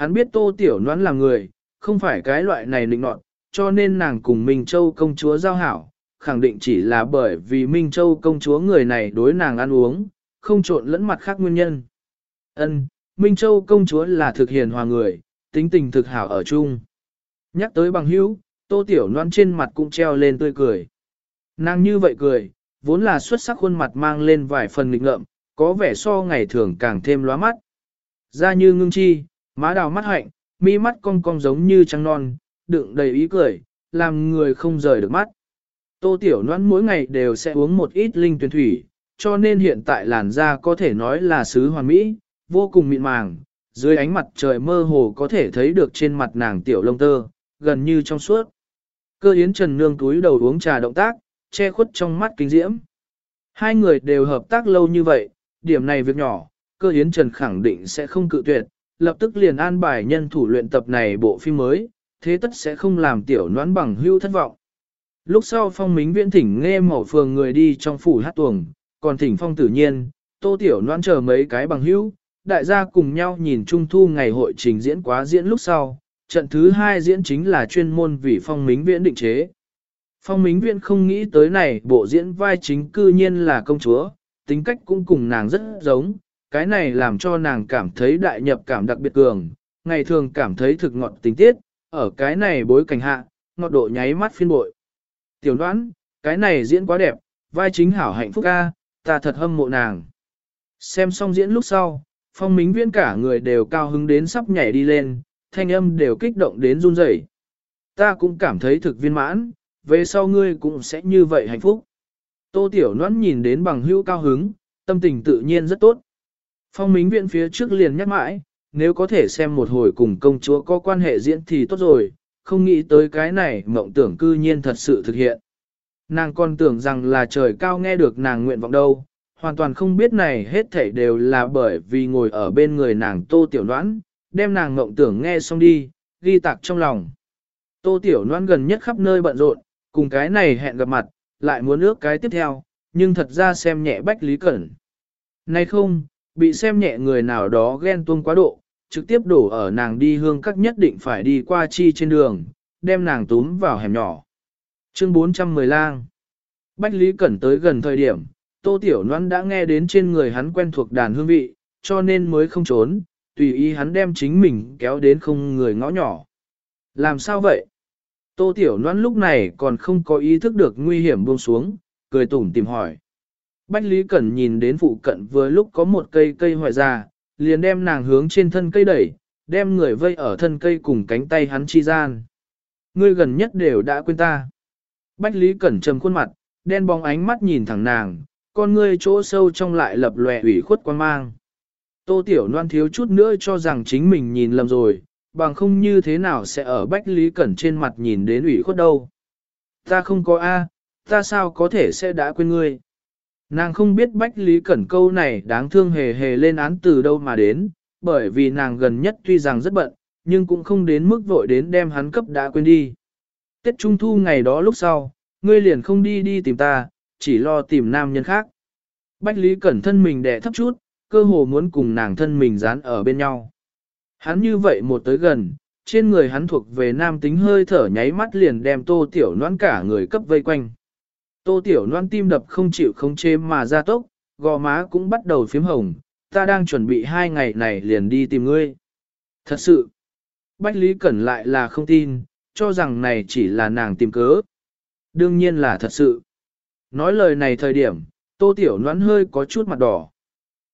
Hắn biết tô tiểu noãn là người, không phải cái loại này nịnh nọt, cho nên nàng cùng Minh Châu công chúa giao hảo, khẳng định chỉ là bởi vì Minh Châu công chúa người này đối nàng ăn uống, không trộn lẫn mặt khác nguyên nhân. Ân, Minh Châu công chúa là thực hiền hòa người, tính tình thực hảo ở chung. Nhắc tới bằng hữu, tô tiểu noan trên mặt cũng treo lên tươi cười. Nàng như vậy cười, vốn là xuất sắc khuôn mặt mang lên vài phần nghịch ngợm, có vẻ so ngày thường càng thêm lóa mắt. Da như ngưng chi, má đào mắt hạnh, mi mắt cong cong giống như trăng non, đựng đầy ý cười, làm người không rời được mắt. Tô Tiểu Loan mỗi ngày đều sẽ uống một ít linh tuyển thủy, cho nên hiện tại làn da có thể nói là sứ hoàn mỹ, vô cùng mịn màng, dưới ánh mặt trời mơ hồ có thể thấy được trên mặt nàng tiểu lông tơ, gần như trong suốt. Cơ yến trần nương túi đầu uống trà động tác, che khuất trong mắt kinh diễm. Hai người đều hợp tác lâu như vậy, điểm này việc nhỏ, cơ yến trần khẳng định sẽ không cự tuyệt, lập tức liền an bài nhân thủ luyện tập này bộ phim mới, thế tất sẽ không làm tiểu noãn bằng hưu thất vọng. Lúc sau phong mính viễn thỉnh nghe mẫu phường người đi trong phủ hát tuồng, còn thỉnh phong tử nhiên, tô tiểu noãn chờ mấy cái bằng hưu, đại gia cùng nhau nhìn trung thu ngày hội trình diễn quá diễn lúc sau, trận thứ hai diễn chính là chuyên môn vì phong mính viễn định chế. Phong mính viễn không nghĩ tới này bộ diễn vai chính cư nhiên là công chúa, tính cách cũng cùng nàng rất giống, cái này làm cho nàng cảm thấy đại nhập cảm đặc biệt cường, ngày thường cảm thấy thực ngọt tình tiết, ở cái này bối cảnh hạ, ngọt độ nháy mắt phiên bội. Tiểu đoán, cái này diễn quá đẹp, vai chính hảo hạnh phúc ca, ta thật hâm mộ nàng. Xem xong diễn lúc sau, phong mính viễn cả người đều cao hứng đến sắp nhảy đi lên, thanh âm đều kích động đến run rẩy. Ta cũng cảm thấy thực viên mãn, về sau ngươi cũng sẽ như vậy hạnh phúc. Tô Tiểu Loan nhìn đến bằng hữu cao hứng, tâm tình tự nhiên rất tốt. Phong Mính Viện phía trước liền nhắc mãi, nếu có thể xem một hồi cùng công chúa có quan hệ diễn thì tốt rồi, không nghĩ tới cái này mộng tưởng cư nhiên thật sự thực hiện. Nàng còn tưởng rằng là trời cao nghe được nàng nguyện vọng đâu, hoàn toàn không biết này hết thảy đều là bởi vì ngồi ở bên người nàng tô tiểu noãn, đem nàng mộng tưởng nghe xong đi, ghi tạc trong lòng. Tô tiểu noãn gần nhất khắp nơi bận rộn, cùng cái này hẹn gặp mặt, lại muốn ước cái tiếp theo, nhưng thật ra xem nhẹ Bách Lý Cẩn. Nay không, bị xem nhẹ người nào đó ghen tuông quá độ, trực tiếp đổ ở nàng đi hương các nhất định phải đi qua chi trên đường, đem nàng túm vào hẻm nhỏ. Chương 410 lang Bách Lý Cẩn tới gần thời điểm, Tô Tiểu Loan đã nghe đến trên người hắn quen thuộc đàn hương vị, cho nên mới không trốn, tùy ý hắn đem chính mình kéo đến không người ngõ nhỏ. Làm sao vậy? Tô Tiểu Loan lúc này còn không có ý thức được nguy hiểm buông xuống, cười tủm tìm hỏi. Bách Lý Cẩn nhìn đến phụ cận vừa lúc có một cây cây hoại già, liền đem nàng hướng trên thân cây đẩy, đem người vây ở thân cây cùng cánh tay hắn chi gian. Ngươi gần nhất đều đã quên ta. Bách Lý Cẩn trầm khuôn mặt, đen bóng ánh mắt nhìn thẳng nàng, con ngươi chỗ sâu trong lại lập lòe ủy khuất quan mang. Tô Tiểu Loan thiếu chút nữa cho rằng chính mình nhìn lầm rồi, bằng không như thế nào sẽ ở Bách Lý Cẩn trên mặt nhìn đến ủy khuất đâu. Ta không có A, ta sao có thể sẽ đã quên ngươi. Nàng không biết Bách Lý Cẩn câu này đáng thương hề hề lên án từ đâu mà đến, bởi vì nàng gần nhất tuy rằng rất bận, nhưng cũng không đến mức vội đến đem hắn cấp đã quên đi. Tết Trung Thu ngày đó lúc sau, ngươi liền không đi đi tìm ta, chỉ lo tìm nam nhân khác. Bách Lý Cẩn thân mình đẻ thấp chút, cơ hồ muốn cùng nàng thân mình dán ở bên nhau. Hắn như vậy một tới gần, trên người hắn thuộc về nam tính hơi thở nháy mắt liền đem tô tiểu noãn cả người cấp vây quanh. Tô tiểu Loan tim đập không chịu không chế mà ra tốc, gò má cũng bắt đầu phím hồng, ta đang chuẩn bị hai ngày này liền đi tìm ngươi. Thật sự, Bách Lý Cẩn lại là không tin, cho rằng này chỉ là nàng tìm cớ. Đương nhiên là thật sự. Nói lời này thời điểm, tô tiểu Loan hơi có chút mặt đỏ.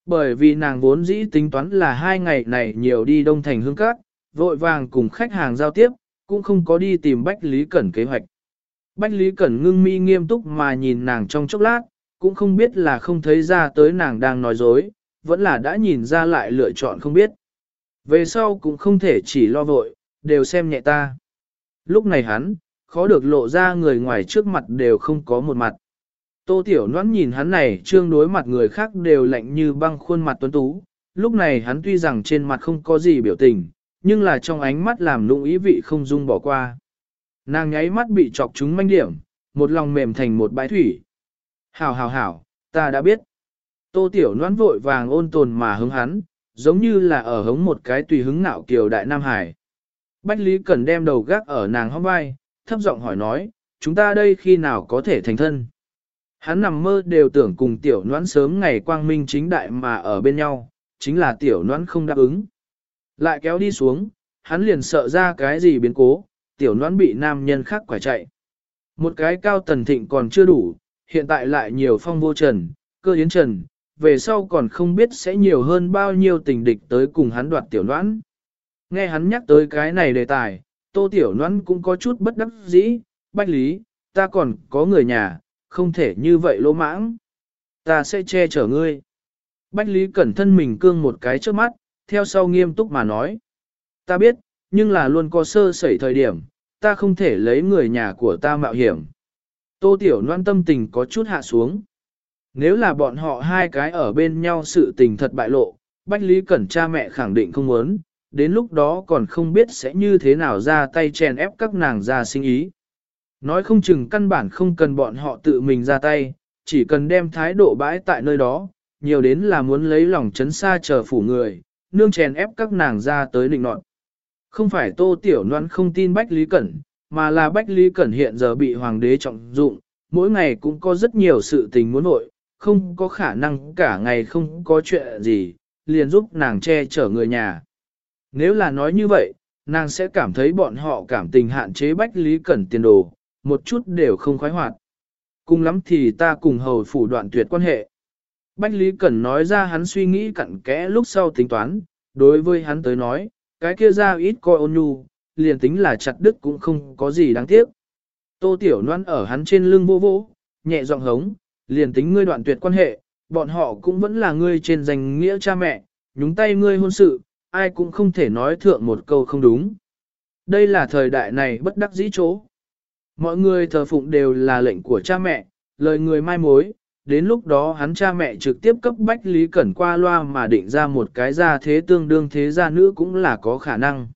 Bởi vì nàng vốn dĩ tính toán là hai ngày này nhiều đi đông thành hương cát, vội vàng cùng khách hàng giao tiếp, cũng không có đi tìm Bách Lý Cẩn kế hoạch. Bách Lý Cẩn ngưng mi nghiêm túc mà nhìn nàng trong chốc lát, cũng không biết là không thấy ra tới nàng đang nói dối, vẫn là đã nhìn ra lại lựa chọn không biết. Về sau cũng không thể chỉ lo vội, đều xem nhẹ ta. Lúc này hắn, khó được lộ ra người ngoài trước mặt đều không có một mặt. Tô Tiểu Noãn nhìn hắn này trương đối mặt người khác đều lạnh như băng khuôn mặt tuấn tú, lúc này hắn tuy rằng trên mặt không có gì biểu tình, nhưng là trong ánh mắt làm lũng ý vị không dung bỏ qua. Nàng nháy mắt bị chọc chúng manh điểm, một lòng mềm thành một bãi thủy. Hảo hảo hảo, ta đã biết. Tô Tiểu Loan vội vàng ôn tồn mà hứng hắn, giống như là ở hống một cái tùy hứng nạo kiều đại Nam Hải. Bách Lý Cẩn đem đầu gác ở nàng hông vai, thấp giọng hỏi nói, chúng ta đây khi nào có thể thành thân? Hắn nằm mơ đều tưởng cùng tiểu noãn sớm ngày quang minh chính đại mà ở bên nhau, chính là tiểu noãn không đáp ứng. Lại kéo đi xuống, hắn liền sợ ra cái gì biến cố, tiểu noãn bị nam nhân khác quả chạy. Một cái cao tần thịnh còn chưa đủ, hiện tại lại nhiều phong vô trần, cơ yến trần, về sau còn không biết sẽ nhiều hơn bao nhiêu tình địch tới cùng hắn đoạt tiểu noãn. Nghe hắn nhắc tới cái này đề tài, tô tiểu noãn cũng có chút bất đắc dĩ, bách lý, ta còn có người nhà, không thể như vậy lỗ mãng. Ta sẽ che chở ngươi. Bách lý cẩn thân mình cương một cái trước mắt, theo sau nghiêm túc mà nói. Ta biết, nhưng là luôn có sơ sẩy thời điểm, ta không thể lấy người nhà của ta mạo hiểm. Tô Tiểu Loan tâm tình có chút hạ xuống. Nếu là bọn họ hai cái ở bên nhau sự tình thật bại lộ, Bách Lý Cẩn cha mẹ khẳng định không muốn, đến lúc đó còn không biết sẽ như thế nào ra tay chèn ép các nàng ra sinh ý. Nói không chừng căn bản không cần bọn họ tự mình ra tay, chỉ cần đem thái độ bãi tại nơi đó, nhiều đến là muốn lấy lòng chấn xa chờ phủ người, nương chèn ép các nàng ra tới định nọt. Không phải tô tiểu loan không tin Bách Lý Cẩn, mà là Bách Lý Cẩn hiện giờ bị hoàng đế trọng dụng, mỗi ngày cũng có rất nhiều sự tình muốn nội, không có khả năng cả ngày không có chuyện gì, liền giúp nàng che chở người nhà. Nếu là nói như vậy, nàng sẽ cảm thấy bọn họ cảm tình hạn chế Bách Lý Cẩn tiền đồ, một chút đều không khoái hoạt. Cùng lắm thì ta cùng hầu phủ đoạn tuyệt quan hệ. Bách Lý Cẩn nói ra hắn suy nghĩ cặn kẽ lúc sau tính toán, đối với hắn tới nói, cái kia ra ít coi ôn nhu, liền tính là chặt đứt cũng không có gì đáng tiếc. Tô Tiểu Loan ở hắn trên lưng vô vỗ, nhẹ giọng hống, liền tính ngươi đoạn tuyệt quan hệ, bọn họ cũng vẫn là ngươi trên danh nghĩa cha mẹ, nhúng tay ngươi hôn sự, ai cũng không thể nói thượng một câu không đúng. Đây là thời đại này bất đắc dĩ chỗ. Mọi người thờ phụng đều là lệnh của cha mẹ, lời người mai mối, đến lúc đó hắn cha mẹ trực tiếp cấp Bách Lý Cẩn qua loa mà định ra một cái gia thế tương đương thế gia nữ cũng là có khả năng.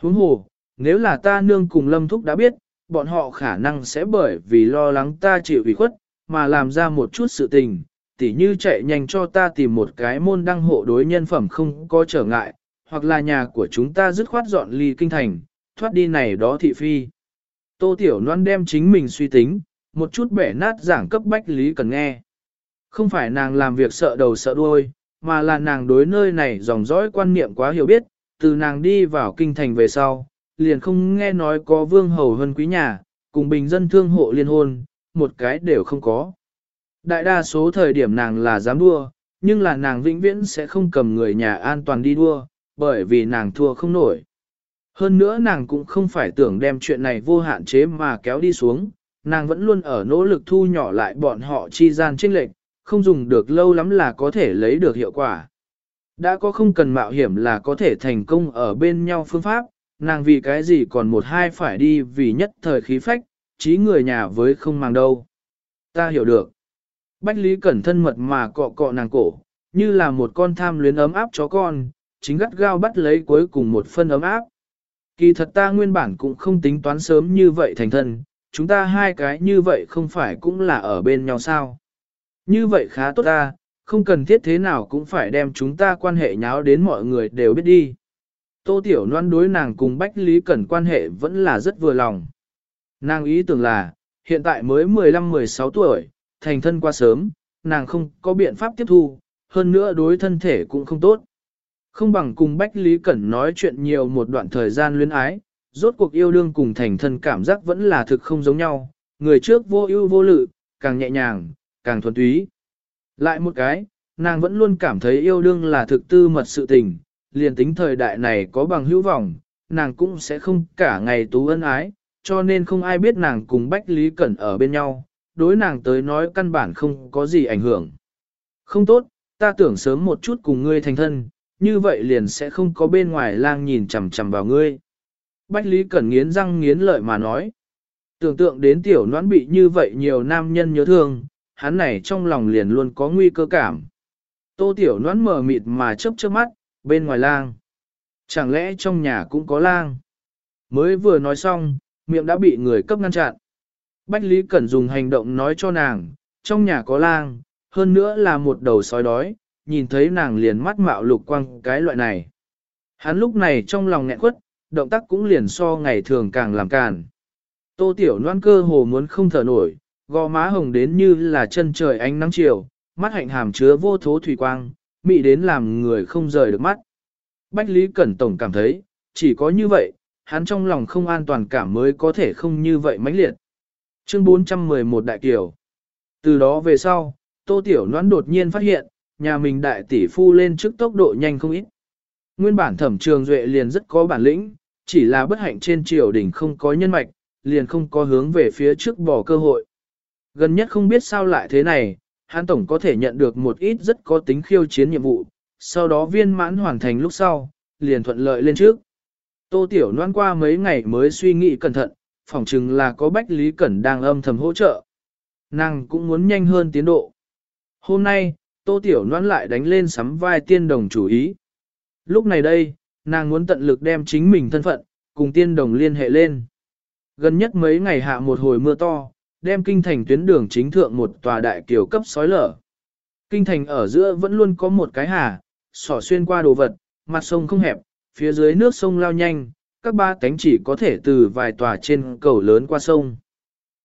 Huống hồ, nếu là ta nương cùng Lâm Thúc đã biết, bọn họ khả năng sẽ bởi vì lo lắng ta chịu ủy khuất, mà làm ra một chút sự tình, tỉ như chạy nhanh cho ta tìm một cái môn đăng hộ đối nhân phẩm không có trở ngại, hoặc là nhà của chúng ta dứt khoát dọn ly kinh thành, thoát đi này đó thị phi. Tô Tiểu Loan đem chính mình suy tính, một chút bẻ nát giảng cấp bách lý cần nghe. Không phải nàng làm việc sợ đầu sợ đuôi, mà là nàng đối nơi này dòng dõi quan niệm quá hiểu biết, từ nàng đi vào kinh thành về sau, liền không nghe nói có vương hầu hơn quý nhà, cùng bình dân thương hộ liên hôn, một cái đều không có. Đại đa số thời điểm nàng là dám đua, nhưng là nàng vĩnh viễn sẽ không cầm người nhà an toàn đi đua, bởi vì nàng thua không nổi. Hơn nữa nàng cũng không phải tưởng đem chuyện này vô hạn chế mà kéo đi xuống, nàng vẫn luôn ở nỗ lực thu nhỏ lại bọn họ chi gian trinh lệch, không dùng được lâu lắm là có thể lấy được hiệu quả. Đã có không cần mạo hiểm là có thể thành công ở bên nhau phương pháp, nàng vì cái gì còn một hai phải đi vì nhất thời khí phách, trí người nhà với không mang đâu. Ta hiểu được. Bách Lý Cẩn thân mật mà cọ cọ nàng cổ, như là một con tham luyến ấm áp chó con, chính gắt gao bắt lấy cuối cùng một phân ấm áp. Kỳ thật ta nguyên bản cũng không tính toán sớm như vậy thành thân, chúng ta hai cái như vậy không phải cũng là ở bên nhau sao. Như vậy khá tốt ta, không cần thiết thế nào cũng phải đem chúng ta quan hệ nháo đến mọi người đều biết đi. Tô Tiểu Loan đối nàng cùng Bách Lý Cẩn quan hệ vẫn là rất vừa lòng. Nàng ý tưởng là, hiện tại mới 15-16 tuổi, thành thân qua sớm, nàng không có biện pháp tiếp thu, hơn nữa đối thân thể cũng không tốt. Không bằng cùng Bách Lý Cẩn nói chuyện nhiều một đoạn thời gian luyến ái, rốt cuộc yêu đương cùng thành thân cảm giác vẫn là thực không giống nhau, người trước vô ưu vô lự, càng nhẹ nhàng, càng thuần túy. Lại một cái, nàng vẫn luôn cảm thấy yêu đương là thực tư mật sự tình, liền tính thời đại này có bằng hữu vọng, nàng cũng sẽ không cả ngày tú ân ái, cho nên không ai biết nàng cùng Bách Lý Cẩn ở bên nhau, đối nàng tới nói căn bản không có gì ảnh hưởng. Không tốt, ta tưởng sớm một chút cùng ngươi thành thân, như vậy liền sẽ không có bên ngoài lang nhìn chằm chằm vào ngươi. Bách Lý Cẩn nghiến răng nghiến lợi mà nói. Tưởng tượng đến tiểu noãn bị như vậy nhiều nam nhân nhớ thương, hắn này trong lòng liền luôn có nguy cơ cảm. Tô tiểu noãn mở mịt mà chớp chớp mắt, bên ngoài lang. Chẳng lẽ trong nhà cũng có lang? Mới vừa nói xong, miệng đã bị người cấp ngăn chặn. Bách Lý Cẩn dùng hành động nói cho nàng, trong nhà có lang, hơn nữa là một đầu sói đói, nhìn thấy nàng liền mắt mạo lục quang cái loại này. Hắn lúc này trong lòng nghẹn quất, động tác cũng liền so ngày thường càng làm càn. Tô tiểu noan cơ hồ muốn không thở nổi, gò má hồng đến như là chân trời ánh nắng chiều, mắt hạnh hàm chứa vô thố thủy quang, mị đến làm người không rời được mắt. Bách Lý Cẩn Tổng cảm thấy, chỉ có như vậy, hắn trong lòng không an toàn cảm mới có thể không như vậy mãnh liệt. Chương 411 Đại Kiều Từ đó về sau, Tô Tiểu Noãn đột nhiên phát hiện, nhà mình đại tỷ phu lên trước tốc độ nhanh không ít. Nguyên bản thẩm trường duệ liền rất có bản lĩnh, chỉ là bất hạnh trên triều đỉnh không có nhân mạch, liền không có hướng về phía trước bỏ cơ hội. Gần nhất không biết sao lại thế này, hắn tổng có thể nhận được một ít rất có tính khiêu chiến nhiệm vụ, sau đó viên mãn hoàn thành lúc sau, liền thuận lợi lên trước. Tô Tiểu Loan qua mấy ngày mới suy nghĩ cẩn thận, phỏng chừng là có Bách Lý Cẩn đang âm thầm hỗ trợ. Nàng cũng muốn nhanh hơn tiến độ. Hôm nay, Tô Tiểu Loan lại đánh lên sắm vai tiên đồng chủ ý. Lúc này đây, nàng muốn tận lực đem chính mình thân phận, cùng tiên đồng liên hệ lên. Gần nhất mấy ngày hạ một hồi mưa to, đem kinh thành tuyến đường chính thượng một tòa đại kiều cấp sói lở. Kinh thành ở giữa vẫn luôn có một cái hà, sỏ xuyên qua đồ vật, mặt sông không hẹp, phía dưới nước sông lao nhanh, các ba cánh chỉ có thể từ vài tòa trên cầu lớn qua sông.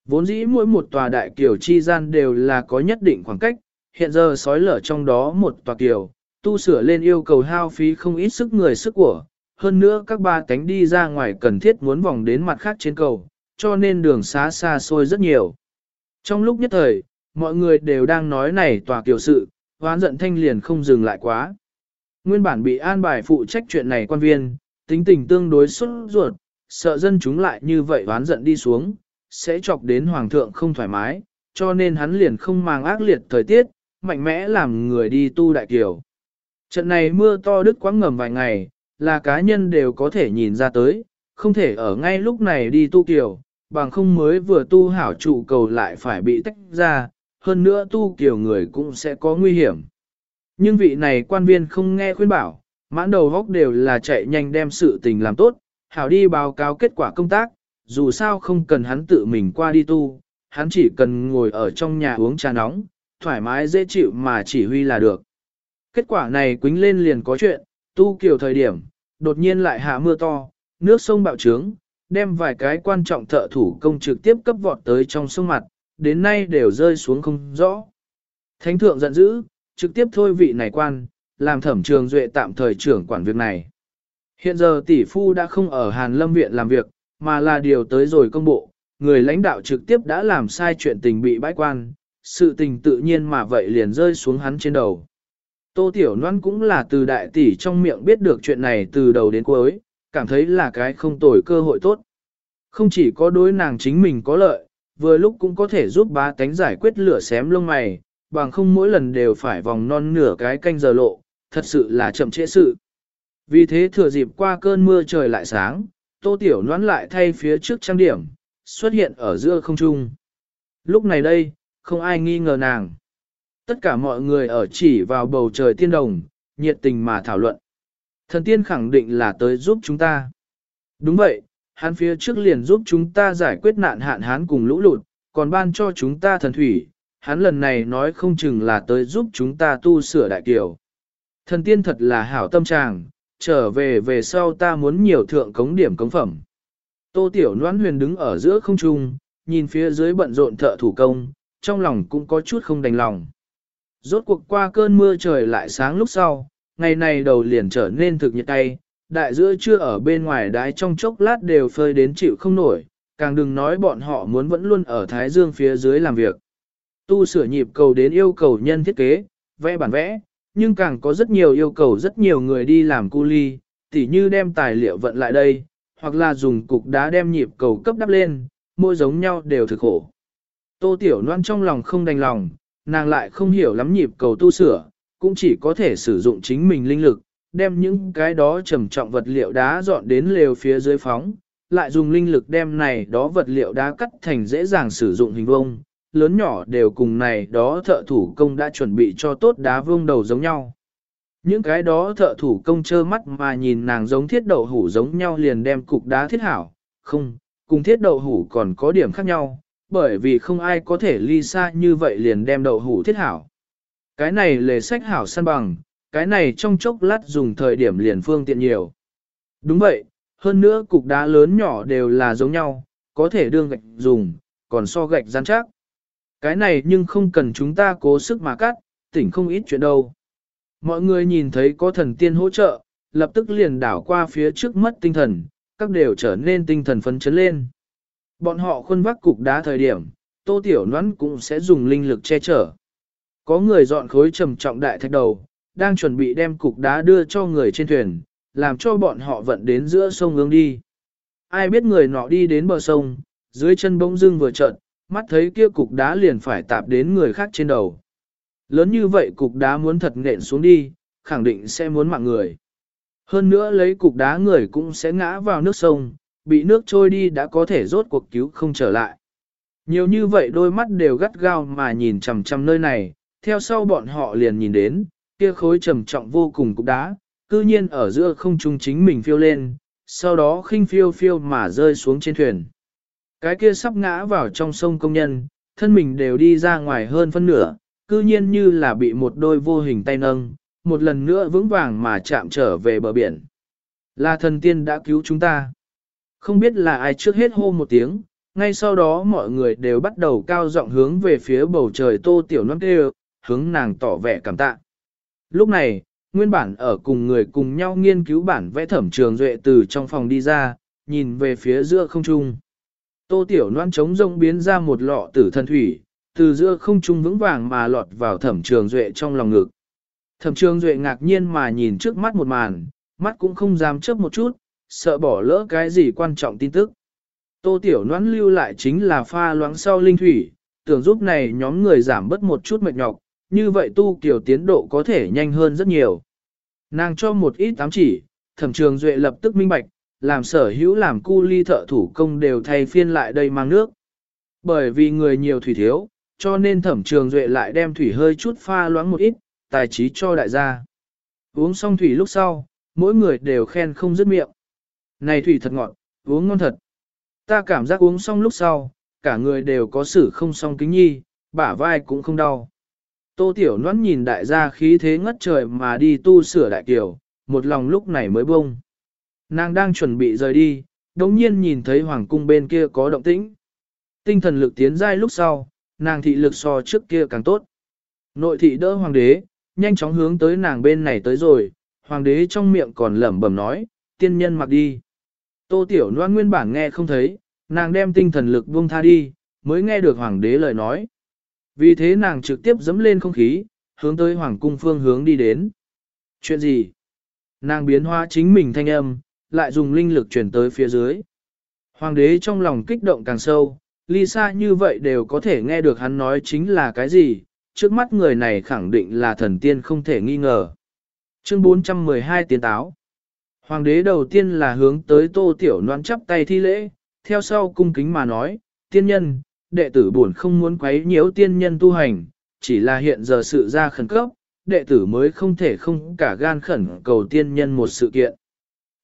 Vốn dĩ mỗi một tòa đại kiều chi gian đều là có nhất định khoảng cách, hiện giờ sói lở trong đó một tòa kiều, tu sửa lên yêu cầu hao phí không ít sức người sức của, hơn nữa các ba cánh đi ra ngoài cần thiết muốn vòng đến mặt khác trên cầu, cho nên đường xá xa xôi rất nhiều. Trong lúc nhất thời, mọi người đều đang nói này tòa kiểu sự, hoán giận thanh liền không dừng lại quá. Nguyên bản bị an bài phụ trách chuyện này quan viên, tính tình tương đối xuất ruột, sợ dân chúng lại như vậy hoán giận đi xuống, sẽ chọc đến hoàng thượng không thoải mái, cho nên hắn liền không mang ác liệt thời tiết, mạnh mẽ làm người đi tu đại kiều. Trận này mưa to đứt quãng ngầm vài ngày, là cá nhân đều có thể nhìn ra tới, không thể ở ngay lúc này đi tu kiều, bằng không mới vừa tu hảo trụ cầu lại phải bị tách ra, hơn nữa tu kiều người cũng sẽ có nguy hiểm. Nhưng vị này quan viên không nghe khuyên bảo, mãn đầu góc đều là chạy nhanh đem sự tình làm tốt, hảo đi báo cáo kết quả công tác, dù sao không cần hắn tự mình qua đi tu, hắn chỉ cần ngồi ở trong nhà uống trà nóng, thoải mái dễ chịu mà chỉ huy là được. Kết quả này quính lên liền có chuyện, tu kiểu thời điểm, đột nhiên lại hạ mưa to, nước sông bạo trướng, đem vài cái quan trọng thợ thủ công trực tiếp cấp vọt tới trong sông mặt, đến nay đều rơi xuống không rõ. Thánh thượng giận dữ, trực tiếp thôi vị này quan, làm thẩm trường duệ tạm thời trưởng quản việc này. Hiện giờ tỷ phu đã không ở Hàn Lâm Viện làm việc, mà là điều tới rồi công bộ, người lãnh đạo trực tiếp đã làm sai chuyện tình bị bãi quan, sự tình tự nhiên mà vậy liền rơi xuống hắn trên đầu. Tô Tiểu Loan cũng là từ đại tỷ trong miệng biết được chuyện này từ đầu đến cuối, cảm thấy là cái không tồi cơ hội tốt. Không chỉ có đối nàng chính mình có lợi, vừa lúc cũng có thể giúp bá tánh giải quyết lửa xém lông mày, bằng không mỗi lần đều phải vòng non nửa cái canh giờ lộ, thật sự là chậm trễ sự. Vì thế thừa dịp qua cơn mưa trời lại sáng, tô tiểu Loan lại thay phía trước trang điểm, xuất hiện ở giữa không trung. Lúc này đây, không ai nghi ngờ nàng. Tất cả mọi người ở chỉ vào bầu trời tiên đồng, nhiệt tình mà thảo luận. Thần tiên khẳng định là tới giúp chúng ta. Đúng vậy, hắn phía trước liền giúp chúng ta giải quyết nạn hạn hán cùng lũ lụt, còn ban cho chúng ta thần thủy, hắn lần này nói không chừng là tới giúp chúng ta tu sửa đại kiều. Thần tiên thật là hảo tâm trạng, trở về về sau ta muốn nhiều thượng cống điểm cống phẩm. Tô Tiểu Loan Huyền đứng ở giữa không trung, nhìn phía dưới bận rộn thợ thủ công, trong lòng cũng có chút không đành lòng. Rốt cuộc qua cơn mưa trời lại sáng lúc sau, ngày này đầu liền trở nên thực nhiệt tay, đại giữa chưa ở bên ngoài đái trong chốc lát đều phơi đến chịu không nổi, càng đừng nói bọn họ muốn vẫn luôn ở Thái Dương phía dưới làm việc. Tu sửa nhịp cầu đến yêu cầu nhân thiết kế, vẽ bản vẽ, nhưng càng có rất nhiều yêu cầu rất nhiều người đi làm cu ly, tỉ như đem tài liệu vận lại đây, hoặc là dùng cục đá đem nhịp cầu cấp đắp lên, mỗi giống nhau đều thực khổ. Tô Tiểu Loan trong lòng không đành lòng, nàng lại không hiểu lắm nhịp cầu tu sửa, cũng chỉ có thể sử dụng chính mình linh lực, đem những cái đó trầm trọng vật liệu đá dọn đến lều phía dưới phóng, lại dùng linh lực đem này đó vật liệu đá cắt thành dễ dàng sử dụng hình vuông, lớn nhỏ đều cùng này đó thợ thủ công đã chuẩn bị cho tốt đá vuông đầu giống nhau. Những cái đó thợ thủ công trơ mắt mà nhìn nàng giống thiết đậu hủ giống nhau liền đem cục đá thiết hảo, không, cùng thiết đậu hủ còn có điểm khác nhau, bởi vì không ai có thể ly xa như vậy liền đem đậu hủ thiết hảo. Cái này lề sách hảo săn bằng, cái này trong chốc lát dùng thời điểm liền phương tiện nhiều. Đúng vậy, hơn nữa cục đá lớn nhỏ đều là giống nhau, có thể đương gạch dùng, còn so gạch gian chắc. Cái này nhưng không cần chúng ta cố sức mà cắt, tỉnh không ít chuyện đâu. Mọi người nhìn thấy có thần tiên hỗ trợ, lập tức liền đảo qua phía trước mất tinh thần, các đều trở nên tinh thần phấn chấn lên. Bọn họ khuân vác cục đá thời điểm, tô tiểu nón cũng sẽ dùng linh lực che chở. Có người dọn khối trầm trọng đại thạch đầu, đang chuẩn bị đem cục đá đưa cho người trên thuyền, làm cho bọn họ vận đến giữa sông hướng đi. Ai biết người nọ đi đến bờ sông, dưới chân bỗng dưng vừa trợn, mắt thấy kia cục đá liền phải tạp đến người khác trên đầu. Lớn như vậy cục đá muốn thật nện xuống đi, khẳng định sẽ muốn mạng người. Hơn nữa lấy cục đá người cũng sẽ ngã vào nước sông, bị nước trôi đi đã có thể rốt cuộc cứu không trở lại. Nhiều như vậy đôi mắt đều gắt gao mà nhìn chằm chằm nơi này, theo sau bọn họ liền nhìn đến, kia khối trầm trọng vô cùng cục đá, cư nhiên ở giữa không trung chính mình phiêu lên, sau đó khinh phiêu phiêu mà rơi xuống trên thuyền. Cái kia sắp ngã vào trong sông công nhân, thân mình đều đi ra ngoài hơn phân nửa, cư nhiên như là bị một đôi vô hình tay nâng, một lần nữa vững vàng mà chạm trở về bờ biển. Là thần tiên đã cứu chúng ta. Không biết là ai trước hết hô một tiếng, ngay sau đó mọi người đều bắt đầu cao giọng hướng về phía bầu trời tô tiểu non kêu, hướng nàng tỏ vẻ cảm tạ. Lúc này, nguyên bản ở cùng người cùng nhau nghiên cứu bản vẽ thẩm trường duệ từ trong phòng đi ra, nhìn về phía giữa không trung. Tô tiểu noan trống rông biến ra một lọ tử thần thủy, từ giữa không trung vững vàng mà lọt vào thẩm trường duệ trong lòng ngực. Thẩm trường duệ ngạc nhiên mà nhìn trước mắt một màn, mắt cũng không dám chớp một chút, sợ bỏ lỡ cái gì quan trọng tin tức. Tô tiểu Noãn lưu lại chính là pha loãng sau linh thủy, tưởng giúp này nhóm người giảm bớt một chút mệt nhọc, như vậy tu kiểu tiến độ có thể nhanh hơn rất nhiều. Nàng cho một ít tám chỉ, thẩm trường duệ lập tức minh bạch, làm sở hữu làm cu ly thợ thủ công đều thay phiên lại đây mang nước. Bởi vì người nhiều thủy thiếu, cho nên thẩm trường duệ lại đem thủy hơi chút pha loãng một ít, tài trí cho đại gia. Uống xong thủy lúc sau, mỗi người đều khen không dứt miệng. Này thủy thật ngọt, uống ngon thật. Ta cảm giác uống xong lúc sau, cả người đều có sự không song kính nhi, bả vai cũng không đau. Tô Tiểu Loan nhìn đại gia khí thế ngất trời mà đi tu sửa đại kiều, một lòng lúc này mới bông. Nàng đang chuẩn bị rời đi, đống nhiên nhìn thấy hoàng cung bên kia có động tĩnh. Tinh thần lực tiến giai lúc sau, nàng thị lực so trước kia càng tốt. Nội thị đỡ hoàng đế, nhanh chóng hướng tới nàng bên này tới rồi, hoàng đế trong miệng còn lẩm bẩm nói, tiên nhân mặc đi. Tô Tiểu Loan nguyên bản nghe không thấy, nàng đem tinh thần lực buông tha đi, mới nghe được hoàng đế lời nói. Vì thế nàng trực tiếp dẫm lên không khí, hướng tới hoàng cung phương hướng đi đến. Chuyện gì? Nàng biến hóa chính mình thanh âm, lại dùng linh lực truyền tới phía dưới. Hoàng đế trong lòng kích động càng sâu, ly xa như vậy đều có thể nghe được hắn nói chính là cái gì, trước mắt người này khẳng định là thần tiên không thể nghi ngờ. Chương 412 tiến táo Hoàng đế đầu tiên là hướng tới tô tiểu noan chắp tay thi lễ, theo sau cung kính mà nói, tiên nhân, đệ tử buồn không muốn quấy nhiễu tiên nhân tu hành, chỉ là hiện giờ sự ra khẩn cấp, đệ tử mới không thể không cả gan khẩn cầu tiên nhân một sự kiện.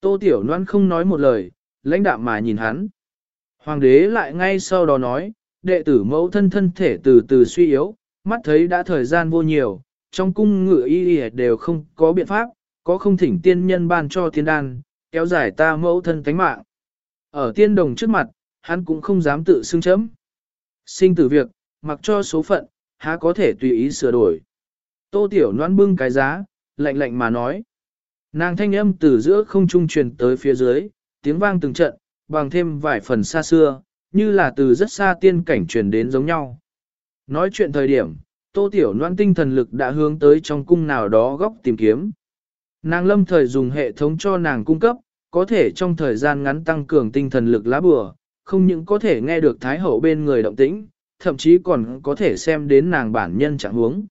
Tô Tiểu Loan không nói một lời, lãnh đạm mà nhìn hắn. Hoàng đế lại ngay sau đó nói, đệ tử mẫu thân thân thể từ từ suy yếu, mắt thấy đã thời gian vô nhiều, trong cung ngự y đều không có biện pháp, có không thỉnh tiên nhân ban cho tiên đan, kéo dài ta mẫu thân tánh mạng. Ở tiên đồng trước mặt, hắn cũng không dám tự xưng chấm. Sinh tử việc, mặc cho số phận, há có thể tùy ý sửa đổi. Tô Tiểu Loan bưng cái giá, lạnh lạnh mà nói. Nàng thanh âm từ giữa không trung truyền tới phía dưới, tiếng vang từng trận, bằng thêm vài phần xa xưa, như là từ rất xa tiên cảnh truyền đến giống nhau. Nói chuyện thời điểm, Tô Tiểu Loan tinh thần lực đã hướng tới trong cung nào đó góc tìm kiếm. Nàng lâm thời dùng hệ thống cho nàng cung cấp, có thể trong thời gian ngắn tăng cường tinh thần lực lá bừa, không những có thể nghe được Thái Hậu bên người động tĩnh, thậm chí còn có thể xem đến nàng bản nhân trạng huống.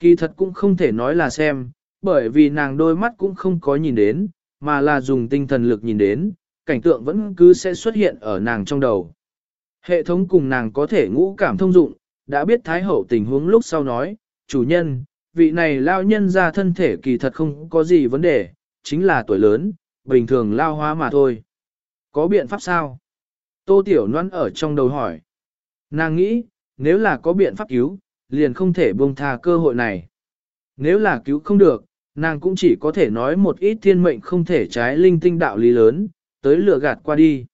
Kỳ thật cũng không thể nói là xem, bởi vì nàng đôi mắt cũng không có nhìn đến, mà là dùng tinh thần lực nhìn đến, cảnh tượng vẫn cứ sẽ xuất hiện ở nàng trong đầu. Hệ thống cùng nàng có thể ngũ cảm thông dụng, đã biết Thái Hậu tình huống lúc sau nói, chủ nhân, vị này lao nhân ra thân thể kỳ thật không có gì vấn đề, chính là tuổi lớn, bình thường lao hóa mà thôi. Có biện pháp sao? Tô Tiểu Loan ở trong đầu hỏi. Nàng nghĩ, nếu là có biện pháp cứu, liền không thể buông tha cơ hội này. Nếu là cứu không được, nàng cũng chỉ có thể nói một ít thiên mệnh không thể trái linh tinh đạo lý lớn, tới lừa gạt qua đi.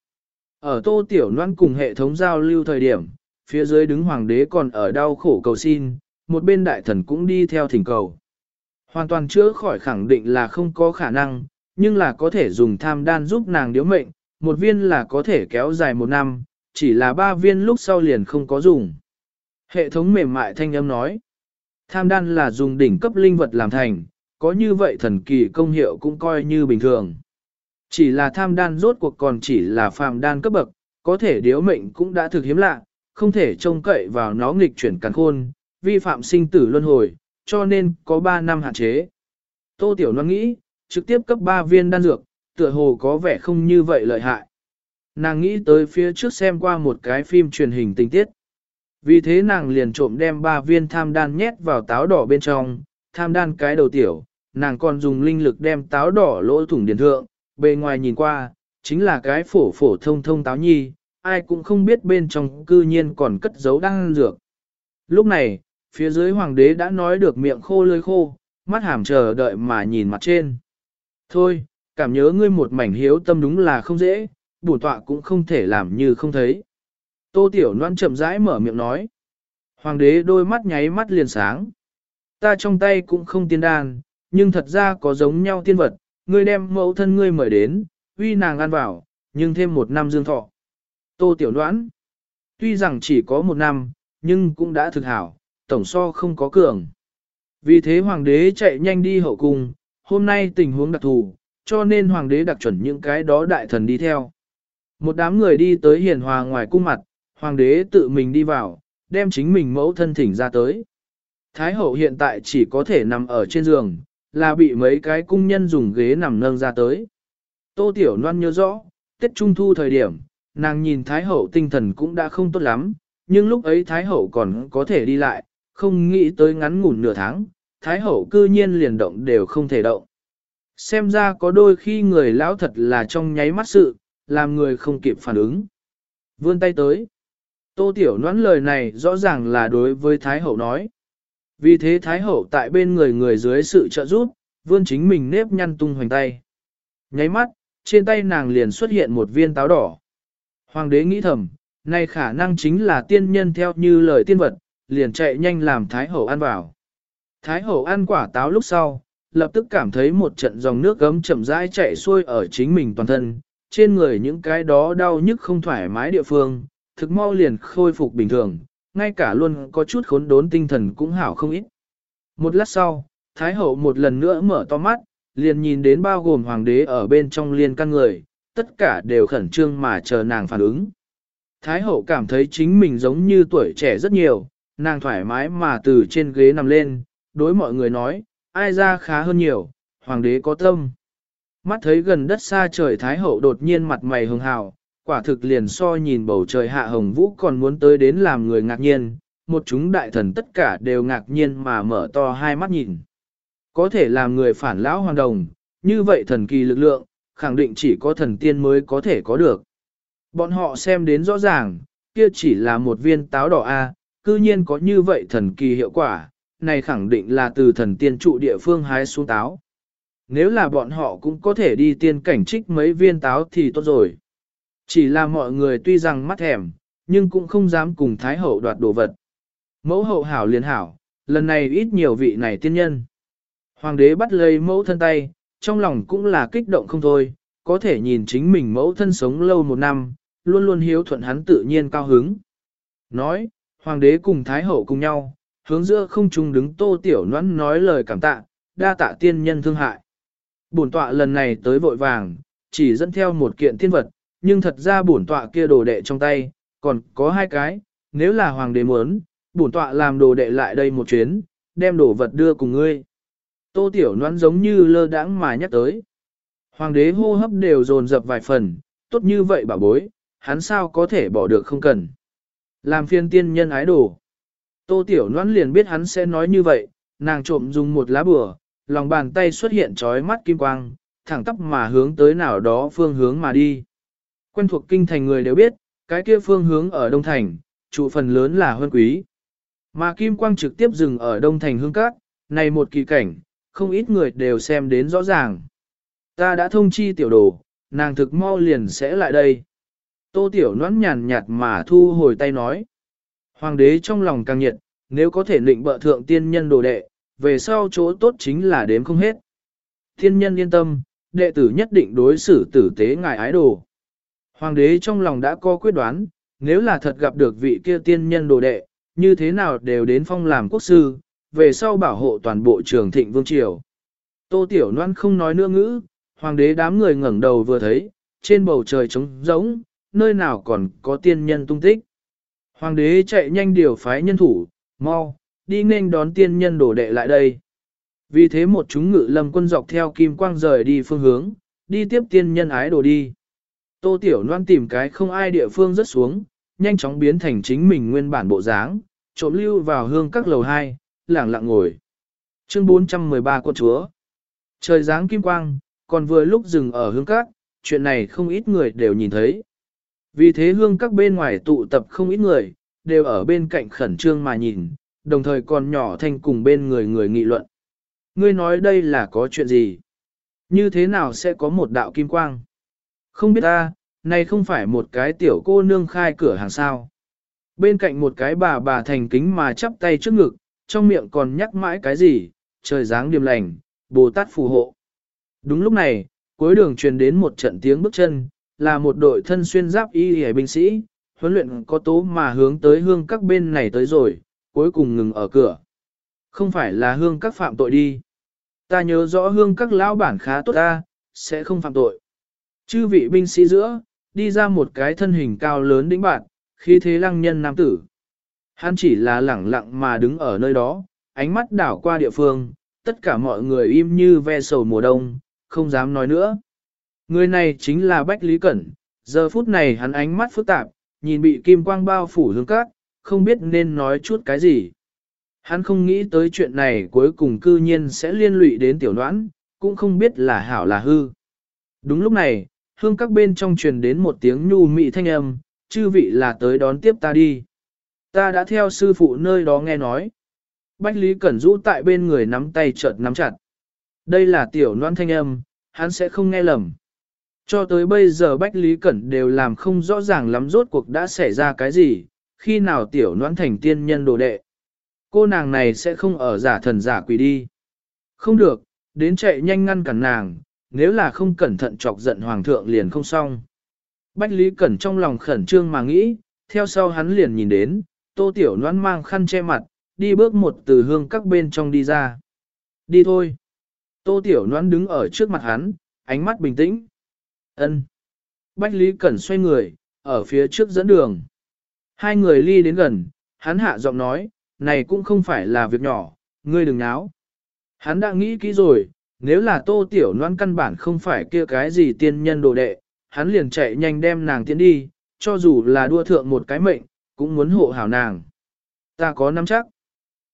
Ở tô tiểu loan cùng hệ thống giao lưu thời điểm, phía dưới đứng hoàng đế còn ở đau khổ cầu xin, một bên đại thần cũng đi theo thỉnh cầu. Hoàn toàn chữa khỏi khẳng định là không có khả năng, nhưng là có thể dùng tham đan giúp nàng điếu mệnh, một viên là có thể kéo dài một năm, chỉ là ba viên lúc sau liền không có dùng. Hệ thống mềm mại thanh âm nói, tham đan là dùng đỉnh cấp linh vật làm thành, có như vậy thần kỳ công hiệu cũng coi như bình thường. Chỉ là tham đan rốt cuộc còn chỉ là phàm đan cấp bậc, có thể điếu mệnh cũng đã thực hiếm lạ, không thể trông cậy vào nó nghịch chuyển càn khôn, vi phạm sinh tử luân hồi, cho nên có 3 năm hạn chế. Tô Tiểu Loan nghĩ, trực tiếp cấp 3 viên đan dược, tựa hồ có vẻ không như vậy lợi hại. Nàng nghĩ tới phía trước xem qua một cái phim truyền hình tình tiết. Vì thế nàng liền trộm đem 3 viên tham đan nhét vào táo đỏ bên trong, tham đan cái đầu tiểu, nàng còn dùng linh lực đem táo đỏ lỗ thủng điền thượng, bề ngoài nhìn qua, chính là cái phổ phổ thông thông táo nhi, ai cũng không biết bên trong cư nhiên còn cất giấu đan dược. Lúc này, phía dưới hoàng đế đã nói được miệng khô lưỡi khô, mắt hàm chờ đợi mà nhìn mặt trên. Thôi, cảm nhớ ngươi một mảnh hiếu tâm đúng là không dễ, bổn tọa cũng không thể làm như không thấy. Tô Tiểu Loan chậm rãi mở miệng nói. Hoàng đế đôi mắt nháy mắt liền sáng. Ta trong tay cũng không tiên đan, nhưng thật ra có giống nhau tiên vật, ngươi đem mẫu thân ngươi mời đến, uy nàng ăn vào, nhưng thêm một năm dương thọ. Tô Tiểu Loan, tuy rằng chỉ có một năm, nhưng cũng đã thực hảo, tổng so không có cường. Vì thế hoàng đế chạy nhanh đi hậu cung, hôm nay tình huống đặc thù, cho nên hoàng đế đặc chuẩn những cái đó đại thần đi theo. Một đám người đi tới hiền hòa ngoài cung mặt, hoàng đế tự mình đi vào, đem chính mình mẫu thân thỉnh ra tới. Thái hậu hiện tại chỉ có thể nằm ở trên giường, là bị mấy cái cung nhân dùng ghế nằm nâng ra tới. Tô Tiểu Loan nhớ rõ, Tết Trung Thu thời điểm, nàng nhìn Thái hậu tinh thần cũng đã không tốt lắm, nhưng lúc ấy Thái hậu còn có thể đi lại, không nghĩ tới ngắn ngủn nửa tháng, Thái hậu cư nhiên liền động đều không thể động. Xem ra có đôi khi người lão thật là trong nháy mắt sự, làm người không kịp phản ứng. Vươn tay tới. Tô Tiểu noãn lời này rõ ràng là đối với Thái hậu nói. Vì thế Thái hậu tại bên người người dưới sự trợ giúp, vươn chính mình nếp nhăn tung hoành tay. Nháy mắt, trên tay nàng liền xuất hiện một viên táo đỏ. Hoàng đế nghĩ thầm, này khả năng chính là tiên nhân theo như lời tiên vật, liền chạy nhanh làm Thái Hậu ăn vào. Thái Hậu ăn quả táo lúc sau, lập tức cảm thấy một trận dòng nước gấm chậm rãi chạy xuôi ở chính mình toàn thân, trên người những cái đó đau nhức không thoải mái địa phương, thực mau liền khôi phục bình thường, ngay cả luôn có chút khốn đốn tinh thần cũng hảo không ít. Một lát sau, Thái Hậu một lần nữa mở to mắt, liền nhìn đến bao gồm hoàng đế ở bên trong liên căn người, tất cả đều khẩn trương mà chờ nàng phản ứng. Thái Hậu cảm thấy chính mình giống như tuổi trẻ rất nhiều, nàng thoải mái mà từ trên ghế nằm lên, đối mọi người nói, ai ra khá hơn nhiều, hoàng đế có tâm. Mắt thấy gần đất xa trời Thái Hậu đột nhiên mặt mày hưng hào, quả thực liền so nhìn bầu trời hạ hồng vũ còn muốn tới đến làm người ngạc nhiên, một chúng đại thần tất cả đều ngạc nhiên mà mở to hai mắt nhìn. Có thể làm người phản lão hoàng đồng, như vậy thần kỳ lực lượng, khẳng định chỉ có thần tiên mới có thể có được. Bọn họ xem đến rõ ràng, kia chỉ là một viên táo đỏ A, cư nhiên có như vậy thần kỳ hiệu quả, này khẳng định là từ thần tiên trụ địa phương hái xuống táo. Nếu là bọn họ cũng có thể đi tiên cảnh trích mấy viên táo thì tốt rồi. Chỉ là mọi người tuy rằng mắt thèm, nhưng cũng không dám cùng Thái Hậu đoạt đồ vật. Mẫu hậu hảo liền hảo, lần này ít nhiều vị này tiên nhân. Hoàng đế bắt lấy mẫu thân tay, trong lòng cũng là kích động không thôi, có thể nhìn chính mình mẫu thân sống lâu một năm, luôn luôn hiếu thuận hắn tự nhiên cao hứng. Nói, hoàng đế cùng thái hậu cùng nhau, hướng giữa không trung đứng tô tiểu noãn nói lời cảm tạ, đa tạ tiên nhân thương hại. Bổn tọa lần này tới vội vàng, chỉ dẫn theo một kiện thiên vật, nhưng thật ra bổn tọa kia đồ đệ trong tay, còn có hai cái, nếu là hoàng đế muốn, bổn tọa làm đồ đệ lại đây một chuyến, đem đồ vật đưa cùng ngươi. Tô tiểu noãn giống như lơ đãng mà nhắc tới. Hoàng đế hô hấp đều dồn dập vài phần, tốt như vậy bà bối, hắn sao có thể bỏ được không cần. Làm phiên tiên nhân ái đồ. Tô Tiểu Loan liền biết hắn sẽ nói như vậy, nàng trộm dùng một lá bửa, lòng bàn tay xuất hiện trói mắt kim quang, thẳng tắp mà hướng tới nào đó phương hướng mà đi. Quen thuộc kinh thành người đều biết, cái kia phương hướng ở Đông Thành, trụ phần lớn là huân quý. Mà kim quang trực tiếp dừng ở Đông Thành hương cát, này một kỳ cảnh, không ít người đều xem đến rõ ràng. Ta đã thông chi tiểu đồ, nàng thực mau liền sẽ lại đây. Tô tiểu Loan nhàn nhạt mà thu hồi tay nói. Hoàng đế trong lòng càng nhiệt, nếu có thể định bợ thượng tiên nhân đồ đệ, về sau chỗ tốt chính là đếm không hết. Tiên nhân yên tâm, đệ tử nhất định đối xử tử tế ngài ái đồ. Hoàng đế trong lòng đã có quyết đoán, nếu là thật gặp được vị kia tiên nhân đồ đệ, như thế nào đều đến phong làm quốc sư, về sau bảo hộ toàn bộ trường thịnh vương triều. Tô Tiểu Loan không nói nữa ngữ, hoàng đế đám người ngẩng đầu vừa thấy, trên bầu trời trống rỗng, nơi nào còn có tiên nhân tung tích. Hoàng đế chạy nhanh điều phái nhân thủ, mau, đi nên đón tiên nhân đổ đệ lại đây. Vì thế một chúng ngự lâm quân dọc theo kim quang rời đi phương hướng, đi tiếp tiên nhân ái đồ đi. Tô Tiểu Loan tìm cái không ai địa phương rất xuống, nhanh chóng biến thành chính mình nguyên bản bộ dáng, trộm lưu vào hương các lầu hai, lảng lặng ngồi. Chương 413 con chúa. Trời dáng kim quang, còn vừa lúc dừng ở hương các, chuyện này không ít người đều nhìn thấy. Vì thế hương các bên ngoài tụ tập không ít người, đều ở bên cạnh khẩn trương mà nhìn, đồng thời còn nhỏ thanh cùng bên người người nghị luận. Ngươi nói đây là có chuyện gì? Như thế nào sẽ có một đạo kim quang? Không biết ta, này không phải một cái tiểu cô nương khai cửa hàng sao. Bên cạnh một cái bà bà thành kính mà chắp tay trước ngực, trong miệng còn nhắc mãi cái gì, trời dáng điềm lành, Bồ Tát phù hộ. Đúng lúc này, cuối đường truyền đến một trận tiếng bước chân, là một đội thân xuyên giáp y hề binh sĩ, huấn luyện có tố mà hướng tới hương các bên này tới rồi, cuối cùng ngừng ở cửa. Không phải là hương các phạm tội đi. Ta nhớ rõ hương các lão bản khá tốt ta, sẽ không phạm tội. Chư vị binh sĩ giữa, đi ra một cái thân hình cao lớn đĩnh bạn, khi thế lăng nhân nam tử. Hắn chỉ là lẳng lặng mà đứng ở nơi đó, ánh mắt đảo qua địa phương, tất cả mọi người im như ve sầu mùa đông, không dám nói nữa. Người này chính là Bách Lý Cẩn, giờ phút này hắn ánh mắt phức tạp, nhìn bị kim quang bao phủ hương cát, không biết nên nói chút cái gì. Hắn không nghĩ tới chuyện này cuối cùng cư nhiên sẽ liên lụy đến tiểu đoán, cũng không biết là hảo là hư. Đúng lúc này, hương các bên trong truyền đến một tiếng nhu mị thanh âm, chư vị là tới đón tiếp ta đi. Ta đã theo sư phụ nơi đó nghe nói. Bách Lý Cẩn rũ tại bên người nắm tay chợt nắm chặt. Đây là tiểu noan thanh âm, hắn sẽ không nghe lầm. Cho tới bây giờ Bách Lý Cẩn đều làm không rõ ràng lắm rốt cuộc đã xảy ra cái gì, khi nào tiểu noãn thành tiên nhân đồ đệ. Cô nàng này sẽ không ở giả thần giả quỷ đi. Không được, đến chạy nhanh ngăn cản nàng, nếu là không cẩn thận chọc giận hoàng thượng liền không xong. Bách Lý Cẩn trong lòng khẩn trương mà nghĩ, theo sau hắn liền nhìn đến, tô tiểu noãn mang khăn che mặt, đi bước một từ hương các bên trong đi ra. Đi thôi. Tô tiểu noãn đứng ở trước mặt hắn, ánh mắt bình tĩnh ân Bách Lý Cẩn xoay người, ở phía trước dẫn đường. Hai người ly đến gần, hắn hạ giọng nói, này cũng không phải là việc nhỏ, ngươi đừng náo. Hắn đã nghĩ kỹ rồi, nếu là tô tiểu noan căn bản không phải kia cái gì tiên nhân đồ đệ, hắn liền chạy nhanh đem nàng tiến đi, cho dù là đua thượng một cái mệnh, cũng muốn hộ hảo nàng. Ta có nắm chắc.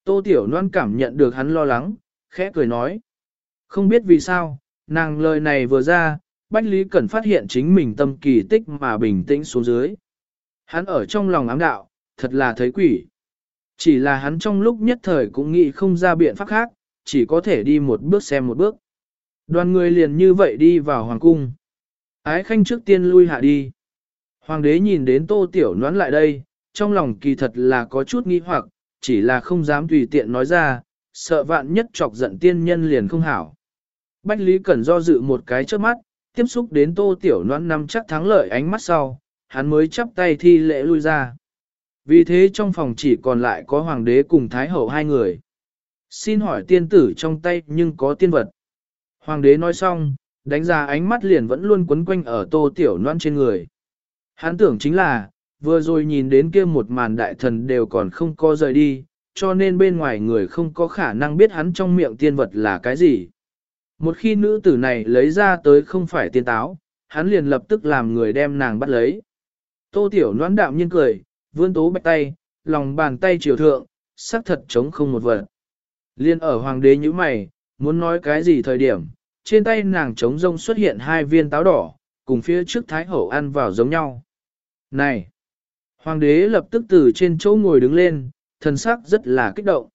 Tô tiểu noan cảm nhận được hắn lo lắng, khẽ cười nói. Không biết vì sao, nàng lời này vừa ra, Bách Lý Cẩn phát hiện chính mình tâm kỳ tích mà bình tĩnh xuống dưới. Hắn ở trong lòng ám đạo, thật là thấy quỷ. Chỉ là hắn trong lúc nhất thời cũng nghĩ không ra biện pháp khác, chỉ có thể đi một bước xem một bước. Đoàn người liền như vậy đi vào hoàng cung. Ái khanh trước tiên lui hạ đi. Hoàng đế nhìn đến tô tiểu nón lại đây, trong lòng kỳ thật là có chút nghi hoặc, chỉ là không dám tùy tiện nói ra, sợ vạn nhất chọc giận tiên nhân liền không hảo. Bách Lý Cẩn do dự một cái trước mắt, tiếp xúc đến tô tiểu noãn năm chắc thắng lợi ánh mắt sau, hắn mới chắp tay thi lễ lui ra. Vì thế trong phòng chỉ còn lại có hoàng đế cùng thái hậu hai người. Xin hỏi tiên tử trong tay nhưng có tiên vật. Hoàng đế nói xong, đánh ra ánh mắt liền vẫn luôn quấn quanh ở tô tiểu noan trên người. Hắn tưởng chính là, vừa rồi nhìn đến kia một màn đại thần đều còn không có rời đi, cho nên bên ngoài người không có khả năng biết hắn trong miệng tiên vật là cái gì. Một khi nữ tử này lấy ra tới không phải tiên táo, hắn liền lập tức làm người đem nàng bắt lấy. Tô tiểu noãn đạm nhiên cười, vươn tố bạch tay, lòng bàn tay triều thượng, sắc thật chống không một vật. Liên ở hoàng đế như mày, muốn nói cái gì thời điểm, trên tay nàng trống rông xuất hiện hai viên táo đỏ, cùng phía trước thái hậu ăn vào giống nhau. Này! Hoàng đế lập tức từ trên chỗ ngồi đứng lên, thần sắc rất là kích động.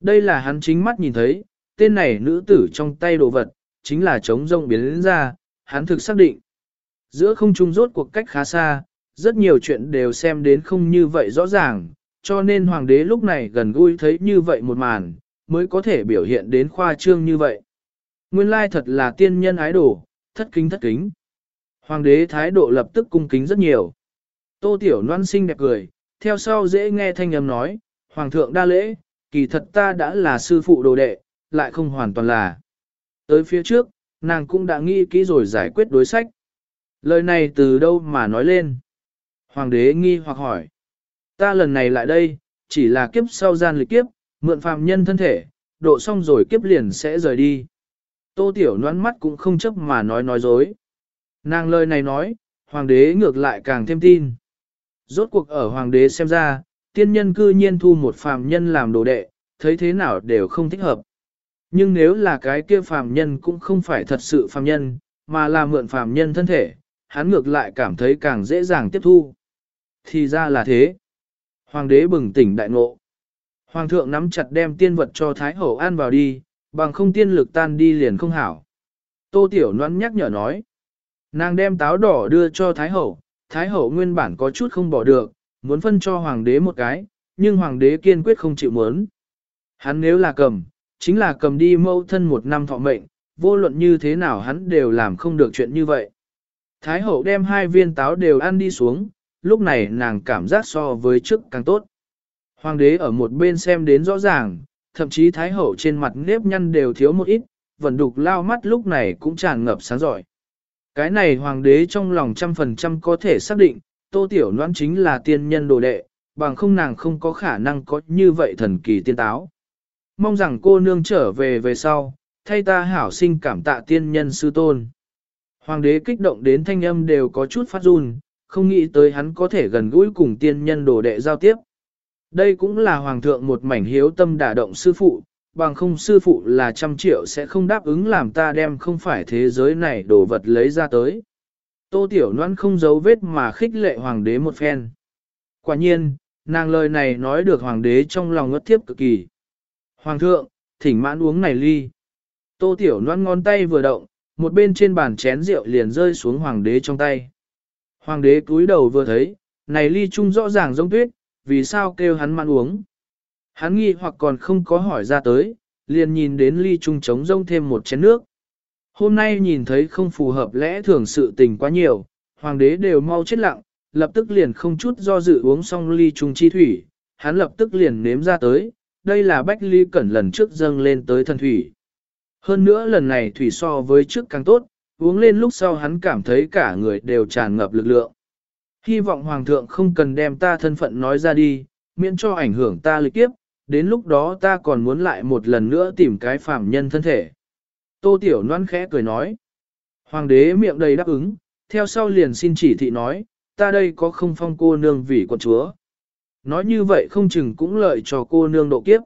Đây là hắn chính mắt nhìn thấy, tên này nữ tử trong tay đồ vật, chính là trống rông biến đến ra, hắn thực xác định. Giữa không trung rốt cuộc cách khá xa, rất nhiều chuyện đều xem đến không như vậy rõ ràng, cho nên hoàng đế lúc này gần gũi thấy như vậy một màn, mới có thể biểu hiện đến khoa trương như vậy. Nguyên lai thật là tiên nhân ái đồ, thất kính thất kính. Hoàng đế thái độ lập tức cung kính rất nhiều. Tô Tiểu Loan xinh đẹp cười, theo sau dễ nghe thanh âm nói, Hoàng thượng đa lễ, kỳ thật ta đã là sư phụ đồ đệ, lại không hoàn toàn là. Tới phía trước, nàng cũng đã nghĩ kỹ rồi giải quyết đối sách. Lời này từ đâu mà nói lên? Hoàng đế nghi hoặc hỏi. Ta lần này lại đây, chỉ là kiếp sau gian lịch kiếp, mượn phàm nhân thân thể, độ xong rồi kiếp liền sẽ rời đi. Tô Tiểu noán mắt cũng không chấp mà nói nói dối. Nàng lời này nói, hoàng đế ngược lại càng thêm tin. Rốt cuộc ở hoàng đế xem ra, tiên nhân cư nhiên thu một phàm nhân làm đồ đệ, thấy thế nào đều không thích hợp. Nhưng nếu là cái kia phàm nhân cũng không phải thật sự phàm nhân, mà là mượn phàm nhân thân thể, hắn ngược lại cảm thấy càng dễ dàng tiếp thu. Thì ra là thế. Hoàng đế bừng tỉnh đại ngộ. Hoàng thượng nắm chặt đem tiên vật cho Thái Hậu ăn vào đi, bằng không tiên lực tan đi liền không hảo. Tô Tiểu Loan nhắc nhở nói. Nàng đem táo đỏ đưa cho Thái Hậu, Thái Hậu nguyên bản có chút không bỏ được, muốn phân cho Hoàng đế một cái, nhưng Hoàng đế kiên quyết không chịu muốn. Hắn nếu là cầm, chính là cầm đi mâu thân một năm thọ mệnh, vô luận như thế nào hắn đều làm không được chuyện như vậy. Thái Hậu đem hai viên táo đều ăn đi xuống, lúc này nàng cảm giác so với trước càng tốt. Hoàng đế ở một bên xem đến rõ ràng, thậm chí thái hậu trên mặt nếp nhăn đều thiếu một ít, vẫn đục lao mắt lúc này cũng tràn ngập sáng giỏi. Cái này hoàng đế trong lòng trăm phần trăm có thể xác định, tô tiểu loan chính là tiên nhân đồ đệ, bằng không nàng không có khả năng có như vậy thần kỳ tiên táo. Mong rằng cô nương trở về về sau, thay ta hảo sinh cảm tạ tiên nhân sư tôn. Hoàng đế kích động đến thanh âm đều có chút phát run, không nghĩ tới hắn có thể gần gũi cùng tiên nhân đồ đệ giao tiếp. Đây cũng là hoàng thượng một mảnh hiếu tâm đả động sư phụ, bằng không sư phụ là trăm triệu sẽ không đáp ứng làm ta đem không phải thế giới này đồ vật lấy ra tới. Tô Tiểu Loan không giấu vết mà khích lệ hoàng đế một phen. Quả nhiên, nàng lời này nói được hoàng đế trong lòng ngất thiếp cực kỳ. Hoàng thượng, thỉnh mãn uống này ly. Tô Tiểu Loan ngón tay vừa động, một bên trên bàn chén rượu liền rơi xuống hoàng đế trong tay. Hoàng đế cúi đầu vừa thấy, này ly chung rõ ràng giống tuyết, vì sao kêu hắn mãn uống. Hắn nghi hoặc còn không có hỏi ra tới, liền nhìn đến ly chung trống rông thêm một chén nước. Hôm nay nhìn thấy không phù hợp lẽ thường sự tình quá nhiều, hoàng đế đều mau chết lặng, lập tức liền không chút do dự uống xong ly chung chi thủy, hắn lập tức liền nếm ra tới, đây là bách ly cẩn lần trước dâng lên tới thần thủy. Hơn nữa lần này thủy so với trước càng tốt, uống lên lúc sau hắn cảm thấy cả người đều tràn ngập lực lượng. Hy vọng Hoàng thượng không cần đem ta thân phận nói ra đi, miễn cho ảnh hưởng ta lịch kiếp, đến lúc đó ta còn muốn lại một lần nữa tìm cái phạm nhân thân thể. Tô Tiểu Loan khẽ cười nói. Hoàng đế miệng đầy đáp ứng, theo sau liền xin chỉ thị nói, ta đây có không phong cô nương vì quận chúa. Nói như vậy không chừng cũng lợi cho cô nương độ kiếp.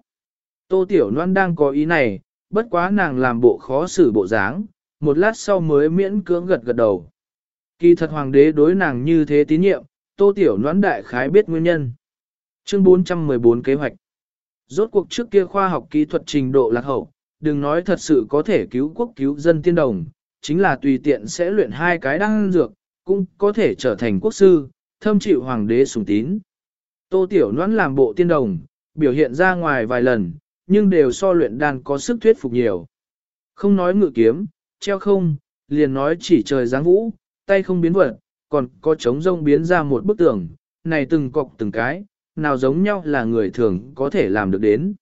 Tô Tiểu Loan đang có ý này, bất quá nàng làm bộ khó xử bộ dáng, một lát sau mới miễn cưỡng gật gật đầu. Kỳ thật hoàng đế đối nàng như thế tín nhiệm, tô tiểu Loan đại khái biết nguyên nhân. Chương 414 kế hoạch. Rốt cuộc trước kia khoa học kỹ thuật trình độ lạc hậu, đừng nói thật sự có thể cứu quốc cứu dân tiên đồng, chính là tùy tiện sẽ luyện hai cái đăng dược, cũng có thể trở thành quốc sư, thâm chịu hoàng đế sùng tín. Tô Tiểu Noãn làm bộ tiên đồng, biểu hiện ra ngoài vài lần, nhưng đều so luyện đan có sức thuyết phục nhiều. Không nói ngự kiếm, treo không, liền nói chỉ trời giáng vũ, tay không biến vật, còn có trống rông biến ra một bức tường, này từng cọc từng cái, nào giống nhau là người thường có thể làm được đến.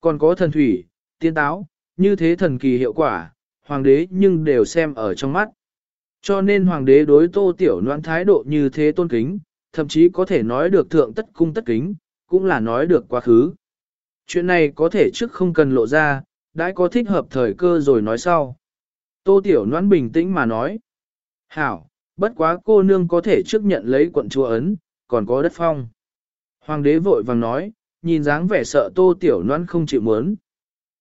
Còn có thần thủy, tiên táo, như thế thần kỳ hiệu quả, hoàng đế nhưng đều xem ở trong mắt. Cho nên hoàng đế đối tô tiểu noan thái độ như thế tôn kính, thậm chí có thể nói được thượng tất cung tất kính, cũng là nói được quá khứ. Chuyện này có thể trước không cần lộ ra, đã có thích hợp thời cơ rồi nói sau. Tô tiểu Noãn bình tĩnh mà nói. Hảo, bất quá cô nương có thể trước nhận lấy quận chúa ấn, còn có đất phong. Hoàng đế vội vàng nói, nhìn dáng vẻ sợ tô tiểu noãn không chịu muốn.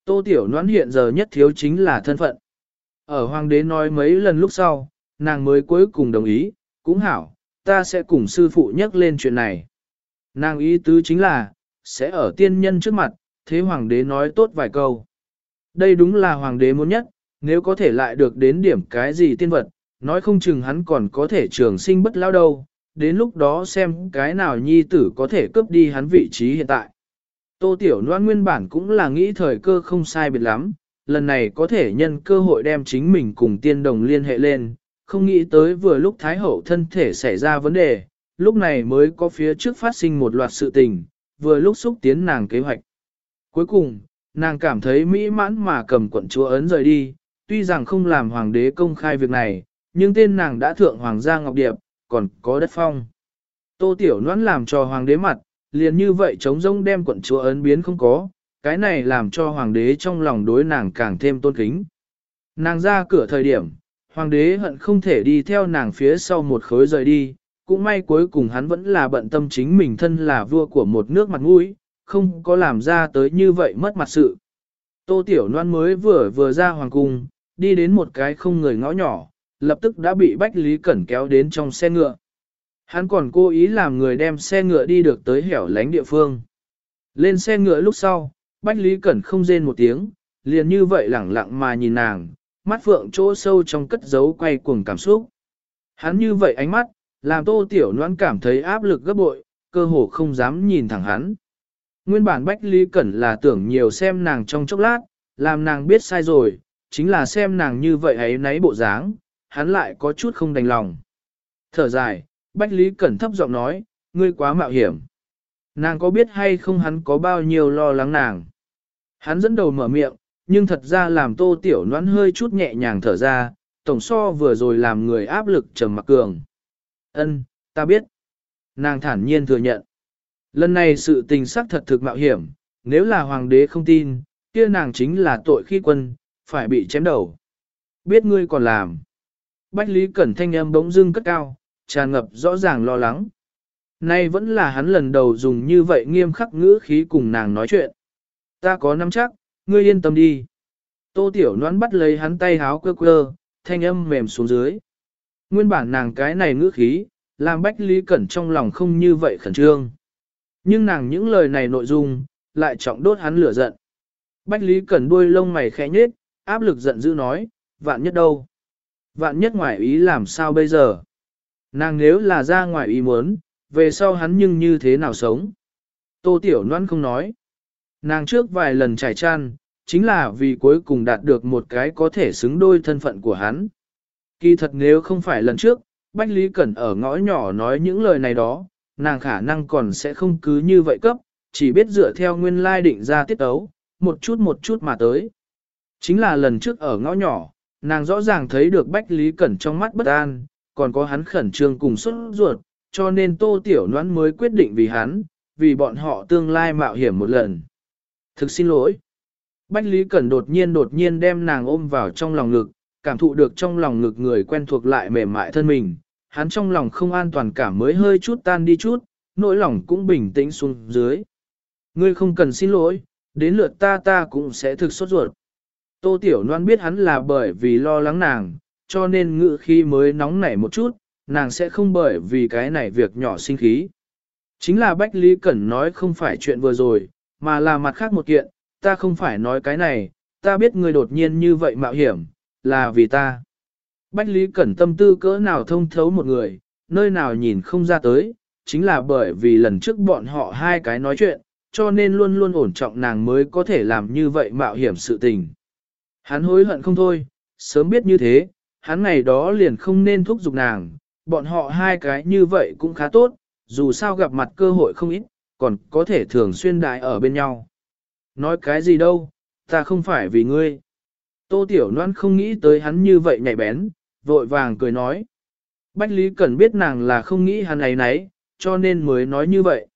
Tô tiểu noãn hiện giờ nhất thiếu chính là thân phận. Ở hoàng đế nói mấy lần lúc sau, nàng mới cuối cùng đồng ý, cũng hảo, ta sẽ cùng sư phụ nhắc lên chuyện này. Nàng ý tứ chính là, sẽ ở tiên nhân trước mặt, thế hoàng đế nói tốt vài câu. Đây đúng là hoàng đế muốn nhất, nếu có thể lại được đến điểm cái gì tiên vật, nói không chừng hắn còn có thể trường sinh bất lao đâu, đến lúc đó xem cái nào nhi tử có thể cướp đi hắn vị trí hiện tại. Tô Tiểu Loan nguyên bản cũng là nghĩ thời cơ không sai biệt lắm, lần này có thể nhân cơ hội đem chính mình cùng tiên đồng liên hệ lên, không nghĩ tới vừa lúc Thái Hậu thân thể xảy ra vấn đề, lúc này mới có phía trước phát sinh một loạt sự tình, vừa lúc xúc tiến nàng kế hoạch. Cuối cùng, nàng cảm thấy mỹ mãn mà cầm quận chúa ấn rời đi, tuy rằng không làm hoàng đế công khai việc này, nhưng tên nàng đã thượng hoàng gia ngọc điệp, còn có đất phong. Tô Tiểu Noãn làm cho hoàng đế mặt, liền như vậy chống rông đem quận chúa ấn biến không có, cái này làm cho hoàng đế trong lòng đối nàng càng thêm tôn kính. Nàng ra cửa thời điểm, hoàng đế hận không thể đi theo nàng phía sau một khối rời đi, cũng may cuối cùng hắn vẫn là bận tâm chính mình thân là vua của một nước mặt mũi, không có làm ra tới như vậy mất mặt sự. Tô Tiểu Loan mới vừa vừa ra hoàng cung, đi đến một cái không người ngõ nhỏ, lập tức đã bị Bách Lý Cẩn kéo đến trong xe ngựa. Hắn còn cố ý làm người đem xe ngựa đi được tới hẻo lánh địa phương. Lên xe ngựa lúc sau, Bách Lý Cẩn không rên một tiếng, liền như vậy lẳng lặng mà nhìn nàng, mắt phượng chỗ sâu trong cất giấu quay cuồng cảm xúc. Hắn như vậy ánh mắt, làm tô tiểu noan cảm thấy áp lực gấp bội, cơ hồ không dám nhìn thẳng hắn. Nguyên bản Bách Lý Cẩn là tưởng nhiều xem nàng trong chốc lát, làm nàng biết sai rồi, chính là xem nàng như vậy ấy nấy bộ dáng, hắn lại có chút không đành lòng. Thở dài, Bách Lý Cẩn thấp giọng nói, ngươi quá mạo hiểm. Nàng có biết hay không hắn có bao nhiêu lo lắng nàng. Hắn dẫn đầu mở miệng, nhưng thật ra làm tô tiểu noãn hơi chút nhẹ nhàng thở ra, tổng so vừa rồi làm người áp lực trầm mặc cường. Ân, ta biết. Nàng thản nhiên thừa nhận. Lần này sự tình xác thật thực mạo hiểm, nếu là hoàng đế không tin, kia nàng chính là tội khi quân, phải bị chém đầu. Biết ngươi còn làm. Bách Lý Cẩn thanh âm bỗng dưng cất cao, tràn ngập rõ ràng lo lắng. Nay vẫn là hắn lần đầu dùng như vậy nghiêm khắc ngữ khí cùng nàng nói chuyện. Ta có nắm chắc, ngươi yên tâm đi. Tô Tiểu Noãn bắt lấy hắn tay háo quơ quơ, thanh âm mềm xuống dưới. Nguyên bản nàng cái này ngữ khí, làm Bách Lý Cẩn trong lòng không như vậy khẩn trương. Nhưng nàng những lời này nội dung, lại trọng đốt hắn lửa giận. Bách Lý Cẩn đuôi lông mày khẽ nhết, áp lực giận dữ nói, vạn nhất đâu? Vạn nhất ngoài ý làm sao bây giờ? Nàng nếu là ra ngoài ý muốn, về sau hắn nhưng như thế nào sống? Tô Tiểu Loan không nói. Nàng trước vài lần trải chăn, chính là vì cuối cùng đạt được một cái có thể xứng đôi thân phận của hắn. Kỳ thật nếu không phải lần trước, Bách Lý Cẩn ở ngõ nhỏ nói những lời này đó, nàng khả năng còn sẽ không cứ như vậy cấp, chỉ biết dựa theo nguyên lai định ra tiết ấu, một chút một chút mà tới. Chính là lần trước ở ngõ nhỏ, nàng rõ ràng thấy được Bách Lý Cẩn trong mắt bất an, còn có hắn khẩn trương cùng xuất ruột, cho nên Tô Tiểu Noãn mới quyết định vì hắn, vì bọn họ tương lai mạo hiểm một lần. Thực xin lỗi. Bách Lý Cẩn đột nhiên đột nhiên đem nàng ôm vào trong lòng ngực, cảm thụ được trong lòng ngực người quen thuộc lại mềm mại thân mình, hắn trong lòng không an toàn cảm mới hơi chút tan đi chút, nỗi lòng cũng bình tĩnh xuống dưới. Ngươi không cần xin lỗi, đến lượt ta ta cũng sẽ thực sốt ruột. Tô Tiểu Loan biết hắn là bởi vì lo lắng nàng, cho nên ngự khi mới nóng nảy một chút, nàng sẽ không bởi vì cái này việc nhỏ sinh khí. Chính là Bách Lý Cẩn nói không phải chuyện vừa rồi, mà là mặt khác một kiện, ta không phải nói cái này, ta biết ngươi đột nhiên như vậy mạo hiểm, là vì ta. Bách Lý Cẩn tâm tư cỡ nào thông thấu một người, nơi nào nhìn không ra tới, chính là bởi vì lần trước bọn họ hai cái nói chuyện, cho nên luôn luôn ổn trọng nàng mới có thể làm như vậy mạo hiểm sự tình. Hắn hối hận không thôi, sớm biết như thế, hắn ngày đó liền không nên thúc giục nàng, bọn họ hai cái như vậy cũng khá tốt, dù sao gặp mặt cơ hội không ít, còn có thể thường xuyên đại ở bên nhau. Nói cái gì đâu, ta không phải vì ngươi. Tô Tiểu Loan không nghĩ tới hắn như vậy nhạy bén, vội vàng cười nói. Bách Lý Cẩn biết nàng là không nghĩ hắn ấy nấy, cho nên mới nói như vậy.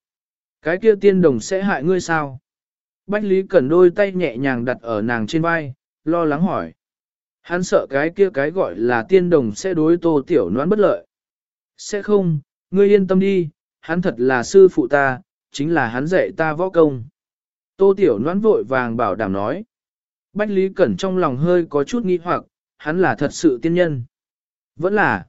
Cái kia tiên đồng sẽ hại ngươi sao? Bách Lý Cẩn đôi tay nhẹ nhàng đặt ở nàng trên vai, lo lắng hỏi. Hắn sợ cái kia cái gọi là tiên đồng sẽ đối tô tiểu noãn bất lợi. Sẽ không, ngươi yên tâm đi, hắn thật là sư phụ ta, chính là hắn dạy ta võ công. Tô tiểu Loan vội vàng bảo đảm nói. Bách Lý Cẩn trong lòng hơi có chút nghi hoặc, hắn là thật sự tiên nhân. Vẫn là,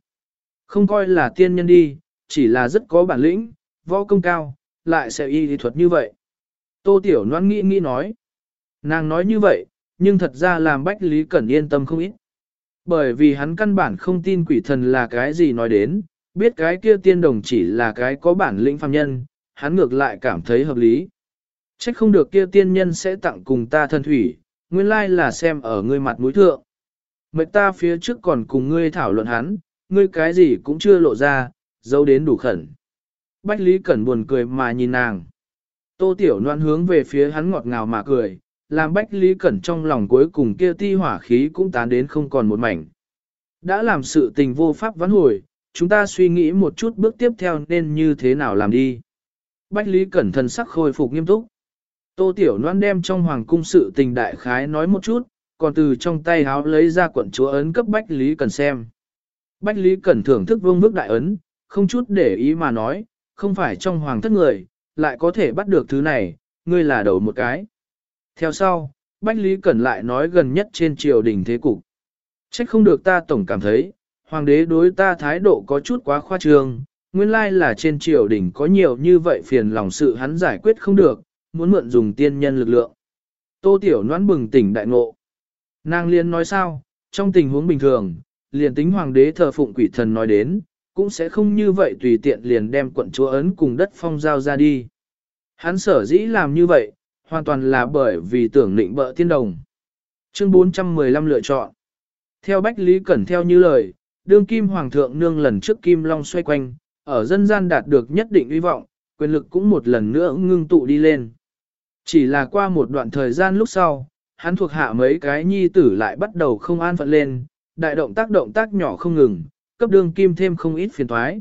không coi là tiên nhân đi, chỉ là rất có bản lĩnh, võ công cao, lại sẽ y lý thuật như vậy. Tô Tiểu Loan nghĩ nghĩ nói. Nàng nói như vậy, nhưng thật ra làm Bách Lý Cẩn yên tâm không ít. Bởi vì hắn căn bản không tin quỷ thần là cái gì nói đến, biết cái kia tiên đồng chỉ là cái có bản lĩnh phàm nhân, hắn ngược lại cảm thấy hợp lý. Trách không được kia tiên nhân sẽ tặng cùng ta thân thủy, nguyên lai là xem ở ngươi mặt mũi thượng. Mệnh ta phía trước còn cùng ngươi thảo luận hắn, ngươi cái gì cũng chưa lộ ra, dấu đến đủ khẩn. Bách Lý Cẩn buồn cười mà nhìn nàng. Tô Tiểu Loan hướng về phía hắn ngọt ngào mà cười, làm Bách Lý Cẩn trong lòng cuối cùng kia ti hỏa khí cũng tán đến không còn một mảnh. Đã làm sự tình vô pháp vãn hồi, chúng ta suy nghĩ một chút bước tiếp theo nên như thế nào làm đi. Bách Lý Cẩn thần sắc khôi phục nghiêm túc. Tô Tiểu Loan đem trong hoàng cung sự tình đại khái nói một chút, còn từ trong tay háo lấy ra quận chúa ấn cấp Bách Lý Cẩn xem. Bách Lý Cẩn thưởng thức vương bức đại ấn, không chút để ý mà nói, không phải trong hoàng thất người, lại có thể bắt được thứ này, ngươi là đầu một cái. Theo sau, Bách Lý Cẩn lại nói gần nhất trên triều đình thế cục. Trách không được ta tổng cảm thấy, hoàng đế đối ta thái độ có chút quá khoa trương, nguyên lai là trên triều đình có nhiều như vậy phiền lòng sự hắn giải quyết không được, muốn mượn dùng tiên nhân lực lượng. Tô Tiểu Noãn bừng tỉnh đại ngộ. Nàng liên nói sao, trong tình huống bình thường, liền tính hoàng đế thờ phụng quỷ thần nói đến, cũng sẽ không như vậy tùy tiện liền đem quận chúa ấn cùng đất phong giao ra đi. Hắn sở dĩ làm như vậy, hoàn toàn là bởi vì tưởng định bợ tiên đồng. Chương 415 lựa chọn. Theo Bách Lý Cẩn theo như lời, đương kim hoàng thượng nương lần trước kim long xoay quanh, ở dân gian đạt được nhất định uy vọng, quyền lực cũng một lần nữa ngưng tụ đi lên. Chỉ là qua một đoạn thời gian lúc sau, hắn thuộc hạ mấy cái nhi tử lại bắt đầu không an phận lên, đại động tác động tác nhỏ không ngừng, cấp đương kim thêm không ít phiền thoái.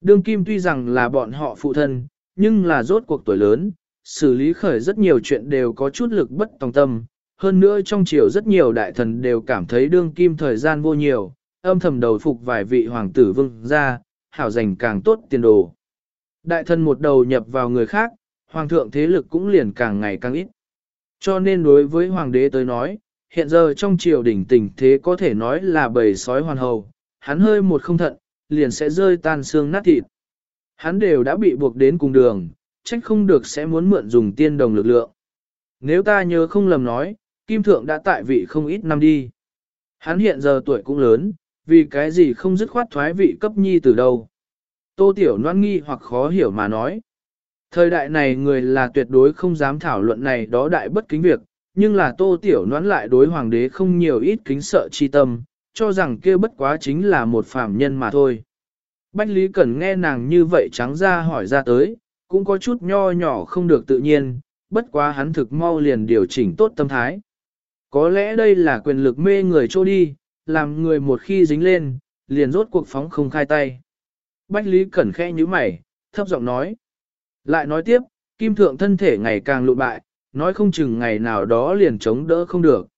Đương kim tuy rằng là bọn họ phụ thân, nhưng là rốt cuộc tuổi lớn, xử lý khởi rất nhiều chuyện đều có chút lực bất tòng tâm. Hơn nữa trong triều rất nhiều đại thần đều cảm thấy đương kim thời gian vô nhiều, âm thầm đầu phục vài vị hoàng tử vương ra, hảo giành càng tốt tiền đồ. Đại thần một đầu nhập vào người khác, hoàng thượng thế lực cũng liền càng ngày càng ít. Cho nên đối với hoàng đế tới nói, hiện giờ trong triều đỉnh tình thế có thể nói là bầy sói hoàn hầu, hắn hơi một không thận, liền sẽ rơi tan xương nát thịt. Hắn đều đã bị buộc đến cùng đường, trách không được sẽ muốn mượn dùng tiên đồng lực lượng. Nếu ta nhớ không lầm nói, Kim Thượng đã tại vị không ít năm đi. Hắn hiện giờ tuổi cũng lớn, vì cái gì không dứt khoát thoái vị cấp nhi từ đâu. Tô Tiểu Loan nghi hoặc khó hiểu mà nói. Thời đại này người là tuyệt đối không dám thảo luận này đó đại bất kính việc, nhưng là Tô Tiểu Loan lại đối hoàng đế không nhiều ít kính sợ chi tâm, cho rằng kia bất quá chính là một phàm nhân mà thôi. Bách Lý Cẩn nghe nàng như vậy trắng ra hỏi ra tới, cũng có chút nho nhỏ không được tự nhiên, bất quá hắn thực mau liền điều chỉnh tốt tâm thái. Có lẽ đây là quyền lực mê người trô đi, làm người một khi dính lên, liền rốt cuộc phóng không khai tay. Bách Lý Cẩn khẽ như mày, thấp giọng nói. Lại nói tiếp, kim thượng thân thể ngày càng lụ bại, nói không chừng ngày nào đó liền chống đỡ không được.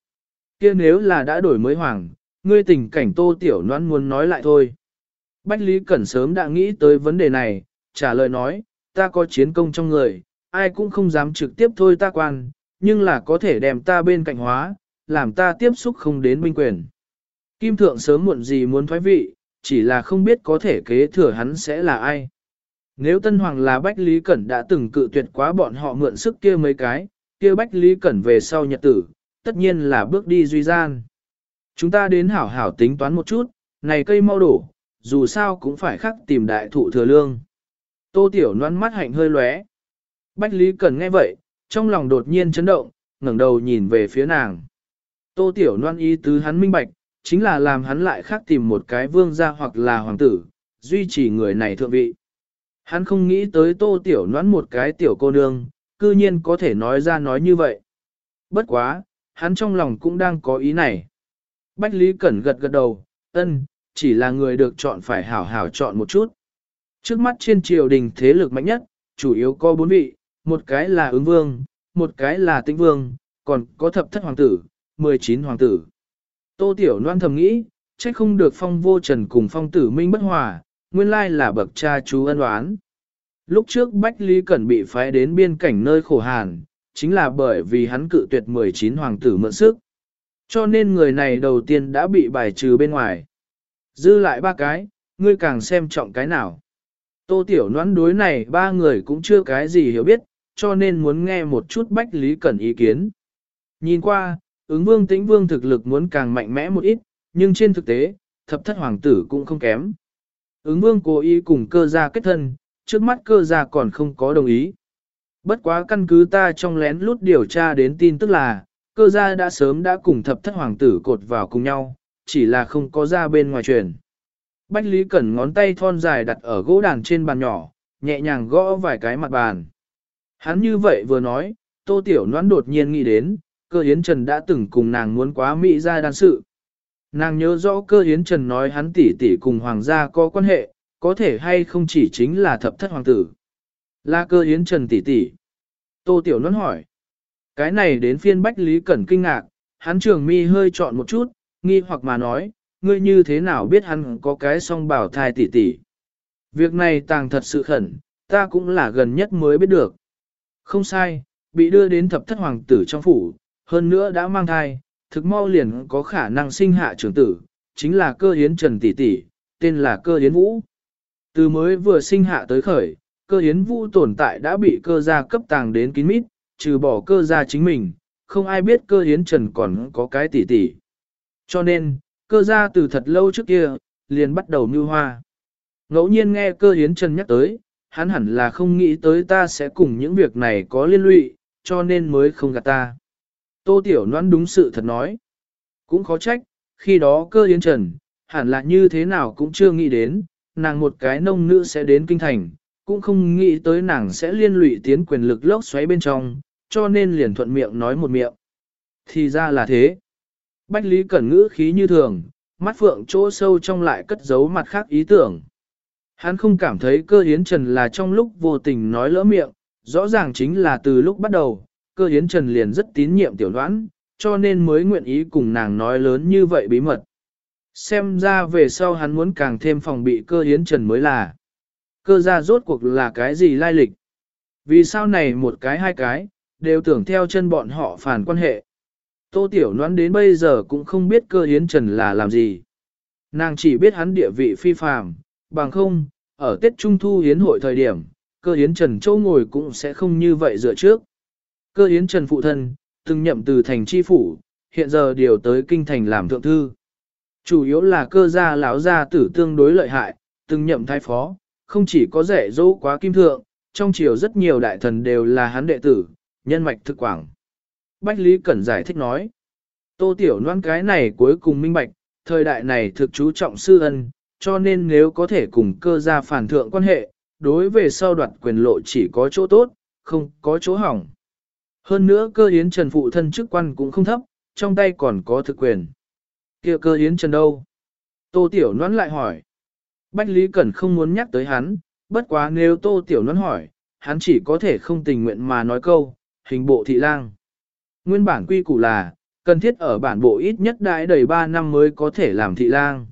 kia nếu là đã đổi mới hoàng, ngươi tình cảnh tô tiểu noan muốn nói lại thôi. Bách Lý Cẩn sớm đã nghĩ tới vấn đề này, trả lời nói, ta có chiến công trong người, ai cũng không dám trực tiếp thôi ta quan, nhưng là có thể đem ta bên cạnh hóa, làm ta tiếp xúc không đến binh quyền. Kim Thượng sớm muộn gì muốn thoái vị, chỉ là không biết có thể kế thừa hắn sẽ là ai. Nếu Tân Hoàng là Bách Lý Cẩn đã từng cự tuyệt quá bọn họ mượn sức kia mấy cái, kia Bách Lý Cẩn về sau nhật tử, tất nhiên là bước đi duy gian. Chúng ta đến hảo hảo tính toán một chút, này cây mau đổ, dù sao cũng phải khắc tìm đại thụ thừa lương. Tô Tiểu noan mắt hạnh hơi lóe. Bách Lý Cẩn nghe vậy, trong lòng đột nhiên chấn động, ngẩng đầu nhìn về phía nàng. Tô Tiểu noan ý tứ hắn minh bạch, chính là làm hắn lại khác tìm một cái vương gia hoặc là hoàng tử, duy trì người này thượng vị. Hắn không nghĩ tới Tô Tiểu noãn một cái tiểu cô nương, cư nhiên có thể nói ra nói như vậy. Bất quá, hắn trong lòng cũng đang có ý này. Bách Lý Cẩn gật gật đầu, ân, chỉ là người được chọn phải hảo hảo chọn một chút. Trước mắt trên triều đình thế lực mạnh nhất, chủ yếu có bốn vị, một cái là ứng vương, một cái là tĩnh vương, còn có thập thất hoàng tử, 19 hoàng tử. Tô Tiểu Loan thầm nghĩ, trách không được phong vô trần cùng phong tử minh bất hòa, nguyên lai là bậc cha chú ân oán. Lúc trước Bách Lý Cẩn bị phái đến biên cảnh nơi khổ hàn, chính là bởi vì hắn cự tuyệt 19 hoàng tử mượn sức. Cho nên người này đầu tiên đã bị bài trừ bên ngoài. Dư lại ba cái, ngươi càng xem trọng cái nào. Tô Tiểu Loan đối này ba người cũng chưa cái gì hiểu biết, cho nên muốn nghe một chút Bách Lý Cẩn ý kiến. Nhìn qua, ứng vương tĩnh vương thực lực muốn càng mạnh mẽ một ít, nhưng trên thực tế, thập thất hoàng tử cũng không kém. Ứng vương cố ý cùng cơ gia kết thân, trước mắt cơ gia còn không có đồng ý. Bất quá căn cứ ta trong lén lút điều tra đến tin tức là, cơ gia đã sớm đã cùng thập thất hoàng tử cột vào cùng nhau, chỉ là không có ra bên ngoài truyền. Bách Lý Cẩn ngón tay thon dài đặt ở gỗ đàn trên bàn nhỏ, nhẹ nhàng gõ vài cái mặt bàn. Hắn như vậy vừa nói, Tô Tiểu Noãn đột nhiên nghĩ đến, cơ hiến trần đã từng cùng nàng muốn quá Mỹ ra đan sự. Nàng nhớ rõ cơ hiến trần nói hắn tỷ tỷ cùng hoàng gia có quan hệ, có thể hay không chỉ chính là thập thất hoàng tử. Là cơ hiến trần tỷ tỷ. Tô Tiểu Noãn hỏi. Cái này đến phiên Bách Lý Cẩn kinh ngạc, hắn trường mi hơi chọn một chút, nghi hoặc mà nói, ngươi như thế nào biết hắn có cái song bảo thai tỷ tỷ. Việc này tàng thật sự khẩn, ta cũng là gần nhất mới biết được. Không sai, bị đưa đến thập thất hoàng tử trong phủ, hơn nữa đã mang thai, thực mau liền có khả năng sinh hạ trưởng tử, chính là cơ hiến trần tỷ tỷ, tên là cơ hiến vũ. Từ mới vừa sinh hạ tới khởi, cơ hiến vũ tồn tại đã bị cơ gia cấp tàng đến kín mít, trừ bỏ cơ gia chính mình, không ai biết cơ hiến trần còn có cái tỷ tỷ. Cho nên, cơ gia từ thật lâu trước kia, liền bắt đầu mưu hoa. Ngẫu nhiên nghe cơ hiến trần nhắc tới, hắn hẳn là không nghĩ tới ta sẽ cùng những việc này có liên lụy, cho nên mới không gạt ta. Tô Tiểu Loan đúng sự thật nói. Cũng khó trách, khi đó cơ Yến trần, hẳn là như thế nào cũng chưa nghĩ đến, nàng một cái nông nữ sẽ đến kinh thành, cũng không nghĩ tới nàng sẽ liên lụy tiến quyền lực lốc xoáy bên trong, cho nên liền thuận miệng nói một miệng. Thì ra là thế. Bách Lý Cẩn ngữ khí như thường, mắt phượng chỗ sâu trong lại cất giấu mặt khác ý tưởng. Hắn không cảm thấy cơ Yến trần là trong lúc vô tình nói lỡ miệng, rõ ràng chính là từ lúc bắt đầu, cơ hiến trần liền rất tín nhiệm tiểu đoán, cho nên mới nguyện ý cùng nàng nói lớn như vậy bí mật. Xem ra về sau hắn muốn càng thêm phòng bị cơ hiến trần mới là. Cơ gia rốt cuộc là cái gì lai lịch? Vì sao này một cái hai cái, đều tưởng theo chân bọn họ phản quan hệ. Tô Tiểu Loan đến bây giờ cũng không biết cơ hiến trần là làm gì. Nàng chỉ biết hắn địa vị phi phàm, bằng không, ở Tết Trung Thu hiến hội thời điểm, cơ hiến trần châu ngồi cũng sẽ không như vậy dựa trước. Cơ hiến trần phụ thân, từng nhậm từ thành chi phủ, hiện giờ điều tới kinh thành làm thượng thư. Chủ yếu là cơ gia lão gia tử tương đối lợi hại, từng nhậm thái phó, không chỉ có rẻ dỗ quá kim thượng, trong triều rất nhiều đại thần đều là hắn đệ tử, nhân mạch thực quảng. Bách Lý Cẩn giải thích nói, tô tiểu noan cái này cuối cùng minh bạch, thời đại này thực chú trọng sư ân, cho nên nếu có thể cùng cơ gia phản thượng quan hệ, đối về sau đoạt quyền lộ chỉ có chỗ tốt, không có chỗ hỏng. Hơn nữa cơ yến trần phụ thân chức quan cũng không thấp, trong tay còn có thực quyền. kia cơ yến trần đâu? Tô Tiểu Noãn lại hỏi. Bách Lý Cẩn không muốn nhắc tới hắn, bất quá nếu Tô Tiểu Noãn hỏi, hắn chỉ có thể không tình nguyện mà nói câu, hình bộ thị lang. Nguyên bản quy củ là, cần thiết ở bản bộ ít nhất đại đầy 3 năm mới có thể làm thị lang.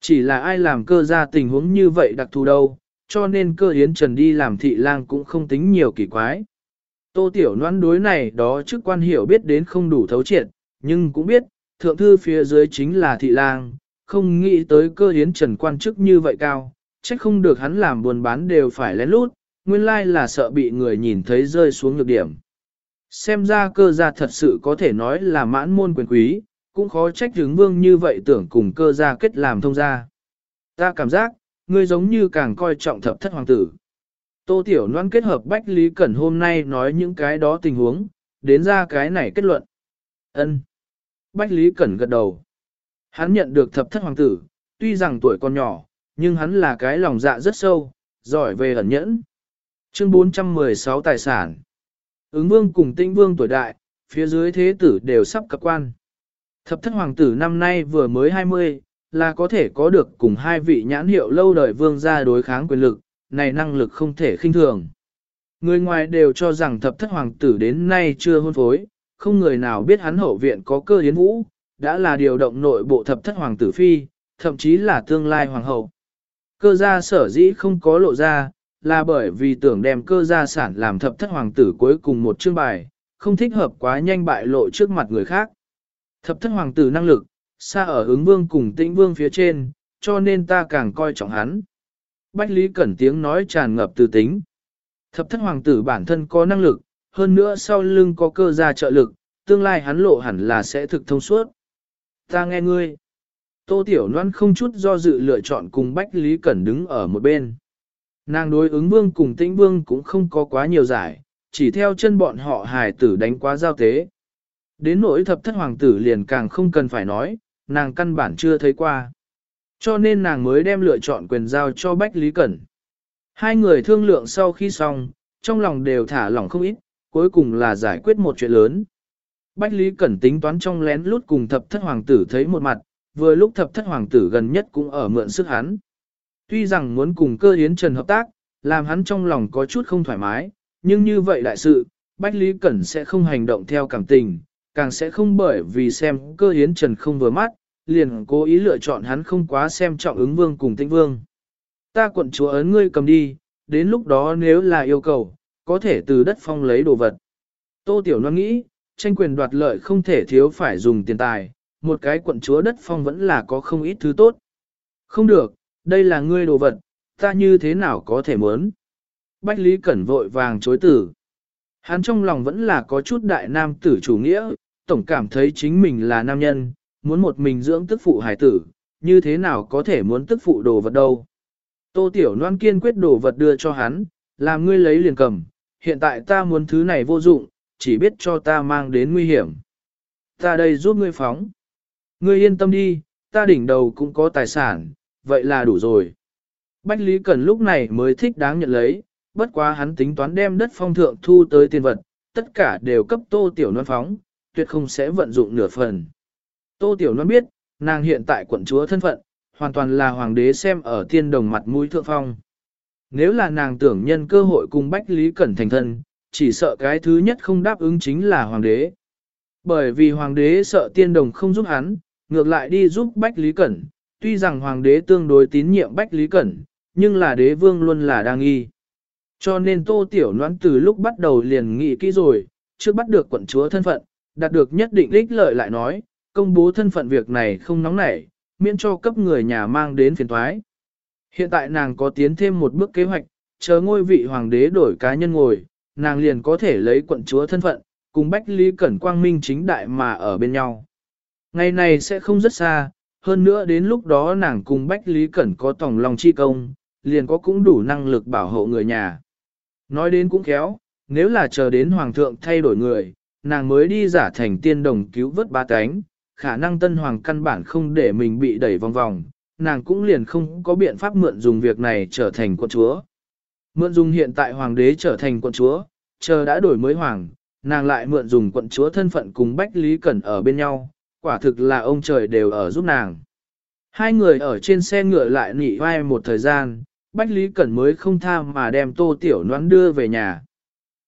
Chỉ là ai làm cơ ra tình huống như vậy đặc thù đâu, cho nên cơ Yến trần đi làm thị lang cũng không tính nhiều kỳ quái. Tô Tiểu Loan đối này đó chức quan hiểu biết đến không đủ thấu triệt, nhưng cũng biết, thượng thư phía dưới chính là thị lang, không nghĩ tới cơ hiến trần quan chức như vậy cao, trách không được hắn làm buồn bán đều phải lén lút, nguyên lai là sợ bị người nhìn thấy rơi xuống nhược điểm. Xem ra cơ gia thật sự có thể nói là mãn môn quyền quý, cũng khó trách hướng vương như vậy tưởng cùng cơ gia kết làm thông gia. Ta cảm giác, ngươi giống như càng coi trọng thập thất hoàng tử. Tô Tiểu Loan kết hợp Bách Lý Cẩn hôm nay nói những cái đó tình huống, đến ra cái này kết luận. Ân. Bách Lý Cẩn gật đầu. Hắn nhận được thập thất hoàng tử, tuy rằng tuổi còn nhỏ, nhưng hắn là cái lòng dạ rất sâu, giỏi về ẩn nhẫn. Chương 416 tài sản. Ứng vương cùng tinh vương tuổi đại, phía dưới thế tử đều sắp cập quan. Thập thất hoàng tử năm nay vừa mới 20, là có thể có được cùng hai vị nhãn hiệu lâu đời vương gia đối kháng quyền lực, này năng lực không thể khinh thường. Người ngoài đều cho rằng thập thất hoàng tử đến nay chưa hôn phối, không người nào biết hắn hậu viện có cơ hiến vũ, đã là điều động nội bộ thập thất hoàng tử phi, thậm chí là tương lai hoàng hậu. Cơ gia sở dĩ không có lộ ra, là bởi vì tưởng đem cơ gia sản làm thập thất hoàng tử cuối cùng một chương bài, không thích hợp quá nhanh bại lộ trước mặt người khác. Thập thất hoàng tử năng lực, xa ở ứng vương cùng tĩnh vương phía trên, cho nên ta càng coi trọng hắn. Bách Lý Cẩn tiếng nói tràn ngập từ tính. Thập thất hoàng tử bản thân có năng lực, hơn nữa sau lưng có cơ gia trợ lực, tương lai hắn lộ hẳn là sẽ thực thông suốt. Ta nghe ngươi. Tô Tiểu Loan không chút do dự lựa chọn cùng Bách Lý Cẩn đứng ở một bên. Nàng đối ứng vương cùng tĩnh vương cũng không có quá nhiều giải, chỉ theo chân bọn họ hài tử đánh quá giao tế. Đến nỗi thập thất hoàng tử liền càng không cần phải nói, nàng căn bản chưa thấy qua. Cho nên nàng mới đem lựa chọn quyền giao cho Bách Lý Cẩn. Hai người thương lượng sau khi xong, trong lòng đều thả lỏng không ít, cuối cùng là giải quyết một chuyện lớn. Bách Lý Cẩn tính toán trong lén lút cùng thập thất hoàng tử thấy một mặt, vừa lúc thập thất hoàng tử gần nhất cũng ở mượn sức hắn. Tuy rằng muốn cùng cơ hiến trần hợp tác, làm hắn trong lòng có chút không thoải mái, nhưng như vậy đại sự, Bách Lý Cẩn sẽ không hành động theo cảm tình, càng sẽ không bởi vì xem cơ hiến trần không vừa mắt, liền cố ý lựa chọn hắn không quá xem trọng ứng vương cùng tĩnh vương. Ta quận chúa ấn ngươi cầm đi, đến lúc đó nếu là yêu cầu, có thể từ đất phong lấy đồ vật. Tô Tiểu Loan nghĩ, tranh quyền đoạt lợi không thể thiếu phải dùng tiền tài, một cái quận chúa đất phong vẫn là có không ít thứ tốt. Không được, đây là ngươi đồ vật, ta như thế nào có thể muốn. Bách Lý Cẩn vội vàng chối tử. Hắn trong lòng vẫn là có chút đại nam tử chủ nghĩa, tổng cảm thấy chính mình là nam nhân, muốn một mình dưỡng tức phụ hải tử, như thế nào có thể muốn tức phụ đồ vật đâu. Tô Tiểu Loan kiên quyết đồ vật đưa cho hắn, làm ngươi lấy liền cầm, hiện tại ta muốn thứ này vô dụng, chỉ biết cho ta mang đến nguy hiểm. Ta đây giúp ngươi phóng. Ngươi yên tâm đi, ta đỉnh đầu cũng có tài sản, vậy là đủ rồi. Bách Lý Cẩn lúc này mới thích đáng nhận lấy, bất quá hắn tính toán đem đất phong thượng thu tới tiền vật, tất cả đều cấp tô tiểu loan phóng, tuyệt không sẽ vận dụng nửa phần. Tô tiểu loan biết, nàng hiện tại quận chúa thân phận, hoàn toàn là hoàng đế xem ở tiên đồng mặt mũi thượng phong. Nếu là nàng tưởng nhân cơ hội cùng Bách Lý Cẩn thành thân, chỉ sợ cái thứ nhất không đáp ứng chính là hoàng đế. Bởi vì hoàng đế sợ tiên đồng không giúp hắn, ngược lại đi giúp Bách Lý Cẩn, tuy rằng hoàng đế tương đối tín nhiệm Bách Lý Cẩn, nhưng là đế vương luôn là đang nghi. Cho nên tô tiểu noãn từ lúc bắt đầu liền nghĩ kỹ rồi, trước bắt được quận chúa thân phận, đạt được nhất định ích lợi lại nói, công bố thân phận việc này không nóng nảy, miễn cho cấp người nhà mang đến phiền thoái. Hiện tại nàng có tiến thêm một bước kế hoạch, chờ ngôi vị hoàng đế đổi cá nhân ngồi, nàng liền có thể lấy quận chúa thân phận, cùng Bách Lý Cẩn Quang Minh chính đại mà ở bên nhau. Ngày này sẽ không rất xa, hơn nữa đến lúc đó nàng cùng Bách Lý Cẩn có tổng lòng chi công, liền có cũng đủ năng lực bảo hộ người nhà. Nói đến cũng khéo, nếu là chờ đến Hoàng thượng thay đổi người, nàng mới đi giả thành tiên đồng cứu vớt ba cánh, khả năng tân hoàng căn bản không để mình bị đẩy vòng vòng, nàng cũng liền không có biện pháp mượn dùng việc này trở thành quận chúa. Mượn dùng hiện tại hoàng đế trở thành quận chúa, chờ đã đổi mới hoàng, nàng lại mượn dùng quận chúa thân phận cùng Bách Lý Cẩn ở bên nhau, quả thực là ông trời đều ở giúp nàng. Hai người ở trên xe ngựa lại nỉ vai một thời gian, Bách Lý Cẩn mới không tha mà đem Tô Tiểu Noãn đưa về nhà.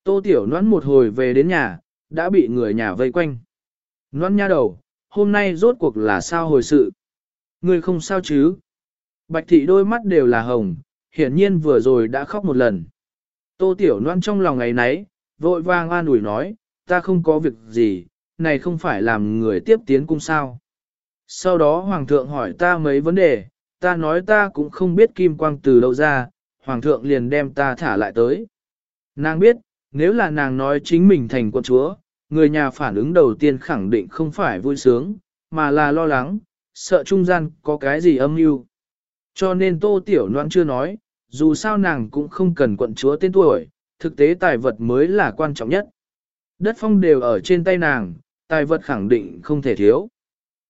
Tô Tiểu Noãn một hồi về đến nhà, đã bị người nhà vây quanh. Noãn nha đầu, hôm nay rốt cuộc là sao hồi sự? Người không sao chứ? Bạch thị đôi mắt đều là hồng, hiển nhiên vừa rồi đã khóc một lần. Tô Tiểu Loan trong lòng ngày nấy, vội vàng an ủi nói, ta không có việc gì, này không phải làm người tiếp tiến cung sao. Sau đó Hoàng thượng hỏi ta mấy vấn đề, ta nói ta cũng không biết kim quang từ đâu ra, Hoàng thượng liền đem ta thả lại tới. Nàng biết, nếu là nàng nói chính mình thành quân chúa, người nhà phản ứng đầu tiên khẳng định không phải vui sướng, mà là lo lắng, sợ trung gian có cái gì âm mưu. Cho nên Tô Tiểu Loan chưa nói, dù sao nàng cũng không cần quận chúa tên tuổi, thực tế tài vật mới là quan trọng nhất. Đất phong đều ở trên tay nàng, tài vật khẳng định không thể thiếu.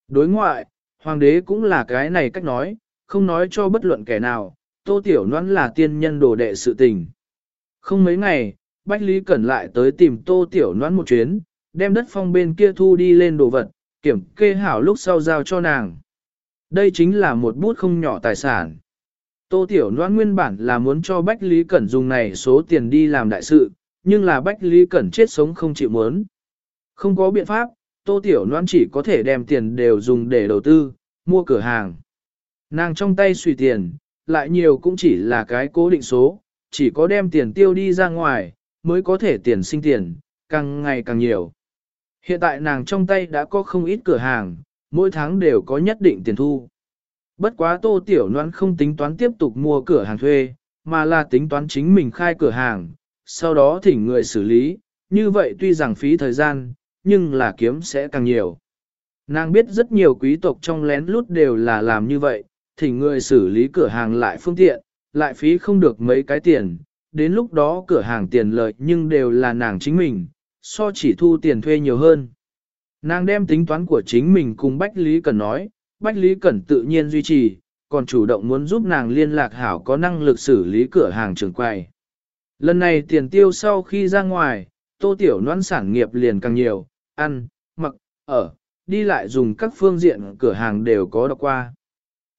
Đối ngoại, hoàng đế cũng là cái này cách nói, không nói cho bất luận kẻ nào, Tô Tiểu Loan là tiên nhân đồ đệ sự tình. Không mấy ngày, Bách Lý Cẩn lại tới tìm Tô Tiểu Loan một chuyến, đem đất phong bên kia thu đi lên đồ vật, kiểm kê hảo lúc sau giao cho nàng. Đây chính là một bút không nhỏ tài sản. Tô Tiểu Loan nguyên bản là muốn cho Bách Lý Cẩn dùng này số tiền đi làm đại sự, nhưng là Bách Lý Cẩn chết sống không chịu muốn. Không có biện pháp, Tô Tiểu Loan chỉ có thể đem tiền đều dùng để đầu tư, mua cửa hàng. Nàng trong tay suy tiền, lại nhiều cũng chỉ là cái cố định số, chỉ có đem tiền tiêu đi ra ngoài, mới có thể tiền sinh tiền, càng ngày càng nhiều. Hiện tại nàng trong tay đã có không ít cửa hàng, mỗi tháng đều có nhất định tiền thu. Bất quá tô tiểu noan không tính toán tiếp tục mua cửa hàng thuê, mà là tính toán chính mình khai cửa hàng, sau đó thỉnh người xử lý, như vậy tuy rằng phí thời gian, nhưng là kiếm sẽ càng nhiều. Nàng biết rất nhiều quý tộc trong lén lút đều là làm như vậy, thỉnh người xử lý cửa hàng lại phương tiện, lại phí không được mấy cái tiền, đến lúc đó cửa hàng tiền lợi nhưng đều là nàng chính mình, so chỉ thu tiền thuê nhiều hơn. Nàng đem tính toán của chính mình cùng Bách Lý Cẩn nói, Bách Lý Cẩn tự nhiên duy trì, còn chủ động muốn giúp nàng liên lạc hảo có năng lực xử lý cửa hàng trường quầy. Lần này tiền tiêu sau khi ra ngoài, tô tiểu noan sản nghiệp liền càng nhiều, ăn, mặc, ở, đi lại dùng các phương diện cửa hàng đều có đọc qua.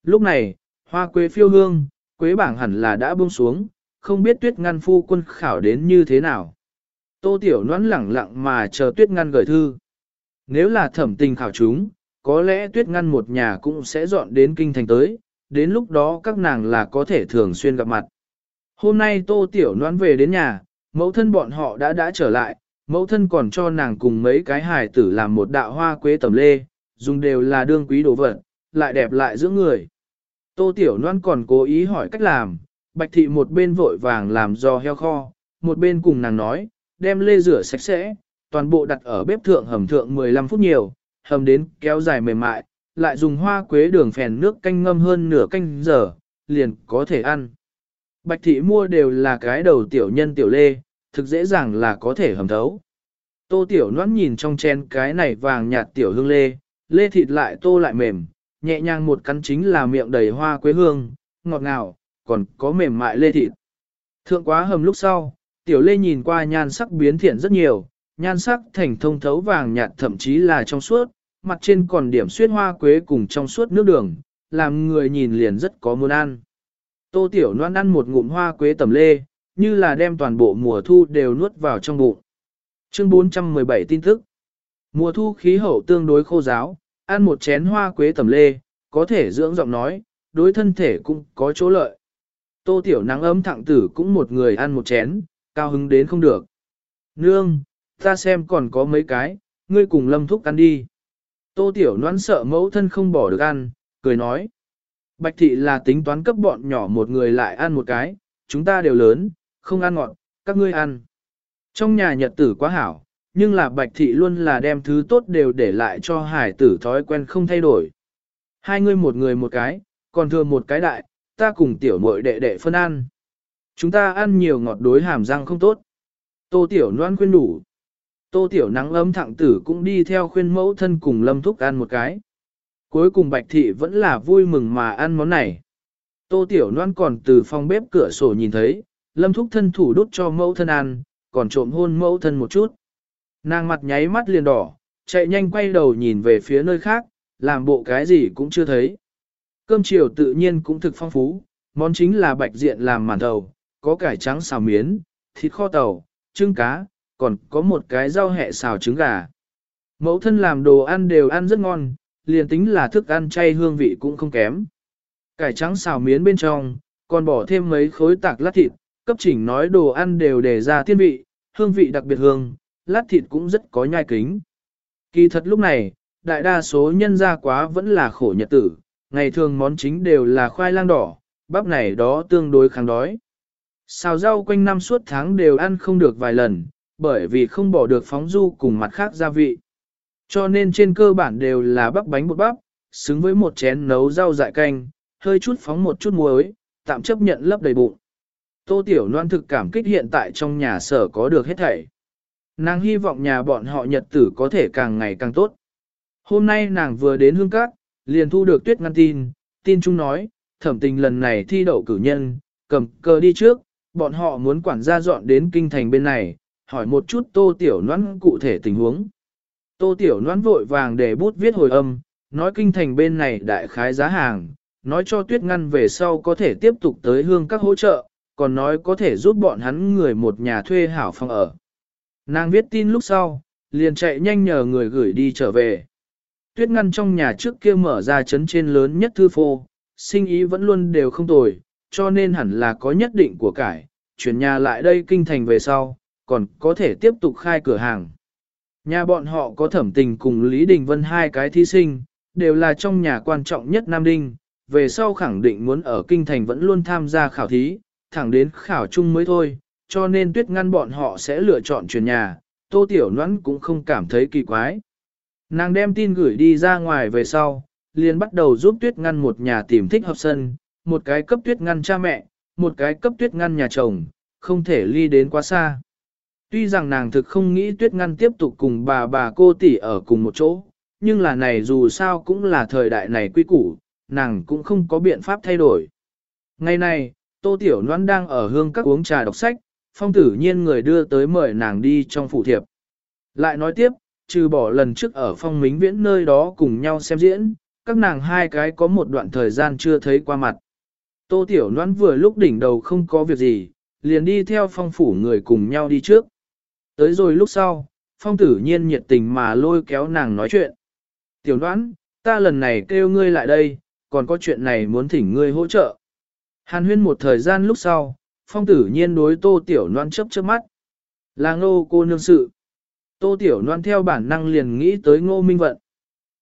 Lúc này, hoa quế phiêu hương, quế bảng hẳn là đã buông xuống, không biết tuyết ngăn phu quân khảo đến như thế nào. Tô tiểu Noãn lẳng lặng mà chờ tuyết ngăn gửi thư. Nếu là thẩm tình khảo chúng, có lẽ tuyết ngăn một nhà cũng sẽ dọn đến kinh thành tới, đến lúc đó các nàng là có thể thường xuyên gặp mặt. Hôm nay tô tiểu Noãn về đến nhà, mẫu thân bọn họ đã đã trở lại, mẫu thân còn cho nàng cùng mấy cái hài tử làm một đạo hoa quế tầm lê, dùng đều là đương quý đồ vật, lại đẹp lại giữa người. Tô tiểu noan còn cố ý hỏi cách làm, bạch thị một bên vội vàng làm do heo kho, một bên cùng nàng nói, đem lê rửa sạch sẽ, toàn bộ đặt ở bếp thượng hầm thượng 15 phút nhiều, hầm đến kéo dài mềm mại, lại dùng hoa quế đường phèn nước canh ngâm hơn nửa canh giờ, liền có thể ăn. Bạch thị mua đều là cái đầu tiểu nhân tiểu lê, thực dễ dàng là có thể hầm thấu. Tô tiểu noãn nhìn trong chén cái này vàng nhạt tiểu hương lê, lê thịt lại tô lại mềm, nhẹ nhàng một cắn chính là miệng đầy hoa quế hương, ngọt ngào, còn có mềm mại lê thịt. Thượng quá hầm lúc sau, tiểu lê nhìn qua nhan sắc biến thiện rất nhiều, nhan sắc thành thông thấu vàng nhạt thậm chí là trong suốt, mặt trên còn điểm xuyết hoa quế cùng trong suốt nước đường, làm người nhìn liền rất có muốn ăn. Tô Tiểu Loan ăn một ngụm hoa quế tẩm lê, như là đem toàn bộ mùa thu đều nuốt vào trong bụng. Chương 417 tin tức Mùa thu khí hậu tương đối khô giáo, ăn một chén hoa quế tẩm lê, có thể dưỡng giọng nói, đối thân thể cũng có chỗ lợi. Tô Tiểu nắng ấm thẳng tử cũng một người ăn một chén, cao hứng đến không được. Nương, ta xem còn có mấy cái, ngươi cùng lâm thúc ăn đi. Tô Tiểu Loan sợ mẫu thân không bỏ được ăn, cười nói. Bạch thị là tính toán cấp bọn nhỏ một người lại ăn một cái, chúng ta đều lớn, không ăn ngọt, các ngươi ăn. Trong nhà nhật tử quá hảo, nhưng là bạch thị luôn là đem thứ tốt đều để lại cho hải tử thói quen không thay đổi. Hai ngươi một người một cái, còn thừa một cái đại, ta cùng tiểu muội đệ đệ phân ăn. Chúng ta ăn nhiều ngọt đối hàm răng không tốt. Tô tiểu Loan khuyên đủ. Tô tiểu nắng ấm thẳng tử cũng đi theo khuyên mẫu thân cùng lâm thúc ăn một cái. Cuối cùng bạch thị vẫn là vui mừng mà ăn món này. Tô tiểu Loan còn từ phòng bếp cửa sổ nhìn thấy, lâm thúc thân thủ đút cho mẫu thân ăn, còn trộm hôn mẫu thân một chút. Nàng mặt nháy mắt liền đỏ, chạy nhanh quay đầu nhìn về phía nơi khác, làm bộ cái gì cũng chưa thấy. Cơm chiều tự nhiên cũng thực phong phú, món chính là bạch diện làm màn thầu, có cải trắng xào miến, thịt kho tàu, trứng cá, còn có một cái rau hẹ xào trứng gà. Mẫu thân làm đồ ăn đều ăn rất ngon, liền tính là thức ăn chay hương vị cũng không kém. Cải trắng xào miến bên trong, còn bỏ thêm mấy khối tạc lát thịt, cấp chỉnh nói đồ ăn đều để ra thiên vị, hương vị đặc biệt hương, lát thịt cũng rất có nhai kính. Kỳ thật lúc này, đại đa số nhân gia quá vẫn là khổ nhật tử, ngày thường món chính đều là khoai lang đỏ, bắp này đó tương đối kháng đói. Xào rau quanh năm suốt tháng đều ăn không được vài lần, bởi vì không bỏ được phóng du cùng mặt khác gia vị. Cho nên trên cơ bản đều là bắp bánh bột bắp, xứng với một chén nấu rau dại canh, hơi chút phóng một chút muối, tạm chấp nhận lấp đầy bụng. Tô Tiểu Loan thực cảm kích hiện tại trong nhà sở có được hết thảy. Nàng hy vọng nhà bọn họ nhật tử có thể càng ngày càng tốt. Hôm nay nàng vừa đến hương cát, liền thu được tuyết ngăn tin, tin chung nói, thẩm tình lần này thi đậu cử nhân, cầm cờ đi trước, bọn họ muốn quản gia dọn đến kinh thành bên này, hỏi một chút tô tiểu noãn cụ thể tình huống. Tô tiểu noãn vội vàng để bút viết hồi âm, nói kinh thành bên này đại khái giá hàng, nói cho tuyết ngăn về sau có thể tiếp tục tới hương các hỗ trợ, còn nói có thể giúp bọn hắn người một nhà thuê hảo phòng ở. Nàng viết tin lúc sau, liền chạy nhanh nhờ người gửi đi trở về. Tuyết ngăn trong nhà trước kia mở ra chấn trên lớn nhất thư phô, sinh ý vẫn luôn đều không tồi, cho nên hẳn là có nhất định của cải, chuyển nhà lại đây kinh thành về sau, còn có thể tiếp tục khai cửa hàng. Nhà bọn họ có thẩm tình cùng Lý Đình Vân hai cái thí sinh, đều là trong nhà quan trọng nhất Nam Đinh, về sau khẳng định muốn ở kinh thành vẫn luôn tham gia khảo thí, thẳng đến khảo chung mới thôi, cho nên tuyết ngăn bọn họ sẽ lựa chọn chuyển nhà, tô tiểu noãn cũng không cảm thấy kỳ quái. Nàng đem tin gửi đi ra ngoài về sau, liền bắt đầu giúp tuyết ngăn một nhà tìm thích hợp sân, một cái cấp tuyết ngăn cha mẹ, một cái cấp tuyết ngăn nhà chồng, không thể ly đến quá xa. Tuy rằng nàng thực không nghĩ tuyết ngăn tiếp tục cùng bà bà cô tỷ ở cùng một chỗ, nhưng là này dù sao cũng là thời đại này quy củ, nàng cũng không có biện pháp thay đổi. Ngày này, Tô Tiểu Loan đang ở hương các uống trà đọc sách, phong tử nhiên người đưa tới mời nàng đi trong phụ thiệp. Lại nói tiếp, trừ bỏ lần trước ở phong mính viễn nơi đó cùng nhau xem diễn, các nàng hai cái có một đoạn thời gian chưa thấy qua mặt. Tô Tiểu Loan vừa lúc đỉnh đầu không có việc gì, liền đi theo phong phủ người cùng nhau đi trước. Tới rồi lúc sau, phong tử nhiên nhiệt tình mà lôi kéo nàng nói chuyện. Tiểu Loan, ta lần này kêu ngươi lại đây, còn có chuyện này muốn thỉnh ngươi hỗ trợ. Hàn huyên một thời gian lúc sau, phong tử nhiên đối tô tiểu Loan chấp chớp mắt. Là ngô cô nương sự. Tô tiểu Loan theo bản năng liền nghĩ tới ngô minh vận.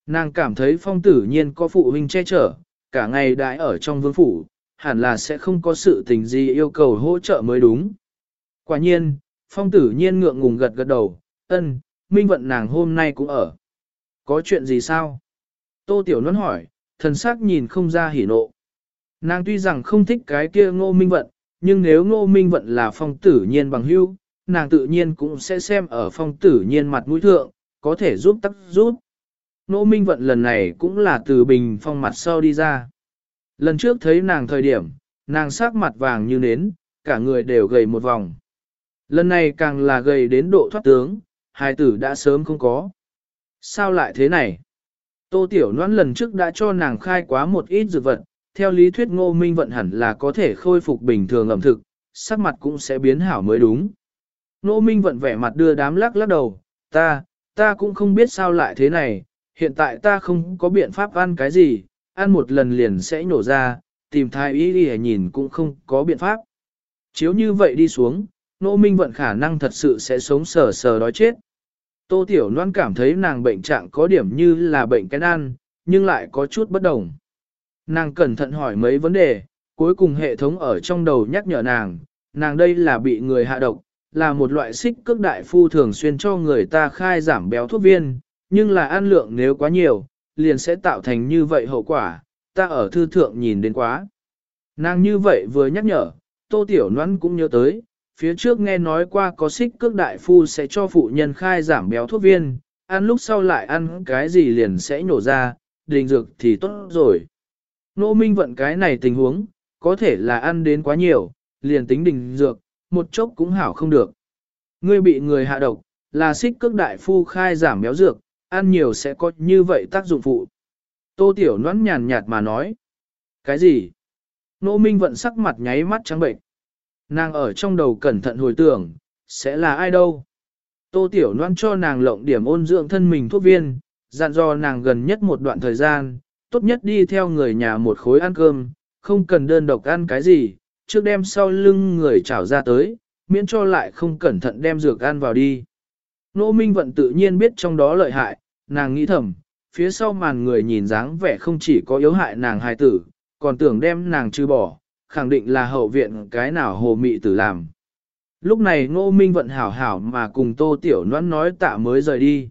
Nàng cảm thấy phong tử nhiên có phụ huynh che chở, cả ngày đãi ở trong vương phủ, hẳn là sẽ không có sự tình gì yêu cầu hỗ trợ mới đúng. Quả nhiên, phong tử nhiên ngượng ngùng gật gật đầu, ân, minh vận nàng hôm nay cũng ở. Có chuyện gì sao? Tô Tiểu Luân hỏi, thần sắc nhìn không ra hỉ nộ. Nàng tuy rằng không thích cái kia ngô minh vận, nhưng nếu ngô minh vận là phong tử nhiên bằng hưu, nàng tự nhiên cũng sẽ xem ở phong tử nhiên mặt mũi thượng, có thể giúp tắc giúp. Ngô minh vận lần này cũng là từ bình phong mặt sau đi ra. Lần trước thấy nàng thời điểm, nàng sắc mặt vàng như nến, cả người đều gầy một vòng. Lần này càng là gầy đến độ thoát tướng, hai tử đã sớm không có. Sao lại thế này? Tô Tiểu Loan lần trước đã cho nàng khai quá một ít dược vật, theo lý thuyết ngô minh vận hẳn là có thể khôi phục bình thường ẩm thực, sắc mặt cũng sẽ biến hảo mới đúng. Ngô minh vận vẻ mặt đưa đám lắc lắc đầu, ta, ta cũng không biết sao lại thế này, hiện tại ta không có biện pháp ăn cái gì, ăn một lần liền sẽ nổ ra, tìm thai y đi nhìn cũng không có biện pháp. Chiếu như vậy đi xuống, Nỗ minh vận khả năng thật sự sẽ sống sờ sờ đói chết. Tô Tiểu Loan cảm thấy nàng bệnh trạng có điểm như là bệnh cái ăn, nhưng lại có chút bất đồng. Nàng cẩn thận hỏi mấy vấn đề, cuối cùng hệ thống ở trong đầu nhắc nhở nàng, nàng đây là bị người hạ độc, là một loại xích cước đại phu thường xuyên cho người ta khai giảm béo thuốc viên, nhưng là ăn lượng nếu quá nhiều, liền sẽ tạo thành như vậy hậu quả, ta ở thư thượng nhìn đến quá. Nàng như vậy vừa nhắc nhở, Tô Tiểu nhoắn cũng nhớ tới, phía trước nghe nói qua có xích cước đại phu sẽ cho phụ nhân khai giảm béo thuốc viên, ăn lúc sau lại ăn cái gì liền sẽ nhổ ra, đình dược thì tốt rồi. Nô minh vận cái này tình huống, có thể là ăn đến quá nhiều, liền tính đình dược, một chốc cũng hảo không được. Ngươi bị người hạ độc, là xích cước đại phu khai giảm béo dược, ăn nhiều sẽ có như vậy tác dụng phụ. Tô Tiểu Noãn nhàn nhạt mà nói. Cái gì? Nô Minh vận sắc mặt nháy mắt trắng bệnh. Nàng ở trong đầu cẩn thận hồi tưởng, sẽ là ai đâu? Tô Tiểu Loan cho nàng lộng điểm ôn dưỡng thân mình thuốc viên, dặn dò nàng gần nhất một đoạn thời gian, tốt nhất đi theo người nhà một khối ăn cơm, không cần đơn độc ăn cái gì, trước đem sau lưng người chảo ra tới, miễn cho lại không cẩn thận đem dược ăn vào đi. Nô Minh Vận tự nhiên biết trong đó lợi hại, nàng nghĩ thầm, phía sau màn người nhìn dáng vẻ không chỉ có yếu hại nàng hài tử, còn tưởng đem nàng trừ bỏ, khẳng định là hậu viện cái nào hồ mị tử làm. Lúc này ngô minh vận hảo hảo mà cùng tô tiểu noãn nói tạ mới rời đi.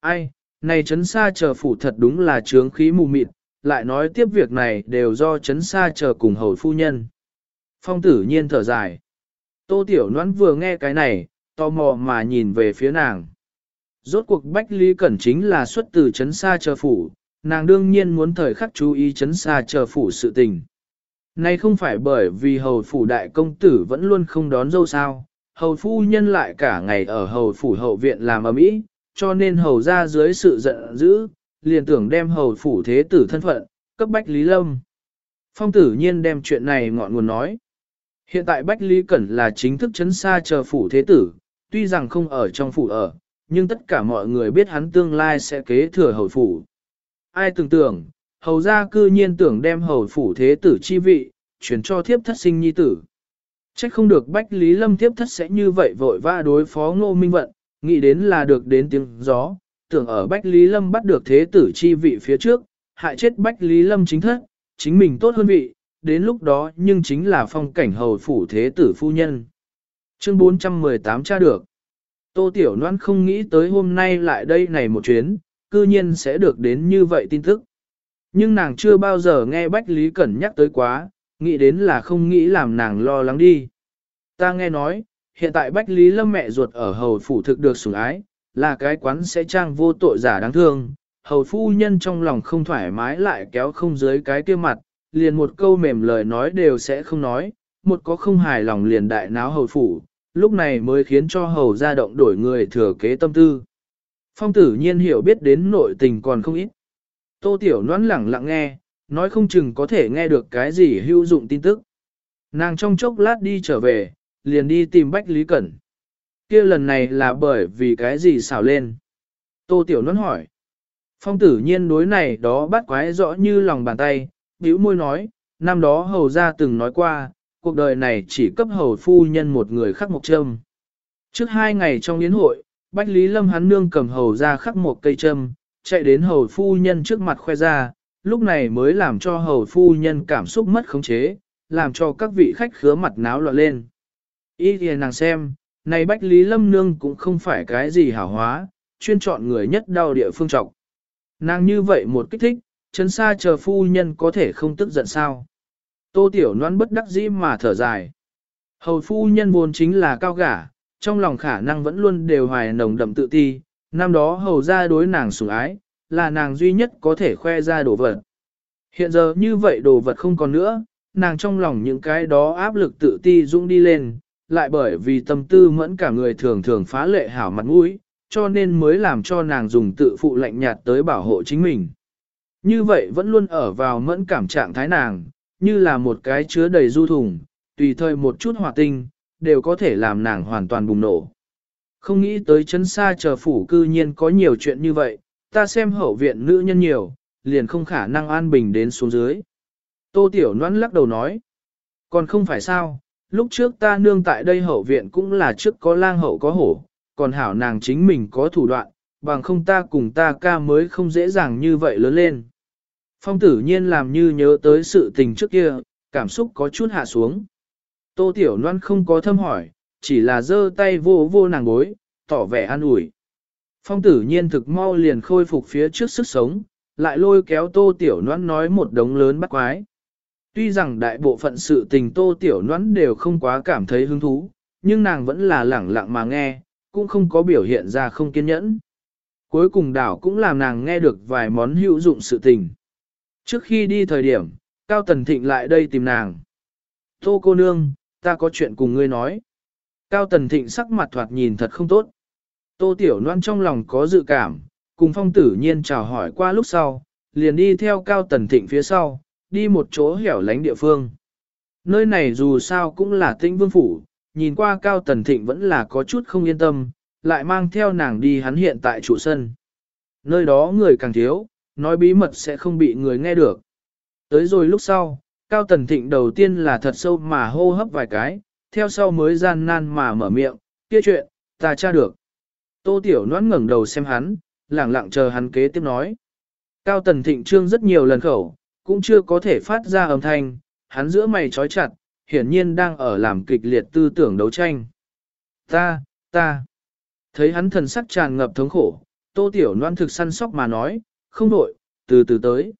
Ai, này chấn xa chờ phủ thật đúng là trướng khí mù mịt, lại nói tiếp việc này đều do chấn xa chờ cùng hầu phu nhân. Phong tử nhiên thở dài. Tô tiểu noãn vừa nghe cái này, tò mò mà nhìn về phía nàng. Rốt cuộc Bách Lý Cẩn chính là xuất từ chấn xa chờ phủ, nàng đương nhiên muốn thời khắc chú ý chấn xa chờ phủ sự tình. Này không phải bởi vì hầu phủ đại công tử vẫn luôn không đón dâu sao, hầu phu nhân lại cả ngày ở hầu phủ hậu viện làm ở mỹ, cho nên hầu ra dưới sự giận dữ, liền tưởng đem hầu phủ thế tử thân phận, cấp Bách Lý Lâm. Phong tử nhiên đem chuyện này ngọn nguồn nói. Hiện tại Bách Lý Cẩn là chính thức chấn xa chờ phủ thế tử, tuy rằng không ở trong phủ ở, nhưng tất cả mọi người biết hắn tương lai sẽ kế thừa hầu phủ. Ai tưởng tưởng, hầu gia cư nhiên tưởng đem hầu phủ thế tử chi vị, chuyển cho thiếp thất sinh nhi tử. Trách không được Bách Lý Lâm thiếp thất sẽ như vậy vội vã đối phó ngô minh vận, nghĩ đến là được đến tiếng gió, tưởng ở Bách Lý Lâm bắt được thế tử chi vị phía trước, hại chết Bách Lý Lâm chính thất, chính mình tốt hơn vị, đến lúc đó nhưng chính là phong cảnh hầu phủ thế tử phu nhân. Chương 418 tra được. Tô Tiểu Loan không nghĩ tới hôm nay lại đây này một chuyến, cư nhiên sẽ được đến như vậy tin tức. Nhưng nàng chưa bao giờ nghe Bách Lý Cẩn nhắc tới quá, nghĩ đến là không nghĩ làm nàng lo lắng đi. Ta nghe nói, hiện tại Bách Lý Lâm mẹ ruột ở hầu phủ thực được sủng ái, là cái quán sẽ trang vô tội giả đáng thương. Hầu phu nhân trong lòng không thoải mái lại kéo không dưới cái kia mặt, liền một câu mềm lời nói đều sẽ không nói, một có không hài lòng liền đại náo hầu phủ, lúc này mới khiến cho hầu ra động đổi người thừa kế tâm tư. Phong tử nhiên hiểu biết đến nội tình còn không ít. Tô Tiểu noãn lẳng lặng nghe, nói không chừng có thể nghe được cái gì hữu dụng tin tức. Nàng trong chốc lát đi trở về, liền đi tìm Bách Lý Cẩn. kia lần này là bởi vì cái gì xảo lên? Tô Tiểu noãn hỏi. Phong tử nhiên đối này đó bắt quái rõ như lòng bàn tay, bĩu môi nói, năm đó hầu ra từng nói qua, cuộc đời này chỉ cấp hầu phu nhân một người khắc một châm. Trước hai ngày trong yến hội, Bách Lý Lâm hắn nương cầm hầu ra khắc một cây châm, chạy đến hầu phu nhân trước mặt khoe ra, lúc này mới làm cho hầu phu nhân cảm xúc mất khống chế, làm cho các vị khách khứa mặt náo loạn lên. Ý thì nàng xem, này Bách Lý Lâm nương cũng không phải cái gì hảo hóa, chuyên chọn người nhất đau địa phương trọng. Nàng như vậy một kích thích, chấn xa chờ phu nhân có thể không tức giận sao. Tô Tiểu Loan bất đắc dĩ mà thở dài. Hầu phu nhân vốn chính là cao gả, trong lòng khả năng vẫn luôn đều hoài nồng đậm tự ti, năm đó hầu ra đối nàng sủng ái, là nàng duy nhất có thể khoe ra đồ vật. Hiện giờ như vậy đồ vật không còn nữa, nàng trong lòng những cái đó áp lực tự ti dũng đi lên, lại bởi vì tâm tư mẫn cả người thường thường phá lệ hảo mặt mũi, cho nên mới làm cho nàng dùng tự phụ lạnh nhạt tới bảo hộ chính mình. Như vậy vẫn luôn ở vào mẫn cảm trạng thái nàng, như là một cái chứa đầy du thùng, tùy thời một chút hỏa tinh, đều có thể làm nàng hoàn toàn bùng nổ. Không nghĩ tới chân xa chờ phủ cư nhiên có nhiều chuyện như vậy, ta xem hậu viện nữ nhân nhiều, liền không khả năng an bình đến xuống dưới. Tô Tiểu Noãn lắc đầu nói, còn không phải sao, lúc trước ta nương tại đây hậu viện cũng là trước có lang hậu có hổ, còn hảo nàng chính mình có thủ đoạn, bằng không ta cùng ta ca mới không dễ dàng như vậy lớn lên. Phong tử nhiên làm như nhớ tới sự tình trước kia, cảm xúc có chút hạ xuống. Tô Tiểu Loan không có thâm hỏi, chỉ là giơ tay vô vô nàng bối, tỏ vẻ an ủi. Phong tử nhiên thực mau liền khôi phục phía trước sức sống, lại lôi kéo Tô Tiểu Loan nói một đống lớn bắt quái. Tuy rằng đại bộ phận sự tình Tô Tiểu Loan đều không quá cảm thấy hứng thú, nhưng nàng vẫn là lẳng lặng mà nghe, cũng không có biểu hiện ra không kiên nhẫn. Cuối cùng đảo cũng làm nàng nghe được vài món hữu dụng sự tình. Trước khi đi thời điểm, Cao Tần Thịnh lại đây tìm nàng. Tô cô nương, ta có chuyện cùng ngươi nói. Cao Tần Thịnh sắc mặt thoạt nhìn thật không tốt. Tô Tiểu Loan trong lòng có dự cảm, cùng phong tử nhiên chào hỏi qua lúc sau, liền đi theo Cao Tần Thịnh phía sau, đi một chỗ hẻo lánh địa phương. Nơi này dù sao cũng là tĩnh vương phủ, nhìn qua Cao Tần Thịnh vẫn là có chút không yên tâm, lại mang theo nàng đi hắn hiện tại trụ sân. Nơi đó người càng thiếu, nói bí mật sẽ không bị người nghe được. Tới rồi lúc sau, Cao Tần Thịnh đầu tiên là thật sâu mà hô hấp vài cái, theo sau mới gian nan mà mở miệng, kia chuyện, ta tra được. Tô Tiểu Noãn ngẩng đầu xem hắn, lẳng lặng chờ hắn kế tiếp nói. Cao Tần Thịnh trương rất nhiều lần khẩu, cũng chưa có thể phát ra âm thanh, hắn giữa mày trói chặt, hiển nhiên đang ở làm kịch liệt tư tưởng đấu tranh. Ta, ta. Thấy hắn thần sắc tràn ngập thống khổ, Tô Tiểu Loan thực săn sóc mà nói, không đổi, từ từ tới.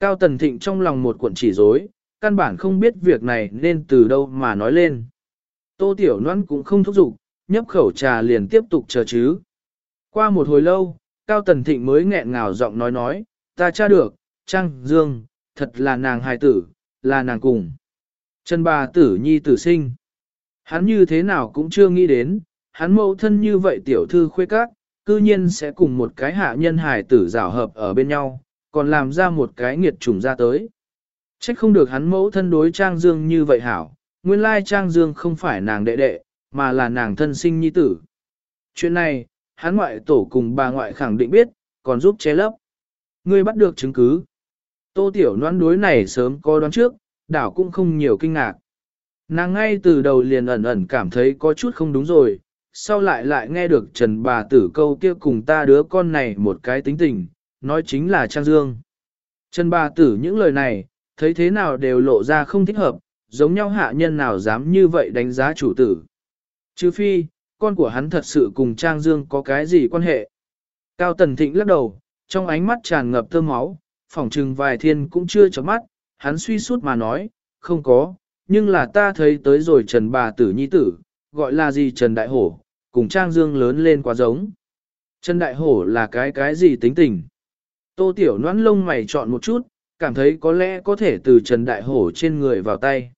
Cao Tần Thịnh trong lòng một cuộn chỉ rối, căn bản không biết việc này nên từ đâu mà nói lên. Tô Tiểu Loan cũng không thúc giục, nhấp khẩu trà liền tiếp tục chờ chứ. Qua một hồi lâu, Cao Tần Thịnh mới nghẹn ngào giọng nói nói, ta tra được, Trang Dương, thật là nàng hài tử, là nàng cùng. chân bà tử nhi tử sinh. Hắn như thế nào cũng chưa nghĩ đến, hắn mẫu thân như vậy tiểu thư khuê các, cư nhiên sẽ cùng một cái hạ nhân hài tử rào hợp ở bên nhau, còn làm ra một cái nghiệt trùng ra tới. Trách không được hắn mẫu thân đối Trang Dương như vậy hảo, nguyên lai Trang Dương không phải nàng đệ đệ, mà là nàng thân sinh nhi tử. Chuyện này, hắn ngoại tổ cùng bà ngoại khẳng định biết, còn giúp che lấp. Ngươi bắt được chứng cứ. Tô Tiểu Loan đối này sớm có đoán trước, đảo cũng không nhiều kinh ngạc. Nàng ngay từ đầu liền ẩn ẩn cảm thấy có chút không đúng rồi, sau lại lại nghe được Trần bà tử câu kia cùng ta đứa con này một cái tính tình, nói chính là Trang Dương. Trần bà tử những lời này, thấy thế nào đều lộ ra không thích hợp, giống nhau hạ nhân nào dám như vậy đánh giá chủ tử. Chứ phi, con của hắn thật sự cùng Trang Dương có cái gì quan hệ. Cao Tần Thịnh lắc đầu, trong ánh mắt tràn ngập thơm máu, phỏng trừng vài thiên cũng chưa chấm mắt, hắn suy sút mà nói, không có, nhưng là ta thấy tới rồi Trần bà tử nhi tử, gọi là gì Trần Đại Hổ, cùng Trang Dương lớn lên quá giống. Trần Đại Hổ là cái cái gì tính tình? Tô Tiểu noãn lông mày chọn một chút, cảm thấy có lẽ có thể từ Trần Đại Hổ trên người vào tay.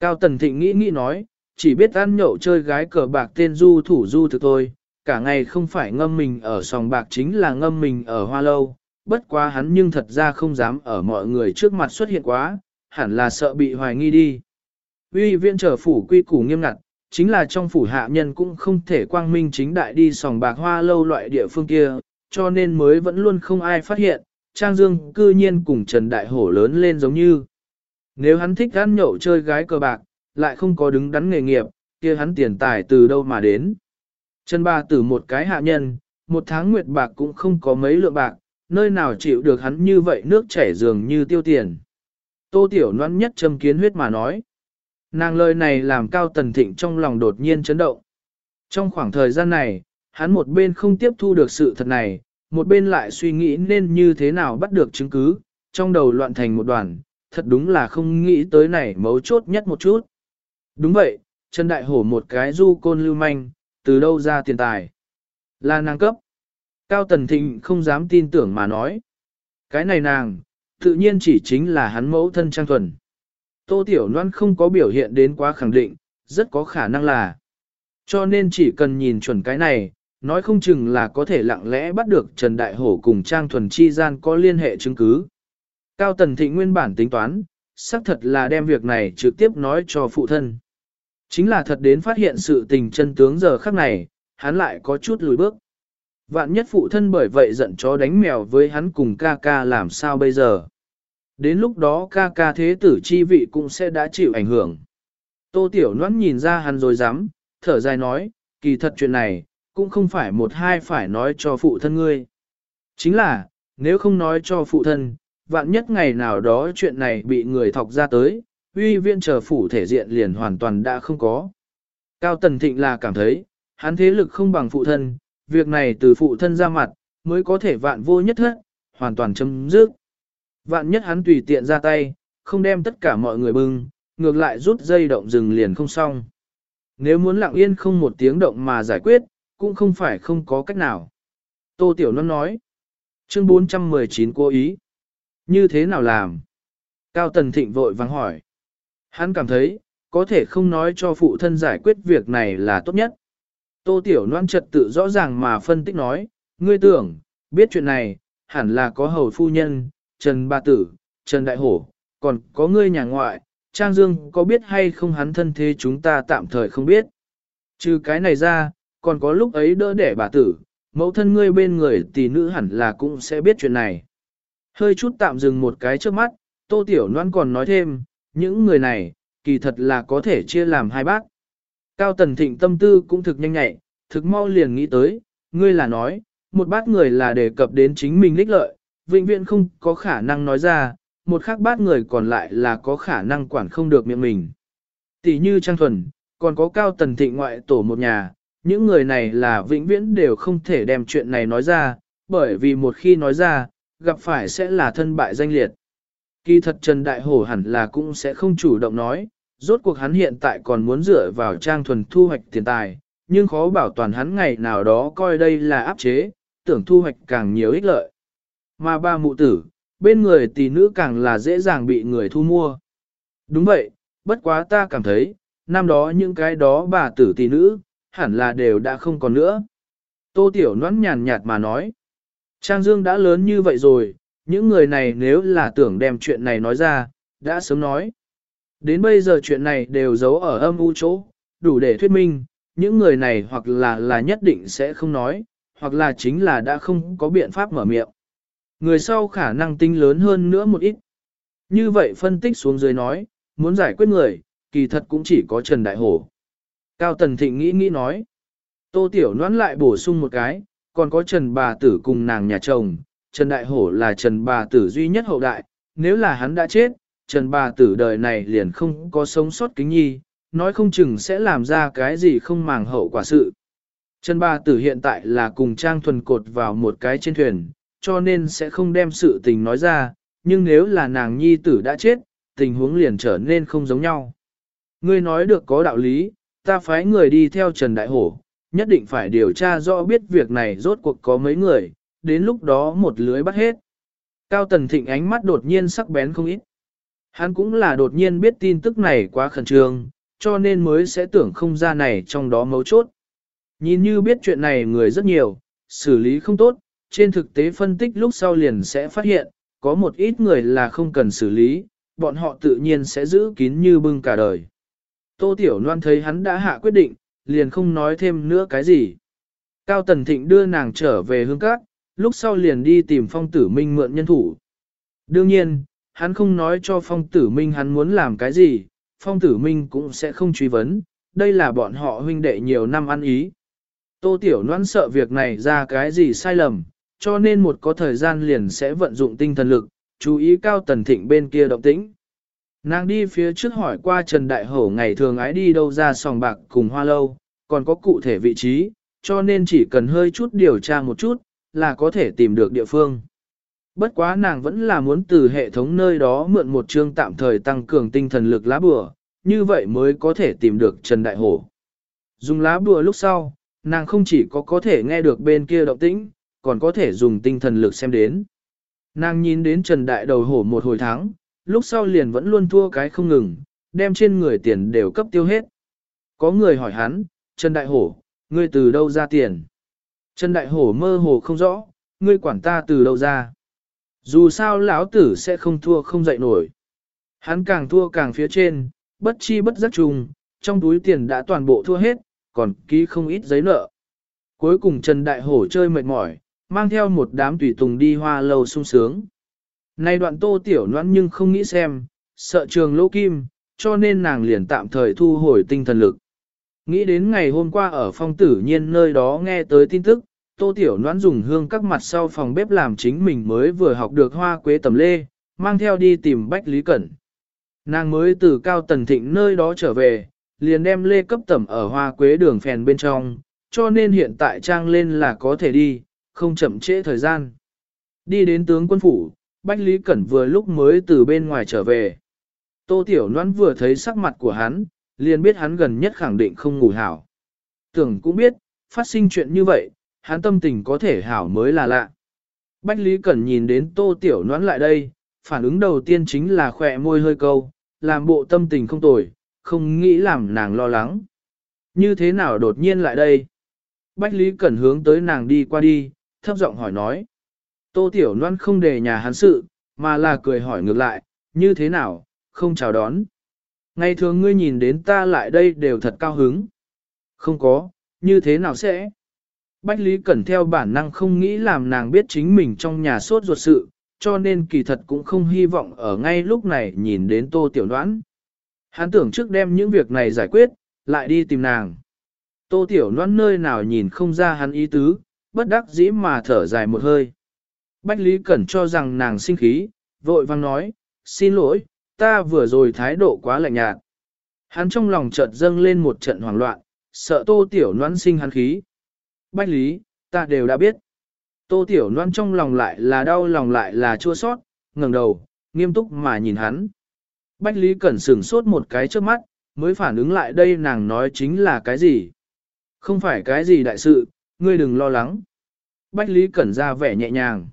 Cao Tần Thịnh nghĩ nghĩ nói, chỉ biết ăn nhậu chơi gái cờ bạc tên du thủ du thực thôi, cả ngày không phải ngâm mình ở sòng bạc chính là ngâm mình ở hoa lâu, bất quá hắn nhưng thật ra không dám ở mọi người trước mặt xuất hiện quá, hẳn là sợ bị hoài nghi đi. Uy viện trở phủ quy củ nghiêm ngặt, chính là trong phủ hạ nhân cũng không thể quang minh chính đại đi sòng bạc hoa lâu loại địa phương kia, cho nên mới vẫn luôn không ai phát hiện, Trang Dương cư nhiên cùng Trần Đại Hổ lớn lên giống như. Nếu hắn thích ăn nhậu chơi gái cờ bạc, lại không có đứng đắn nghề nghiệp, kia hắn tiền tài từ đâu mà đến. Trần Ba tử một cái hạ nhân, một tháng nguyệt bạc cũng không có mấy lượng bạc, nơi nào chịu được hắn như vậy nước chảy dường như tiêu tiền. Tô Tiểu Loan nhất châm kiến huyết mà nói. Nàng lời này làm Cao Tần Thịnh trong lòng đột nhiên chấn động. Trong khoảng thời gian này, hắn một bên không tiếp thu được sự thật này, một bên lại suy nghĩ nên như thế nào bắt được chứng cứ, trong đầu loạn thành một đoàn, thật đúng là không nghĩ tới này mấu chốt nhất một chút. Đúng vậy, Trần Đại Hổ một cái du côn lưu manh, từ đâu ra tiền tài? Là nàng cấp. Cao Tần Thịnh không dám tin tưởng mà nói. Cái này nàng, tự nhiên chỉ chính là hắn mẫu thân Trang Thuần. Tô Tiểu Loan không có biểu hiện đến quá khẳng định, rất có khả năng là. Cho nên chỉ cần nhìn chuẩn cái này, nói không chừng là có thể lặng lẽ bắt được Trần Đại Hổ cùng Trang Thuần chi gian có liên hệ chứng cứ. Cao Tần Thịnh nguyên bản tính toán, xác thật là đem việc này trực tiếp nói cho phụ thân. Chính là thật đến phát hiện sự tình chân tướng giờ khắc này, hắn lại có chút lùi bước. Vạn nhất phụ thân bởi vậy giận chó đánh mèo với hắn cùng ca ca làm sao bây giờ. Đến lúc đó ca ca thế tử chi vị cũng sẽ đã chịu ảnh hưởng. Tô Tiểu Loan nhìn ra hắn rồi dám, thở dài nói, kỳ thật chuyện này, cũng không phải một hai phải nói cho phụ thân ngươi. Chính là, nếu không nói cho phụ thân, vạn nhất ngày nào đó chuyện này bị người thọc ra tới, uy viên trở phủ thể diện liền hoàn toàn đã không có. Cao Tần Thịnh là cảm thấy, hắn thế lực không bằng phụ thân, việc này từ phụ thân ra mặt, mới có thể vạn vô nhất hết, hoàn toàn chấm dứt. Vạn nhất hắn tùy tiện ra tay, không đem tất cả mọi người bưng, ngược lại rút dây động rừng liền không xong. Nếu muốn lặng yên không một tiếng động mà giải quyết, cũng không phải không có cách nào. Tô Tiểu Non nói, chương 419 cố ý. Như thế nào làm? Cao Tần Thịnh vội vắng hỏi. Hắn cảm thấy, có thể không nói cho phụ thân giải quyết việc này là tốt nhất. Tô Tiểu Loan trật tự rõ ràng mà phân tích nói, ngươi tưởng, biết chuyện này, hẳn là có hầu phu nhân, Trần Ba Tử, Trần Đại Hổ, còn có ngươi nhà ngoại, Trang Dương có biết hay không hắn thân thế chúng ta tạm thời không biết. Trừ cái này ra, còn có lúc ấy đỡ đẻ bà tử, mẫu thân ngươi bên người tỷ nữ hẳn là cũng sẽ biết chuyện này. Hơi chút tạm dừng một cái trước mắt, Tô Tiểu Loan còn nói thêm, những người này, kỳ thật là có thể chia làm hai bác. Cao Tần Thịnh tâm tư cũng thực nhanh nhạy, thực mau liền nghĩ tới, ngươi là nói, một bát người là đề cập đến chính mình lích lợi, vĩnh viễn không có khả năng nói ra, một khác bát người còn lại là có khả năng quản không được miệng mình. Tỷ như Trang Thuần, còn có Cao Tần Thịnh ngoại tổ một nhà, những người này là vĩnh viễn đều không thể đem chuyện này nói ra, bởi vì một khi nói ra, gặp phải sẽ là thân bại danh liệt. Kỳ thật Trần Đại Hổ hẳn là cũng sẽ không chủ động nói, rốt cuộc hắn hiện tại còn muốn dựa vào trang thuần thu hoạch tiền tài, nhưng khó bảo toàn hắn ngày nào đó coi đây là áp chế, tưởng thu hoạch càng nhiều ích lợi. Mà ba mụ tử, bên người tỷ nữ càng là dễ dàng bị người thu mua. Đúng vậy, bất quá ta cảm thấy, năm đó những cái đó bà tử tỷ nữ, hẳn là đều đã không còn nữa. Tô Tiểu Noãn nhàn nhạt mà nói, Trang Dương đã lớn như vậy rồi, những người này nếu là tưởng đem chuyện này nói ra, đã sớm nói. Đến bây giờ chuyện này đều giấu ở âm u chỗ, đủ để thuyết minh, những người này hoặc là là nhất định sẽ không nói, hoặc là chính là đã không có biện pháp mở miệng. Người sau khả năng tinh lớn hơn nữa một ít. Như vậy phân tích xuống dưới nói, muốn giải quyết người, kỳ thật cũng chỉ có Trần Đại Hổ. Cao Tần Thịnh nghĩ nghĩ nói. Tô Tiểu noãn lại bổ sung một cái, còn có Trần bà tử cùng nàng nhà chồng. Trần Đại Hổ là Trần bà tử duy nhất hậu đại, nếu là hắn đã chết, Trần bà tử đời này liền không có sống sót kính nhi, nói không chừng sẽ làm ra cái gì không màng hậu quả sự. Trần Bà Tử hiện tại là cùng Trang Thuần cột vào một cái trên thuyền, cho nên sẽ không đem sự tình nói ra, nhưng nếu là nàng nhi tử đã chết, tình huống liền trở nên không giống nhau. Ngươi nói được có đạo lý, ta phái người đi theo Trần Đại Hổ, nhất định phải điều tra rõ biết việc này rốt cuộc có mấy người, đến lúc đó một lưới bắt hết. Cao Tần Thịnh ánh mắt đột nhiên sắc bén không ít. Hắn cũng là đột nhiên biết tin tức này quá khẩn trương, cho nên mới sẽ tưởng không ra này trong đó mấu chốt. Nhìn như biết chuyện này người rất nhiều, xử lý không tốt, trên thực tế phân tích lúc sau liền sẽ phát hiện, có một ít người là không cần xử lý, bọn họ tự nhiên sẽ giữ kín như bưng cả đời. Tô Tiểu Loan thấy hắn đã hạ quyết định, liền không nói thêm nữa cái gì. Cao Tần Thịnh đưa nàng trở về hương cát, lúc sau liền đi tìm phong tử minh mượn nhân thủ. Đương nhiên, hắn không nói cho phong tử minh hắn muốn làm cái gì, phong tử minh cũng sẽ không truy vấn, đây là bọn họ huynh đệ nhiều năm ăn ý. Tô Tiểu Loan sợ việc này ra cái gì sai lầm, cho nên một có thời gian liền sẽ vận dụng tinh thần lực, chú ý cao tần thịnh bên kia động tĩnh. Nàng đi phía trước hỏi qua Trần Đại Hổ ngày thường ái đi đâu ra sòng bạc cùng hoa lâu, còn có cụ thể vị trí, cho nên chỉ cần hơi chút điều tra một chút, là có thể tìm được địa phương. Bất quá nàng vẫn là muốn từ hệ thống nơi đó mượn một chương tạm thời tăng cường tinh thần lực lá bùa, như vậy mới có thể tìm được Trần Đại Hổ. Dùng lá bùa lúc sau, nàng không chỉ có có thể nghe được bên kia động tĩnh, còn có thể dùng tinh thần lực xem đến. Nàng nhìn đến Trần Đại đầu hổ một hồi tháng, lúc sau liền vẫn luôn thua cái không ngừng, đem trên người tiền đều cấp tiêu hết. Có người hỏi hắn, Trần Đại Hổ, ngươi từ đâu ra tiền? Trần Đại Hổ mơ hồ không rõ, ngươi quản ta từ đâu ra? Dù sao lão tử sẽ không thua không dậy nổi. Hắn càng thua càng phía trên, bất chi bất giác trùng, trong túi tiền đã toàn bộ thua hết, còn ký không ít giấy nợ. Cuối cùng Trần Đại Hổ chơi mệt mỏi, mang theo một đám tùy tùng đi hoa lâu sung sướng. Nay đoạn tô tiểu noãn nhưng không nghĩ xem, sợ trường lỗ kim, cho nên nàng liền tạm thời thu hồi tinh thần lực. Nghĩ đến ngày hôm qua ở phong tử nhiên nơi đó nghe tới tin tức, tô tiểu noãn dùng hương các mặt sau phòng bếp làm chính mình mới vừa học được hoa quế tầm lê, mang theo đi tìm Bách Lý Cẩn. Nàng mới từ cao tần thịnh nơi đó trở về, liền đem lê cấp tẩm ở hoa quế đường phèn bên trong, cho nên hiện tại trang lên là có thể đi, không chậm trễ thời gian. Đi đến tướng quân phủ, Bách Lý Cẩn vừa lúc mới từ bên ngoài trở về. Tô Tiểu Loan vừa thấy sắc mặt của hắn, liền biết hắn gần nhất khẳng định không ngủ hảo. Tưởng cũng biết, phát sinh chuyện như vậy, hắn tâm tình có thể hảo mới là lạ. Bách Lý Cẩn nhìn đến Tô Tiểu Loan lại đây, phản ứng đầu tiên chính là khỏe môi hơi câu, làm bộ tâm tình không tồi, không nghĩ làm nàng lo lắng. Như thế nào đột nhiên lại đây? Bách Lý Cẩn hướng tới nàng đi qua đi, thấp giọng hỏi nói. Tô Tiểu Loan không để nhà hắn sự, mà là cười hỏi ngược lại, như thế nào, không chào đón. Ngày thường ngươi nhìn đến ta lại đây đều thật cao hứng. Không có, như thế nào sẽ? Bách Lý Cẩn theo bản năng không nghĩ làm nàng biết chính mình trong nhà sốt ruột sự, cho nên kỳ thật cũng không hy vọng ở ngay lúc này nhìn đến Tô Tiểu Loan. Hắn tưởng trước đem những việc này giải quyết, lại đi tìm nàng. Tô Tiểu Loan nơi nào nhìn không ra hắn ý tứ, bất đắc dĩ mà thở dài một hơi. Bách Lý Cẩn cho rằng nàng sinh khí, vội vang nói, xin lỗi, ta vừa rồi thái độ quá lạnh nhạt. Hắn trong lòng chợt dâng lên một trận hoảng loạn, sợ Tô Tiểu noan sinh hắn khí. Bách Lý, ta đều đã biết. Tô Tiểu noan trong lòng lại là đau lòng lại là chua sót, ngẩng đầu, nghiêm túc mà nhìn hắn. Bách Lý Cẩn sửng sốt một cái trước mắt, mới phản ứng lại đây nàng nói chính là cái gì. Không phải cái gì đại sự, ngươi đừng lo lắng. Bách Lý Cẩn ra vẻ nhẹ nhàng.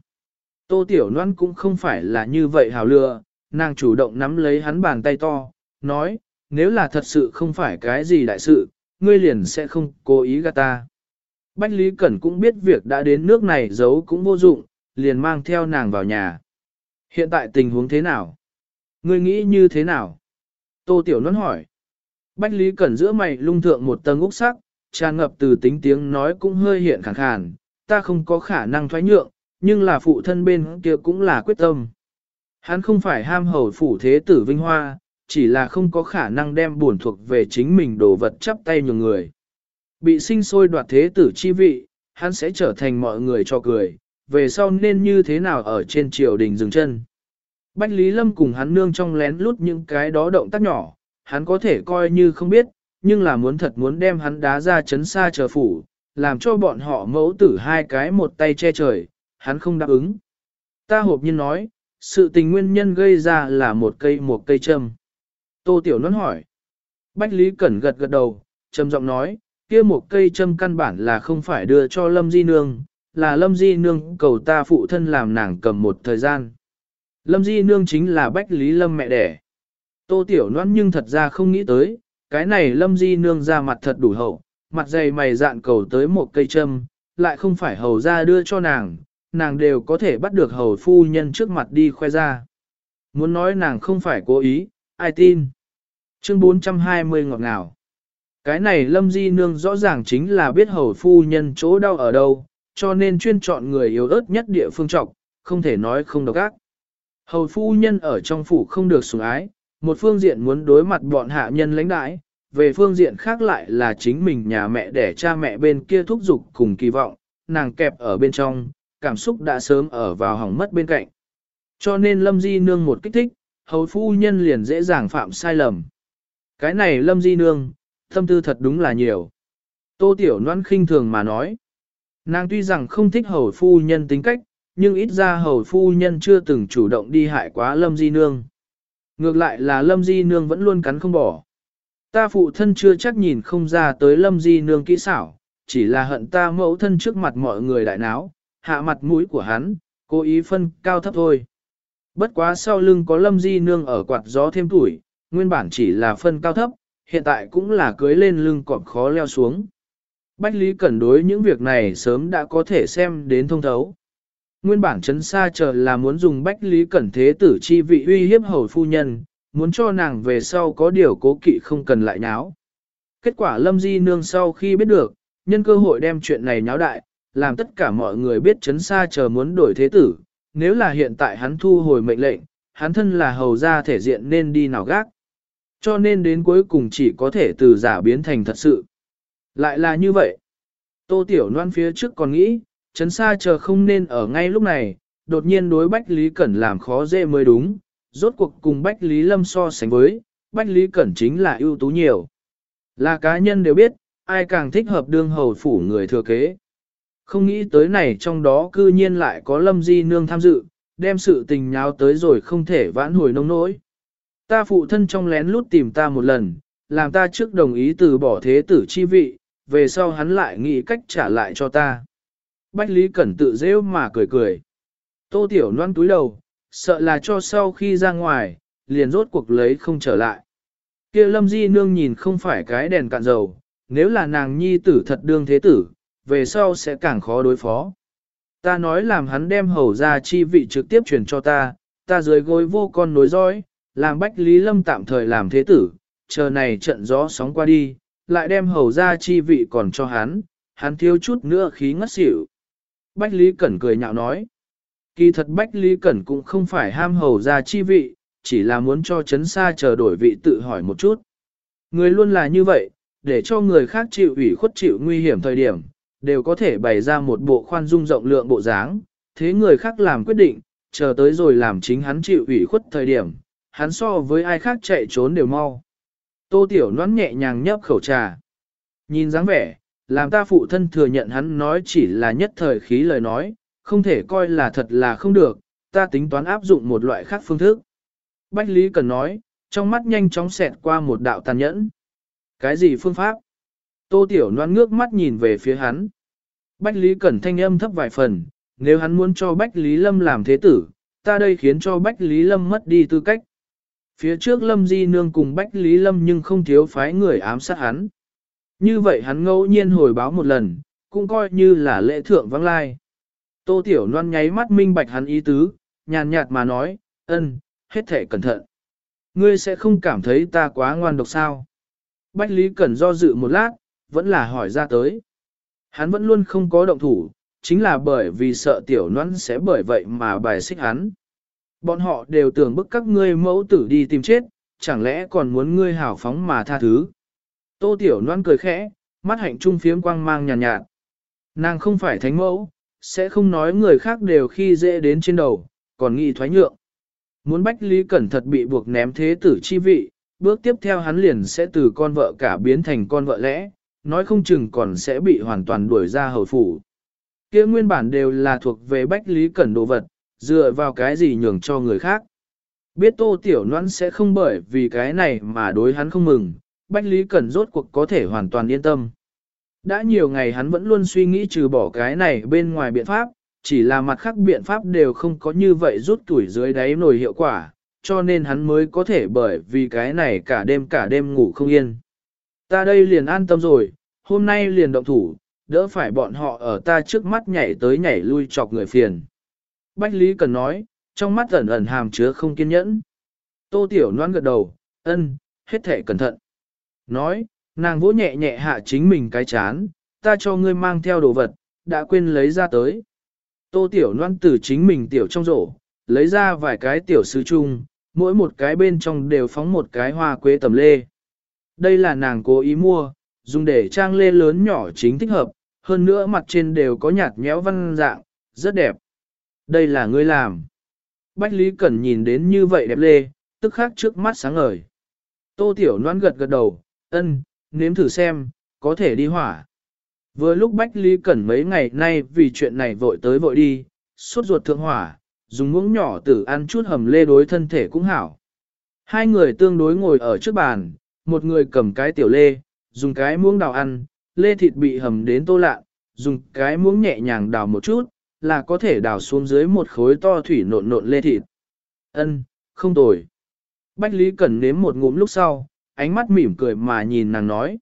Tô Tiểu Loan cũng không phải là như vậy hào lựa, nàng chủ động nắm lấy hắn bàn tay to, nói, nếu là thật sự không phải cái gì đại sự, ngươi liền sẽ không cố ý gạt ta. Bách Lý Cẩn cũng biết việc đã đến nước này giấu cũng vô dụng, liền mang theo nàng vào nhà. Hiện tại tình huống thế nào? Ngươi nghĩ như thế nào? Tô Tiểu Loan hỏi. Bách Lý Cẩn giữa mày lung thượng một tầng úc sắc, tràn ngập từ tính tiếng nói cũng hơi hiện khẳng khàn, ta không có khả năng thoái nhượng, nhưng là phụ thân bên kia cũng là quyết tâm. Hắn không phải ham hầu phủ thế tử vinh hoa, chỉ là không có khả năng đem buồn thuộc về chính mình đồ vật chắp tay nhường người. Bị sinh sôi đoạt thế tử chi vị, hắn sẽ trở thành mọi người cho cười, về sau nên như thế nào ở trên triều đình dừng chân. Bách Lý Lâm cùng hắn nương trong lén lút những cái đó động tác nhỏ, hắn có thể coi như không biết, nhưng là muốn thật muốn đem hắn đá ra chấn xa chờ phủ, làm cho bọn họ mẫu tử hai cái một tay che trời, hắn không đáp ứng. Ta hộp nhiên nói, sự tình nguyên nhân gây ra là một cây một cây châm. Tô Tiểu Nôn hỏi. Bách Lý Cẩn gật gật đầu, trầm giọng nói, kia một cây châm căn bản là không phải đưa cho Lâm Di Nương, là Lâm Di Nương cầu ta phụ thân làm nàng cầm một thời gian. Lâm Di Nương chính là Bách Lý Lâm mẹ đẻ. Tô Tiểu Loan nhưng thật ra không nghĩ tới, cái này Lâm Di Nương ra mặt thật đủ hậu, mặt dày mày dạn cầu tới một cây châm, lại không phải hầu ra đưa cho nàng, nàng đều có thể bắt được hầu phu nhân trước mặt đi khoe ra. Muốn nói nàng không phải cố ý, ai tin. Chương 420 ngọt ngào. Cái này Lâm Di Nương rõ ràng chính là biết hầu phu nhân chỗ đau ở đâu, cho nên chuyên chọn người yếu ớt nhất địa phương trọng, không thể nói không độc ác. Hầu phu nhân ở trong phủ không được sủng ái, một phương diện muốn đối mặt bọn hạ nhân lãnh đãi, về phương diện khác lại là chính mình nhà mẹ để cha mẹ bên kia thúc giục cùng kỳ vọng, nàng kẹp ở bên trong, cảm xúc đã sớm ở vào hỏng mất bên cạnh. Cho nên Lâm Di Nương một kích thích, hầu phu nhân liền dễ dàng phạm sai lầm. Cái này Lâm Di Nương, tâm tư thật đúng là nhiều. Tô Tiểu Loan khinh thường mà nói. Nàng tuy rằng không thích hầu phu nhân tính cách, nhưng ít ra hầu phu nhân chưa từng chủ động đi hại quá Lâm Di Nương. Ngược lại là Lâm Di Nương vẫn luôn cắn không bỏ. Ta phụ thân chưa chắc nhìn không ra tới Lâm Di Nương kỹ xảo, chỉ là hận ta mẫu thân trước mặt mọi người đại náo, hạ mặt mũi của hắn, cố ý phân cao thấp thôi. Bất quá sau lưng có Lâm Di Nương ở quạt gió thêm tuổi, nguyên bản chỉ là phân cao thấp, hiện tại cũng là cưới lên lưng cọp khó leo xuống. Bách Lý Cẩn đối những việc này sớm đã có thể xem đến thông thấu. Nguyên bản chấn xa chờ là muốn dùng Bách Lý Cẩn thế tử chi vị uy hiếp hầu phu nhân, muốn cho nàng về sau có điều cố kỵ không cần lại nháo. Kết quả Lâm Di Nương sau khi biết được, nhân cơ hội đem chuyện này nháo đại, làm tất cả mọi người biết chấn xa chờ muốn đổi thế tử, nếu là hiện tại hắn thu hồi mệnh lệnh, hắn thân là hầu ra thể diện nên đi nào gác. Cho nên đến cuối cùng chỉ có thể từ giả biến thành thật sự. Lại là như vậy. Tô Tiểu Loan phía trước còn nghĩ, chấn xa chờ không nên ở ngay lúc này, đột nhiên đối Bách Lý Cẩn làm khó dễ mới đúng, rốt cuộc cùng Bách Lý Lâm so sánh với, Bách Lý Cẩn chính là ưu tú nhiều. Là cá nhân đều biết, ai càng thích hợp đương hầu phủ người thừa kế. Không nghĩ tới này trong đó cư nhiên lại có Lâm Di Nương tham dự, đem sự tình nháo tới rồi không thể vãn hồi nông nỗi. Ta phụ thân trong lén lút tìm ta một lần, làm ta trước đồng ý từ bỏ thế tử chi vị, về sau hắn lại nghĩ cách trả lại cho ta. Bách Lý Cẩn tự rêu mà cười cười. Tô Tiểu Loan túi đầu, sợ là cho sau khi ra ngoài, liền rốt cuộc lấy không trở lại. kia Lâm Di Nương nhìn không phải cái đèn cạn dầu, nếu là nàng nhi tử thật đương thế tử, về sau sẽ càng khó đối phó. Ta nói làm hắn đem hầu ra chi vị trực tiếp truyền cho ta, ta dưới gối vô con nối dõi, làm Bách Lý Lâm tạm thời làm thế tử, chờ này trận gió sóng qua đi, lại đem hầu ra chi vị còn cho hắn, hắn thiếu chút nữa khí ngất xỉu. Bách Lý Cẩn cười nhạo nói, kỳ thật Bách Lý Cẩn cũng không phải ham hầu ra chi vị, chỉ là muốn cho chấn xa chờ đổi vị tự hỏi một chút. Người luôn là như vậy, để cho người khác chịu ủy khuất chịu nguy hiểm thời điểm, đều có thể bày ra một bộ khoan dung rộng lượng bộ dáng, thế người khác làm quyết định, chờ tới rồi làm chính hắn chịu ủy khuất thời điểm, hắn so với ai khác chạy trốn đều mau. Tô Tiểu Loan nhẹ nhàng nhấp khẩu trà. Nhìn dáng vẻ, làm ta phụ thân thừa nhận hắn nói chỉ là nhất thời khí lời nói, không thể coi là thật là không được, ta tính toán áp dụng một loại khác phương thức. Bách Lý Cần nói, trong mắt nhanh chóng xẹt qua một đạo tàn nhẫn. Cái gì phương pháp? Tô Tiểu Loan ngước mắt nhìn về phía hắn. Bách Lý Cẩn thanh âm thấp vài phần, nếu hắn muốn cho Bách Lý Lâm làm thế tử, ta đây khiến cho Bách Lý Lâm mất đi tư cách. Phía trước Lâm Di Nương cùng Bách Lý Lâm nhưng không thiếu phái người ám sát hắn. Như vậy hắn ngẫu nhiên hồi báo một lần, cũng coi như là lễ thượng vắng lai. Tô Tiểu Loan nháy mắt minh bạch hắn ý tứ, nhàn nhạt mà nói, ân, hết thể cẩn thận. Ngươi sẽ không cảm thấy ta quá ngoan độc sao. Bách Lý Cẩn do dự một lát, vẫn là hỏi ra tới. Hắn vẫn luôn không có động thủ, chính là bởi vì sợ Tiểu Loan sẽ bởi vậy mà bài xích hắn. Bọn họ đều tưởng bức các ngươi mẫu tử đi tìm chết, chẳng lẽ còn muốn ngươi hảo phóng mà tha thứ. Tô Tiểu Loan cười khẽ, mắt hạnh trung phiếm quang mang nhàn nhạt, nhạt. Nàng không phải thánh mẫu, sẽ không nói người khác đều khi dễ đến trên đầu, còn nghĩ thoái nhượng. Muốn Bách Lý Cẩn thật bị buộc ném thế tử chi vị, bước tiếp theo hắn liền sẽ từ con vợ cả biến thành con vợ lẽ, nói không chừng còn sẽ bị hoàn toàn đuổi ra hầu phủ. kia nguyên bản đều là thuộc về Bách Lý Cẩn đồ vật, dựa vào cái gì nhường cho người khác. Biết Tô Tiểu Loan sẽ không bởi vì cái này mà đối hắn không mừng, Bách Lý Cẩn rốt cuộc có thể hoàn toàn yên tâm. Đã nhiều ngày hắn vẫn luôn suy nghĩ trừ bỏ cái này bên ngoài biện pháp, chỉ là mặt khác biện pháp đều không có như vậy rút tuổi dưới đáy nổi hiệu quả, cho nên hắn mới có thể bởi vì cái này cả đêm cả đêm ngủ không yên. Ta đây liền an tâm rồi, hôm nay liền động thủ, đỡ phải bọn họ ở ta trước mắt nhảy tới nhảy lui chọc người phiền. Bách Lý Cần nói, trong mắt ẩn ẩn hàm chứa không kiên nhẫn. Tô Tiểu Loan gật đầu, ân, hết thể cẩn thận. Nói, nàng vỗ nhẹ nhẹ hạ chính mình cái chán, ta cho ngươi mang theo đồ vật, đã quên lấy ra tới. Tô Tiểu Loan từ chính mình tiểu trong rổ, lấy ra vài cái tiểu sứ chung, mỗi một cái bên trong đều phóng một cái hoa quế tầm lê. Đây là nàng cố ý mua, dùng để trang lê lớn nhỏ chính thích hợp, hơn nữa mặt trên đều có nhạt nhẽo văn dạng, rất đẹp. Đây là ngươi làm. Bách Lý Cẩn nhìn đến như vậy đẹp lê, tức khắc trước mắt sáng ngời. Tô Tiểu Loan gật gật đầu, ân, nếm thử xem, có thể đi hỏa. Vừa lúc Bách Lý Cẩn mấy ngày nay vì chuyện này vội tới vội đi, suốt ruột thượng hỏa, dùng muỗng nhỏ tử ăn chút hầm lê đối thân thể cũng hảo. Hai người tương đối ngồi ở trước bàn, một người cầm cái tiểu lê, dùng cái muỗng đào ăn, lê thịt bị hầm đến tô lạ, dùng cái muỗng nhẹ nhàng đào một chút, là có thể đào xuống dưới một khối to thủy nộn nộn lê thịt. Ân, không tồi. Bách Lý Cẩn nếm một ngụm lúc sau, ánh mắt mỉm cười mà nhìn nàng nói.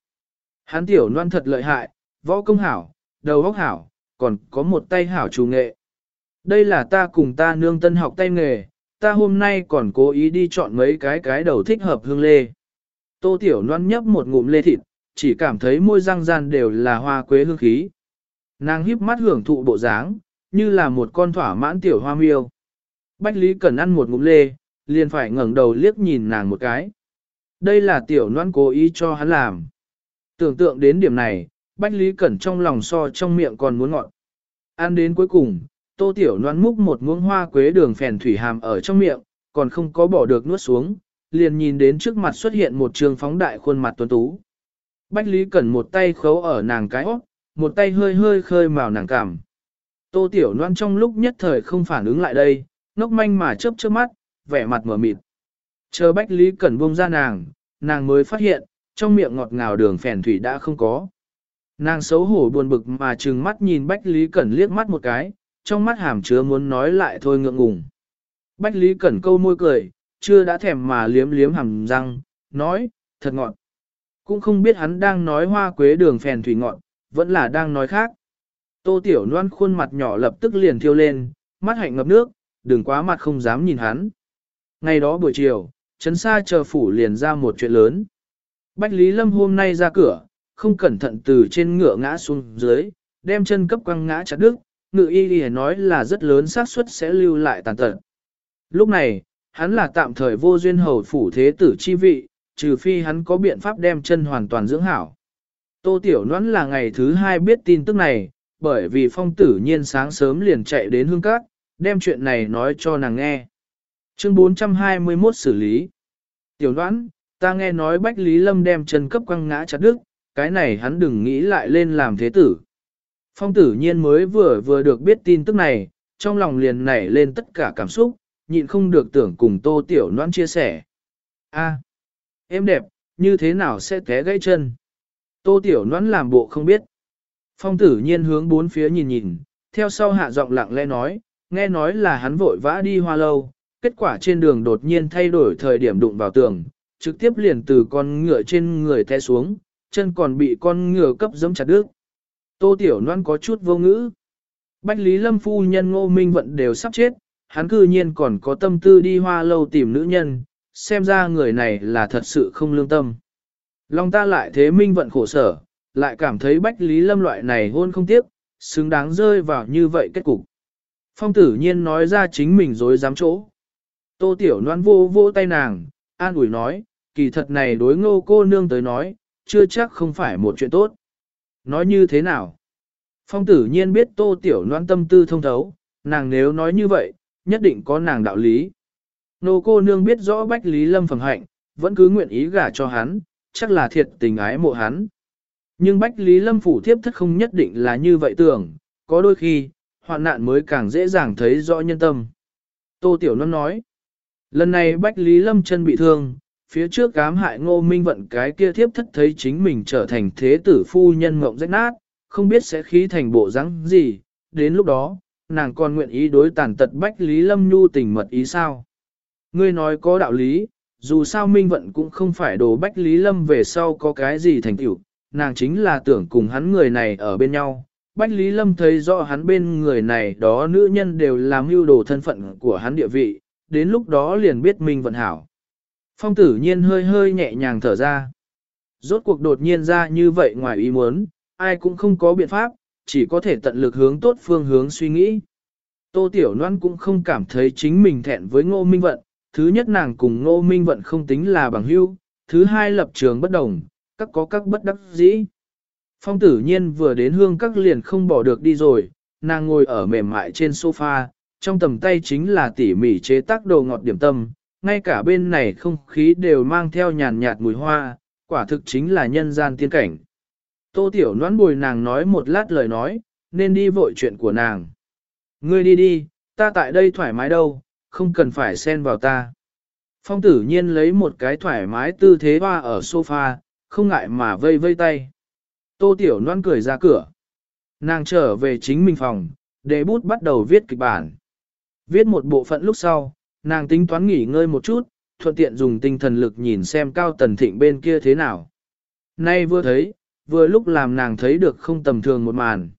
hắn tiểu noan thật lợi hại, võ công hảo, đầu óc hảo, còn có một tay hảo chủ nghệ. Đây là ta cùng ta nương tân học tay nghề, ta hôm nay còn cố ý đi chọn mấy cái cái đầu thích hợp hương lê. Tô tiểu noan nhấp một ngụm lê thịt, chỉ cảm thấy môi răng gian đều là hoa quế hương khí. Nàng híp mắt hưởng thụ bộ dáng, như là một con thỏa mãn tiểu hoa miêu. Bách Lý cần ăn một ngụm lê, liền phải ngẩng đầu liếc nhìn nàng một cái. Đây là tiểu noan cố ý cho hắn làm. Tưởng tượng đến điểm này, Bách Lý Cẩn trong lòng so trong miệng còn muốn ngọn Ăn đến cuối cùng, tô tiểu noan múc một muỗng hoa quế đường phèn thủy hàm ở trong miệng, còn không có bỏ được nuốt xuống, liền nhìn đến trước mặt xuất hiện một trường phóng đại khuôn mặt tuấn tú. Bách Lý Cẩn một tay khấu ở nàng cái óc, một tay hơi hơi khơi màu nàng cảm. Tô Tiểu Loan trong lúc nhất thời không phản ứng lại đây, ngốc manh mà chớp chớp mắt, vẻ mặt mở mịt. Chờ Bách Lý Cẩn buông ra nàng, nàng mới phát hiện, trong miệng ngọt ngào đường phèn thủy đã không có. Nàng xấu hổ buồn bực mà trừng mắt nhìn Bách Lý Cẩn liếc mắt một cái, trong mắt hàm chứa muốn nói lại thôi ngượng ngùng. Bách Lý Cẩn câu môi cười, chưa đã thèm mà liếm liếm hàm răng, nói, thật ngọt. Cũng không biết hắn đang nói hoa quế đường phèn thủy ngọt, vẫn là đang nói khác. Tô Tiểu Loan khuôn mặt nhỏ lập tức liền thiêu lên, mắt hạnh ngập nước, đừng quá mặt không dám nhìn hắn. Ngày đó buổi chiều, Chấn Sa chờ phủ liền ra một chuyện lớn. Bách Lý Lâm hôm nay ra cửa, không cẩn thận từ trên ngựa ngã xuống dưới, đem chân cấp quăng ngã chặt đứt, ngựa y đi nói là rất lớn xác suất sẽ lưu lại tàn tật. Lúc này, hắn là tạm thời vô duyên hầu phủ thế tử chi vị, trừ phi hắn có biện pháp đem chân hoàn toàn dưỡng hảo. Tô Tiểu Noãn là ngày thứ hai biết tin tức này, bởi vì phong tử nhiên sáng sớm liền chạy đến hương cát, đem chuyện này nói cho nàng nghe. Chương 421 xử lý. Tiểu đoán, ta nghe nói Bách Lý Lâm đem chân cấp quăng ngã chặt đứt, cái này hắn đừng nghĩ lại lên làm thế tử. Phong tử nhiên mới vừa vừa được biết tin tức này, trong lòng liền nảy lên tất cả cảm xúc, nhịn không được tưởng cùng tô tiểu noan chia sẻ. a em đẹp, như thế nào sẽ té gãy chân? Tô tiểu noan làm bộ không biết. Phong tử nhiên hướng bốn phía nhìn nhìn, theo sau hạ giọng lặng lẽ nói, nghe nói là hắn vội vã đi hoa lâu, kết quả trên đường đột nhiên thay đổi thời điểm đụng vào tường, trực tiếp liền từ con ngựa trên người té xuống, chân còn bị con ngựa cấp giẫm chặt đứt. Tô Tiểu Loan có chút vô ngữ. Bách Lý Lâm phu nhân Ngô Minh Vận đều sắp chết, hắn cư nhiên còn có tâm tư đi hoa lâu tìm nữ nhân, xem ra người này là thật sự không lương tâm. Lòng ta lại thế Minh Vận khổ sở, lại cảm thấy Bách Lý Lâm loại này hôn không tiếc, xứng đáng rơi vào như vậy kết cục. Phong tử nhiên nói ra chính mình dối dám chỗ. Tô Tiểu Loan vô vô tay nàng, an ủi nói, kỳ thật này đối ngô cô nương tới nói, chưa chắc không phải một chuyện tốt. Nói như thế nào? Phong tử nhiên biết tô tiểu Loan tâm tư thông thấu, nàng nếu nói như vậy, nhất định có nàng đạo lý. Nô cô nương biết rõ Bách Lý Lâm phẩm hạnh, vẫn cứ nguyện ý gả cho hắn, chắc là thiệt tình ái mộ hắn. Nhưng Bách Lý Lâm phủ thiếp thất không nhất định là như vậy tưởng, có đôi khi, hoạn nạn mới càng dễ dàng thấy rõ nhân tâm. Tô Tiểu Loan nói, lần này Bách Lý Lâm chân bị thương, phía trước cám hại ngô minh vận cái kia thiếp thất thấy chính mình trở thành thế tử phu nhân mộng rách nát, không biết sẽ khí thành bộ rắn gì, đến lúc đó, nàng còn nguyện ý đối tàn tật Bách Lý Lâm nhu tình mật ý sao. Ngươi nói có đạo lý, dù sao minh vận cũng không phải đồ Bách Lý Lâm về sau có cái gì thành tựu, nàng chính là tưởng cùng hắn người này ở bên nhau. Bách Lý Lâm thấy rõ hắn bên người này đó nữ nhân đều làm mưu đồ thân phận của hắn địa vị, đến lúc đó liền biết minh vận hảo. Phong tử nhiên hơi hơi nhẹ nhàng thở ra. Rốt cuộc đột nhiên ra như vậy ngoài ý muốn, ai cũng không có biện pháp, chỉ có thể tận lực hướng tốt phương hướng suy nghĩ. Tô Tiểu Loan cũng không cảm thấy chính mình thẹn với ngô minh vận, thứ nhất nàng cùng ngô minh vận không tính là bằng hữu, thứ hai lập trường bất đồng, các có các bất đắc dĩ. Phong tử nhiên vừa đến hương các liền không bỏ được đi rồi, nàng ngồi ở mềm mại trên sofa, trong tầm tay chính là tỉ mỉ chế tác đồ ngọt điểm tâm, ngay cả bên này không khí đều mang theo nhàn nhạt mùi hoa, quả thực chính là nhân gian tiên cảnh. Tô Tiểu noãn bồi nàng nói một lát lời nói, nên đi vội chuyện của nàng. Ngươi đi đi, ta tại đây thoải mái đâu, không cần phải xen vào ta. Phong tử nhiên lấy một cái thoải mái tư thế hoa ở sofa, không ngại mà vây vây tay. Tô Tiểu Loan cười ra cửa. Nàng trở về chính mình phòng, để bút bắt đầu viết kịch bản. Viết một bộ phận lúc sau, nàng tính toán nghỉ ngơi một chút, thuận tiện dùng tinh thần lực nhìn xem cao tần thịnh bên kia thế nào. Nay vừa thấy, vừa lúc làm nàng thấy được không tầm thường một màn.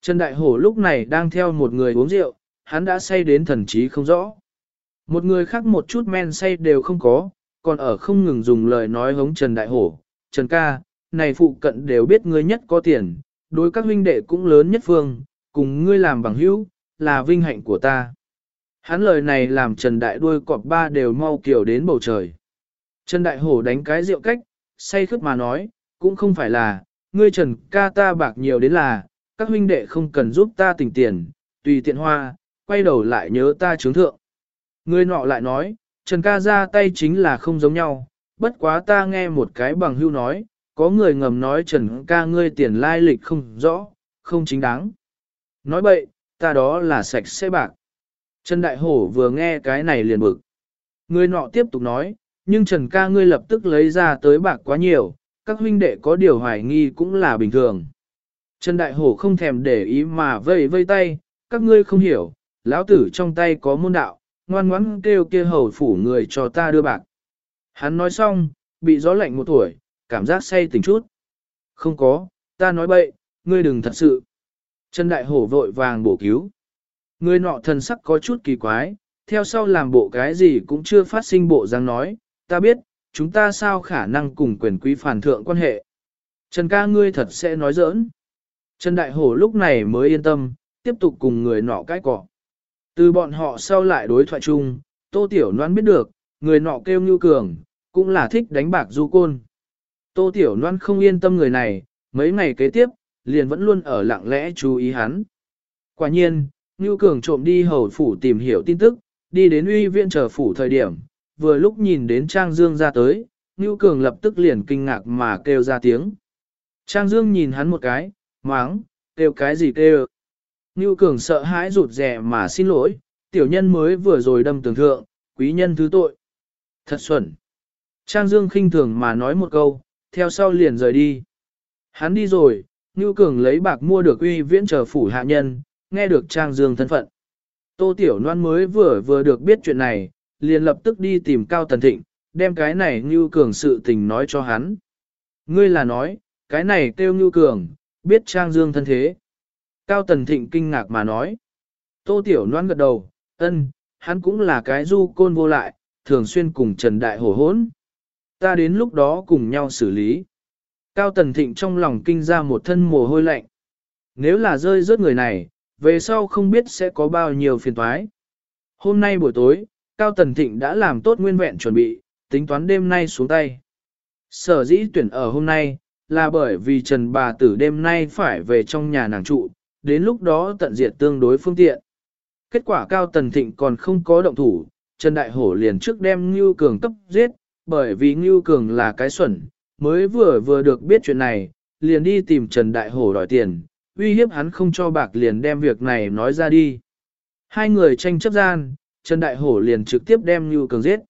Trần Đại Hổ lúc này đang theo một người uống rượu, hắn đã say đến thần trí không rõ. Một người khác một chút men say đều không có, còn ở không ngừng dùng lời nói hống Trần Đại Hổ. Trần ca, này phụ cận đều biết ngươi nhất có tiền, đối các huynh đệ cũng lớn nhất phương, cùng ngươi làm bằng hữu, là vinh hạnh của ta. Hắn lời này làm Trần Đại đuôi cọp ba đều mau kiểu đến bầu trời. Trần Đại Hổ đánh cái rượu cách, say khướt mà nói, cũng không phải là, ngươi Trần ca ta bạc nhiều đến là, các huynh đệ không cần giúp ta tỉnh tiền, tùy tiện hoa, quay đầu lại nhớ ta trướng thượng. Ngươi nọ lại nói, Trần ca ra tay chính là không giống nhau, bất quá ta nghe một cái bằng hưu nói, có người ngầm nói Trần ca ngươi tiền lai lịch không rõ, không chính đáng. Nói bậy, ta đó là sạch sẽ bạc. Trần Đại Hổ vừa nghe cái này liền bực. Người nọ tiếp tục nói, nhưng Trần ca ngươi lập tức lấy ra tới bạc quá nhiều, các huynh đệ có điều hoài nghi cũng là bình thường. Trần Đại Hổ không thèm để ý mà vây vây tay, các ngươi không hiểu, lão tử trong tay có môn đạo, ngoan ngoãn kêu kia hầu phủ người cho ta đưa bạc. Hắn nói xong, bị gió lạnh một tuổi, cảm giác say tỉnh chút. Không có, ta nói bậy, ngươi đừng thật sự. Trần Đại Hổ vội vàng bổ cứu. Người nọ thần sắc có chút kỳ quái, theo sau làm bộ cái gì cũng chưa phát sinh bộ dáng nói, ta biết, chúng ta sao khả năng cùng quyền quý phản thượng quan hệ. Trần ca ngươi thật sẽ nói giỡn. Trần Đại Hổ lúc này mới yên tâm, tiếp tục cùng người nọ cái cọ. Từ bọn họ sau lại đối thoại chung, Tô Tiểu Loan biết được, người nọ kêu Ngưu Cường, cũng là thích đánh bạc du côn. Tô Tiểu Loan không yên tâm người này, mấy ngày kế tiếp, liền vẫn luôn ở lặng lẽ chú ý hắn. Quả nhiên, Ngưu Cường trộm đi hầu phủ tìm hiểu tin tức, đi đến uy viện chờ phủ thời điểm, vừa lúc nhìn đến Trang Dương ra tới, Ngưu Cường lập tức liền kinh ngạc mà kêu ra tiếng. Trang Dương nhìn hắn một cái, máng, kêu cái gì kêu. Ngưu Cường sợ hãi rụt rè mà xin lỗi, tiểu nhân mới vừa rồi đâm tường thượng, quý nhân thứ tội. Thật xuẩn. Trang Dương khinh thường mà nói một câu, theo sau liền rời đi. Hắn đi rồi, Ngưu Cường lấy bạc mua được uy viễn chờ phủ hạ nhân, nghe được Trang Dương thân phận. Tô Tiểu Loan mới vừa vừa được biết chuyện này, liền lập tức đi tìm Cao Tần Thịnh, đem cái này Ngưu Cường sự tình nói cho hắn. Ngươi là nói, cái này kêu Ngưu Cường, biết Trang Dương thân thế. Cao Tần Thịnh kinh ngạc mà nói. Tô Tiểu Loan gật đầu, ân, hắn cũng là cái du côn vô lại, thường xuyên cùng Trần Đại Hổ hốn. Ta đến lúc đó cùng nhau xử lý. Cao Tần Thịnh trong lòng kinh ra một thân mồ hôi lạnh. Nếu là rơi rớt người này, về sau không biết sẽ có bao nhiêu phiền toái. Hôm nay buổi tối, Cao Tần Thịnh đã làm tốt nguyên vẹn chuẩn bị, tính toán đêm nay xuống tay. Sở dĩ tuyển ở hôm nay, là bởi vì Trần bà tử đêm nay phải về trong nhà nàng trụ, đến lúc đó tận diệt tương đối phương tiện. Kết quả Cao Tần Thịnh còn không có động thủ, Trần Đại Hổ liền trước đem Ngưu Cường cấp giết, bởi vì Ngưu Cường là cái xuẩn, mới vừa vừa được biết chuyện này, liền đi tìm Trần Đại Hổ đòi tiền, uy hiếp hắn không cho bạc liền đem việc này nói ra đi. Hai người tranh chấp gian, Trần Đại Hổ liền trực tiếp đem Ngưu Cường giết.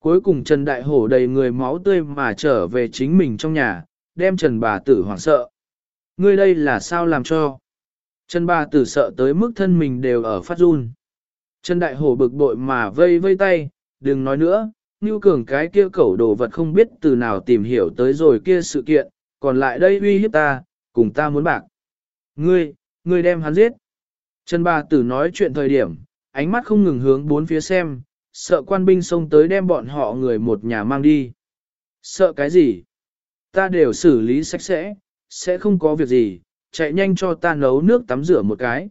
Cuối cùng Trần Đại Hổ đầy người máu tươi mà trở về chính mình trong nhà, đem Trần bà tử hoảng sợ. Ngươi đây là sao làm cho? Trần bà tử sợ tới mức thân mình đều ở phát run. Trần Đại Hổ bực bội mà vây vây tay, đừng nói nữa, Ngưu Cường cái kia cẩu đồ vật không biết từ nào tìm hiểu tới rồi kia sự kiện, còn lại đây uy hiếp ta, cùng ta muốn bạc. Ngươi, ngươi đem hắn giết. Trần bà tử nói chuyện thời điểm, ánh mắt không ngừng hướng bốn phía xem, sợ quan binh xông tới đem bọn họ người một nhà mang đi. Sợ cái gì? Ta đều xử lý sạch sẽ, sẽ không có việc gì, chạy nhanh cho ta nấu nước tắm rửa một cái.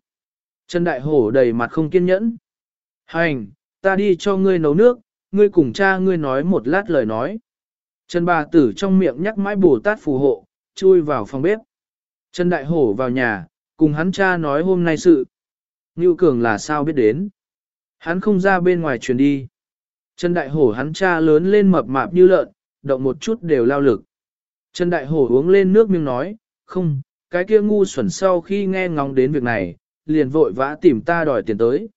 Trần Đại Hổ đầy mặt không kiên nhẫn. Hành, ta đi cho ngươi nấu nước, ngươi cùng cha ngươi nói một lát lời nói. Trần bà tử trong miệng nhắc mãi Bồ Tát phù hộ, chui vào phòng bếp. Trần Đại Hổ vào nhà, cùng hắn cha nói hôm nay sự. Ngưu Cường là sao biết đến. Hắn không ra bên ngoài truyền đi. Trần Đại Hổ hắn cha lớn lên mập mạp như lợn, động một chút đều lao lực. Trần Đại Hổ uống lên nước miếng nói, không, cái kia ngu xuẩn sau khi nghe ngóng đến việc này, liền vội vã tìm ta đòi tiền tới.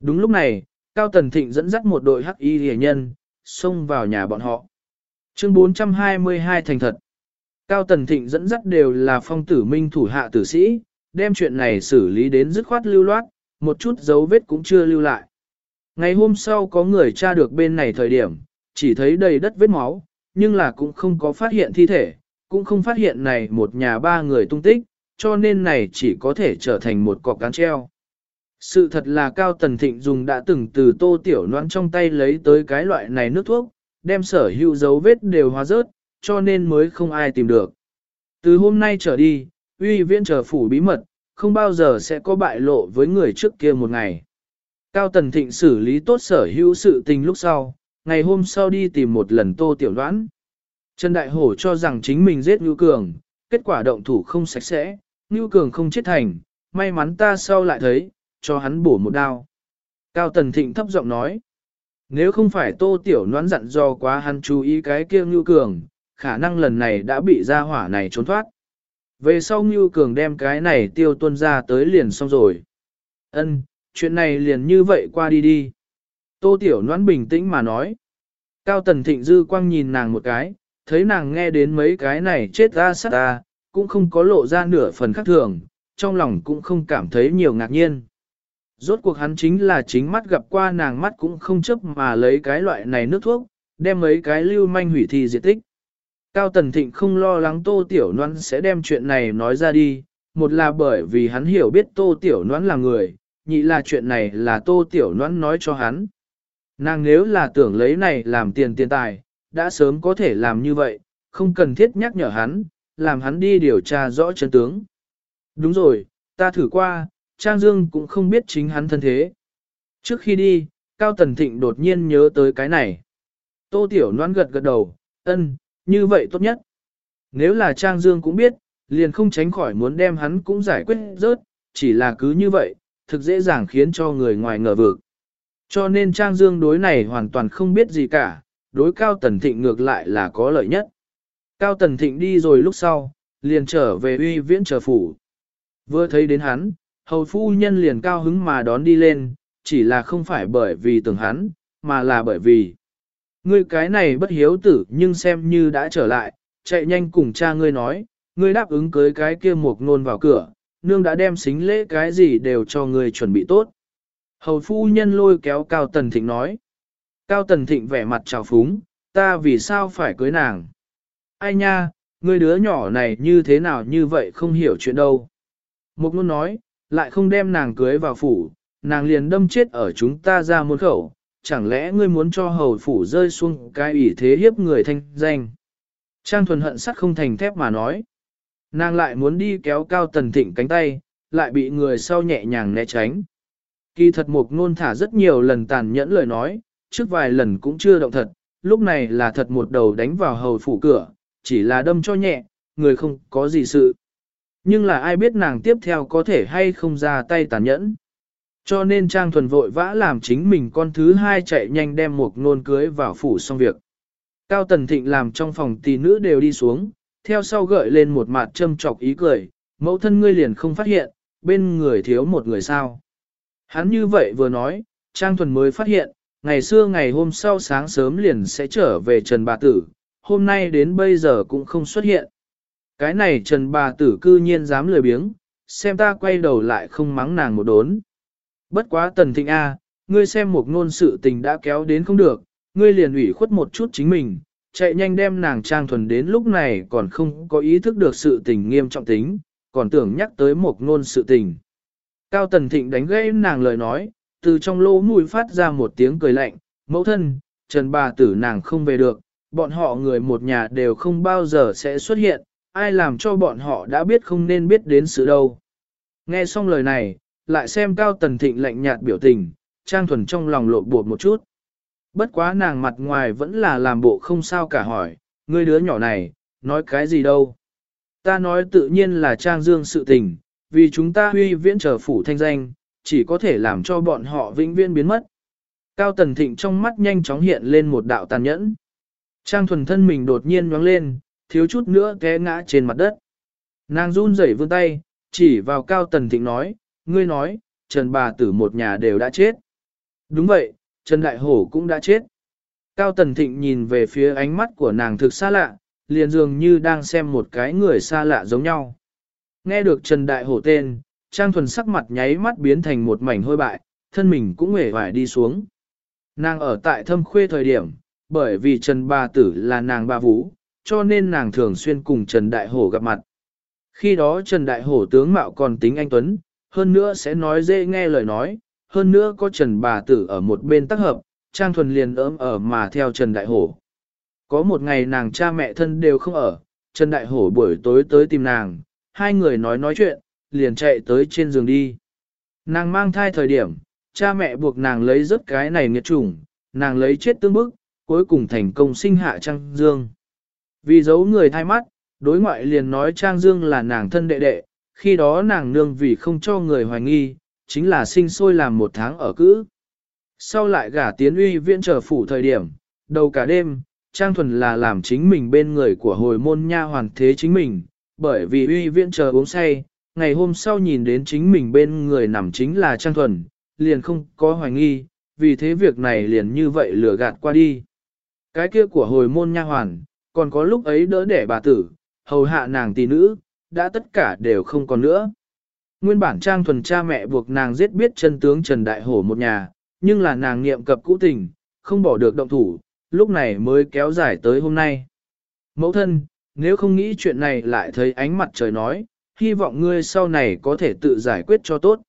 Đúng lúc này, Cao Tần Thịnh dẫn dắt một đội hắc y rẻ nhân, xông vào nhà bọn họ. Chương 422 thành thật. Cao Tần Thịnh dẫn dắt đều là phong tử minh thủ hạ tử sĩ, đem chuyện này xử lý đến dứt khoát lưu loát, một chút dấu vết cũng chưa lưu lại. Ngày hôm sau có người tra được bên này thời điểm, chỉ thấy đầy đất vết máu, nhưng là cũng không có phát hiện thi thể, cũng không phát hiện này một nhà ba người tung tích, cho nên này chỉ có thể trở thành một cọc cán treo. Sự thật là Cao Tần Thịnh dùng đã từng từ tô tiểu noãn trong tay lấy tới cái loại này nước thuốc, đem sở hữu dấu vết đều hóa rớt, cho nên mới không ai tìm được. Từ hôm nay trở đi, uy viễn trở phủ bí mật, không bao giờ sẽ có bại lộ với người trước kia một ngày. Cao Tần Thịnh xử lý tốt sở hữu sự tình lúc sau, ngày hôm sau đi tìm một lần tô tiểu đoán. Trần Đại Hổ cho rằng chính mình giết Ngưu Cường, kết quả động thủ không sạch sẽ, Ngưu Cường không chết thành, may mắn ta sau lại thấy, cho hắn bổ một đao. Cao Tần Thịnh thấp giọng nói, nếu không phải tô tiểu Đoán dặn do quá hắn chú ý cái kia Ngưu Cường, khả năng lần này đã bị gia hỏa này trốn thoát. Về sau Ngưu Cường đem cái này tiêu tuân ra tới liền xong rồi. Ân, chuyện này liền như vậy qua đi đi. Tô Tiểu Noãn bình tĩnh mà nói. Cao Tần Thịnh Dư quang nhìn nàng một cái, thấy nàng nghe đến mấy cái này chết ra sát ra, cũng không có lộ ra nửa phần khác thường, trong lòng cũng không cảm thấy nhiều ngạc nhiên. Rốt cuộc hắn chính là chính mắt gặp qua nàng mắt cũng không chấp mà lấy cái loại này nước thuốc, đem mấy cái lưu manh hủy thi diệt tích. Cao Tần Thịnh không lo lắng Tô Tiểu Noãn sẽ đem chuyện này nói ra đi, một là bởi vì hắn hiểu biết Tô Tiểu Noãn là người, nhị là chuyện này là Tô Tiểu Noãn nói cho hắn. Nàng nếu là tưởng lấy này làm tiền tiền tài, đã sớm có thể làm như vậy, không cần thiết nhắc nhở hắn, làm hắn đi điều tra rõ chân tướng. Đúng rồi, ta thử qua, Trang Dương cũng không biết chính hắn thân thế. Trước khi đi, Cao Tần Thịnh đột nhiên nhớ tới cái này. Tô Tiểu Loan gật gật đầu, ân, như vậy tốt nhất. Nếu là Trang Dương cũng biết, liền không tránh khỏi muốn đem hắn cũng giải quyết rớt, chỉ là cứ như vậy, thực dễ dàng khiến cho người ngoài ngờ vực. Cho nên Trang Dương đối này hoàn toàn không biết gì cả, đối Cao Tần Thịnh ngược lại là có lợi nhất. Cao Tần Thịnh đi rồi lúc sau, liền trở về uy viễn trở phủ. Vừa thấy đến hắn, hầu phu nhân liền cao hứng mà đón đi lên, chỉ là không phải bởi vì tưởng hắn, mà là bởi vì Ngươi cái này bất hiếu tử nhưng xem như đã trở lại, chạy nhanh cùng cha ngươi nói, ngươi đáp ứng cưới cái kia một nôn vào cửa, nương đã đem xính lễ cái gì đều cho ngươi chuẩn bị tốt. Hầu phu nhân lôi kéo Cao Tần Thịnh nói. Cao Tần Thịnh vẻ mặt trào phúng, ta vì sao phải cưới nàng? Ai nha, ngươi đứa nhỏ này như thế nào như vậy không hiểu chuyện đâu. Một ngôn nói, lại không đem nàng cưới vào phủ, nàng liền đâm chết ở chúng ta ra môn khẩu, chẳng lẽ ngươi muốn cho hầu phủ rơi xuống cái ủy thế hiếp người thanh danh. Trang thuần hận sắt không thành thép mà nói. Nàng lại muốn đi kéo cao tần thịnh cánh tay, lại bị người sau nhẹ nhàng né tránh. Kỳ thật mục nôn thả rất nhiều lần tàn nhẫn lời nói, trước vài lần cũng chưa động thật, lúc này là thật một đầu đánh vào hầu phủ cửa, chỉ là đâm cho nhẹ, người không có gì sự. Nhưng là ai biết nàng tiếp theo có thể hay không ra tay tàn nhẫn. Cho nên Trang Thuần vội vã làm chính mình con thứ hai chạy nhanh đem một nôn cưới vào phủ xong việc. Cao Tần Thịnh làm trong phòng tỷ nữ đều đi xuống, theo sau gợi lên một mặt châm chọc ý cười, mẫu thân ngươi liền không phát hiện, bên người thiếu một người sao. Hắn như vậy vừa nói, Trang Thuần mới phát hiện, ngày xưa ngày hôm sau sáng sớm liền sẽ trở về Trần Bà Tử, hôm nay đến bây giờ cũng không xuất hiện. Cái này Trần Bà Tử cư nhiên dám lười biếng, xem ta quay đầu lại không mắng nàng một đốn. Bất quá Tần Thịnh A, ngươi xem một ngôn sự tình đã kéo đến không được, ngươi liền ủy khuất một chút chính mình, chạy nhanh đem nàng Trang Thuần đến lúc này còn không có ý thức được sự tình nghiêm trọng tính, còn tưởng nhắc tới một ngôn sự tình. Cao Tần Thịnh đánh gãy nàng lời nói, từ trong lỗ mũi phát ra một tiếng cười lạnh, mẫu thân, Trần bà tử nàng không về được, bọn họ người một nhà đều không bao giờ sẽ xuất hiện, ai làm cho bọn họ đã biết không nên biết đến sự đâu. Nghe xong lời này, lại xem Cao Tần Thịnh lạnh nhạt biểu tình, Trang Thuần trong lòng lộn bột một chút. Bất quá nàng mặt ngoài vẫn là làm bộ không sao cả hỏi, ngươi đứa nhỏ này, nói cái gì đâu. Ta nói tự nhiên là Trang Dương sự tình, vì chúng ta huy viễn trở phủ thanh danh, chỉ có thể làm cho bọn họ vĩnh viễn biến mất. Cao Tần Thịnh trong mắt nhanh chóng hiện lên một đạo tàn nhẫn. Trang thuần thân mình đột nhiên nhoáng lên, thiếu chút nữa té ngã trên mặt đất. Nàng run rẩy vươn tay, chỉ vào Cao Tần Thịnh nói, ngươi nói, Trần bà tử một nhà đều đã chết. Đúng vậy, Trần Đại Hổ cũng đã chết. Cao Tần Thịnh nhìn về phía ánh mắt của nàng thực xa lạ, liền dường như đang xem một cái người xa lạ giống nhau. Nghe được Trần Đại Hổ tên, Trang Thuần sắc mặt nháy mắt biến thành một mảnh hôi bại, thân mình cũng hề vải đi xuống. Nàng ở tại thâm khuê thời điểm, bởi vì Trần Bà Tử là nàng bà vũ, cho nên nàng thường xuyên cùng Trần Đại Hổ gặp mặt. Khi đó Trần Đại Hổ tướng mạo còn tính anh Tuấn, hơn nữa sẽ nói dễ nghe lời nói, hơn nữa có Trần Bà Tử ở một bên tác hợp, Trang Thuần liền ấm ở mà theo Trần Đại Hổ. Có một ngày nàng cha mẹ thân đều không ở, Trần Đại Hổ buổi tối tới tìm nàng, hai người nói nói chuyện, liền chạy tới trên giường đi. Nàng mang thai thời điểm, cha mẹ buộc nàng lấy rất cái này nghiệt chủng, nàng lấy chết tương bức, cuối cùng thành công sinh hạ Trang Dương. Vì giấu người thai mắt, đối ngoại liền nói Trang Dương là nàng thân đệ đệ, khi đó nàng nương vì không cho người hoài nghi, chính là sinh sôi làm một tháng ở cữ. Sau lại gả tiến uy viện trở phủ thời điểm, đầu cả đêm, Trang Thuần là làm chính mình bên người của hồi môn nha hoàn thế chính mình, bởi vì uy viện chờ uống say, ngày hôm sau nhìn đến chính mình bên người nằm chính là Trang Thuần, liền không có hoài nghi, vì thế việc này liền như vậy lừa gạt qua đi. Cái kia của hồi môn nha hoàn, còn có lúc ấy đỡ đẻ bà tử, hầu hạ nàng tỷ nữ, đã tất cả đều không còn nữa. Nguyên bản Trang Thuần cha mẹ buộc nàng giết biết chân tướng Trần Đại Hổ một nhà, nhưng là nàng niệm cập cũ tình, không bỏ được động thủ, lúc này mới kéo dài tới hôm nay. Mẫu thân, nếu không nghĩ chuyện này lại thấy ánh mặt trời nói, hy vọng ngươi sau này có thể tự giải quyết cho tốt.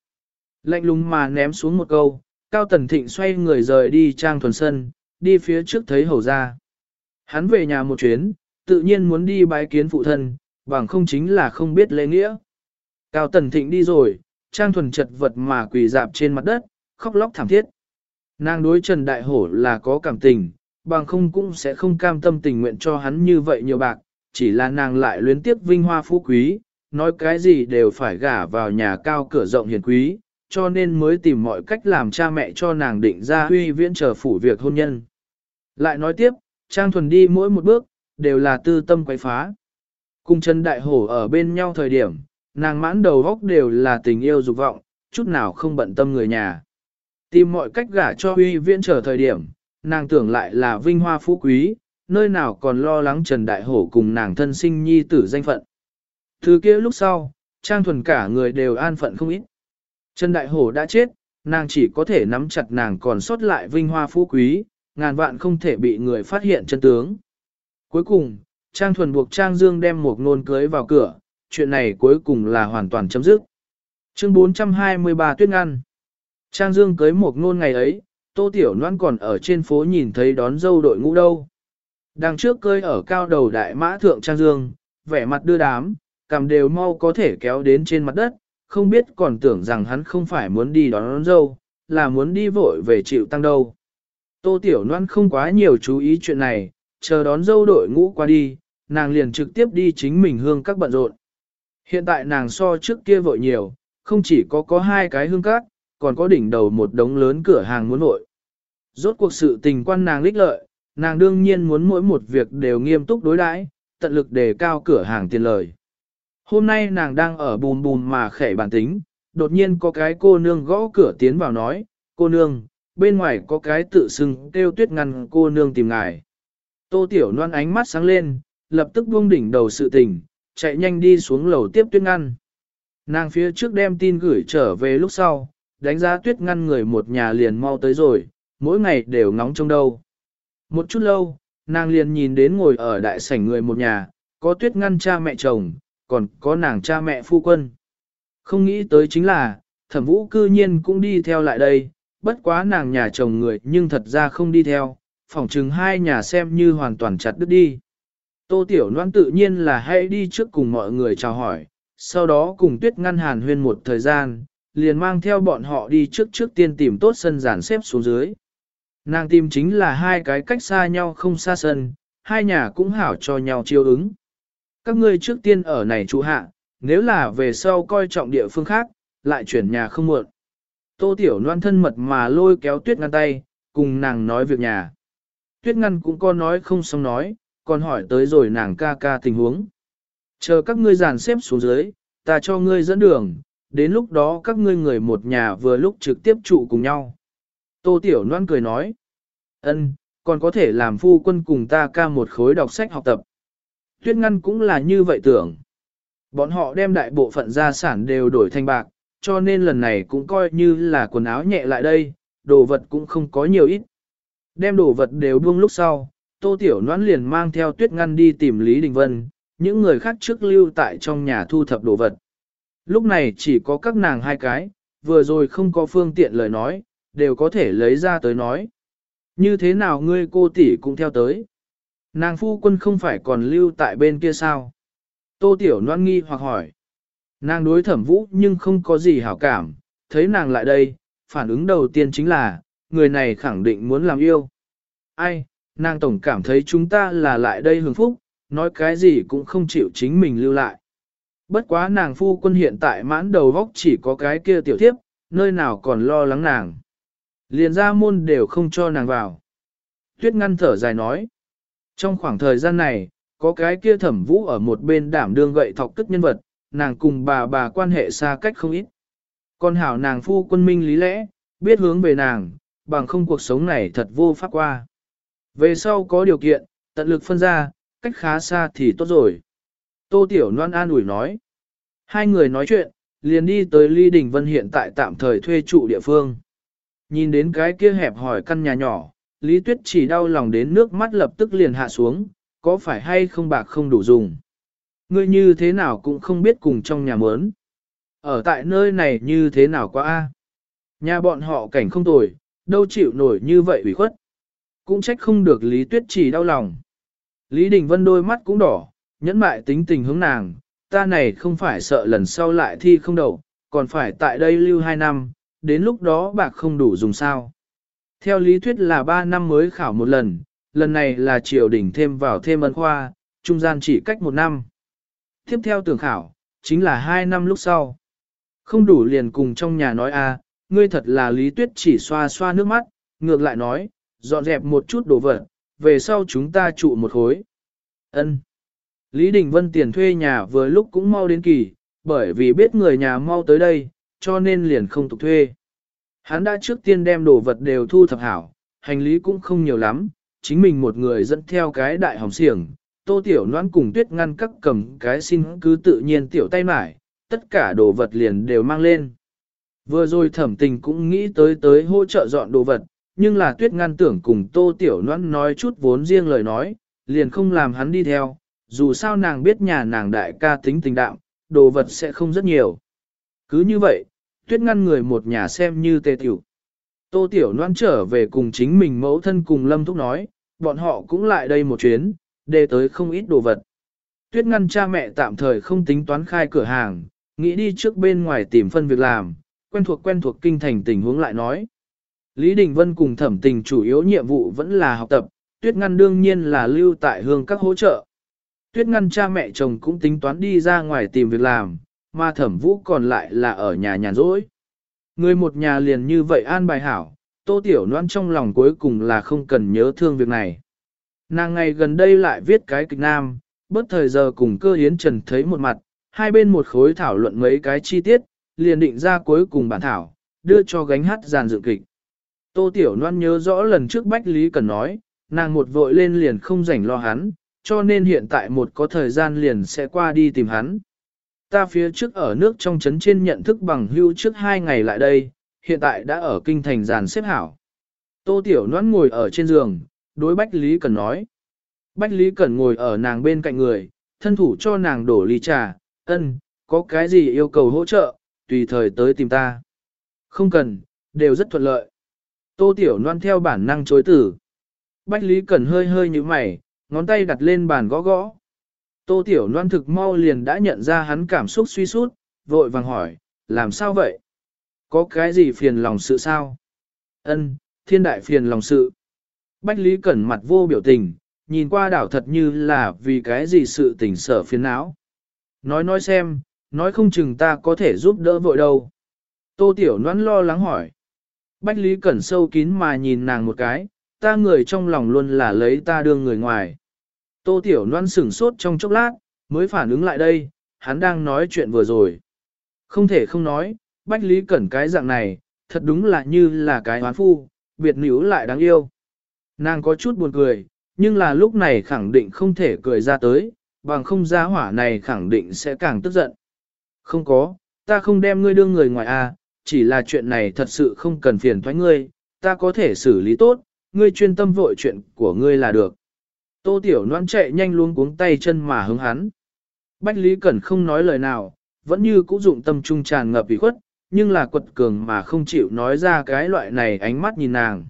Lạnh lùng mà ném xuống một câu, Cao Tần Thịnh xoay người rời đi trang thuần sân, đi phía trước thấy hầu ra. Hắn về nhà một chuyến, tự nhiên muốn đi bái kiến phụ thân, bằng không chính là không biết lễ nghĩa. Cao Tần Thịnh đi rồi, trang thuần chật vật mà quỳ dạp trên mặt đất, khóc lóc thảm thiết. Nàng đối Trần Đại Hổ là có cảm tình, bằng không cũng sẽ không cam tâm tình nguyện cho hắn như vậy nhiều bạc, chỉ là nàng lại luyến tiếc vinh hoa phú quý, nói cái gì đều phải gả vào nhà cao cửa rộng hiền quý, cho nên mới tìm mọi cách làm cha mẹ cho nàng định ra huy viễn chờ phủ việc hôn nhân. Lại nói tiếp, Trang Thuần đi mỗi một bước, đều là tư tâm quấy phá. Cùng Trần Đại Hổ ở bên nhau thời điểm, nàng mãn đầu góc đều là tình yêu dục vọng, chút nào không bận tâm người nhà. Tìm mọi cách gả cho uy viễn trở thời điểm, nàng tưởng lại là vinh hoa phú quý, nơi nào còn lo lắng Trần Đại Hổ cùng nàng thân sinh nhi tử danh phận. Thứ kia lúc sau, Trang Thuần cả người đều an phận không ít. Trần Đại Hổ đã chết, nàng chỉ có thể nắm chặt nàng còn sót lại vinh hoa phú quý, ngàn vạn không thể bị người phát hiện chân tướng. Cuối cùng, Trang Thuần buộc Trang Dương đem một nôn cưới vào cửa, chuyện này cuối cùng là hoàn toàn chấm dứt. Chương 423 Tuyết Ngăn Trang Dương cưới một nôn ngày ấy, Tô Tiểu Loan còn ở trên phố nhìn thấy đón dâu đội ngũ đâu. Đằng trước cơi ở cao đầu đại mã thượng Trang Dương, vẻ mặt đưa đám, cằm đều mau có thể kéo đến trên mặt đất, không biết còn tưởng rằng hắn không phải muốn đi đón, đón dâu, là muốn đi vội về chịu tăng đâu. Tô Tiểu Loan không quá nhiều chú ý chuyện này, chờ đón dâu đội ngũ qua đi, nàng liền trực tiếp đi chính mình hương các bận rộn. Hiện tại nàng so trước kia vội nhiều, không chỉ có có hai cái hương các, còn có đỉnh đầu một đống lớn cửa hàng muốn vội. Rốt cuộc sự tình quan nàng lích lợi, nàng đương nhiên muốn mỗi một việc đều nghiêm túc đối đãi, tận lực đề cao cửa hàng tiền lời. Hôm nay nàng đang ở bùn bùn mà khẻ bản tính, đột nhiên có cái cô nương gõ cửa tiến vào nói, cô nương, bên ngoài có cái tự xưng kêu tuyết ngăn cô nương tìm ngài. Tô Tiểu Loan ánh mắt sáng lên, lập tức buông đỉnh đầu sự tình, chạy nhanh đi xuống lầu tiếp tuyết ngăn. Nàng phía trước đem tin gửi trở về lúc sau, đánh giá tuyết ngăn người một nhà liền mau tới rồi, mỗi ngày đều ngóng trông đâu. Một chút lâu, nàng liền nhìn đến ngồi ở đại sảnh người một nhà, có tuyết ngăn cha mẹ chồng, còn có nàng cha mẹ phu quân. Không nghĩ tới chính là, thẩm vũ cư nhiên cũng đi theo lại đây, bất quá nàng nhà chồng người nhưng thật ra không đi theo, phỏng chừng hai nhà xem như hoàn toàn chặt đứt đi. Tô Tiểu Loan tự nhiên là hãy đi trước cùng mọi người chào hỏi, sau đó cùng tuyết ngăn hàn huyên một thời gian, liền mang theo bọn họ đi trước trước tiên tìm tốt sân giản xếp xuống dưới. Nàng tìm chính là hai cái cách xa nhau không xa sân, hai nhà cũng hảo cho nhau chiêu ứng. Các ngươi trước tiên ở này trụ hạ, nếu là về sau coi trọng địa phương khác, lại chuyển nhà không muộn. Tô Tiểu Loan thân mật mà lôi kéo tuyết ngăn tay, cùng nàng nói việc nhà. Tuyết ngăn cũng có nói không xong nói, còn hỏi tới rồi nàng ca ca tình huống. Chờ các ngươi dàn xếp xuống dưới, ta cho ngươi dẫn đường, đến lúc đó các ngươi người một nhà vừa lúc trực tiếp trụ cùng nhau. Tô Tiểu Loan cười nói, ân, còn có thể làm phu quân cùng ta ca một khối đọc sách học tập. Tuyết ngăn cũng là như vậy tưởng. Bọn họ đem đại bộ phận gia sản đều đổi thành bạc, cho nên lần này cũng coi như là quần áo nhẹ lại đây, đồ vật cũng không có nhiều ít. Đem đồ vật đều buông lúc sau, Tô Tiểu Noãn liền mang theo tuyết ngăn đi tìm Lý Đình Vân, những người khác trước lưu tại trong nhà thu thập đồ vật. Lúc này chỉ có các nàng hai cái, vừa rồi không có phương tiện lời nói, đều có thể lấy ra tới nói. Như thế nào ngươi cô tỷ cũng theo tới? Nàng phu quân không phải còn lưu tại bên kia sao? Tô Tiểu Loan nghi hoặc hỏi. Nàng đối thẩm vũ nhưng không có gì hảo cảm, thấy nàng lại đây, phản ứng đầu tiên chính là, người này khẳng định muốn làm yêu. Ai, nàng tổng cảm thấy chúng ta là lại đây hưởng phúc, nói cái gì cũng không chịu chính mình lưu lại. Bất quá nàng phu quân hiện tại mãn đầu vóc chỉ có cái kia tiểu thiếp, nơi nào còn lo lắng nàng. Liền ra môn đều không cho nàng vào. Tuyết ngăn thở dài nói. Trong khoảng thời gian này, có cái kia thẩm vũ ở một bên đảm đương gậy thọc tức nhân vật, nàng cùng bà bà quan hệ xa cách không ít. Còn hảo nàng phu quân minh lý lẽ, biết hướng về nàng, bằng không cuộc sống này thật vô pháp qua. Về sau có điều kiện, tận lực phân ra, cách khá xa thì tốt rồi. Tô Tiểu Loan an ủi nói. Hai người nói chuyện, liền đi tới Ly Đình Vân hiện tại tạm thời thuê trụ địa phương. Nhìn đến cái kia hẹp hỏi căn nhà nhỏ, Lý Tuyết chỉ đau lòng đến nước mắt lập tức liền hạ xuống, có phải hay không bạc không đủ dùng. Ngươi như thế nào cũng không biết cùng trong nhà mớn. Ở tại nơi này như thế nào quá a? Nhà bọn họ cảnh không tồi, đâu chịu nổi như vậy ủy khuất. Cũng trách không được Lý Tuyết chỉ đau lòng. Lý Đình Vân đôi mắt cũng đỏ, nhẫn mại tính tình hướng nàng, ta này không phải sợ lần sau lại thi không đậu, còn phải tại đây lưu 2 năm, đến lúc đó bạc không đủ dùng sao. Theo lý thuyết là 3 năm mới khảo một lần, lần này là triều đình thêm vào thêm ân khoa, trung gian chỉ cách một năm. Tiếp theo tưởng khảo, chính là 2 năm lúc sau. Không đủ liền cùng trong nhà nói a, ngươi thật là lý tuyết chỉ xoa xoa nước mắt, ngược lại nói, dọn dẹp một chút đồ vật, về sau chúng ta trụ một khối. Ân. Lý Đình Vân tiền thuê nhà vừa lúc cũng mau đến kỳ, bởi vì biết người nhà mau tới đây, cho nên liền không tục thuê. Hắn đã trước tiên đem đồ vật đều thu thập hảo, hành lý cũng không nhiều lắm, chính mình một người dẫn theo cái đại hồng xiềng, tô tiểu noan cùng tuyết ngăn các cầm cái xin cứ tự nhiên tiểu tay mải, tất cả đồ vật liền đều mang lên. Vừa rồi thẩm tình cũng nghĩ tới tới hỗ trợ dọn đồ vật, nhưng là tuyết ngăn tưởng cùng tô tiểu noan nói chút vốn riêng lời nói, liền không làm hắn đi theo, dù sao nàng biết nhà nàng đại ca tính tình đạm, đồ vật sẽ không rất nhiều. Cứ như vậy, tuyết ngăn người một nhà xem như tê tiểu. Tô Tiểu Loan trở về cùng chính mình mẫu thân cùng Lâm Thúc nói, bọn họ cũng lại đây một chuyến, để tới không ít đồ vật. Tuyết ngăn cha mẹ tạm thời không tính toán khai cửa hàng, nghĩ đi trước bên ngoài tìm phân việc làm, quen thuộc quen thuộc kinh thành tình huống lại nói. Lý Đình Vân cùng thẩm tình chủ yếu nhiệm vụ vẫn là học tập, tuyết ngăn đương nhiên là lưu tại hương các hỗ trợ. Tuyết ngăn cha mẹ chồng cũng tính toán đi ra ngoài tìm việc làm, mà thẩm vũ còn lại là ở nhà nhàn rỗi. Người một nhà liền như vậy an bài hảo, tô tiểu noan trong lòng cuối cùng là không cần nhớ thương việc này. Nàng ngày gần đây lại viết cái kịch nam, bất thời giờ cùng cơ hiến trần thấy một mặt, hai bên một khối thảo luận mấy cái chi tiết, liền định ra cuối cùng bản thảo, đưa cho gánh hát giàn dựng kịch. Tô Tiểu Loan nhớ rõ lần trước Bách Lý Cần nói, nàng một vội lên liền không rảnh lo hắn, cho nên hiện tại một có thời gian liền sẽ qua đi tìm hắn. Ta phía trước ở nước trong trấn trên nhận thức bằng hưu trước hai ngày lại đây, hiện tại đã ở kinh thành giàn xếp hảo. Tô Tiểu Loan ngồi ở trên giường, đối Bách Lý Cần nói. Bách Lý Cần ngồi ở nàng bên cạnh người, thân thủ cho nàng đổ ly trà, ân, có cái gì yêu cầu hỗ trợ, tùy thời tới tìm ta. Không cần, đều rất thuận lợi. Tô Tiểu Loan theo bản năng chối tử. Bách Lý Cẩn hơi hơi như mày, ngón tay đặt lên bàn gõ gõ. Tô Tiểu Loan thực mau liền đã nhận ra hắn cảm xúc suy sút, vội vàng hỏi, làm sao vậy? Có cái gì phiền lòng sự sao? Ân, thiên đại phiền lòng sự. Bách Lý Cẩn mặt vô biểu tình, nhìn qua đảo thật như là vì cái gì sự tình sở phiền não. Nói nói xem, nói không chừng ta có thể giúp đỡ vội đâu. Tô Tiểu Noãn lo lắng hỏi. Bách Lý Cẩn sâu kín mà nhìn nàng một cái, ta người trong lòng luôn là lấy ta đương người ngoài. Tô Tiểu Loan sửng sốt trong chốc lát, mới phản ứng lại đây, hắn đang nói chuyện vừa rồi. Không thể không nói, Bách Lý Cẩn cái dạng này, thật đúng là như là cái hoán phu, biệt níu lại đáng yêu. Nàng có chút buồn cười, nhưng là lúc này khẳng định không thể cười ra tới, bằng không ra hỏa này khẳng định sẽ càng tức giận. Không có, ta không đem ngươi đưa người ngoài a, à, chỉ là chuyện này thật sự không cần phiền thoái ngươi, ta có thể xử lý tốt, ngươi chuyên tâm vội chuyện của ngươi là được. Tô Tiểu Loan chạy nhanh luôn cuống tay chân mà hướng hắn. Bách Lý Cẩn không nói lời nào, vẫn như cũ dụng tâm trung tràn ngập ủy khuất, nhưng là quật cường mà không chịu nói ra cái loại này ánh mắt nhìn nàng.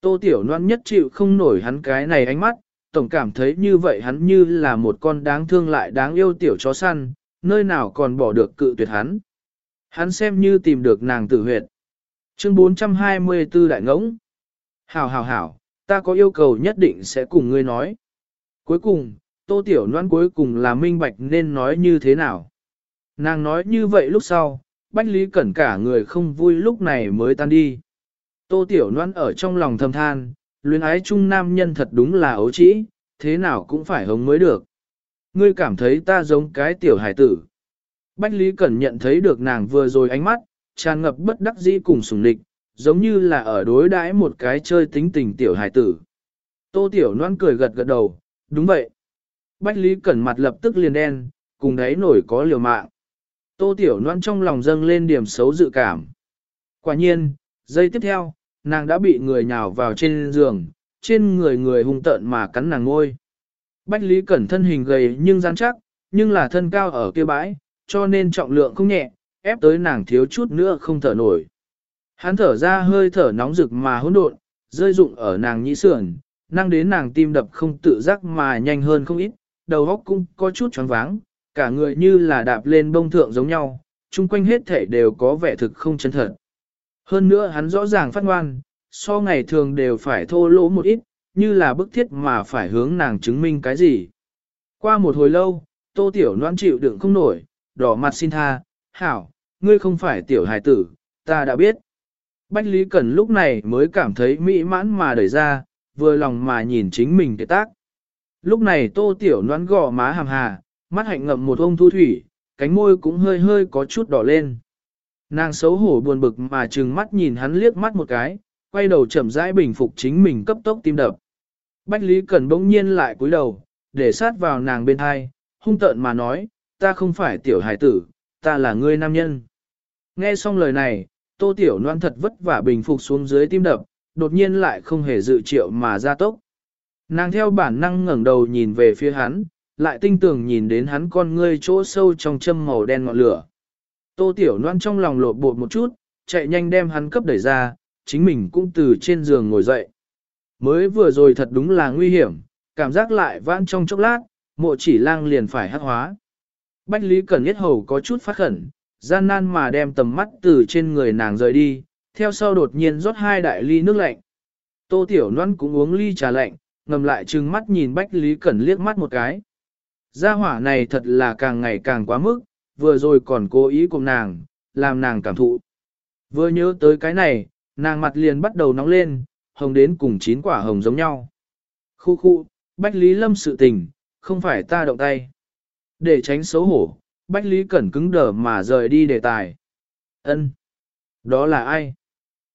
Tô Tiểu Loan nhất chịu không nổi hắn cái này ánh mắt, tổng cảm thấy như vậy hắn như là một con đáng thương lại đáng yêu tiểu chó săn, nơi nào còn bỏ được cự tuyệt hắn. Hắn xem như tìm được nàng tử huyệt. Chương 424 đại ngỗng. Hảo hảo hảo, ta có yêu cầu nhất định sẽ cùng ngươi nói. Cuối cùng, tô tiểu noan cuối cùng là minh bạch nên nói như thế nào. Nàng nói như vậy lúc sau, Bách Lý Cẩn cả người không vui lúc này mới tan đi. Tô tiểu Loan ở trong lòng thầm than, luyến ái chung nam nhân thật đúng là ấu trĩ, thế nào cũng phải hống mới được. Ngươi cảm thấy ta giống cái tiểu hải tử. Bách Lý Cẩn nhận thấy được nàng vừa rồi ánh mắt, tràn ngập bất đắc dĩ cùng sùng địch, giống như là ở đối đãi một cái chơi tính tình tiểu hải tử. Tô Tiểu Loan cười gật gật đầu, đúng vậy. Bách Lý Cẩn mặt lập tức liền đen, cùng đấy nổi có liều mạng. Tô Tiểu Loan trong lòng dâng lên điểm xấu dự cảm. Quả nhiên, giây tiếp theo, nàng đã bị người nhào vào trên giường, trên người người hung tợn mà cắn nàng ngôi. Bách Lý Cẩn thân hình gầy nhưng rắn chắc, nhưng là thân cao ở kia bãi, cho nên trọng lượng không nhẹ, ép tới nàng thiếu chút nữa không thở nổi. Hắn thở ra hơi thở nóng rực mà hỗn độn, rơi rụng ở nàng nhĩ sườn, năng đến nàng tim đập không tự giác mà nhanh hơn không ít, đầu óc cũng có chút choáng váng, cả người như là đạp lên bông thượng giống nhau, chung quanh hết thể đều có vẻ thực không chân thật. Hơn nữa hắn rõ ràng phát ngoan, so ngày thường đều phải thô lỗ một ít, như là bức thiết mà phải hướng nàng chứng minh cái gì. Qua một hồi lâu, tô tiểu noan chịu đựng không nổi, đỏ mặt xin tha, hảo, ngươi không phải tiểu hài tử, ta đã biết. Bách Lý Cẩn lúc này mới cảm thấy mỹ mãn mà đẩy ra, vừa lòng mà nhìn chính mình cái tác. Lúc này tô tiểu noan gò má hàm hà, mắt hạnh ngậm một ông thu thủy, cánh môi cũng hơi hơi có chút đỏ lên. Nàng xấu hổ buồn bực mà trừng mắt nhìn hắn liếc mắt một cái, quay đầu chậm rãi bình phục chính mình cấp tốc tim đập. Bách Lý Cẩn bỗng nhiên lại cúi đầu, để sát vào nàng bên hai, hung tợn mà nói, ta không phải tiểu hải tử, ta là ngươi nam nhân. Nghe xong lời này, tô tiểu noan thật vất vả bình phục xuống dưới tim đập, đột nhiên lại không hề dự triệu mà ra tốc. Nàng theo bản năng ngẩng đầu nhìn về phía hắn, lại tinh tường nhìn đến hắn con ngươi chỗ sâu trong châm màu đen ngọn lửa. Tô tiểu noan trong lòng lột bột một chút, chạy nhanh đem hắn cấp đẩy ra, chính mình cũng từ trên giường ngồi dậy. Mới vừa rồi thật đúng là nguy hiểm, cảm giác lại vãn trong chốc lát, mộ chỉ lang liền phải hắc hóa. Bách Lý Cẩn Nhất Hầu có chút phát khẩn, gian nan mà đem tầm mắt từ trên người nàng rời đi, theo sau đột nhiên rót hai đại ly nước lạnh. Tô Tiểu Loan cũng uống ly trà lạnh, ngầm lại trừng mắt nhìn Bách Lý Cẩn liếc mắt một cái. Gia hỏa này thật là càng ngày càng quá mức, vừa rồi còn cố ý cùng nàng, làm nàng cảm thụ. Vừa nhớ tới cái này, nàng mặt liền bắt đầu nóng lên, hồng đến cùng chín quả hồng giống nhau. Khu khu, Bách Lý Lâm sự tình, không phải ta động tay. Để tránh xấu hổ, Bách Lý Cẩn cứng đờ mà rời đi đề tài. Ân, Đó là ai?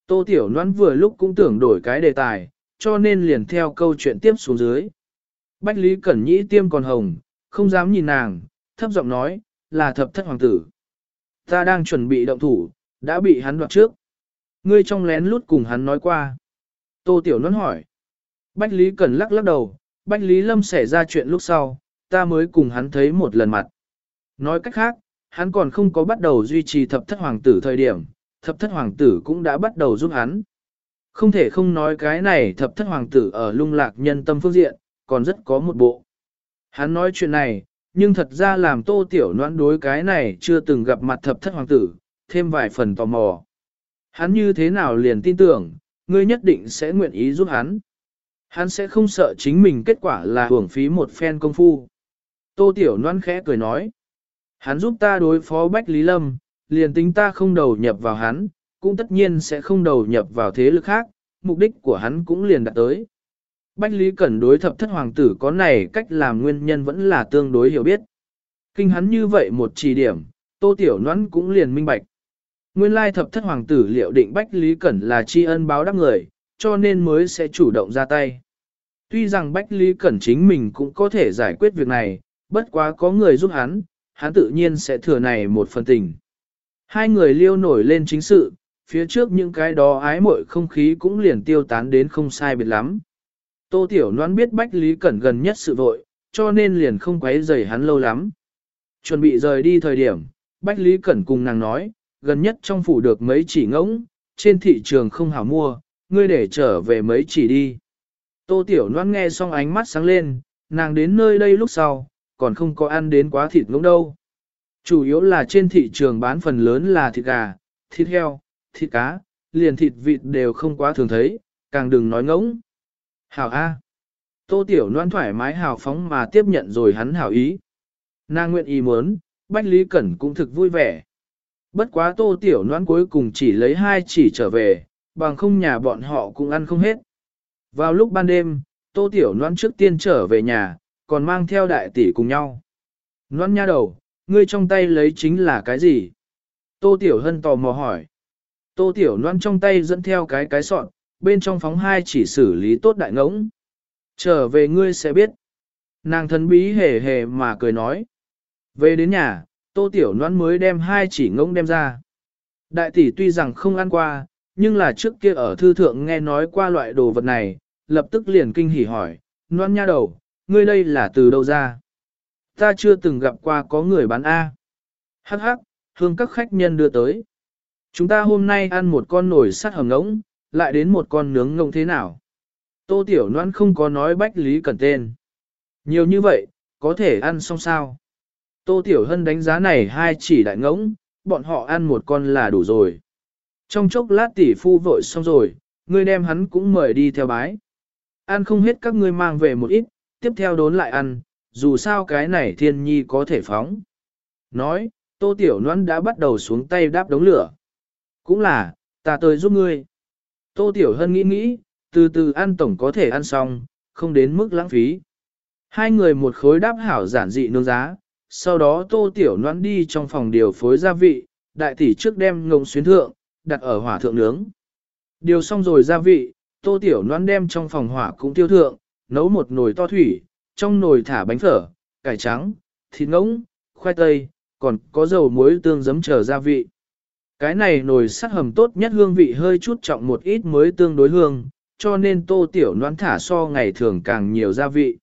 Tô Tiểu Loan vừa lúc cũng tưởng đổi cái đề tài, cho nên liền theo câu chuyện tiếp xuống dưới. Bách Lý Cẩn nhĩ tiêm còn hồng, không dám nhìn nàng, thấp giọng nói, là thập thất hoàng tử. Ta đang chuẩn bị động thủ, đã bị hắn đoạt trước. Ngươi trong lén lút cùng hắn nói qua. Tô Tiểu Nôn hỏi. Bách Lý Cẩn lắc lắc đầu, Bách Lý Lâm xảy ra chuyện lúc sau, ta mới cùng hắn thấy một lần mặt. Nói cách khác, hắn còn không có bắt đầu duy trì thập thất hoàng tử thời điểm, thập thất hoàng tử cũng đã bắt đầu giúp hắn. Không thể không nói cái này thập thất hoàng tử ở lung lạc nhân tâm phương diện, còn rất có một bộ. Hắn nói chuyện này, nhưng thật ra làm tô tiểu noãn đối cái này chưa từng gặp mặt thập thất hoàng tử, thêm vài phần tò mò. Hắn như thế nào liền tin tưởng, ngươi nhất định sẽ nguyện ý giúp hắn. Hắn sẽ không sợ chính mình kết quả là hưởng phí một phen công phu. Tô Tiểu Loan khẽ cười nói. Hắn giúp ta đối phó Bách Lý Lâm, liền tính ta không đầu nhập vào hắn, cũng tất nhiên sẽ không đầu nhập vào thế lực khác, mục đích của hắn cũng liền đạt tới. Bách Lý Cẩn đối thập thất hoàng tử có này cách làm nguyên nhân vẫn là tương đối hiểu biết. Kinh hắn như vậy một chỉ điểm, Tô Tiểu Loan cũng liền minh bạch. Nguyên lai thập thất hoàng tử liệu định Bách Lý Cẩn là tri ân báo đáp người, cho nên mới sẽ chủ động ra tay. Tuy rằng Bách Lý Cẩn chính mình cũng có thể giải quyết việc này, bất quá có người giúp hắn, hắn tự nhiên sẽ thừa này một phần tình. Hai người liêu nổi lên chính sự, phía trước những cái đó ái mội không khí cũng liền tiêu tán đến không sai biệt lắm. Tô Tiểu Loan biết Bách Lý Cẩn gần nhất sự vội, cho nên liền không quấy rầy hắn lâu lắm. Chuẩn bị rời đi thời điểm, Bách Lý Cẩn cùng nàng nói, gần nhất trong phủ được mấy chỉ ngỗng, trên thị trường không hảo mua, ngươi để trở về mấy chỉ đi. Tô Tiểu Loan nghe xong ánh mắt sáng lên, nàng đến nơi đây lúc sau, còn không có ăn đến quá thịt ngỗng đâu. Chủ yếu là trên thị trường bán phần lớn là thịt gà, thịt heo, thịt cá, liền thịt vịt đều không quá thường thấy, càng đừng nói ngỗng. Hảo A. Tô Tiểu Loan thoải mái hào phóng mà tiếp nhận rồi hắn hảo ý. Nàng nguyện ý muốn, Bách Lý Cẩn cũng thực vui vẻ. Bất quá Tô Tiểu Loan cuối cùng chỉ lấy hai chỉ trở về, bằng không nhà bọn họ cũng ăn không hết. Vào lúc ban đêm, Tô Tiểu Loan trước tiên trở về nhà, còn mang theo đại tỷ cùng nhau. Loan nha đầu, ngươi trong tay lấy chính là cái gì? Tô Tiểu Hân tò mò hỏi. Tô Tiểu Loan trong tay dẫn theo cái cái sọn, bên trong phóng hai chỉ xử lý tốt đại ngỗng. Trở về ngươi sẽ biết. Nàng thân bí hề hề mà cười nói. Về đến nhà, Tô Tiểu noãn mới đem hai chỉ ngỗng đem ra. Đại tỷ tuy rằng không ăn qua, nhưng là trước kia ở thư thượng nghe nói qua loại đồ vật này, lập tức liền kinh hỉ hỏi, Loan nha đầu, ngươi đây là từ đâu ra? Ta chưa từng gặp qua có người bán A. Hắc hắc, hương các khách nhân đưa tới. Chúng ta hôm nay ăn một con nổi sắt hầm ngỗng, lại đến một con nướng ngỗng thế nào? Tô Tiểu Loan không có nói Bách Lý Cẩn tên. Nhiều như vậy, có thể ăn xong sao? Tô Tiểu Hân đánh giá này hai chỉ đại ngỗng, bọn họ ăn một con là đủ rồi. Trong chốc lát tỷ phu vội xong rồi, ngươi đem hắn cũng mời đi theo bái. Ăn không hết các ngươi mang về một ít, tiếp theo đốn lại ăn, dù sao cái này thiên nhi có thể phóng. Nói, tô tiểu noãn đã bắt đầu xuống tay đáp đống lửa. Cũng là, ta tới giúp ngươi. Tô tiểu hân nghĩ nghĩ, từ từ ăn tổng có thể ăn xong, không đến mức lãng phí. Hai người một khối đáp hảo giản dị nương giá, sau đó tô tiểu noãn đi trong phòng điều phối gia vị, đại tỷ trước đem ngông xuyến thượng, đặt ở hỏa thượng nướng. Điều xong rồi gia vị, tô tiểu noãn đem trong phòng hỏa cũng tiêu thượng, nấu một nồi to thủy, trong nồi thả bánh phở, cải trắng, thịt ngỗng, khoai tây, còn có dầu muối tương giấm chờ gia vị. Cái này nồi sắt hầm tốt nhất hương vị hơi chút trọng một ít mới tương đối hương, cho nên tô tiểu noãn thả so ngày thường càng nhiều gia vị.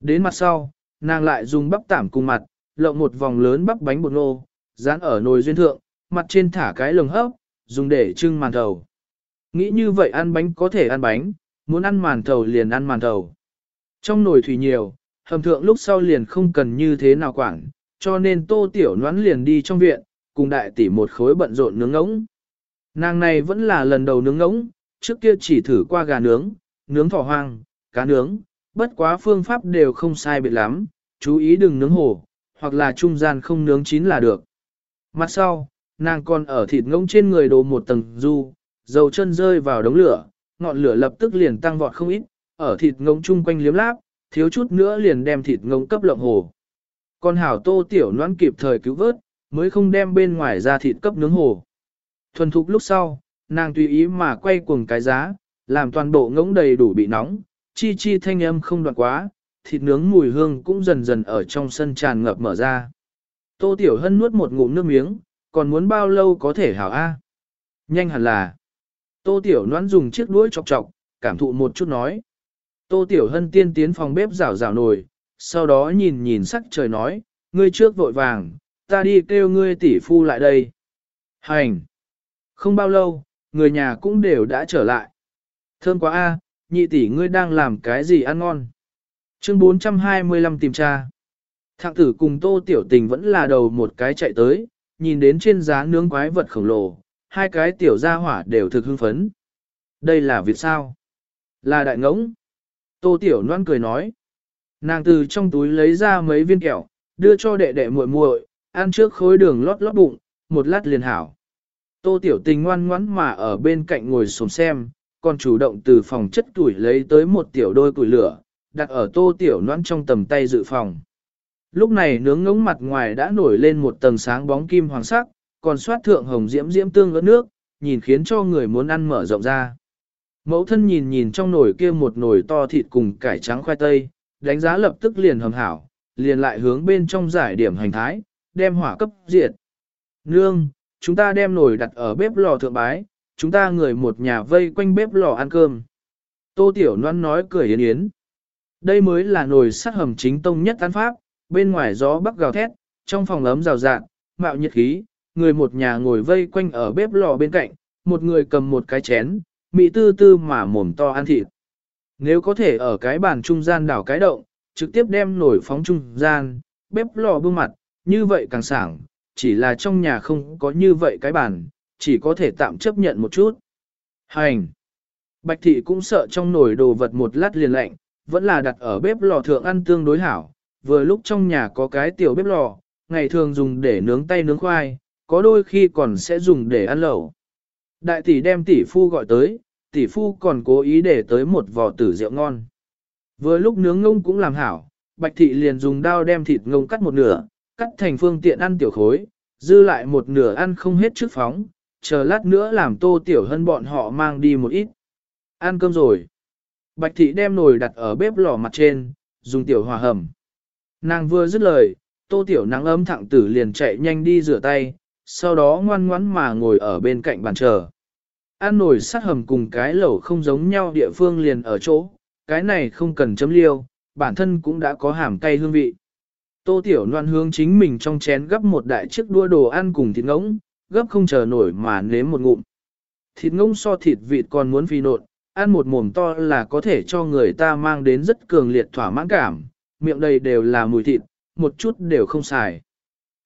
Đến mặt sau, nàng lại dùng bắp tảm cùng mặt, lộng một vòng lớn bắp bánh bột nô, dán ở nồi duyên thượng, mặt trên thả cái lồng hấp, dùng để trưng màn thầu. Nghĩ như vậy ăn bánh có thể ăn bánh, muốn ăn màn thầu liền ăn màn thầu. Trong nồi thủy nhiều, hầm thượng lúc sau liền không cần như thế nào quản, cho nên tô tiểu noãn liền đi trong viện, cùng đại tỷ một khối bận rộn nướng ngỗng. Nàng này vẫn là lần đầu nướng ngỗng, trước kia chỉ thử qua gà nướng, nướng thỏ hoang, cá nướng, bất quá phương pháp đều không sai biệt lắm, chú ý đừng nướng hổ, hoặc là trung gian không nướng chín là được. Mặt sau, nàng còn ở thịt ngỗng trên người đồ một tầng du, dầu chân rơi vào đống lửa, ngọn lửa lập tức liền tăng vọt không ít, ở thịt ngỗng chung quanh liếm láp, thiếu chút nữa liền đem thịt ngông cấp lộng hồ. Còn hảo tô tiểu noan kịp thời cứu vớt, mới không đem bên ngoài ra thịt cấp nướng hồ. Thuần thục lúc sau, nàng tùy ý mà quay cuồng cái giá, làm toàn bộ ngỗng đầy đủ bị nóng, chi chi thanh âm không đoạn quá, thịt nướng mùi hương cũng dần dần ở trong sân tràn ngập mở ra. Tô Tiểu Hân nuốt một ngụm nước miếng, còn muốn bao lâu có thể hảo A. Nhanh hẳn là. Tô Tiểu Noãn dùng chiếc đuôi chọc chọc, cảm thụ một chút nói. Tô Tiểu Hân tiên tiến phòng bếp rào rào nồi, sau đó nhìn nhìn sắc trời nói, ngươi trước vội vàng, ta đi kêu ngươi tỷ phu lại đây. Hành! Không bao lâu, người nhà cũng đều đã trở lại. Thơm quá a, nhị tỷ ngươi đang làm cái gì ăn ngon. Chương 425 tìm tra. Thạng tử cùng tô tiểu tình vẫn là đầu một cái chạy tới, nhìn đến trên giá nướng quái vật khổng lồ, hai cái tiểu gia hỏa đều thực hưng phấn. Đây là việc sao? Là đại ngỗng. Tô tiểu noan cười nói. Nàng từ trong túi lấy ra mấy viên kẹo, đưa cho đệ đệ muội muội, ăn trước khối đường lót lót bụng, một lát liền hảo. Tô tiểu tình ngoan ngoãn mà ở bên cạnh ngồi xổm xem, còn chủ động từ phòng chất tuổi lấy tới một tiểu đôi củi lửa, đặt ở tô tiểu noãn trong tầm tay dự phòng. Lúc này nướng ngống mặt ngoài đã nổi lên một tầng sáng bóng kim hoàng sắc, còn xoát thượng hồng diễm diễm tương ớt nước, nhìn khiến cho người muốn ăn mở rộng ra. Mẫu thân nhìn nhìn trong nồi kia một nồi to thịt cùng cải trắng khoai tây, đánh giá lập tức liền hầm hảo, liền lại hướng bên trong giải điểm hành thái, đem hỏa cấp diệt. Nương, chúng ta đem nồi đặt ở bếp lò thượng bái, chúng ta người một nhà vây quanh bếp lò ăn cơm. Tô Tiểu Loan nói cười yến yến. Đây mới là nồi sắt hầm chính tông nhất tán pháp, bên ngoài gió bắc gào thét, trong phòng ấm rào rạt, mạo nhiệt khí, người một nhà ngồi vây quanh ở bếp lò bên cạnh, một người cầm một cái chén, mị tư tư mà mồm to ăn thịt. Nếu có thể ở cái bàn trung gian đảo cái động, trực tiếp đem nổi phóng trung gian, bếp lò bưng mặt, như vậy càng sảng, chỉ là trong nhà không có như vậy cái bàn, chỉ có thể tạm chấp nhận một chút. Hành! Bạch thị cũng sợ trong nồi đồ vật một lát liền lạnh, vẫn là đặt ở bếp lò thượng ăn tương đối hảo, vừa lúc trong nhà có cái tiểu bếp lò, ngày thường dùng để nướng tay nướng khoai, có đôi khi còn sẽ dùng để ăn lẩu. Đại tỷ đem tỷ phu gọi tới, tỷ phu còn cố ý để tới một vò tử rượu ngon. Vừa lúc nướng ngông cũng làm hảo, bạch thị liền dùng dao đem thịt ngông cắt một nửa, cắt thành phương tiện ăn tiểu khối, dư lại một nửa ăn không hết trước phóng, chờ lát nữa làm tô tiểu hơn bọn họ mang đi một ít. Ăn cơm rồi. Bạch thị đem nồi đặt ở bếp lò mặt trên, dùng tiểu hòa hầm. Nàng vừa dứt lời, tô tiểu nắng ấm thẳng tử liền chạy nhanh đi rửa tay, sau đó ngoan ngoãn mà ngồi ở bên cạnh bàn chờ. Ăn nồi sát hầm cùng cái lẩu không giống nhau địa phương liền ở chỗ, cái này không cần chấm liêu, bản thân cũng đã có hàm cay hương vị. Tô tiểu loan hướng chính mình trong chén gấp một đại chiếc đua đồ ăn cùng thịt ngỗng, gấp không chờ nổi mà nếm một ngụm. Thịt ngỗng so thịt vịt còn muốn phi nộn, ăn một mồm to là có thể cho người ta mang đến rất cường liệt thỏa mãn cảm, miệng đầy đều là mùi thịt, một chút đều không xài.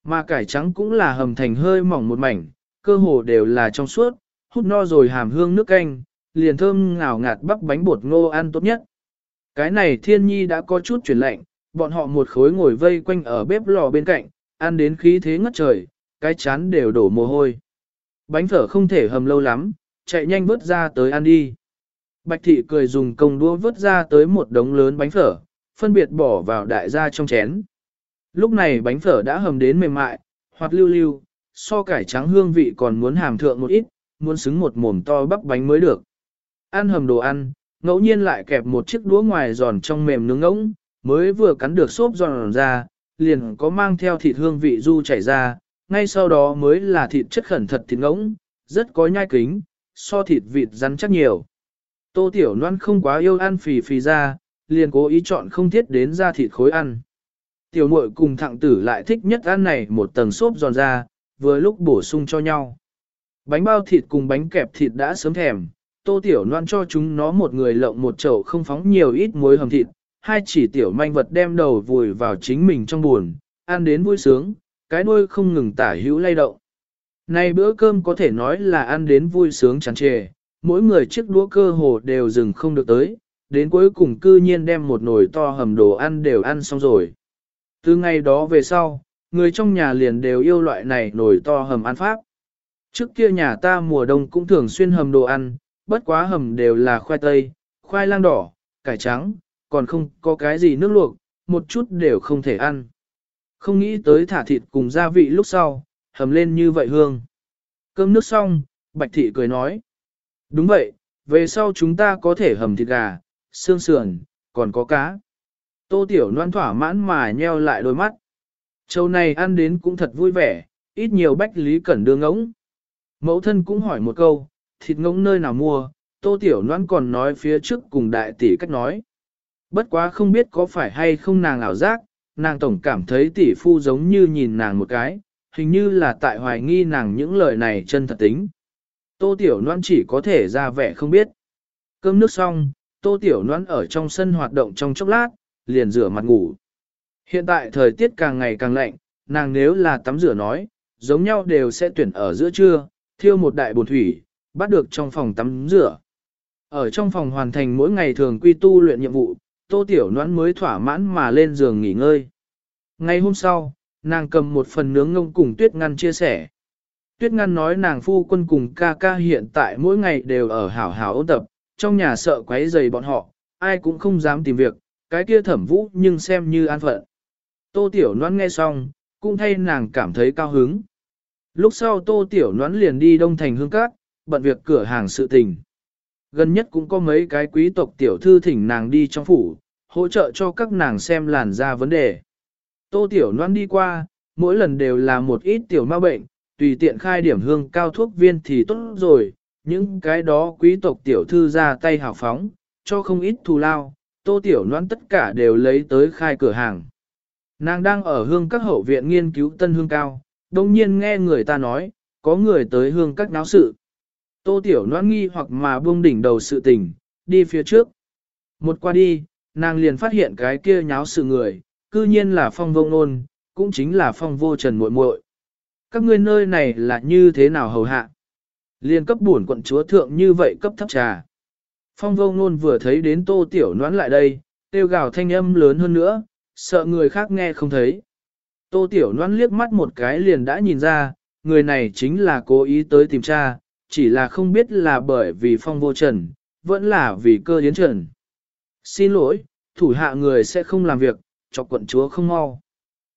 Mà cải trắng cũng là hầm thành hơi mỏng một mảnh, cơ hồ đều là trong suốt, hút no rồi hàm hương nước canh, liền thơm ngào ngạt bắp bánh bột ngô ăn tốt nhất. Cái này thiên nhi đã có chút chuyển lạnh, bọn họ một khối ngồi vây quanh ở bếp lò bên cạnh, ăn đến khí thế ngất trời, cái chán đều đổ mồ hôi. Bánh phở không thể hầm lâu lắm, chạy nhanh vớt ra tới ăn đi. Bạch thị cười dùng công đũa vớt ra tới một đống lớn bánh phở, phân biệt bỏ vào đại gia trong chén. Lúc này bánh phở đã hầm đến mềm mại, hoặc lưu lưu, so cải trắng hương vị còn muốn hàm thượng một ít, muốn xứng một mồm to bắp bánh mới được. Ăn hầm đồ ăn, ngẫu nhiên lại kẹp một chiếc đũa ngoài giòn trong mềm nướng ngỗng, mới vừa cắn được xốp giòn ra, liền có mang theo thịt hương vị du chảy ra, ngay sau đó mới là thịt chất khẩn thật thịt ngỗng, rất có nhai kính, so thịt vịt rắn chắc nhiều. Tô Tiểu Loan không quá yêu ăn phì phì ra, liền cố ý chọn không thiết đến ra thịt khối ăn. Tiểu muội cùng Thặng tử lại thích nhất ăn này một tầng xốp giòn ra, vừa lúc bổ sung cho nhau. Bánh bao thịt cùng bánh kẹp thịt đã sớm thèm, tô tiểu loan cho chúng nó một người lộng một chậu không phóng nhiều ít muối hầm thịt, hai chỉ tiểu manh vật đem đầu vùi vào chính mình trong buồn, ăn đến vui sướng, cái đuôi không ngừng tả hữu lay động. nay bữa cơm có thể nói là ăn đến vui sướng tràn trề, mỗi người chiếc đũa cơ hồ đều dừng không được tới, đến cuối cùng cư nhiên đem một nồi to hầm đồ ăn đều ăn xong rồi. Từ ngày đó về sau, người trong nhà liền đều yêu loại này nồi to hầm ăn pháp. Trước kia nhà ta mùa đông cũng thường xuyên hầm đồ ăn, bất quá hầm đều là khoai tây, khoai lang đỏ, cải trắng, còn không có cái gì nước luộc, một chút đều không thể ăn. Không nghĩ tới thả thịt cùng gia vị lúc sau, hầm lên như vậy hương. Cơm nước xong, Bạch Thị cười nói. Đúng vậy, về sau chúng ta có thể hầm thịt gà, xương sườn, còn có cá. Tô Tiểu Loan thỏa mãn mà nheo lại đôi mắt. Châu này ăn đến cũng thật vui vẻ, ít nhiều Bách Lý Cẩn đưa ngỗng. Mẫu thân cũng hỏi một câu, thịt ngỗng nơi nào mua, Tô Tiểu Loan còn nói phía trước cùng đại tỷ cách nói. Bất quá không biết có phải hay không nàng ảo giác, nàng tổng cảm thấy tỷ phu giống như nhìn nàng một cái, hình như là tại hoài nghi nàng những lời này chân thật tính. Tô Tiểu Loan chỉ có thể ra vẻ không biết. Cơm nước xong, Tô Tiểu Loan ở trong sân hoạt động trong chốc lát, liền rửa mặt ngủ. Hiện tại thời tiết càng ngày càng lạnh, nàng nếu là tắm rửa nói, giống nhau đều sẽ tuyển ở giữa trưa, thiêu một đại bồn thủy, bắt được trong phòng tắm rửa. Ở trong phòng hoàn thành mỗi ngày thường quy tu luyện nhiệm vụ, Tô Tiểu Noãn mới thỏa mãn mà lên giường nghỉ ngơi. Ngày hôm sau, nàng cầm một phần nướng ngông cùng Tuyết Ngăn chia sẻ. Tuyết Ngăn nói nàng phu quân cùng ca ca hiện tại mỗi ngày đều ở hảo hảo ôn tập, trong nhà sợ quấy rầy bọn họ, ai cũng không dám tìm việc, cái kia thẩm vũ nhưng xem như an phận. Tô Tiểu Noãn nghe xong, cũng thay nàng cảm thấy cao hứng. Lúc sau Tô Tiểu Noãn liền đi Đông Thành Hương Cát, bận việc cửa hàng sự tình. Gần nhất cũng có mấy cái quý tộc tiểu thư thỉnh nàng đi trong phủ, hỗ trợ cho các nàng xem làn da vấn đề. Tô Tiểu Loan đi qua, mỗi lần đều là một ít tiểu ma bệnh, tùy tiện khai điểm hương cao thuốc viên thì tốt rồi, những cái đó quý tộc tiểu thư ra tay hào phóng, cho không ít thù lao, Tô Tiểu Loan tất cả đều lấy tới khai cửa hàng. Nàng đang ở hương các hậu viện nghiên cứu tân hương cao, đồng nhiên nghe người ta nói, có người tới hương các náo sự. Tô Tiểu Loan nghi hoặc mà buông đỉnh đầu sự tình, đi phía trước. Một qua đi, nàng liền phát hiện cái kia nháo sự người, cư nhiên là phong vông nôn, cũng chính là phong vô trần muội muội. Các ngươi nơi này là như thế nào hầu hạ? Liên cấp buồn quận chúa thượng như vậy cấp thấp trà. Phong vô nôn vừa thấy đến tô tiểu noán lại đây, tiêu gào thanh âm lớn hơn nữa, sợ người khác nghe không thấy. Tô tiểu noán liếc mắt một cái liền đã nhìn ra, người này chính là cố ý tới tìm cha, chỉ là không biết là bởi vì phong vô trần, vẫn là vì cơ yến trần. Xin lỗi, thủ hạ người sẽ không làm việc, cho quận chúa không mau.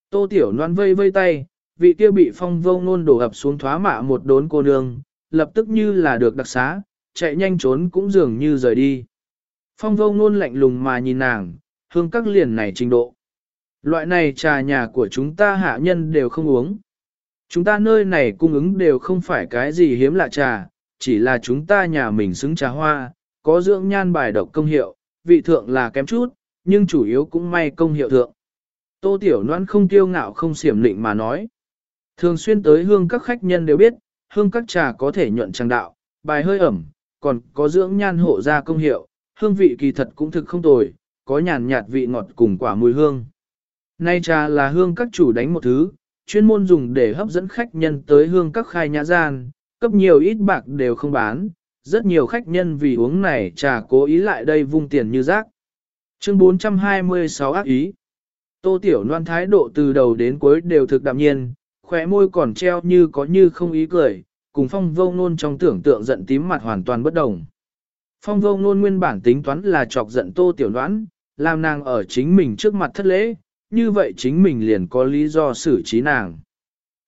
Tô Tiểu Loan vây vây tay, vị kia bị phong vô nôn đổ ập xuống thoá mạ một đốn cô nương, lập tức như là được đặc xá, chạy nhanh trốn cũng dường như rời đi. Phong vô nôn lạnh lùng mà nhìn nàng, hương các liền này trình độ. Loại này trà nhà của chúng ta hạ nhân đều không uống. Chúng ta nơi này cung ứng đều không phải cái gì hiếm lạ trà, chỉ là chúng ta nhà mình xứng trà hoa, có dưỡng nhan bài độc công hiệu, vị thượng là kém chút, nhưng chủ yếu cũng may công hiệu thượng. Tô Tiểu Loan không tiêu ngạo không xiểm lịnh mà nói. Thường xuyên tới hương các khách nhân đều biết, hương các trà có thể nhuận trang đạo, bài hơi ẩm, còn có dưỡng nhan hộ ra công hiệu, hương vị kỳ thật cũng thực không tồi, có nhàn nhạt vị ngọt cùng quả mùi hương. Nay trà là hương các chủ đánh một thứ, chuyên môn dùng để hấp dẫn khách nhân tới hương các khai nhã gian, cấp nhiều ít bạc đều không bán, rất nhiều khách nhân vì uống này trà cố ý lại đây vung tiền như rác. Chương 426 ác ý Tô Tiểu Loan thái độ từ đầu đến cuối đều thực đạm nhiên, khóe môi còn treo như có như không ý cười, cùng phong vô nôn trong tưởng tượng giận tím mặt hoàn toàn bất đồng. Phong vô nôn nguyên bản tính toán là chọc giận Tô Tiểu Loan, làm nàng ở chính mình trước mặt thất lễ, như vậy chính mình liền có lý do xử trí nàng.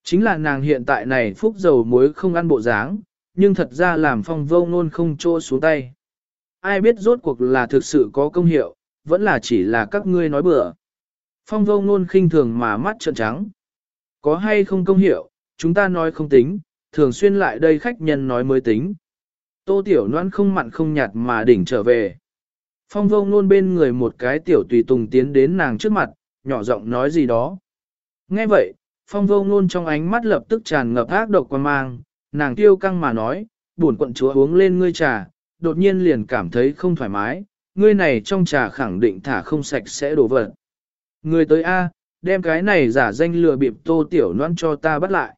Chính là nàng hiện tại này phúc dầu muối không ăn bộ dáng, nhưng thật ra làm phong vô nôn không trô xuống tay. Ai biết rốt cuộc là thực sự có công hiệu, vẫn là chỉ là các ngươi nói bừa. Phong vô nôn khinh thường mà mắt trợn trắng. Có hay không công hiệu, chúng ta nói không tính, thường xuyên lại đây khách nhân nói mới tính. Tô tiểu noan không mặn không nhạt mà đỉnh trở về. Phong vô nôn bên người một cái tiểu tùy tùng tiến đến nàng trước mặt, nhỏ giọng nói gì đó. Nghe vậy, phong vô nôn trong ánh mắt lập tức tràn ngập ác độc quan mang, nàng tiêu căng mà nói, buồn quận chúa uống lên ngươi trà, đột nhiên liền cảm thấy không thoải mái, ngươi này trong trà khẳng định thả không sạch sẽ đổ vật. Ngươi tới A, đem cái này giả danh lừa bịp tô tiểu noan cho ta bắt lại.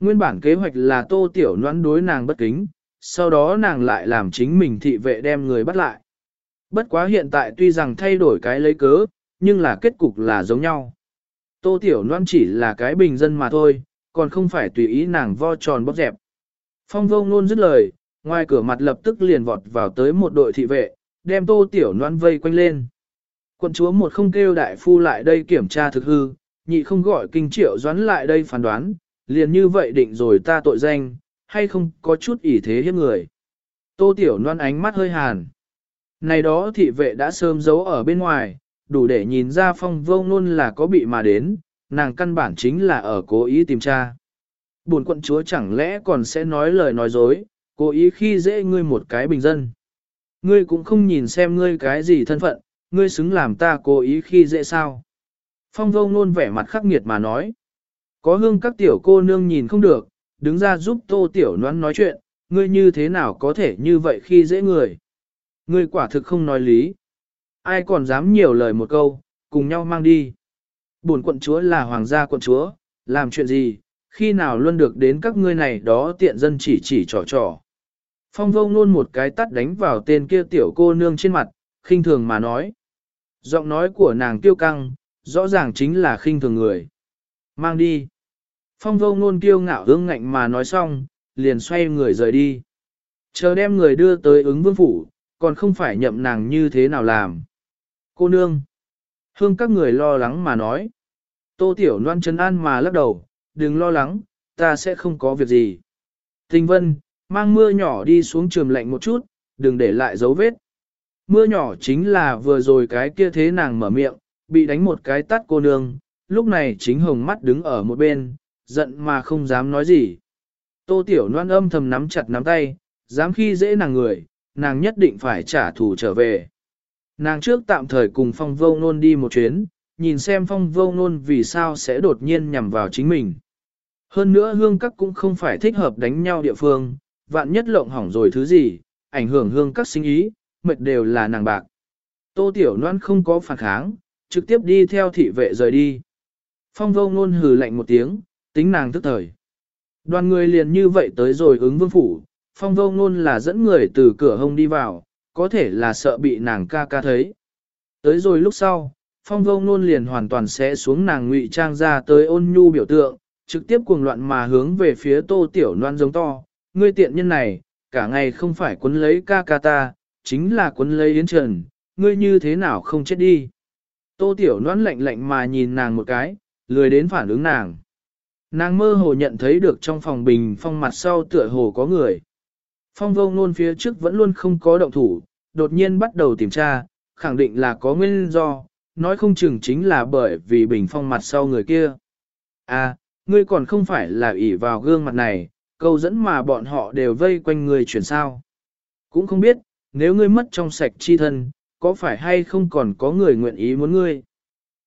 Nguyên bản kế hoạch là tô tiểu noan đối nàng bất kính, sau đó nàng lại làm chính mình thị vệ đem người bắt lại. Bất quá hiện tại tuy rằng thay đổi cái lấy cớ, nhưng là kết cục là giống nhau. Tô tiểu Loan chỉ là cái bình dân mà thôi, còn không phải tùy ý nàng vo tròn bóp dẹp. Phong vô ngôn dứt lời, ngoài cửa mặt lập tức liền vọt vào tới một đội thị vệ, đem tô tiểu Loan vây quanh lên. Quận chúa một không kêu đại phu lại đây kiểm tra thực hư, nhị không gọi kinh triệu doãn lại đây phán đoán, liền như vậy định rồi ta tội danh, hay không có chút ỷ thế hiếp người. Tô Tiểu Loan ánh mắt hơi hàn. Này đó thị vệ đã sớm giấu ở bên ngoài, đủ để nhìn ra phong vô ngôn là có bị mà đến, nàng căn bản chính là ở cố ý tìm tra. Buồn quận chúa chẳng lẽ còn sẽ nói lời nói dối, cố ý khi dễ ngươi một cái bình dân. Ngươi cũng không nhìn xem ngươi cái gì thân phận, ngươi xứng làm ta cố ý khi dễ sao. Phong vô ngôn vẻ mặt khắc nghiệt mà nói. Có hương các tiểu cô nương nhìn không được, đứng ra giúp tô tiểu noan nói chuyện, ngươi như thế nào có thể như vậy khi dễ người. Ngươi quả thực không nói lý. Ai còn dám nhiều lời một câu, cùng nhau mang đi. Bổn quận chúa là hoàng gia quận chúa, làm chuyện gì, khi nào luôn được đến các ngươi này đó tiện dân chỉ chỉ trò trò. Phong vô nôn một cái tắt đánh vào tên kia tiểu cô nương trên mặt, khinh thường mà nói. Giọng nói của nàng tiêu căng, rõ ràng chính là khinh thường người. Mang đi. Phong vô nôn kiêu ngạo hương ngạnh mà nói xong, liền xoay người rời đi. Chờ đem người đưa tới ứng vương phủ, còn không phải nhậm nàng như thế nào làm. Cô nương. Hương các người lo lắng mà nói. Tô Tiểu Loan chân an mà lắc đầu, đừng lo lắng, ta sẽ không có việc gì. Tình vân, mang mưa nhỏ đi xuống trường lạnh một chút, đừng để lại dấu vết. Mưa nhỏ chính là vừa rồi cái kia thế nàng mở miệng, bị đánh một cái tắt cô nương, lúc này chính hồng mắt đứng ở một bên, giận mà không dám nói gì. Tô Tiểu Loan âm thầm nắm chặt nắm tay, dám khi dễ nàng người, nàng nhất định phải trả thù trở về. Nàng trước tạm thời cùng phong vô nôn đi một chuyến, nhìn xem phong vô nôn vì sao sẽ đột nhiên nhằm vào chính mình. Hơn nữa hương các cũng không phải thích hợp đánh nhau địa phương, vạn nhất lộng hỏng rồi thứ gì, ảnh hưởng hương các sinh ý, mệt đều là nàng bạc. Tô Tiểu Loan không có phản kháng, trực tiếp đi theo thị vệ rời đi. Phong vô nôn hừ lạnh một tiếng, tính nàng tức thời. Đoàn người liền như vậy tới rồi ứng vương phủ, phong vô nôn là dẫn người từ cửa hông đi vào, có thể là sợ bị nàng ca ca thấy. Tới rồi lúc sau, phong vô nôn liền hoàn toàn sẽ xuống nàng ngụy trang ra tới ôn nhu biểu tượng, trực tiếp cuồng loạn mà hướng về phía tô tiểu loan giống to, ngươi tiện nhân này, cả ngày không phải quấn lấy ca ca ta, chính là quấn lấy yến trần, ngươi như thế nào không chết đi. Tô tiểu loan lạnh lạnh mà nhìn nàng một cái, lười đến phản ứng nàng. Nàng mơ hồ nhận thấy được trong phòng bình phong mặt sau tựa hồ có người. Phong vô ngôn phía trước vẫn luôn không có động thủ, đột nhiên bắt đầu tìm tra, khẳng định là có nguyên do, nói không chừng chính là bởi vì bình phong mặt sau người kia. À, ngươi còn không phải là ỷ vào gương mặt này, câu dẫn mà bọn họ đều vây quanh người chuyển sao. Cũng không biết, nếu ngươi mất trong sạch chi thân, có phải hay không còn có người nguyện ý muốn ngươi.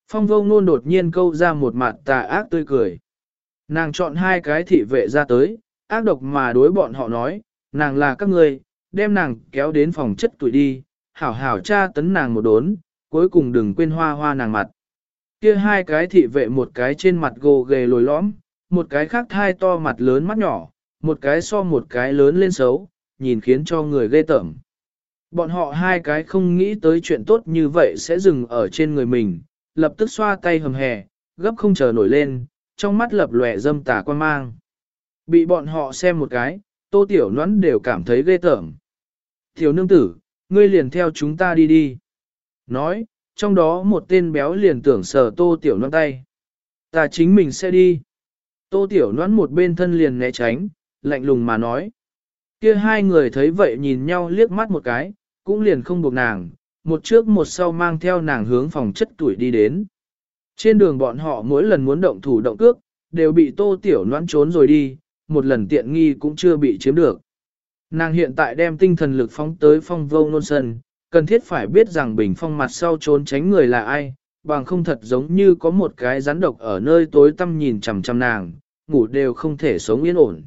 Phong vô ngôn đột nhiên câu ra một mặt tà ác tươi cười. Nàng chọn hai cái thị vệ ra tới, ác độc mà đối bọn họ nói, nàng là các ngươi, đem nàng kéo đến phòng chất tuổi đi, hảo hảo tra tấn nàng một đốn, cuối cùng đừng quên hoa hoa nàng mặt. Kia hai cái thị vệ một cái trên mặt gồ ghề lồi lõm, một cái khác thai to mặt lớn mắt nhỏ, một cái so một cái lớn lên xấu, nhìn khiến cho người ghê tởm. Bọn họ hai cái không nghĩ tới chuyện tốt như vậy sẽ dừng ở trên người mình, lập tức xoa tay hầm hè, gấp không chờ nổi lên, trong mắt lập lòe dâm tà quan mang. Bị bọn họ xem một cái, tô tiểu noãn đều cảm thấy ghê tởm. Tiểu nương tử, ngươi liền theo chúng ta đi đi. Nói, trong đó một tên béo liền tưởng sờ tô tiểu noãn tay. Ta chính mình sẽ đi. Tô tiểu noãn một bên thân liền né tránh, lạnh lùng mà nói. Kia hai người thấy vậy nhìn nhau liếc mắt một cái, cũng liền không buộc nàng, một trước một sau mang theo nàng hướng phòng chất tuổi đi đến. Trên đường bọn họ mỗi lần muốn động thủ động cước, đều bị tô tiểu noãn trốn rồi đi, một lần tiện nghi cũng chưa bị chiếm được. Nàng hiện tại đem tinh thần lực phóng tới phong vô nôn sân, cần thiết phải biết rằng bình phong mặt sau trốn tránh người là ai, bằng không thật giống như có một cái rắn độc ở nơi tối tăm nhìn chằm chằm nàng, ngủ đều không thể sống yên ổn.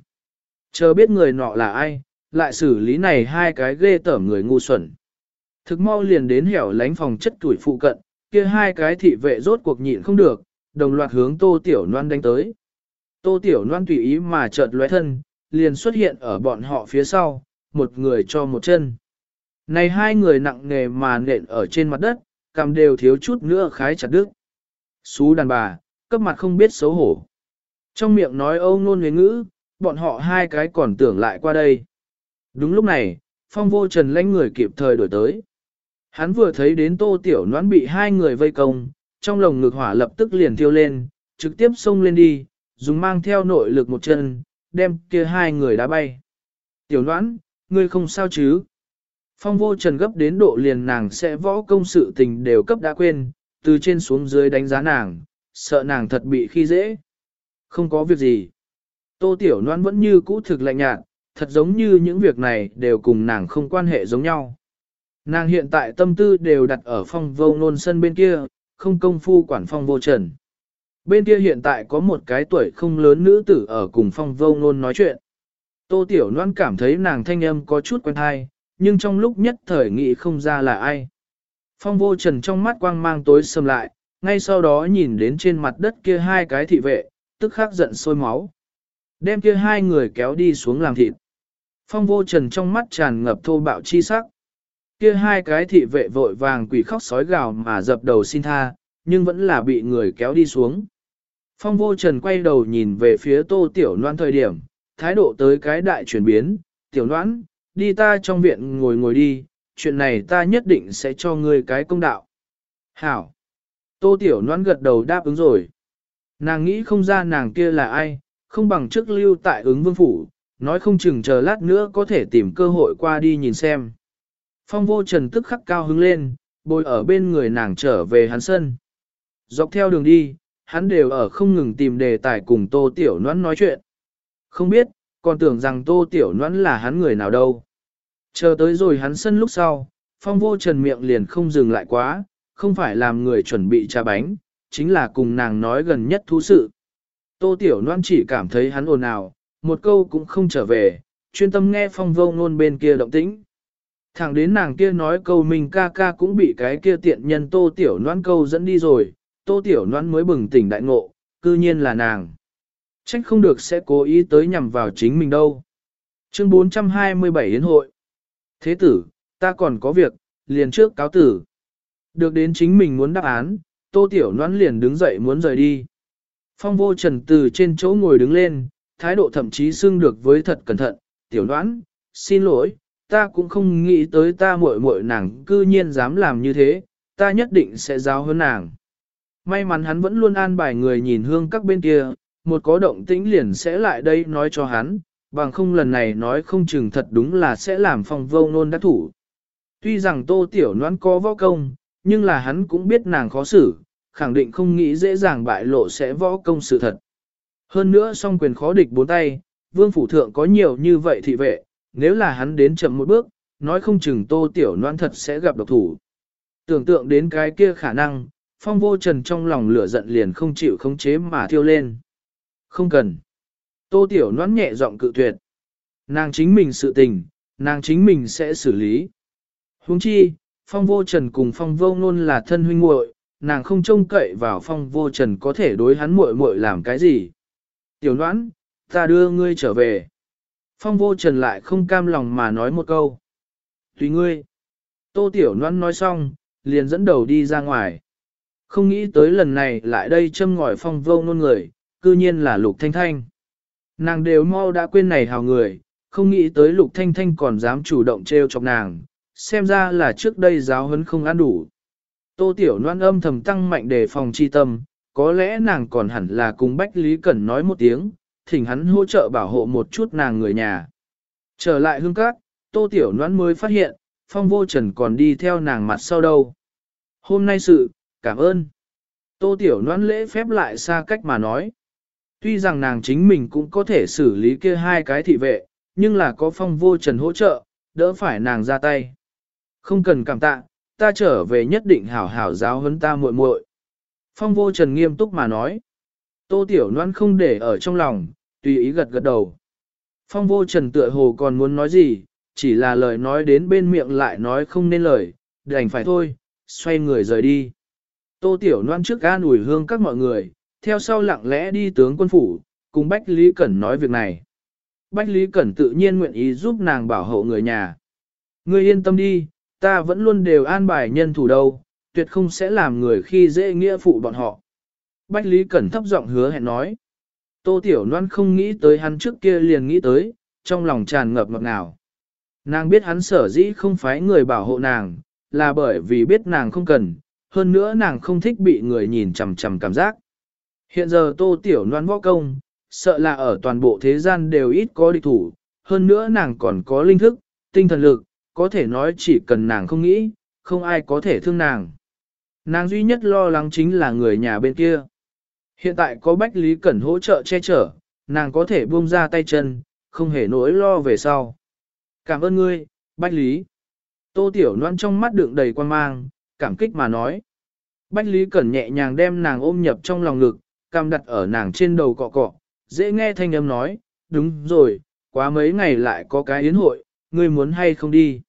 Chờ biết người nọ là ai, lại xử lý này hai cái ghê tởm người ngu xuẩn. Thực mau liền đến hẻo lánh phòng chất tuổi phụ cận, kia hai cái thị vệ rốt cuộc nhịn không được, đồng loạt hướng tô tiểu noan đánh tới. Tô tiểu Loan tùy ý mà chợt lóe thân, liền xuất hiện ở bọn họ phía sau, một người cho một chân. Này hai người nặng nề mà nện ở trên mặt đất, cằm đều thiếu chút nữa khái chặt đứt. Xú đàn bà, cấp mặt không biết xấu hổ. Trong miệng nói âu nôn huyền ngữ, bọn họ hai cái còn tưởng lại qua đây. Đúng lúc này, phong vô trần lãnh người kịp thời đổi tới. Hắn vừa thấy đến tô tiểu noãn bị hai người vây công, trong lồng ngực hỏa lập tức liền thiêu lên, trực tiếp xông lên đi, dùng mang theo nội lực một chân, đem kia hai người đá bay. Tiểu noãn, ngươi không sao chứ? Phong vô trần gấp đến độ liền nàng sẽ võ công sự tình đều cấp đã quên, từ trên xuống dưới đánh giá nàng, sợ nàng thật bị khi dễ. Không có việc gì. Tô Tiểu Loan vẫn như cũ thực lạnh nhạt, thật giống như những việc này đều cùng nàng không quan hệ giống nhau. Nàng hiện tại tâm tư đều đặt ở phong vô nôn sân bên kia, không công phu quản phong vô trần. Bên kia hiện tại có một cái tuổi không lớn nữ tử ở cùng phong vô ngôn nói chuyện. Tô Tiểu Loan cảm thấy nàng thanh âm có chút quen thai, nhưng trong lúc nhất thời nghĩ không ra là ai. Phong vô trần trong mắt quang mang tối sầm lại, ngay sau đó nhìn đến trên mặt đất kia hai cái thị vệ, tức khắc giận sôi máu. Đem kia hai người kéo đi xuống làm thịt. Phong vô trần trong mắt tràn ngập thô bạo chi sắc. Kia hai cái thị vệ vội vàng quỷ khóc sói gào mà dập đầu xin tha, nhưng vẫn là bị người kéo đi xuống. Phong vô trần quay đầu nhìn về phía tô tiểu noan thời điểm, thái độ tới cái đại chuyển biến, tiểu loan đi ta trong viện ngồi ngồi đi, chuyện này ta nhất định sẽ cho ngươi cái công đạo. Hảo! Tô tiểu noan gật đầu đáp ứng rồi. Nàng nghĩ không ra nàng kia là ai, không bằng trước lưu tại ứng vương phủ, nói không chừng chờ lát nữa có thể tìm cơ hội qua đi nhìn xem. Phong vô trần tức khắc cao hứng lên, bồi ở bên người nàng trở về hắn sân. Dọc theo đường đi, hắn đều ở không ngừng tìm đề tài cùng tô tiểu noãn nói chuyện. Không biết, còn tưởng rằng tô tiểu noãn là hắn người nào đâu. Chờ tới rồi hắn sân lúc sau, phong vô trần miệng liền không dừng lại quá, không phải làm người chuẩn bị trà bánh, chính là cùng nàng nói gần nhất thú sự. Tô Tiểu Loan chỉ cảm thấy hắn ồn ào, một câu cũng không trở về, chuyên tâm nghe phong vô ngôn bên kia động tĩnh. Thẳng đến nàng kia nói câu mình ca ca cũng bị cái kia tiện nhân Tô Tiểu Loan câu dẫn đi rồi, Tô Tiểu Loan mới bừng tỉnh đại ngộ, cư nhiên là nàng. Trách không được sẽ cố ý tới nhằm vào chính mình đâu. Chương 427 Yến hội. Thế tử, ta còn có việc, liền trước cáo tử. Được đến chính mình muốn đáp án, Tô Tiểu Loan liền đứng dậy muốn rời đi. Phong vô trần từ trên chỗ ngồi đứng lên, thái độ thậm chí xưng được với thật cẩn thận, tiểu đoán, xin lỗi, ta cũng không nghĩ tới ta muội muội nàng cư nhiên dám làm như thế, ta nhất định sẽ giáo hơn nàng. May mắn hắn vẫn luôn an bài người nhìn hương các bên kia, một có động tĩnh liền sẽ lại đây nói cho hắn, bằng không lần này nói không chừng thật đúng là sẽ làm phong vô nôn đắc thủ. Tuy rằng tô tiểu noan có võ công, nhưng là hắn cũng biết nàng khó xử, khẳng định không nghĩ dễ dàng bại lộ sẽ võ công sự thật. Hơn nữa song quyền khó địch bốn tay, vương phủ thượng có nhiều như vậy thị vệ, nếu là hắn đến chậm một bước, nói không chừng tô tiểu noan thật sẽ gặp độc thủ. Tưởng tượng đến cái kia khả năng, phong vô trần trong lòng lửa giận liền không chịu khống chế mà thiêu lên. Không cần. Tô tiểu noan nhẹ giọng cự tuyệt. Nàng chính mình sự tình, nàng chính mình sẽ xử lý. Huống chi, phong vô trần cùng phong vô ngôn là thân huynh muội nàng không trông cậy vào phong vô trần có thể đối hắn muội muội làm cái gì. Tiểu noãn, ta đưa ngươi trở về. Phong vô trần lại không cam lòng mà nói một câu. Tùy ngươi. Tô tiểu Loan nói xong, liền dẫn đầu đi ra ngoài. Không nghĩ tới lần này lại đây châm ngòi phong vô nôn người, cư nhiên là lục thanh thanh. Nàng đều mau đã quên này hào người, không nghĩ tới lục thanh thanh còn dám chủ động treo chọc nàng, xem ra là trước đây giáo huấn không ăn đủ. Tô Tiểu Loan âm thầm tăng mạnh đề phòng chi tâm, có lẽ nàng còn hẳn là cùng Bách Lý Cẩn nói một tiếng, thỉnh hắn hỗ trợ bảo hộ một chút nàng người nhà. Trở lại hương cát, Tô Tiểu Loan mới phát hiện, Phong Vô Trần còn đi theo nàng mặt sau đâu. Hôm nay sự, cảm ơn. Tô Tiểu Loan lễ phép lại xa cách mà nói. Tuy rằng nàng chính mình cũng có thể xử lý kia hai cái thị vệ, nhưng là có Phong Vô Trần hỗ trợ, đỡ phải nàng ra tay. Không cần cảm tạ, ta trở về nhất định hảo hảo giáo huấn ta muội muội. Phong vô trần nghiêm túc mà nói. Tô tiểu Loan không để ở trong lòng, tùy ý gật gật đầu. Phong vô trần tựa hồ còn muốn nói gì, chỉ là lời nói đến bên miệng lại nói không nên lời, đành phải thôi, xoay người rời đi. Tô tiểu Loan trước an ủi hương các mọi người, theo sau lặng lẽ đi tướng quân phủ, cùng Bách Lý Cẩn nói việc này. Bách Lý Cẩn tự nhiên nguyện ý giúp nàng bảo hộ người nhà. Ngươi yên tâm đi, ta vẫn luôn đều an bài nhân thủ đâu, tuyệt không sẽ làm người khi dễ nghĩa phụ bọn họ. Bách Lý Cẩn thấp giọng hứa hẹn nói. Tô Tiểu Loan không nghĩ tới hắn trước kia liền nghĩ tới, trong lòng tràn ngập ngọt ngào. Nàng biết hắn sở dĩ không phái người bảo hộ nàng, là bởi vì biết nàng không cần, hơn nữa nàng không thích bị người nhìn chằm chằm cảm giác. Hiện giờ tô tiểu noan võ công, sợ là ở toàn bộ thế gian đều ít có địch thủ, hơn nữa nàng còn có linh thức, tinh thần lực, có thể nói chỉ cần nàng không nghĩ, không ai có thể thương nàng. Nàng duy nhất lo lắng chính là người nhà bên kia. Hiện tại có Bách Lý Cẩn hỗ trợ che chở, nàng có thể buông ra tay chân, không hề nỗi lo về sau. Cảm ơn ngươi, Bách Lý. Tô Tiểu Loan trong mắt đựng đầy quan mang, cảm kích mà nói. Bách Lý Cẩn nhẹ nhàng đem nàng ôm nhập trong lòng ngực, cam đặt ở nàng trên đầu cọ cọ, dễ nghe thanh âm nói, đúng rồi, quá mấy ngày lại có cái yến hội, ngươi muốn hay không đi.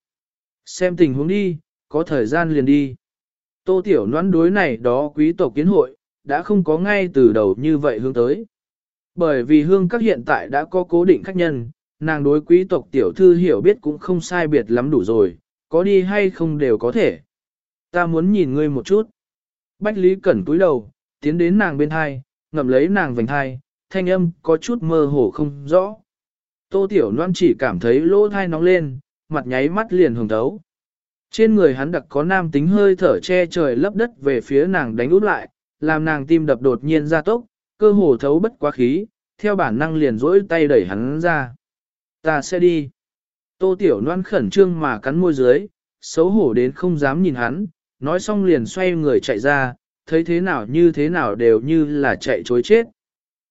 Xem tình huống đi, có thời gian liền đi. Tô Tiểu Loan đối này đó quý tộc yến hội, đã không có ngay từ đầu như vậy hướng tới. Bởi vì hương các hiện tại đã có cố định khách nhân, nàng đối quý tộc tiểu thư hiểu biết cũng không sai biệt lắm đủ rồi, có đi hay không đều có thể. Ta muốn nhìn ngươi một chút. Bách Lý Cẩn túi đầu, tiến đến nàng bên hai, ngậm lấy nàng vành hai, thanh âm có chút mơ hồ không rõ. Tô Tiểu Loan chỉ cảm thấy lỗ thai nóng lên, mặt nháy mắt liền hồng thấu. Trên người hắn đặc có nam tính hơi thở che trời lấp đất về phía nàng đánh út lại, làm nàng tim đập đột nhiên ra tốc, cơ hồ thấu bất quá khí, theo bản năng liền rỗi tay đẩy hắn ra. Ta sẽ đi. Tô Tiểu Loan khẩn trương mà cắn môi dưới, xấu hổ đến không dám nhìn hắn, nói xong liền xoay người chạy ra, thấy thế nào như thế nào đều như là chạy chối chết.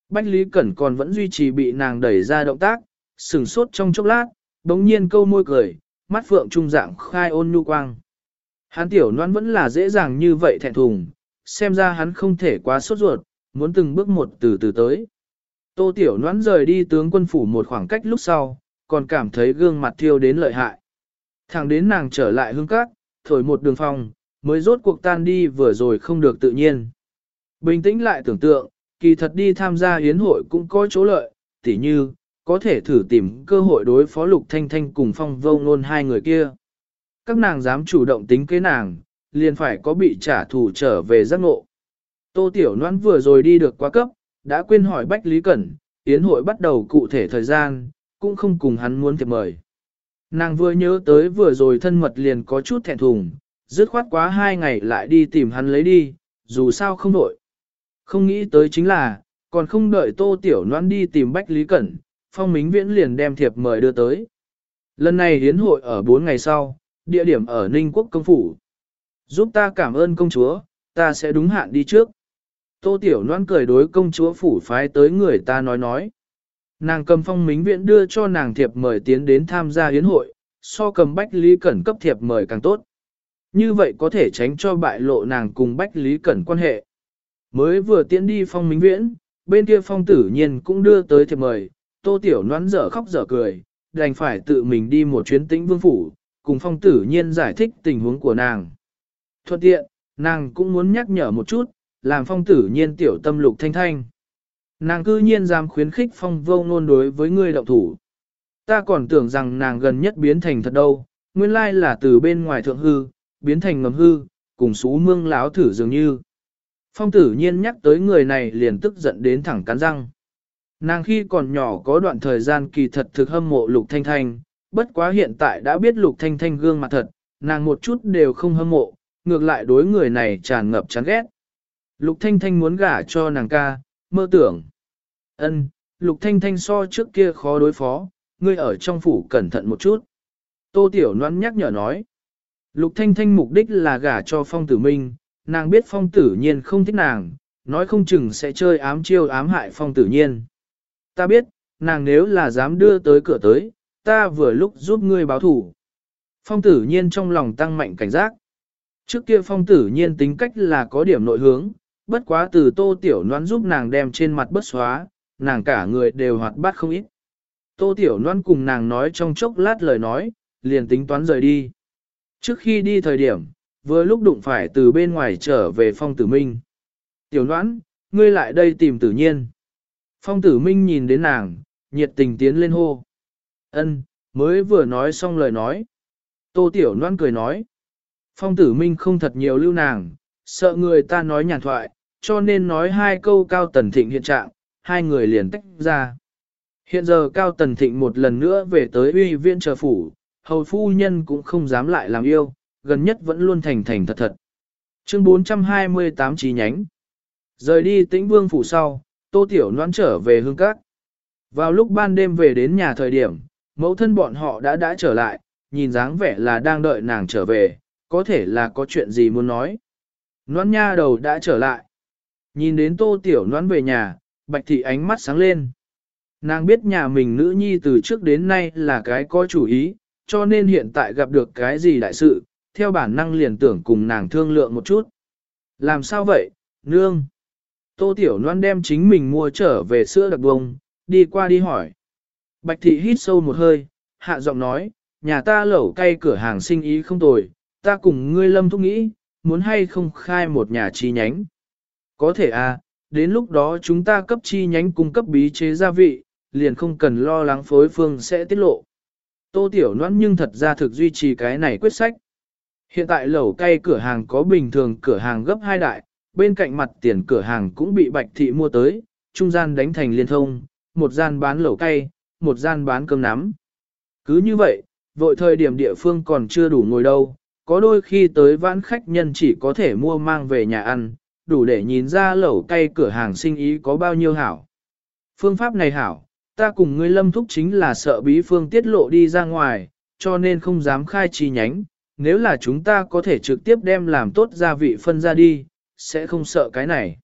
Bách Lý Cẩn còn vẫn duy trì bị nàng đẩy ra động tác, sừng sốt trong chốc lát, đống nhiên câu môi cười, mắt phượng trung dạng khai ôn nhu quang. Hắn tiểu noan vẫn là dễ dàng như vậy thẹn thùng, xem ra hắn không thể quá sốt ruột, muốn từng bước một từ từ tới. Tô tiểu noan rời đi tướng quân phủ một khoảng cách lúc sau, còn cảm thấy gương mặt thiêu đến lợi hại. Thẳng đến nàng trở lại hương cát, thổi một đường phòng, mới rốt cuộc tan đi vừa rồi không được tự nhiên. Bình tĩnh lại tưởng tượng, kỳ thật đi tham gia hiến hội cũng có chỗ lợi, tỉ như, có thể thử tìm cơ hội đối phó lục thanh thanh cùng phong vô ngôn hai người kia. Các nàng dám chủ động tính kế nàng, liền phải có bị trả thù trở về giác ngộ. Tô Tiểu Noãn vừa rồi đi được quá cấp, đã quên hỏi Bách Lý Cẩn, hiến hội bắt đầu cụ thể thời gian, cũng không cùng hắn muốn thiệp mời. Nàng vừa nhớ tới vừa rồi thân mật liền có chút thẹn thùng, dứt khoát quá hai ngày lại đi tìm hắn lấy đi, dù sao không đổi. Không nghĩ tới chính là, còn không đợi tô tiểu noan đi tìm Bách Lý Cẩn, phong mính viễn liền đem thiệp mời đưa tới. Lần này hiến hội ở 4 ngày sau, địa điểm ở Ninh Quốc Công Phủ. Giúp ta cảm ơn công chúa, ta sẽ đúng hạn đi trước. Tô Tiểu Loan cười đối công chúa phủ phái tới người ta nói nói. Nàng cầm phong mính viện đưa cho nàng thiệp mời tiến đến tham gia hiến hội, so cầm Bách Lý Cẩn cấp thiệp mời càng tốt. Như vậy có thể tránh cho bại lộ nàng cùng Bách Lý Cẩn quan hệ. Mới vừa tiến đi phong minh viễn, bên kia phong tử nhiên cũng đưa tới thiệp mời, tô tiểu noán dở khóc dở cười, đành phải tự mình đi một chuyến tĩnh vương phủ, cùng phong tử nhiên giải thích tình huống của nàng. Thuận tiện, nàng cũng muốn nhắc nhở một chút, làm phong tử nhiên tiểu tâm lục thanh thanh. Nàng cư nhiên dám khuyến khích phong vô ngôn đối với người động thủ. Ta còn tưởng rằng nàng gần nhất biến thành thật đâu, nguyên lai là từ bên ngoài thượng hư, biến thành ngầm hư, cùng xú mương láo thử dường như. Phong tử nhiên nhắc tới người này liền tức giận đến thẳng cắn răng. Nàng khi còn nhỏ có đoạn thời gian kỳ thật thực hâm mộ Lục Thanh Thanh, bất quá hiện tại đã biết Lục Thanh Thanh gương mặt thật, nàng một chút đều không hâm mộ, ngược lại đối người này tràn ngập chán ghét. Lục Thanh Thanh muốn gả cho nàng ca, mơ tưởng. Ân, Lục Thanh Thanh so trước kia khó đối phó, ngươi ở trong phủ cẩn thận một chút. Tô Tiểu Loan nhắc nhở nói. Lục Thanh Thanh mục đích là gả cho Phong Tử Minh, nàng biết Phong Tử Nhiên không thích nàng, nói không chừng sẽ chơi ám chiêu ám hại Phong Tử Nhiên. Ta biết, nàng nếu là dám đưa tới cửa tới, ta vừa lúc giúp ngươi báo thủ. Phong Tử Nhiên trong lòng tăng mạnh cảnh giác. Trước kia Phong Tử Nhiên tính cách là có điểm nội hướng, bất quá từ Tô Tiểu Loan giúp nàng đem trên mặt bất xóa, nàng cả người đều hoạt bát không ít. Tô Tiểu Loan cùng nàng nói trong chốc lát lời nói, liền tính toán rời đi. Trước khi đi thời điểm, vừa lúc đụng phải từ bên ngoài trở về phong tử minh. Tiểu Loan, ngươi lại đây tìm tử nhiên. Phong tử minh nhìn đến nàng, nhiệt tình tiến lên hô. Ân, mới vừa nói xong lời nói. Tô Tiểu Loan cười nói. Phong tử minh không thật nhiều lưu nàng, sợ người ta nói nhàn thoại, cho nên nói hai câu cao tần thịnh hiện trạng, hai người liền tách ra. Hiện giờ Cao Tần Thịnh một lần nữa về tới uy viên chờ phủ, hầu phu nhân cũng không dám lại làm yêu, gần nhất vẫn luôn thành thành thật thật. Chương 428 trí nhánh. Rời đi tĩnh vương phủ sau, tô tiểu noan trở về hương Cát. Vào lúc ban đêm về đến nhà thời điểm, mẫu thân bọn họ đã đã trở lại, nhìn dáng vẻ là đang đợi nàng trở về, có thể là có chuyện gì muốn nói. Noan nha đầu đã trở lại. Nhìn đến tô tiểu noan về nhà, bạch thị ánh mắt sáng lên. Nàng biết nhà mình nữ nhi từ trước đến nay là cái có chủ ý, cho nên hiện tại gặp được cái gì đại sự, theo bản năng liền tưởng cùng nàng thương lượng một chút. Làm sao vậy, nương? Tô Tiểu Loan đem chính mình mua trở về sữa đặc bông, đi qua đi hỏi. Bạch thị hít sâu một hơi, hạ giọng nói, nhà ta lẩu cay cửa hàng sinh ý không tồi, ta cùng ngươi lâm thúc nghĩ, muốn hay không khai một nhà chi nhánh. Có thể à, đến lúc đó chúng ta cấp chi nhánh cung cấp bí chế gia vị, liền không cần lo lắng phối phương sẽ tiết lộ. Tô Tiểu Loan nhưng thật ra thực duy trì cái này quyết sách. Hiện tại lẩu cay cửa hàng có bình thường cửa hàng gấp hai đại, bên cạnh mặt tiền cửa hàng cũng bị bạch thị mua tới, trung gian đánh thành liên thông, một gian bán lẩu cay, một gian bán cơm nắm. Cứ như vậy, vội thời điểm địa phương còn chưa đủ ngồi đâu, có đôi khi tới vãn khách nhân chỉ có thể mua mang về nhà ăn, đủ để nhìn ra lẩu cay cửa hàng sinh ý có bao nhiêu hảo. Phương pháp này hảo, ta cùng ngươi lâm thúc chính là sợ bí phương tiết lộ đi ra ngoài, cho nên không dám khai chi nhánh, nếu là chúng ta có thể trực tiếp đem làm tốt gia vị phân ra đi, sẽ không sợ cái này.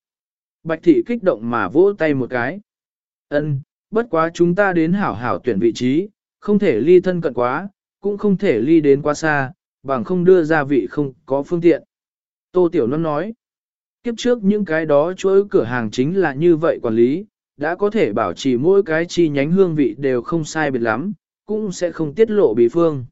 Bạch thị kích động mà vỗ tay một cái. Ân, bất quá chúng ta đến hảo hảo tuyển vị trí, không thể ly thân cận quá, cũng không thể ly đến quá xa, bằng không đưa gia vị không có phương tiện. Tô Tiểu Năm nói, kiếp trước những cái đó chuỗi cửa hàng chính là như vậy quản lý, đã có thể bảo trì mỗi cái chi nhánh hương vị đều không sai biệt lắm, cũng sẽ không tiết lộ bí phương.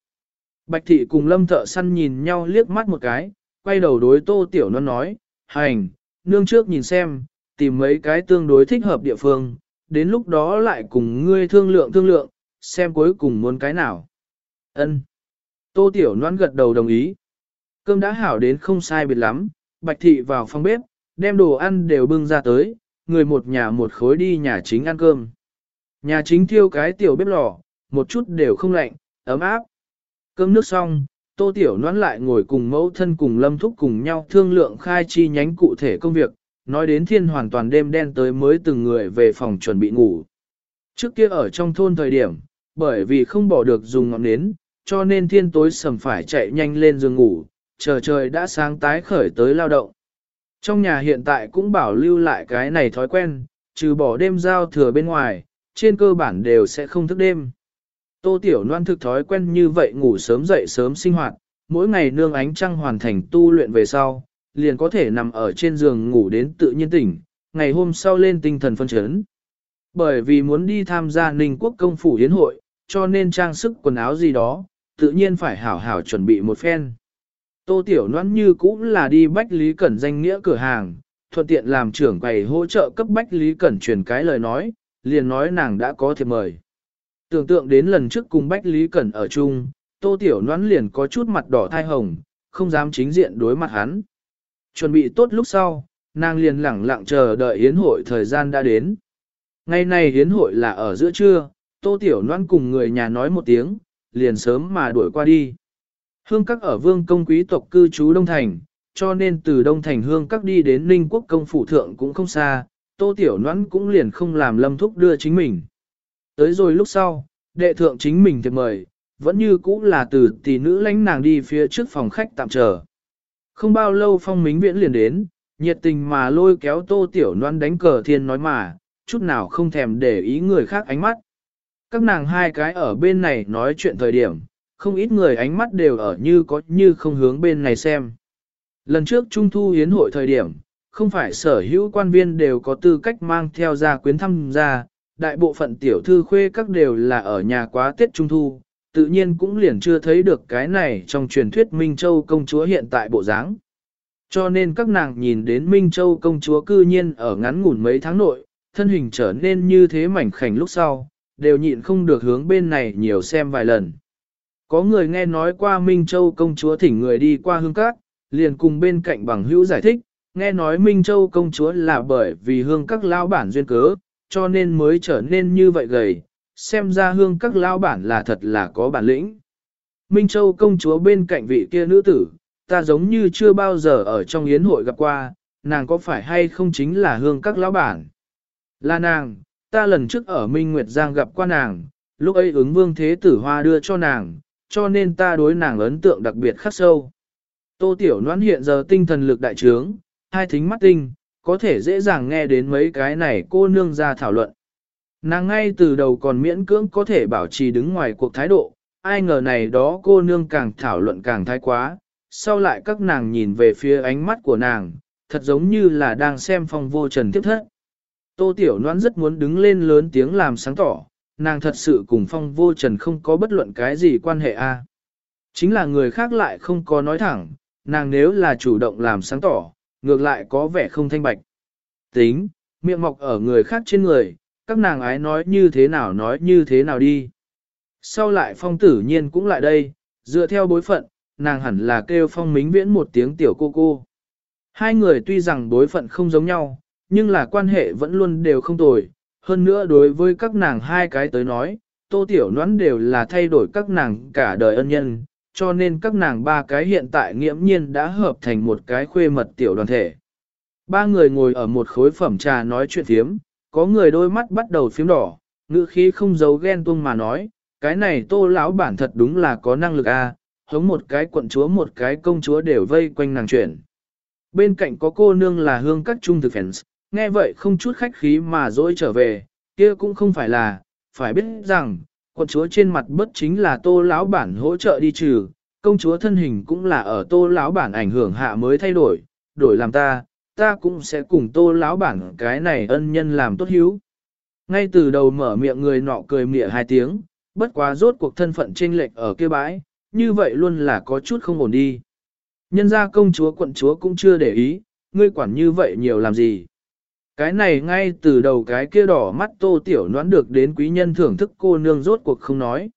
Bạch thị cùng lâm thợ săn nhìn nhau liếc mắt một cái, quay đầu đối tô tiểu nó nói, hành, nương trước nhìn xem, tìm mấy cái tương đối thích hợp địa phương, đến lúc đó lại cùng ngươi thương lượng thương lượng, xem cuối cùng muốn cái nào. Ân. Tô tiểu non gật đầu đồng ý. Cơm đã hảo đến không sai biệt lắm, bạch thị vào phòng bếp, đem đồ ăn đều bưng ra tới, người một nhà một khối đi nhà chính ăn cơm. Nhà chính thiêu cái tiểu bếp lò, một chút đều không lạnh, ấm áp. Cơm nước xong, Tô Tiểu Noãn lại ngồi cùng mẫu thân cùng Lâm Thúc cùng nhau thương lượng khai chi nhánh cụ thể công việc, nói đến thiên hoàn toàn đêm đen tới mới từng người về phòng chuẩn bị ngủ. Trước kia ở trong thôn thời điểm, bởi vì không bỏ được dùng ngọn nến, cho nên thiên tối sầm phải chạy nhanh lên giường ngủ, chờ trời đã sáng tái khởi tới lao động. Trong nhà hiện tại cũng bảo lưu lại cái này thói quen, trừ bỏ đêm giao thừa bên ngoài, trên cơ bản đều sẽ không thức đêm. Tô Tiểu Loan thực thói quen như vậy ngủ sớm dậy sớm sinh hoạt, mỗi ngày nương ánh trăng hoàn thành tu luyện về sau, liền có thể nằm ở trên giường ngủ đến tự nhiên tỉnh, ngày hôm sau lên tinh thần phân chấn. Bởi vì muốn đi tham gia Ninh Quốc công phủ hiến hội, cho nên trang sức quần áo gì đó, tự nhiên phải hảo hảo chuẩn bị một phen. Tô Tiểu Loan như cũng là đi Bách Lý Cẩn danh nghĩa cửa hàng, thuận tiện làm trưởng quầy hỗ trợ cấp Bách Lý Cẩn truyền cái lời nói, liền nói nàng đã có thiệp mời. Tưởng tượng đến lần trước cùng Bách Lý Cẩn ở chung, Tô Tiểu Loan liền có chút mặt đỏ thai hồng, không dám chính diện đối mặt hắn. Chuẩn bị tốt lúc sau, nàng liền lẳng lặng chờ đợi hiến hội thời gian đã đến. Ngày nay hiến hội là ở giữa trưa, Tô Tiểu Loan cùng người nhà nói một tiếng, liền sớm mà đuổi qua đi. Hương các ở vương công quý tộc cư trú Đông Thành, cho nên từ Đông Thành hương các đi đến Ninh Quốc công phủ thượng cũng không xa, Tô Tiểu Loan cũng liền không làm lâm thúc đưa chính mình. Tới rồi lúc sau, đệ thượng chính mình thiệt mời, vẫn như cũ là từ tỷ nữ lãnh nàng đi phía trước phòng khách tạm chờ. Không bao lâu phong mính viễn liền đến, nhiệt tình mà lôi kéo tô tiểu noan đánh cờ thiên nói mà, chút nào không thèm để ý người khác ánh mắt. Các nàng hai cái ở bên này nói chuyện thời điểm, không ít người ánh mắt đều ở như có như không hướng bên này xem. Lần trước Trung Thu Hiến hội thời điểm, không phải sở hữu quan viên đều có tư cách mang theo gia quyến thăm gia, đại bộ phận tiểu thư khuê các đều là ở nhà quá Tết Trung Thu, tự nhiên cũng liền chưa thấy được cái này trong truyền thuyết Minh Châu công chúa hiện tại bộ dáng. Cho nên các nàng nhìn đến Minh Châu công chúa cư nhiên ở ngắn ngủn mấy tháng nội, thân hình trở nên như thế mảnh khảnh lúc sau, đều nhịn không được hướng bên này nhiều xem vài lần. Có người nghe nói qua Minh Châu công chúa thỉnh người đi qua hương cát, liền cùng bên cạnh bằng hữu giải thích, nghe nói Minh Châu công chúa là bởi vì hương các lao bản duyên cớ, cho nên mới trở nên như vậy gầy, xem ra hương các lao bản là thật là có bản lĩnh. Minh Châu công chúa bên cạnh vị kia nữ tử, ta giống như chưa bao giờ ở trong yến hội gặp qua, nàng có phải hay không chính là hương các lão bản. Là nàng, ta lần trước ở Minh Nguyệt Giang gặp qua nàng, lúc ấy ứng vương thế tử hoa đưa cho nàng, cho nên ta đối nàng ấn tượng đặc biệt khắc sâu. Tô Tiểu Noãn hiện giờ tinh thần lực đại trướng, hai thính mắt tinh, có thể dễ dàng nghe đến mấy cái này cô nương ra thảo luận. Nàng ngay từ đầu còn miễn cưỡng có thể bảo trì đứng ngoài cuộc thái độ, ai ngờ này đó cô nương càng thảo luận càng thái quá, sau lại các nàng nhìn về phía ánh mắt của nàng, thật giống như là đang xem phong vô trần tiếp thất. Tô Tiểu Loan rất muốn đứng lên lớn tiếng làm sáng tỏ, nàng thật sự cùng phong vô trần không có bất luận cái gì quan hệ a. Chính là người khác lại không có nói thẳng, nàng nếu là chủ động làm sáng tỏ, ngược lại có vẻ không thanh bạch. Tính, miệng mọc ở người khác trên người, các nàng ái nói như thế nào nói như thế nào đi. Sau lại phong tử nhiên cũng lại đây, dựa theo bối phận, nàng hẳn là kêu phong mính viễn một tiếng tiểu cô cô. Hai người tuy rằng bối phận không giống nhau, nhưng là quan hệ vẫn luôn đều không tồi. Hơn nữa đối với các nàng hai cái tới nói, tô tiểu noãn đều là thay đổi các nàng cả đời ân nhân, cho nên các nàng ba cái hiện tại nghiễm nhiên đã hợp thành một cái khuê mật tiểu đoàn thể. Ba người ngồi ở một khối phẩm trà nói chuyện thiếm, có người đôi mắt bắt đầu phím đỏ, ngữ khí không giấu ghen tuông mà nói, cái này tô lão bản thật đúng là có năng lực a, à, hống một cái quận chúa một cái công chúa đều vây quanh nàng chuyển. Bên cạnh có cô nương là hương các trung thực fans, nghe vậy không chút khách khí mà dỗi trở về, kia cũng không phải là, phải biết rằng, quận chúa trên mặt bất chính là tô lão bản hỗ trợ đi trừ, công chúa thân hình cũng là ở tô lão bản ảnh hưởng hạ mới thay đổi, đổi làm ta, ta cũng sẽ cùng tô lão bản cái này ân nhân làm tốt hiếu. Ngay từ đầu mở miệng người nọ cười mỉa hai tiếng, bất quá rốt cuộc thân phận chênh lệch ở kia bãi, như vậy luôn là có chút không ổn đi. Nhân ra công chúa quận chúa cũng chưa để ý, ngươi quản như vậy nhiều làm gì. Cái này ngay từ đầu cái kia đỏ mắt tô tiểu noãn được đến quý nhân thưởng thức cô nương rốt cuộc không nói.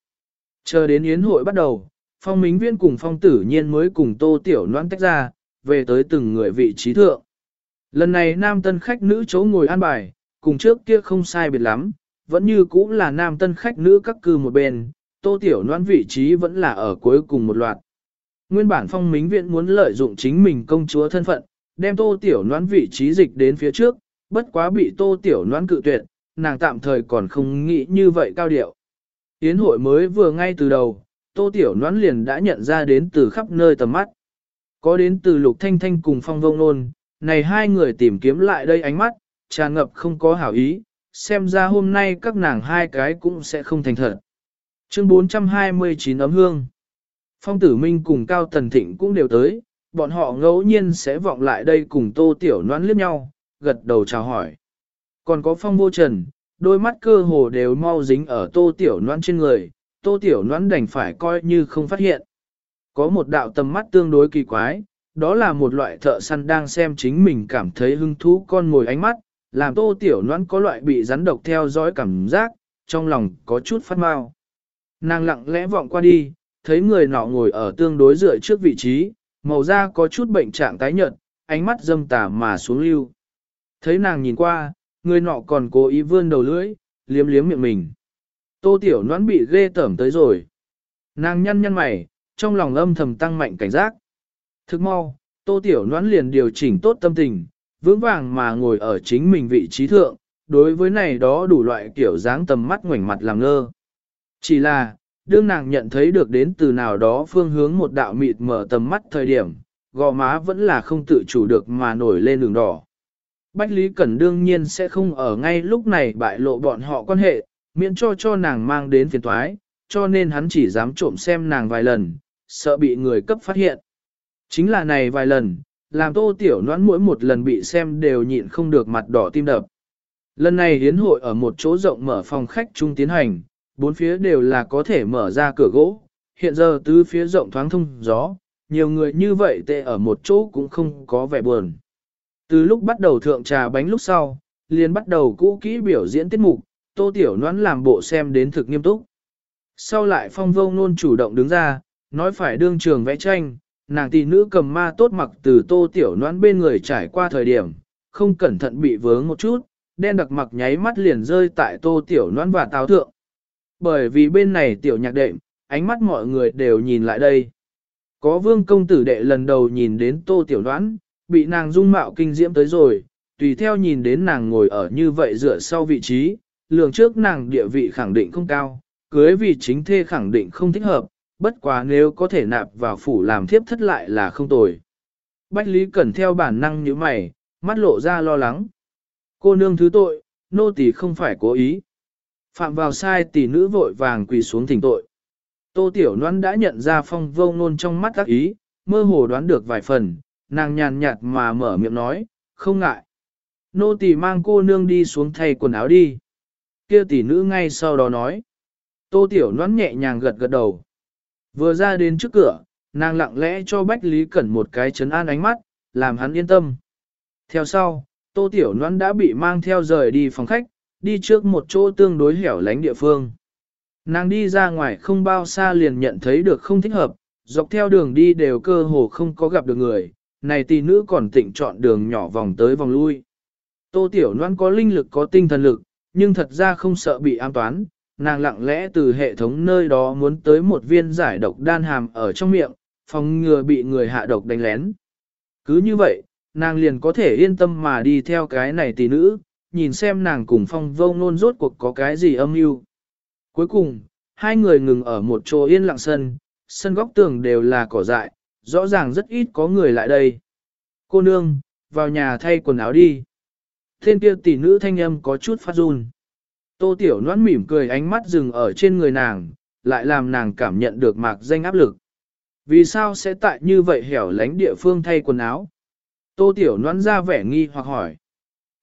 Chờ đến yến hội bắt đầu, phong minh viên cùng phong tử nhiên mới cùng tô tiểu noãn tách ra, về tới từng người vị trí thượng. Lần này nam tân khách nữ chỗ ngồi an bài, cùng trước kia không sai biệt lắm, vẫn như cũ là nam tân khách nữ các cư một bên, tô tiểu noãn vị trí vẫn là ở cuối cùng một loạt. Nguyên bản phong minh viện muốn lợi dụng chính mình công chúa thân phận, đem tô tiểu noãn vị trí dịch đến phía trước, bất quá bị tô tiểu noãn cự tuyệt, nàng tạm thời còn không nghĩ như vậy cao điệu. Yến hội mới vừa ngay từ đầu, tô tiểu noãn liền đã nhận ra đến từ khắp nơi tầm mắt. Có đến từ lục thanh thanh cùng phong vông nôn, này hai người tìm kiếm lại đây ánh mắt, tràn ngập không có hảo ý, xem ra hôm nay các nàng hai cái cũng sẽ không thành thật. Chương 429 ấm hương Phong tử minh cùng Cao Tần Thịnh cũng đều tới, bọn họ ngẫu nhiên sẽ vọng lại đây cùng tô tiểu noãn liếc nhau, gật đầu chào hỏi. Còn có phong vô trần, đôi mắt cơ hồ đều mau dính ở tô tiểu noãn trên người, tô tiểu noãn đành phải coi như không phát hiện. Có một đạo tầm mắt tương đối kỳ quái, đó là một loại thợ săn đang xem chính mình cảm thấy hứng thú con ngồi ánh mắt, làm tô tiểu noãn có loại bị rắn độc theo dõi cảm giác, trong lòng có chút phát mau. Nàng lặng lẽ vọng qua đi, thấy người nọ ngồi ở tương đối dựa trước vị trí, màu da có chút bệnh trạng tái nhợt, ánh mắt dâm tà mà xuống lưu. Thấy nàng nhìn qua, người nọ còn cố ý vươn đầu lưỡi, liếm liếm miệng mình. Tô tiểu noãn bị ghê tởm tới rồi. Nàng nhăn nhăn mày, trong lòng âm thầm tăng mạnh cảnh giác. Thức mau, tô tiểu noãn liền điều chỉnh tốt tâm tình, vững vàng mà ngồi ở chính mình vị trí thượng, đối với này đó đủ loại kiểu dáng tầm mắt ngoảnh mặt làm ngơ. Chỉ là, đương nàng nhận thấy được đến từ nào đó phương hướng một đạo mịt mở tầm mắt thời điểm, gò má vẫn là không tự chủ được mà nổi lên đường đỏ. Bách Lý Cẩn đương nhiên sẽ không ở ngay lúc này bại lộ bọn họ quan hệ, miễn cho cho nàng mang đến phiền toái, cho nên hắn chỉ dám trộm xem nàng vài lần, sợ bị người cấp phát hiện. Chính là này vài lần, làm tô tiểu noãn mỗi một lần bị xem đều nhịn không được mặt đỏ tim đập. Lần này hiến hội ở một chỗ rộng mở phòng khách trung tiến hành, bốn phía đều là có thể mở ra cửa gỗ, hiện giờ tứ phía rộng thoáng thông gió, nhiều người như vậy tệ ở một chỗ cũng không có vẻ buồn. Từ lúc bắt đầu thượng trà bánh lúc sau, liền bắt đầu cũ kỹ biểu diễn tiết mục, tô tiểu noãn làm bộ xem đến thực nghiêm túc. Sau lại phong vô nôn chủ động đứng ra, nói phải đương trường vẽ tranh, nàng tỷ nữ cầm ma tốt mặc từ tô tiểu noãn bên người trải qua thời điểm, không cẩn thận bị vướng một chút, đen đặc mặc nháy mắt liền rơi tại tô tiểu noãn và táo thượng. Bởi vì bên này tiểu nhạc đệm, ánh mắt mọi người đều nhìn lại đây. Có vương công tử đệ lần đầu nhìn đến tô tiểu đoán, bị nàng dung mạo kinh diễm tới rồi, tùy theo nhìn đến nàng ngồi ở như vậy dựa sau vị trí, lường trước nàng địa vị khẳng định không cao, cưới vì chính thê khẳng định không thích hợp, bất quá nếu có thể nạp vào phủ làm thiếp thất lại là không tồi. Bách Lý Cẩn theo bản năng như mày, mắt lộ ra lo lắng. Cô nương thứ tội, nô tỳ không phải cố ý. Phạm vào sai tỷ nữ vội vàng quỳ xuống thỉnh tội. Tô Tiểu Loan đã nhận ra phong vô nôn trong mắt các ý, mơ hồ đoán được vài phần, nàng nhàn nhạt mà mở miệng nói, không ngại. Nô tỳ mang cô nương đi xuống thay quần áo đi. Kia tỷ nữ ngay sau đó nói. Tô Tiểu nón nhẹ nhàng gật gật đầu. Vừa ra đến trước cửa, nàng lặng lẽ cho Bách Lý Cẩn một cái chấn an ánh mắt, làm hắn yên tâm. Theo sau, Tô Tiểu nón đã bị mang theo rời đi phòng khách, đi trước một chỗ tương đối hẻo lánh địa phương. Nàng đi ra ngoài không bao xa liền nhận thấy được không thích hợp, dọc theo đường đi đều cơ hồ không có gặp được người, này tỷ nữ còn tịnh chọn đường nhỏ vòng tới vòng lui. Tô Tiểu Loan có linh lực có tinh thần lực, nhưng thật ra không sợ bị an toán, nàng lặng lẽ từ hệ thống nơi đó muốn tới một viên giải độc đan hàm ở trong miệng, phòng ngừa bị người hạ độc đánh lén. Cứ như vậy, nàng liền có thể yên tâm mà đi theo cái này tỷ nữ, nhìn xem nàng cùng phong vô nôn rốt cuộc có cái gì âm mưu. Cuối cùng, hai người ngừng ở một chỗ yên lặng sân, sân góc tường đều là cỏ dại, rõ ràng rất ít có người lại đây. Cô nương, vào nhà thay quần áo đi. Thiên kia tỷ nữ thanh âm có chút phát run. Tô Tiểu Loan mỉm cười ánh mắt dừng ở trên người nàng, lại làm nàng cảm nhận được mạc danh áp lực. Vì sao sẽ tại như vậy hẻo lánh địa phương thay quần áo? Tô Tiểu Loan ra vẻ nghi hoặc hỏi.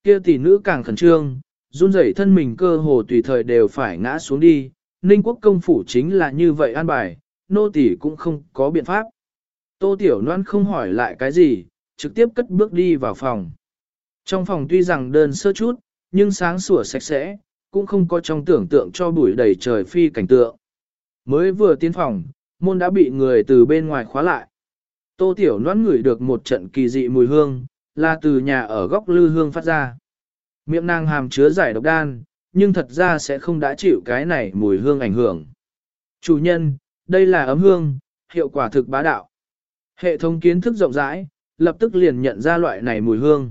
Kia tỷ nữ càng khẩn trương, run rẩy thân mình cơ hồ tùy thời đều phải ngã xuống đi. Ninh quốc công phủ chính là như vậy an bài, nô tỷ cũng không có biện pháp. Tô Tiểu Loan không hỏi lại cái gì, trực tiếp cất bước đi vào phòng. Trong phòng tuy rằng đơn sơ chút, nhưng sáng sủa sạch sẽ, cũng không có trong tưởng tượng cho bụi đầy trời phi cảnh tượng. Mới vừa tiến phòng, môn đã bị người từ bên ngoài khóa lại. Tô Tiểu Loan ngửi được một trận kỳ dị mùi hương, là từ nhà ở góc lư hương phát ra. Miệng nàng hàm chứa giải độc đan, nhưng thật ra sẽ không đã chịu cái này mùi hương ảnh hưởng. Chủ nhân, đây là ấm hương, hiệu quả thực bá đạo. Hệ thống kiến thức rộng rãi, lập tức liền nhận ra loại này mùi hương.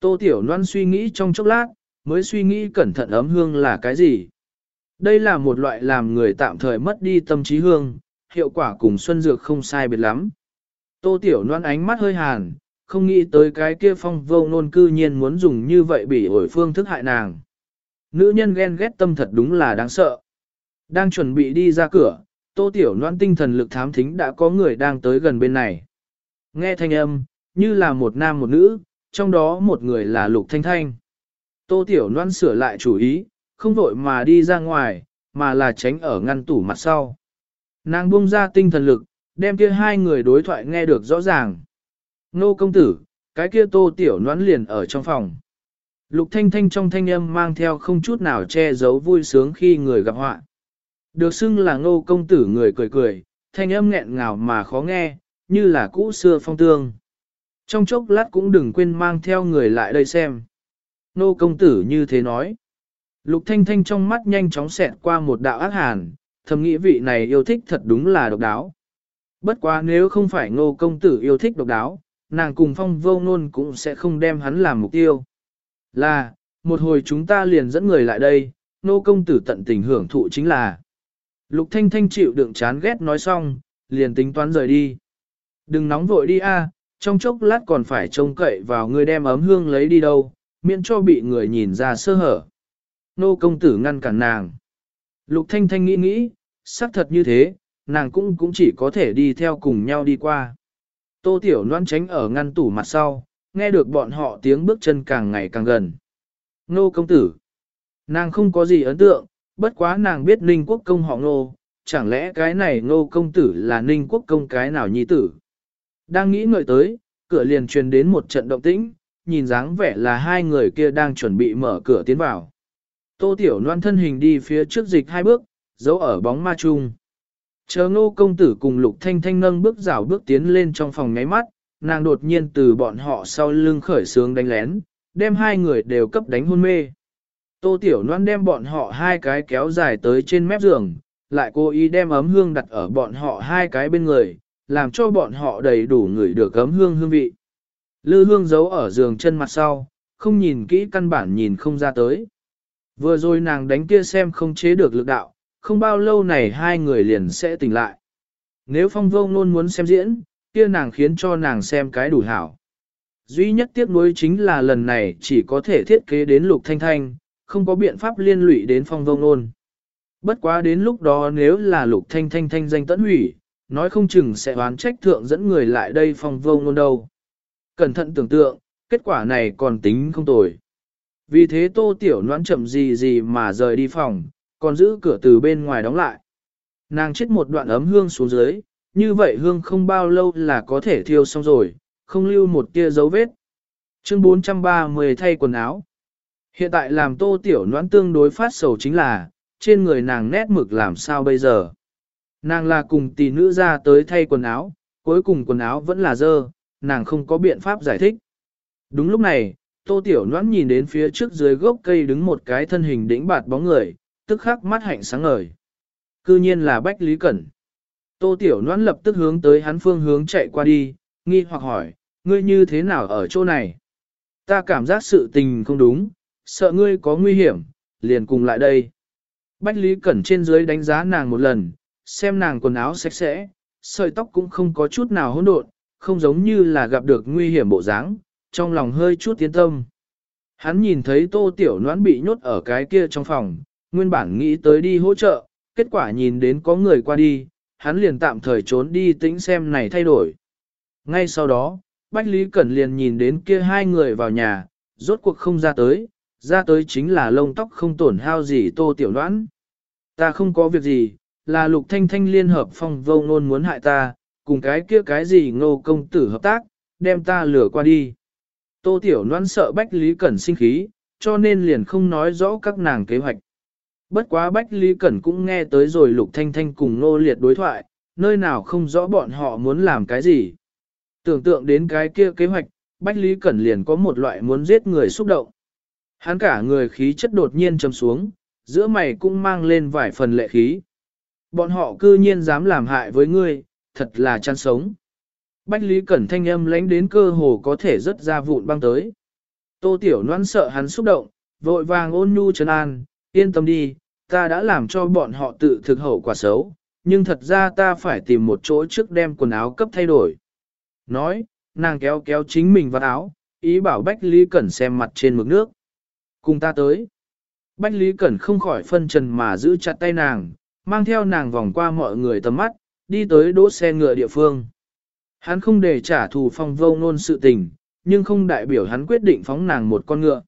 Tô Tiểu Loan suy nghĩ trong chốc lát, mới suy nghĩ cẩn thận ấm hương là cái gì. Đây là một loại làm người tạm thời mất đi tâm trí hương, hiệu quả cùng xuân dược không sai biệt lắm. Tô Tiểu Loan ánh mắt hơi hàn, không nghĩ tới cái kia phong vô nôn cư nhiên muốn dùng như vậy bị ổi phương thức hại nàng. Nữ nhân ghen ghét tâm thật đúng là đáng sợ. Đang chuẩn bị đi ra cửa, Tô Tiểu Loan tinh thần lực thám thính đã có người đang tới gần bên này. Nghe thanh âm, như là một nam một nữ, trong đó một người là Lục Thanh Thanh. Tô Tiểu Loan sửa lại chủ ý, không vội mà đi ra ngoài, mà là tránh ở ngăn tủ mặt sau. Nàng buông ra tinh thần lực, đem kia hai người đối thoại nghe được rõ ràng. Nô công tử, cái kia Tô Tiểu Loan liền ở trong phòng. Lục Thanh Thanh trong thanh âm mang theo không chút nào che giấu vui sướng khi người gặp họa. Được xưng là ngô công tử người cười cười, thanh âm nghẹn ngào mà khó nghe, như là cũ xưa phong tương. Trong chốc lát cũng đừng quên mang theo người lại đây xem. Nô công tử như thế nói. Lục thanh thanh trong mắt nhanh chóng xẹt qua một đạo ác hàn, thầm nghĩ vị này yêu thích thật đúng là độc đáo. Bất quá nếu không phải ngô công tử yêu thích độc đáo, nàng cùng phong vô nôn cũng sẽ không đem hắn làm mục tiêu. Là, một hồi chúng ta liền dẫn người lại đây, nô công tử tận tình hưởng thụ chính là. Lục thanh thanh chịu đựng chán ghét nói xong, liền tính toán rời đi. Đừng nóng vội đi a, trong chốc lát còn phải trông cậy vào người đem ấm hương lấy đi đâu, miễn cho bị người nhìn ra sơ hở. Nô công tử ngăn cản nàng. Lục Thanh Thanh nghĩ nghĩ, xác thật như thế, nàng cũng cũng chỉ có thể đi theo cùng nhau đi qua. Tô Tiểu Loan tránh ở ngăn tủ mặt sau, nghe được bọn họ tiếng bước chân càng ngày càng gần. Nô công tử. Nàng không có gì ấn tượng, bất quá nàng biết Ninh Quốc công họ Ngô, chẳng lẽ cái này Ngô công tử là Ninh Quốc công cái nào nhi tử. Đang nghĩ ngợi tới, cửa liền truyền đến một trận động tĩnh, nhìn dáng vẻ là hai người kia đang chuẩn bị mở cửa tiến vào. Tô Tiểu Loan thân hình đi phía trước dịch hai bước, giấu ở bóng ma chung. Chờ ngô công tử cùng Lục Thanh Thanh nâng bước rào bước tiến lên trong phòng ngáy mắt, nàng đột nhiên từ bọn họ sau lưng khởi sướng đánh lén, đem hai người đều cấp đánh hôn mê. Tô Tiểu Loan đem bọn họ hai cái kéo dài tới trên mép giường, lại cố ý đem ấm hương đặt ở bọn họ hai cái bên người, làm cho bọn họ đầy đủ người được ấm hương hương vị. Lư hương giấu ở giường chân mặt sau, không nhìn kỹ căn bản nhìn không ra tới. Vừa rồi nàng đánh kia xem không chế được lực đạo, không bao lâu này hai người liền sẽ tỉnh lại. Nếu phong vô luôn muốn xem diễn, kia nàng khiến cho nàng xem cái đủ hảo. Duy nhất tiếc nuối chính là lần này chỉ có thể thiết kế đến lục thanh thanh, không có biện pháp liên lụy đến phong vông nôn. Bất quá đến lúc đó nếu là lục thanh thanh thanh danh tẫn hủy, nói không chừng sẽ oán trách thượng dẫn người lại đây phong vông nôn đâu. Cẩn thận tưởng tượng, kết quả này còn tính không tồi. Vì thế tô tiểu noãn chậm gì gì mà rời đi phòng, còn giữ cửa từ bên ngoài đóng lại. Nàng chết một đoạn ấm hương xuống dưới, như vậy hương không bao lâu là có thể thiêu xong rồi, không lưu một tia dấu vết. Chương 430 thay quần áo. Hiện tại làm tô tiểu noãn tương đối phát sầu chính là, trên người nàng nét mực làm sao bây giờ. Nàng là cùng tỷ nữ ra tới thay quần áo, cuối cùng quần áo vẫn là dơ, nàng không có biện pháp giải thích. Đúng lúc này, tô tiểu noãn nhìn đến phía trước dưới gốc cây đứng một cái thân hình đĩnh bạt bóng người, tức khắc mắt hạnh sáng ngời. Cư nhiên là Bách Lý Cẩn. Tô tiểu noãn lập tức hướng tới hắn phương hướng chạy qua đi, nghi hoặc hỏi, ngươi như thế nào ở chỗ này? Ta cảm giác sự tình không đúng, sợ ngươi có nguy hiểm, liền cùng lại đây. Bách Lý Cẩn trên dưới đánh giá nàng một lần, xem nàng quần áo sạch sẽ, sợi tóc cũng không có chút nào hỗn độn, không giống như là gặp được nguy hiểm bộ dáng, trong lòng hơi chút tiến tâm. Hắn nhìn thấy tô tiểu noãn bị nhốt ở cái kia trong phòng, nguyên bản nghĩ tới đi hỗ trợ, kết quả nhìn đến có người qua đi, hắn liền tạm thời trốn đi tính xem này thay đổi. Ngay sau đó, Bách Lý Cẩn liền nhìn đến kia hai người vào nhà, rốt cuộc không ra tới, ra tới chính là lông tóc không tổn hao gì tô tiểu đoán. Ta không có việc gì, là lục thanh thanh liên hợp phong vô ngôn muốn hại ta, cùng cái kia cái gì ngô công tử hợp tác, đem ta lừa qua đi. Tô tiểu đoán sợ Bách Lý Cẩn sinh khí, cho nên liền không nói rõ các nàng kế hoạch. Bất quá Bách Lý Cẩn cũng nghe tới rồi lục thanh thanh cùng ngô liệt đối thoại, nơi nào không rõ bọn họ muốn làm cái gì. Tưởng tượng đến cái kia kế hoạch, Bách Lý Cẩn liền có một loại muốn giết người xúc động. Hắn cả người khí chất đột nhiên trầm xuống, giữa mày cũng mang lên vài phần lệ khí. Bọn họ cư nhiên dám làm hại với ngươi, thật là chăn sống. Bách Lý Cẩn thanh âm lánh đến cơ hồ có thể rất ra vụn băng tới. Tô Tiểu Loan sợ hắn xúc động, vội vàng ôn nhu trấn an, yên tâm đi, ta đã làm cho bọn họ tự thực hậu quả xấu, nhưng thật ra ta phải tìm một chỗ trước đem quần áo cấp thay đổi. Nói, nàng kéo kéo chính mình vào áo, ý bảo Bách Lý Cẩn xem mặt trên mực nước. Cùng ta tới. Bách Lý Cẩn không khỏi phân trần mà giữ chặt tay nàng, mang theo nàng vòng qua mọi người tầm mắt, đi tới đỗ xe ngựa địa phương. Hắn không để trả thù phong vô ngôn sự tình, nhưng không đại biểu hắn quyết định phóng nàng một con ngựa.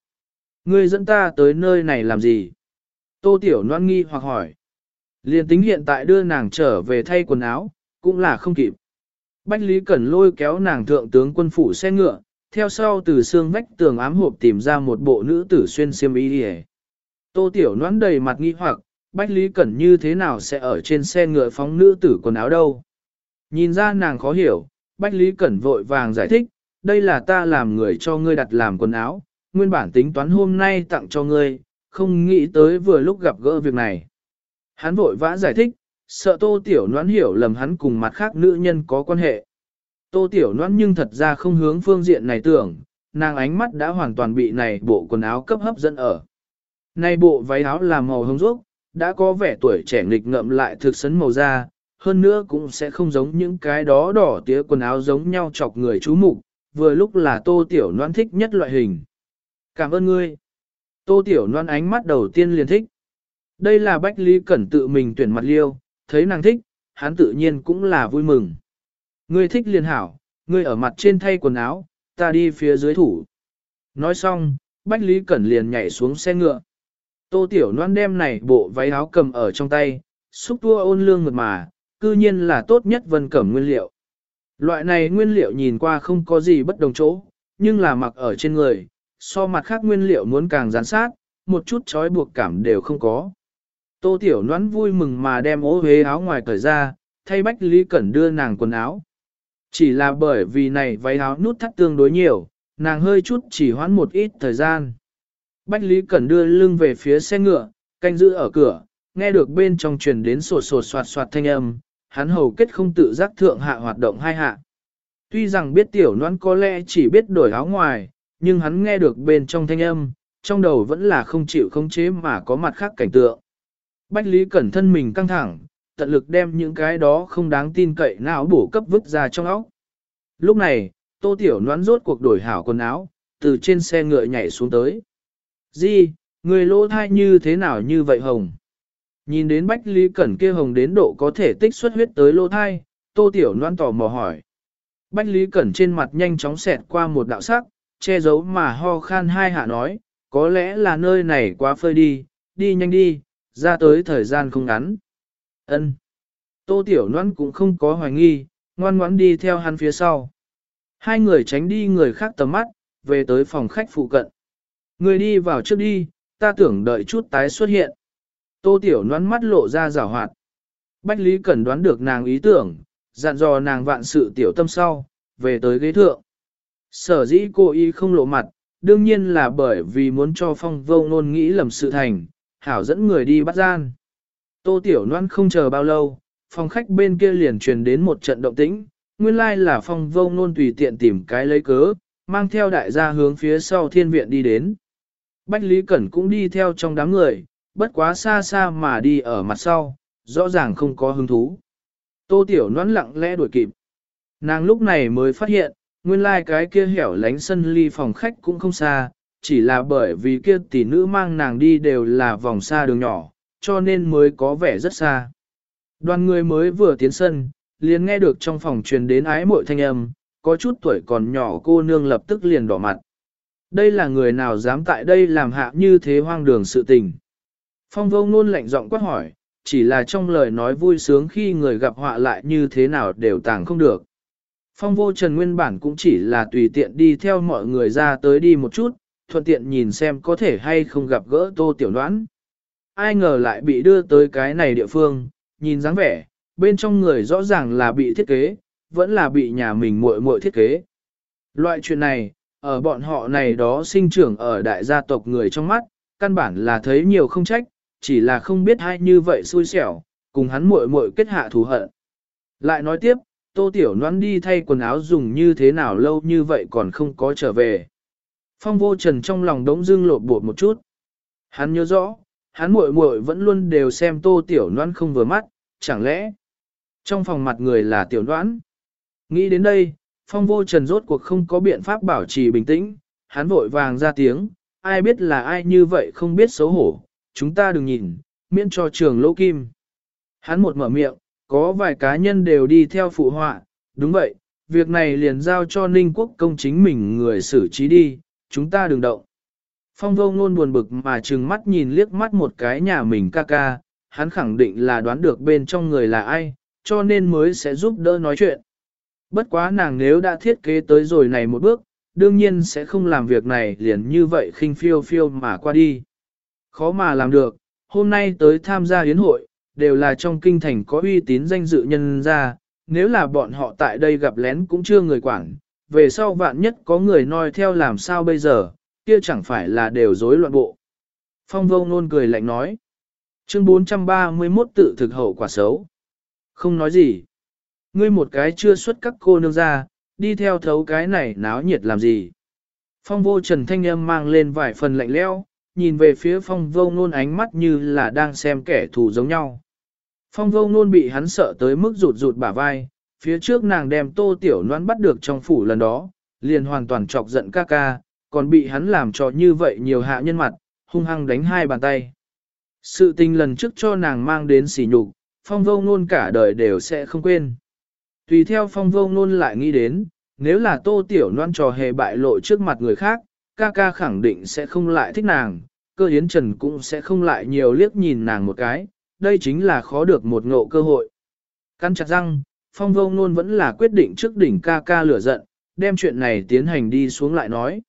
Ngươi dẫn ta tới nơi này làm gì? Tô Tiểu Loan nghi hoặc hỏi. Liên tính hiện tại đưa nàng trở về thay quần áo, cũng là không kịp. Bách Lý Cẩn lôi kéo nàng thượng tướng quân phủ xe ngựa, theo sau từ xương vách tường ám hộp tìm ra một bộ nữ tử xuyên xiêm y đi Tô Tiểu Noãn đầy mặt nghi hoặc, Bách Lý Cẩn như thế nào sẽ ở trên xe ngựa phóng nữ tử quần áo đâu? Nhìn ra nàng khó hiểu, Bách Lý Cẩn vội vàng giải thích, đây là ta làm người cho ngươi đặt làm quần áo, nguyên bản tính toán hôm nay tặng cho ngươi, không nghĩ tới vừa lúc gặp gỡ việc này. Hắn vội vã giải thích, sợ tô tiểu noãn hiểu lầm hắn cùng mặt khác nữ nhân có quan hệ. Tô tiểu Loan nhưng thật ra không hướng phương diện này tưởng, nàng ánh mắt đã hoàn toàn bị này bộ quần áo cấp hấp dẫn ở. Này bộ váy áo là màu hồng ruốc, đã có vẻ tuổi trẻ nghịch ngợm lại thực sấn màu da, hơn nữa cũng sẽ không giống những cái đó đỏ tía quần áo giống nhau chọc người chú mục, vừa lúc là tô tiểu Loan thích nhất loại hình. Cảm ơn ngươi. Tô tiểu Loan ánh mắt đầu tiên liền thích. Đây là Bách Lý Cẩn tự mình tuyển mặt liêu, thấy nàng thích, hắn tự nhiên cũng là vui mừng. Ngươi thích liền hảo, ngươi ở mặt trên thay quần áo, ta đi phía dưới thủ. Nói xong, Bách Lý Cẩn liền nhảy xuống xe ngựa. Tô Tiểu Loan đem này bộ váy áo cầm ở trong tay, xúc tua ôn lương mượt mà, cư nhiên là tốt nhất vân cẩm nguyên liệu. Loại này nguyên liệu nhìn qua không có gì bất đồng chỗ, nhưng là mặc ở trên người, so mặt khác nguyên liệu muốn càng gián sát, một chút trói buộc cảm đều không có. Tô Tiểu Loan vui mừng mà đem ố hế áo ngoài cởi ra, thay Bách Lý Cẩn đưa nàng quần áo. Chỉ là bởi vì này váy áo nút thắt tương đối nhiều, nàng hơi chút chỉ hoãn một ít thời gian. Bách Lý Cẩn đưa lưng về phía xe ngựa, canh giữ ở cửa, nghe được bên trong truyền đến sột sột soạt soạt thanh âm, hắn hầu kết không tự giác thượng hạ hoạt động hai hạ. Tuy rằng biết tiểu noan có lẽ chỉ biết đổi áo ngoài, nhưng hắn nghe được bên trong thanh âm, trong đầu vẫn là không chịu không chế mà có mặt khác cảnh tượng. Bách Lý Cẩn thân mình căng thẳng, tận lực đem những cái đó không đáng tin cậy não bổ cấp vứt ra trong óc. Lúc này, tô tiểu noán rốt cuộc đổi hảo quần áo, từ trên xe ngựa nhảy xuống tới. Di, người lỗ thai như thế nào như vậy hồng? Nhìn đến Bách Lý Cẩn kia hồng đến độ có thể tích xuất huyết tới lỗ thai, tô tiểu noan tò mò hỏi. Bách Lý Cẩn trên mặt nhanh chóng xẹt qua một đạo sắc, che giấu mà ho khan hai hạ nói, có lẽ là nơi này quá phơi đi, đi nhanh đi, ra tới thời gian không ngắn. Ân. Tô Tiểu Loan cũng không có hoài nghi, ngoan ngoãn đi theo hắn phía sau. Hai người tránh đi người khác tầm mắt, về tới phòng khách phụ cận. Người đi vào trước đi, ta tưởng đợi chút tái xuất hiện. Tô Tiểu Loan mắt lộ ra rào hoạt. Bách Lý Cẩn đoán được nàng ý tưởng, dặn dò nàng vạn sự tiểu tâm sau, về tới ghế thượng. Sở dĩ cô y không lộ mặt, đương nhiên là bởi vì muốn cho phong vô ngôn nghĩ lầm sự thành, hảo dẫn người đi bắt gian. Tô Tiểu Loan không chờ bao lâu, phòng khách bên kia liền truyền đến một trận động tĩnh, nguyên lai là phong vô ngôn tùy tiện tìm cái lấy cớ, mang theo đại gia hướng phía sau thiên viện đi đến. Bách Lý Cẩn cũng đi theo trong đám người, bất quá xa xa mà đi ở mặt sau, rõ ràng không có hứng thú. Tô Tiểu Loan lặng lẽ đuổi kịp. Nàng lúc này mới phát hiện, nguyên lai like cái kia hẻo lánh sân ly phòng khách cũng không xa, chỉ là bởi vì kia tỷ nữ mang nàng đi đều là vòng xa đường nhỏ, cho nên mới có vẻ rất xa. Đoàn người mới vừa tiến sân, liền nghe được trong phòng truyền đến ái mội thanh âm, có chút tuổi còn nhỏ cô nương lập tức liền đỏ mặt. Đây là người nào dám tại đây làm hạ như thế hoang đường sự tình. Phong vô ngôn lạnh giọng quát hỏi, chỉ là trong lời nói vui sướng khi người gặp họa lại như thế nào đều tàng không được. Phong vô trần nguyên bản cũng chỉ là tùy tiện đi theo mọi người ra tới đi một chút, thuận tiện nhìn xem có thể hay không gặp gỡ tô tiểu đoán. Ai ngờ lại bị đưa tới cái này địa phương, nhìn dáng vẻ, bên trong người rõ ràng là bị thiết kế, vẫn là bị nhà mình muội muội thiết kế. Loại chuyện này, ở bọn họ này đó sinh trưởng ở đại gia tộc người trong mắt, căn bản là thấy nhiều không trách, chỉ là không biết hay như vậy xui xẻo, cùng hắn muội muội kết hạ thù hận. Lại nói tiếp, tô tiểu noan đi thay quần áo dùng như thế nào lâu như vậy còn không có trở về. Phong vô trần trong lòng đống dưng lột bột một chút. Hắn nhớ rõ, hắn muội muội vẫn luôn đều xem tô tiểu noan không vừa mắt, chẳng lẽ trong phòng mặt người là tiểu noãn. Nghĩ đến đây, phong vô trần rốt cuộc không có biện pháp bảo trì bình tĩnh, hắn vội vàng ra tiếng, ai biết là ai như vậy không biết xấu hổ, chúng ta đừng nhìn, miễn cho trường lỗ kim. Hắn một mở miệng, có vài cá nhân đều đi theo phụ họa, đúng vậy, việc này liền giao cho Ninh Quốc công chính mình người xử trí đi, chúng ta đừng động. Phong vô ngôn buồn bực mà trừng mắt nhìn liếc mắt một cái nhà mình ca ca, hắn khẳng định là đoán được bên trong người là ai, cho nên mới sẽ giúp đỡ nói chuyện. Bất quá nàng nếu đã thiết kế tới rồi này một bước, đương nhiên sẽ không làm việc này liền như vậy khinh phiêu phiêu mà qua đi. Khó mà làm được, hôm nay tới tham gia hiến hội, đều là trong kinh thành có uy tín danh dự nhân ra, nếu là bọn họ tại đây gặp lén cũng chưa người quản, về sau vạn nhất có người noi theo làm sao bây giờ, kia chẳng phải là đều rối loạn bộ. Phong vô nôn cười lạnh nói. Chương 431 tự thực hậu quả xấu. Không nói gì. Ngươi một cái chưa xuất các cô nương ra, đi theo thấu cái này náo nhiệt làm gì. Phong vô trần thanh âm mang lên vài phần lạnh leo, nhìn về phía phong vô nôn ánh mắt như là đang xem kẻ thù giống nhau. Phong vô nôn bị hắn sợ tới mức rụt rụt bả vai, phía trước nàng đem tô tiểu noan bắt được trong phủ lần đó, liền hoàn toàn chọc giận ca ca, còn bị hắn làm cho như vậy nhiều hạ nhân mặt, hung hăng đánh hai bàn tay. Sự tình lần trước cho nàng mang đến sỉ nhục, phong vô nôn cả đời đều sẽ không quên. Tùy theo phong vô nôn lại nghĩ đến, nếu là tô tiểu noan trò hề bại lộ trước mặt người khác, ca ca khẳng định sẽ không lại thích nàng, cơ yến trần cũng sẽ không lại nhiều liếc nhìn nàng một cái, đây chính là khó được một ngộ cơ hội. Căn chặt răng, phong vô nôn vẫn là quyết định trước đỉnh ca ca lửa giận, đem chuyện này tiến hành đi xuống lại nói.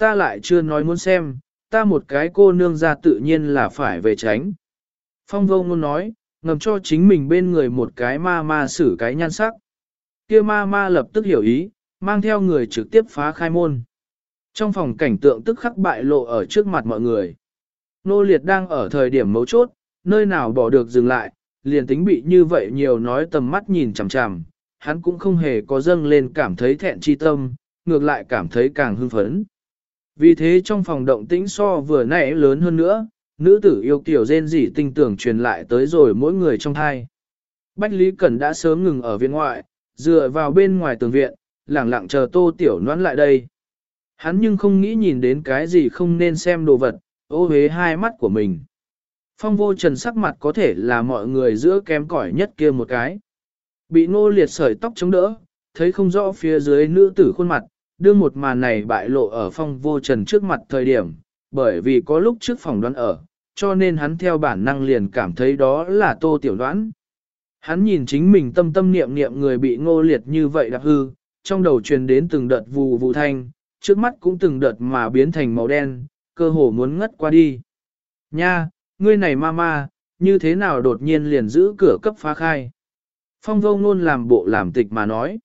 Ta lại chưa nói muốn xem, ta một cái cô nương ra tự nhiên là phải về tránh. Phong vô ngôn nói, ngầm cho chính mình bên người một cái ma ma xử cái nhan sắc. kia ma ma lập tức hiểu ý, mang theo người trực tiếp phá khai môn. Trong phòng cảnh tượng tức khắc bại lộ ở trước mặt mọi người. Nô liệt đang ở thời điểm mấu chốt, nơi nào bỏ được dừng lại, liền tính bị như vậy nhiều nói tầm mắt nhìn chằm chằm, hắn cũng không hề có dâng lên cảm thấy thẹn chi tâm, ngược lại cảm thấy càng hưng phấn. Vì thế trong phòng động tĩnh so vừa nãy lớn hơn nữa, nữ tử yêu kiểu rên rỉ tinh tưởng truyền lại tới rồi mỗi người trong thai. Bách Lý Cẩn đã sớm ngừng ở viện ngoại, dựa vào bên ngoài tường viện, lẳng lặng chờ tô tiểu noãn lại đây. Hắn nhưng không nghĩ nhìn đến cái gì không nên xem đồ vật, ô hế hai mắt của mình. Phong vô trần sắc mặt có thể là mọi người giữa kém cỏi nhất kia một cái. Bị ngô liệt sợi tóc chống đỡ, thấy không rõ phía dưới nữ tử khuôn mặt, đưa một màn này bại lộ ở phong vô trần trước mặt thời điểm, bởi vì có lúc trước phòng đoán ở, cho nên hắn theo bản năng liền cảm thấy đó là tô tiểu đoán. Hắn nhìn chính mình tâm tâm niệm niệm người bị ngô liệt như vậy đạp hư, trong đầu truyền đến từng đợt vù vù thanh, trước mắt cũng từng đợt mà biến thành màu đen, cơ hồ muốn ngất qua đi. Nha, ngươi này ma ma, như thế nào đột nhiên liền giữ cửa cấp phá khai. Phong vô ngôn làm bộ làm tịch mà nói.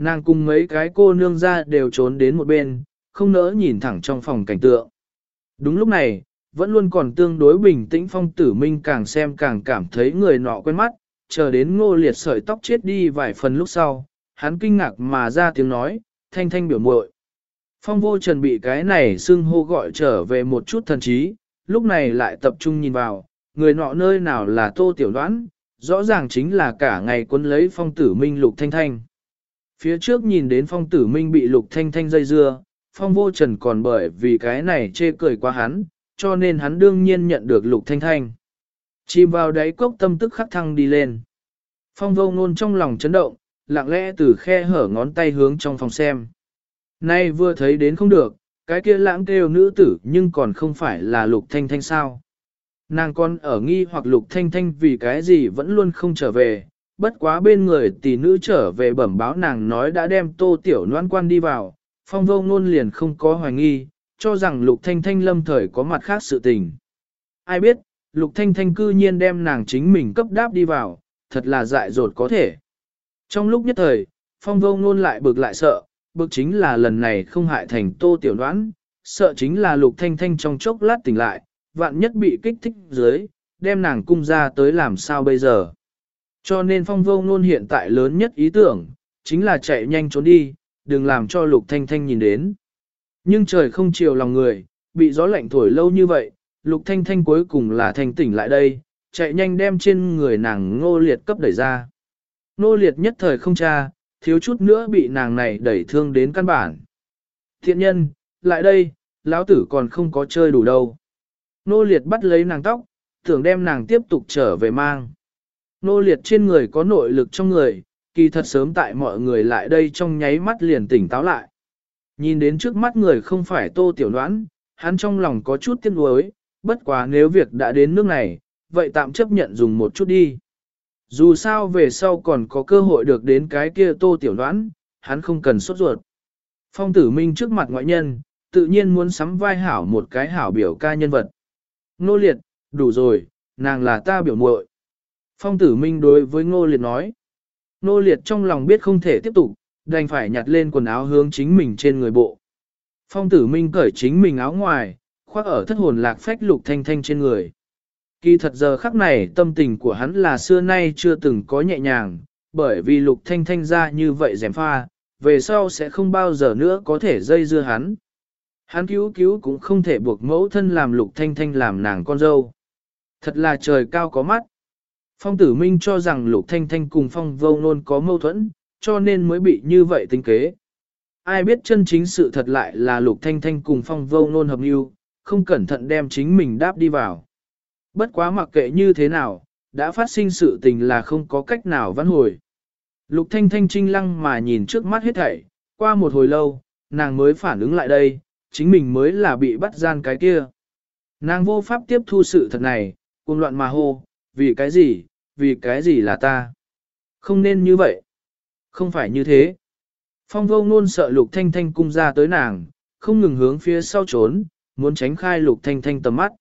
Nàng cùng mấy cái cô nương ra đều trốn đến một bên, không nỡ nhìn thẳng trong phòng cảnh tượng. Đúng lúc này, vẫn luôn còn tương đối bình tĩnh phong tử minh càng xem càng cảm thấy người nọ quen mắt, chờ đến ngô liệt sợi tóc chết đi vài phần lúc sau, hắn kinh ngạc mà ra tiếng nói, thanh thanh biểu muội. Phong vô trần bị cái này xưng hô gọi trở về một chút thần trí, lúc này lại tập trung nhìn vào, người nọ nơi nào là tô tiểu đoán, rõ ràng chính là cả ngày quân lấy phong tử minh lục thanh thanh. Phía trước nhìn đến phong tử minh bị lục thanh thanh dây dưa, phong vô trần còn bởi vì cái này chê cười quá hắn, cho nên hắn đương nhiên nhận được lục thanh thanh. Chìm vào đáy cốc tâm tức khắc thăng đi lên. Phong vô ngôn trong lòng chấn động, lặng lẽ từ khe hở ngón tay hướng trong phòng xem. Nay vừa thấy đến không được, cái kia lãng kêu nữ tử nhưng còn không phải là lục thanh thanh sao. Nàng con ở nghi hoặc lục thanh thanh vì cái gì vẫn luôn không trở về, bất quá bên người tỷ nữ trở về bẩm báo nàng nói đã đem tô tiểu noan quan đi vào, phong vô ngôn liền không có hoài nghi, cho rằng lục thanh thanh lâm thời có mặt khác sự tình. Ai biết, lục thanh thanh cư nhiên đem nàng chính mình cấp đáp đi vào, thật là dại dột có thể. Trong lúc nhất thời, phong vô ngôn lại bực lại sợ, bực chính là lần này không hại thành tô tiểu đoán, sợ chính là lục thanh thanh trong chốc lát tỉnh lại, vạn nhất bị kích thích dưới, đem nàng cung ra tới làm sao bây giờ. Cho nên phong vô ngôn hiện tại lớn nhất ý tưởng, chính là chạy nhanh trốn đi, đừng làm cho lục thanh thanh nhìn đến. Nhưng trời không chiều lòng người, bị gió lạnh thổi lâu như vậy, lục thanh thanh cuối cùng là thanh tỉnh lại đây, chạy nhanh đem trên người nàng ngô liệt cấp đẩy ra. Ngô liệt nhất thời không cha, thiếu chút nữa bị nàng này đẩy thương đến căn bản. Thiện nhân, lại đây, lão tử còn không có chơi đủ đâu. Nô liệt bắt lấy nàng tóc, tưởng đem nàng tiếp tục trở về mang. Nô liệt trên người có nội lực trong người, kỳ thật sớm tại mọi người lại đây trong nháy mắt liền tỉnh táo lại. Nhìn đến trước mắt người không phải tô tiểu đoán, hắn trong lòng có chút tiếc nuối, bất quá nếu việc đã đến nước này, vậy tạm chấp nhận dùng một chút đi. Dù sao về sau còn có cơ hội được đến cái kia tô tiểu đoán, hắn không cần sốt ruột. Phong tử minh trước mặt ngoại nhân, tự nhiên muốn sắm vai hảo một cái hảo biểu ca nhân vật. Nô liệt, đủ rồi, nàng là ta biểu muội. Phong tử minh đối với ngô liệt nói. Ngô liệt trong lòng biết không thể tiếp tục, đành phải nhặt lên quần áo hướng chính mình trên người bộ. Phong tử minh cởi chính mình áo ngoài, khoác ở thất hồn lạc phách lục thanh thanh trên người. Kỳ thật giờ khắc này tâm tình của hắn là xưa nay chưa từng có nhẹ nhàng, bởi vì lục thanh thanh ra như vậy dèm pha, về sau sẽ không bao giờ nữa có thể dây dưa hắn. Hắn cứu cứu cũng không thể buộc mẫu thân làm lục thanh thanh làm nàng con dâu. Thật là trời cao có mắt. Phong tử minh cho rằng lục thanh thanh cùng phong vô nôn có mâu thuẫn, cho nên mới bị như vậy tính kế. Ai biết chân chính sự thật lại là lục thanh thanh cùng phong vô nôn hợp lưu, không cẩn thận đem chính mình đáp đi vào. Bất quá mặc kệ như thế nào, đã phát sinh sự tình là không có cách nào vãn hồi. Lục thanh thanh trinh lăng mà nhìn trước mắt hết thảy, qua một hồi lâu, nàng mới phản ứng lại đây, chính mình mới là bị bắt gian cái kia. Nàng vô pháp tiếp thu sự thật này, cuồng loạn mà hô, vì cái gì, vì cái gì là ta. Không nên như vậy. Không phải như thế. Phong vô ngôn sợ lục thanh thanh cung ra tới nàng, không ngừng hướng phía sau trốn, muốn tránh khai lục thanh thanh tầm mắt.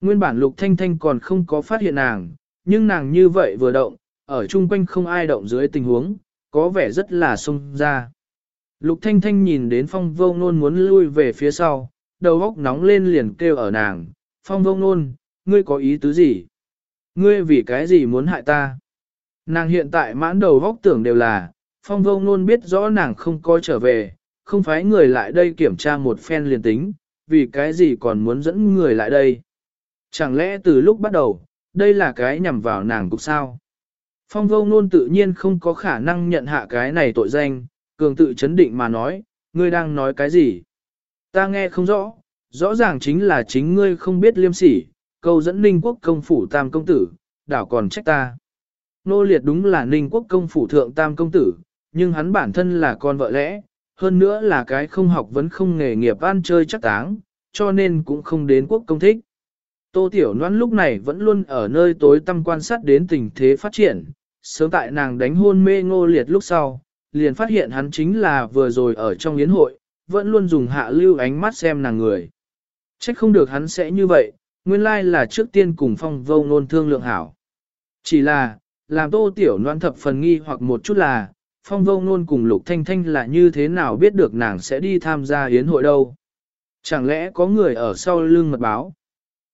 Nguyên bản lục thanh thanh còn không có phát hiện nàng, nhưng nàng như vậy vừa động, ở chung quanh không ai động dưới tình huống, có vẻ rất là sung ra. Lục thanh thanh nhìn đến phong vô ngôn muốn lui về phía sau, đầu óc nóng lên liền kêu ở nàng, phong vô ngôn, ngươi có ý tứ gì? Ngươi vì cái gì muốn hại ta? Nàng hiện tại mãn đầu vóc tưởng đều là, phong vô ngôn biết rõ nàng không có trở về, không phải người lại đây kiểm tra một phen liền tính, vì cái gì còn muốn dẫn người lại đây. Chẳng lẽ từ lúc bắt đầu, đây là cái nhằm vào nàng cục sao? Phong vô ngôn tự nhiên không có khả năng nhận hạ cái này tội danh, cường tự chấn định mà nói, ngươi đang nói cái gì? Ta nghe không rõ, rõ ràng chính là chính ngươi không biết liêm sỉ, câu dẫn ninh quốc công phủ tam công tử, đảo còn trách ta. Nô liệt đúng là ninh quốc công phủ thượng tam công tử, nhưng hắn bản thân là con vợ lẽ, hơn nữa là cái không học vẫn không nghề nghiệp ăn chơi chắc táng, cho nên cũng không đến quốc công thích. Tô Tiểu Loan lúc này vẫn luôn ở nơi tối tăm quan sát đến tình thế phát triển, sớm tại nàng đánh hôn mê ngô liệt lúc sau, liền phát hiện hắn chính là vừa rồi ở trong yến hội, vẫn luôn dùng hạ lưu ánh mắt xem nàng người. Trách không được hắn sẽ như vậy, nguyên lai là trước tiên cùng phong vô ngôn thương lượng hảo. Chỉ là, làm tô tiểu noan thập phần nghi hoặc một chút là, phong vô ngôn cùng lục thanh thanh là như thế nào biết được nàng sẽ đi tham gia yến hội đâu. Chẳng lẽ có người ở sau lưng mật báo?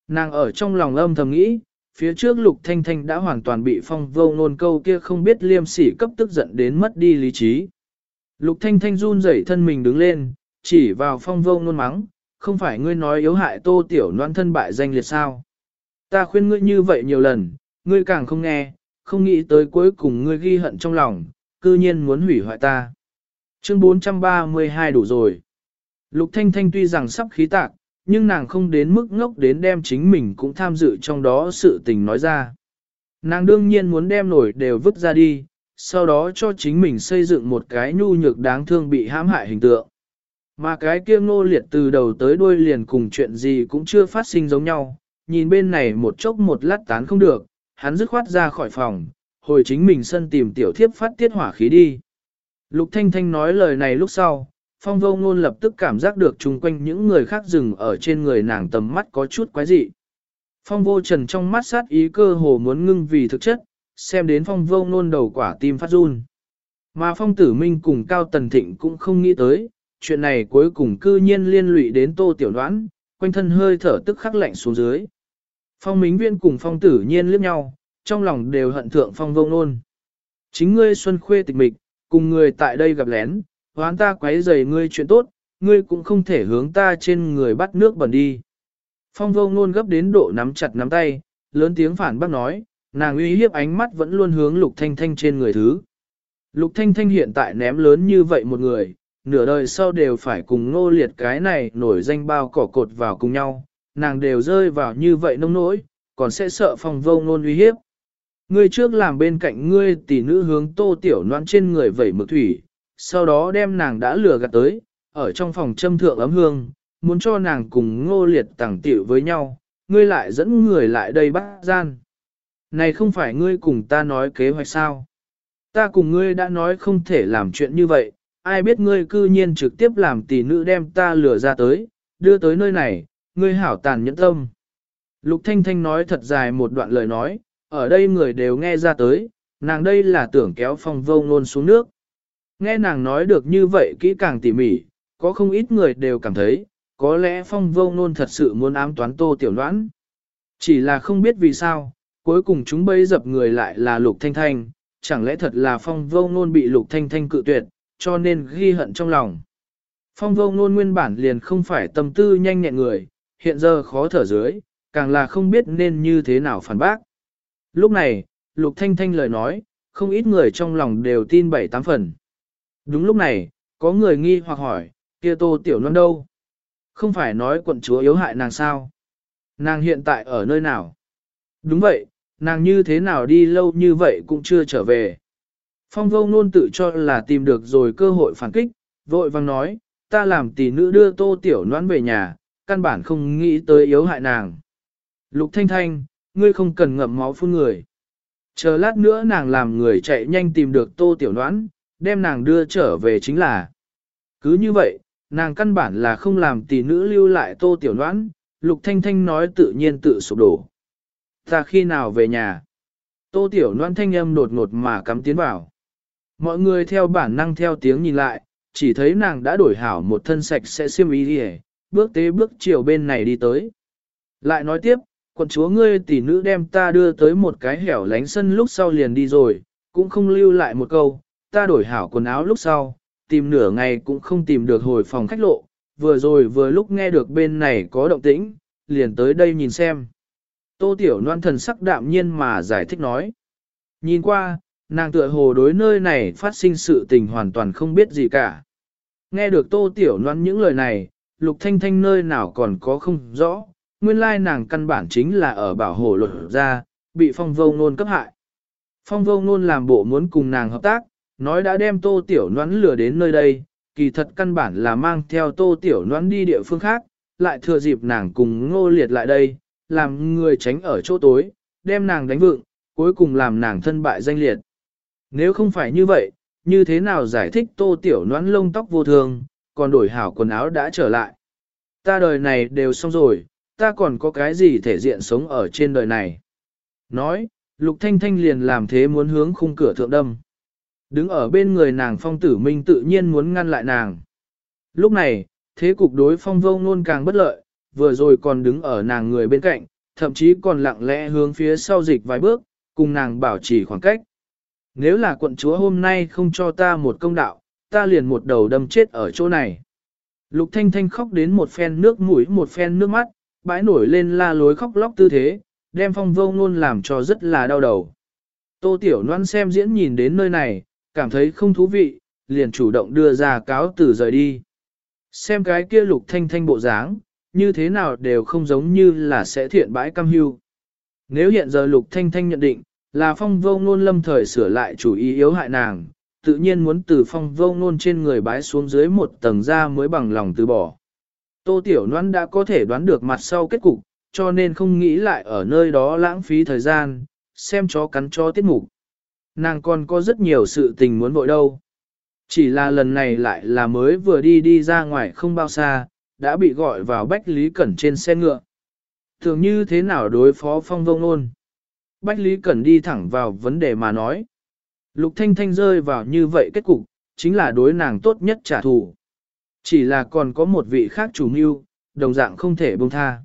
Nàng ở trong lòng âm thầm nghĩ, phía trước lục thanh thanh đã hoàn toàn bị phong vô ngôn câu kia không biết liêm sỉ cấp tức giận đến mất đi lý trí. Lục thanh thanh run rẩy thân mình đứng lên, chỉ vào phong vô ngôn mắng, không phải ngươi nói yếu hại tô tiểu noan thân bại danh liệt sao. Ta khuyên ngươi như vậy nhiều lần, ngươi càng không nghe, không nghĩ tới cuối cùng ngươi ghi hận trong lòng, cư nhiên muốn hủy hoại ta. Chương 432 đủ rồi. Lục Thanh Thanh tuy rằng sắp khí tạc, nhưng nàng không đến mức ngốc đến đem chính mình cũng tham dự trong đó sự tình nói ra. Nàng đương nhiên muốn đem nổi đều vứt ra đi, sau đó cho chính mình xây dựng một cái nhu nhược đáng thương bị hãm hại hình tượng. Mà cái kia ngô liệt từ đầu tới đuôi liền cùng chuyện gì cũng chưa phát sinh giống nhau, nhìn bên này một chốc một lát tán không được, hắn dứt khoát ra khỏi phòng, hồi chính mình sân tìm tiểu thiếp phát tiết hỏa khí đi. Lục Thanh Thanh nói lời này lúc sau, phong vô ngôn lập tức cảm giác được chung quanh những người khác dừng ở trên người nàng tầm mắt có chút quái dị. Phong vô trần trong mắt sát ý cơ hồ muốn ngưng vì thực chất, xem đến phong vô ngôn đầu quả tim phát run. Mà phong tử minh cùng cao tần thịnh cũng không nghĩ tới, chuyện này cuối cùng cư nhiên liên lụy đến tô tiểu đoán, quanh thân hơi thở tức khắc lạnh xuống dưới. Phong Mính Viên cùng Phong Tử Nhiên liếc nhau, trong lòng đều hận thượng Phong Vông Nôn. Chính ngươi Xuân Khuê tịch mịch, cùng người tại đây gặp lén, hoán ta quấy rầy ngươi chuyện tốt, ngươi cũng không thể hướng ta trên người bắt nước bẩn đi. Phong Vông Nôn gấp đến độ nắm chặt nắm tay, lớn tiếng phản bác nói, nàng uy hiếp ánh mắt vẫn luôn hướng Lục Thanh Thanh trên người thứ. Lục Thanh Thanh hiện tại ném lớn như vậy một người, nửa đời sau đều phải cùng ngô liệt cái này nổi danh bao cỏ cột vào cùng nhau, nàng đều rơi vào như vậy nông nỗi, còn sẽ sợ phong vô ngôn uy hiếp. Ngươi trước làm bên cạnh ngươi tỷ nữ hướng tô tiểu noan trên người vẩy mực thủy, sau đó đem nàng đã lừa gạt tới, ở trong phòng châm thượng ấm hương, muốn cho nàng cùng ngô liệt tàng tiểu với nhau, ngươi lại dẫn người lại đây bắt gian. Này không phải ngươi cùng ta nói kế hoạch sao? Ta cùng ngươi đã nói không thể làm chuyện như vậy, ai biết ngươi cư nhiên trực tiếp làm tỷ nữ đem ta lừa ra tới, đưa tới nơi này, ngươi hảo tàn nhẫn tâm. Lục Thanh Thanh nói thật dài một đoạn lời nói, ở đây người đều nghe ra tới, nàng đây là tưởng kéo phong vô ngôn xuống nước. Nghe nàng nói được như vậy kỹ càng tỉ mỉ, có không ít người đều cảm thấy, có lẽ phong vô ngôn thật sự muốn ám toán tô tiểu đoán. Chỉ là không biết vì sao, cuối cùng chúng bấy dập người lại là lục thanh thanh, chẳng lẽ thật là phong vô ngôn bị lục thanh thanh cự tuyệt, cho nên ghi hận trong lòng. Phong vô ngôn nguyên bản liền không phải tâm tư nhanh nhẹn người, hiện giờ khó thở dưới, càng là không biết nên như thế nào phản bác. Lúc này, Lục Thanh Thanh lời nói, không ít người trong lòng đều tin bảy tám phần. Đúng lúc này, có người nghi hoặc hỏi, kia tô tiểu non đâu? Không phải nói quận chúa yếu hại nàng sao? Nàng hiện tại ở nơi nào? Đúng vậy, nàng như thế nào đi lâu như vậy cũng chưa trở về. Phong vô nôn tự cho là tìm được rồi cơ hội phản kích, vội vang nói, ta làm tỷ nữ đưa tô tiểu noãn về nhà, căn bản không nghĩ tới yếu hại nàng. Lục thanh thanh, ngươi không cần ngậm máu phun người. Chờ lát nữa nàng làm người chạy nhanh tìm được tô tiểu noãn, đem nàng đưa trở về chính là. Cứ như vậy, nàng căn bản là không làm tỷ nữ lưu lại tô tiểu noãn, lục thanh thanh nói tự nhiên tự sụp đổ. Ta khi nào về nhà? Tô tiểu noãn thanh âm đột ngột mà cắm tiến vào. Mọi người theo bản năng theo tiếng nhìn lại, chỉ thấy nàng đã đổi hảo một thân sạch sẽ xiêm y đi bước tế bước chiều bên này đi tới. Lại nói tiếp, quận chúa ngươi tỷ nữ đem ta đưa tới một cái hẻo lánh sân lúc sau liền đi rồi, cũng không lưu lại một câu, ta đổi hảo quần áo lúc sau, tìm nửa ngày cũng không tìm được hồi phòng khách lộ, vừa rồi vừa lúc nghe được bên này có động tĩnh, liền tới đây nhìn xem. Tô Tiểu Loan thần sắc đạm nhiên mà giải thích nói. Nhìn qua, nàng tựa hồ đối nơi này phát sinh sự tình hoàn toàn không biết gì cả. Nghe được Tô Tiểu noan những lời này, Lục Thanh Thanh nơi nào còn có không rõ, nguyên lai nàng căn bản chính là ở bảo hộ luật ra, bị phong vô ngôn cấp hại. Phong vô ngôn làm bộ muốn cùng nàng hợp tác, nói đã đem Tô Tiểu Loan lừa đến nơi đây, kỳ thật căn bản là mang theo Tô Tiểu Loan đi địa phương khác, lại thừa dịp nàng cùng ngô liệt lại đây, làm người tránh ở chỗ tối, đem nàng đánh vựng, cuối cùng làm nàng thân bại danh liệt. Nếu không phải như vậy, như thế nào giải thích tô tiểu noãn lông tóc vô thường, còn đổi hảo quần áo đã trở lại. Ta đời này đều xong rồi, ta còn có cái gì thể diện sống ở trên đời này. Nói, lục thanh thanh liền làm thế muốn hướng khung cửa thượng đâm. Đứng ở bên người nàng phong tử minh tự nhiên muốn ngăn lại nàng. Lúc này, thế cục đối phong vô ngôn càng bất lợi, vừa rồi còn đứng ở nàng người bên cạnh, thậm chí còn lặng lẽ hướng phía sau dịch vài bước, cùng nàng bảo trì khoảng cách. Nếu là quận chúa hôm nay không cho ta một công đạo, ta liền một đầu đâm chết ở chỗ này. Lục Thanh Thanh khóc đến một phen nước mũi một phen nước mắt, bãi nổi lên la lối khóc lóc tư thế, đem phong vô ngôn làm cho rất là đau đầu. Tô Tiểu Loan xem diễn nhìn đến nơi này, cảm thấy không thú vị, liền chủ động đưa ra cáo từ rời đi. Xem cái kia lục thanh thanh bộ dáng, như thế nào đều không giống như là sẽ thiện bãi cam hưu. Nếu hiện giờ lục thanh thanh nhận định, là phong vô ngôn lâm thời sửa lại chủ ý yếu hại nàng, tự nhiên muốn từ phong vô ngôn trên người bái xuống dưới một tầng ra mới bằng lòng từ bỏ. Tô Tiểu Loan đã có thể đoán được mặt sau kết cục, cho nên không nghĩ lại ở nơi đó lãng phí thời gian, xem chó cắn chó tiết mục. Nàng còn có rất nhiều sự tình muốn vội đâu. Chỉ là lần này lại là mới vừa đi đi ra ngoài không bao xa, đã bị gọi vào Bách Lý Cẩn trên xe ngựa. Thường như thế nào đối phó phong vông nôn? Bách Lý Cẩn đi thẳng vào vấn đề mà nói. Lục Thanh Thanh rơi vào như vậy kết cục, chính là đối nàng tốt nhất trả thù. Chỉ là còn có một vị khác chủ mưu, đồng dạng không thể buông tha.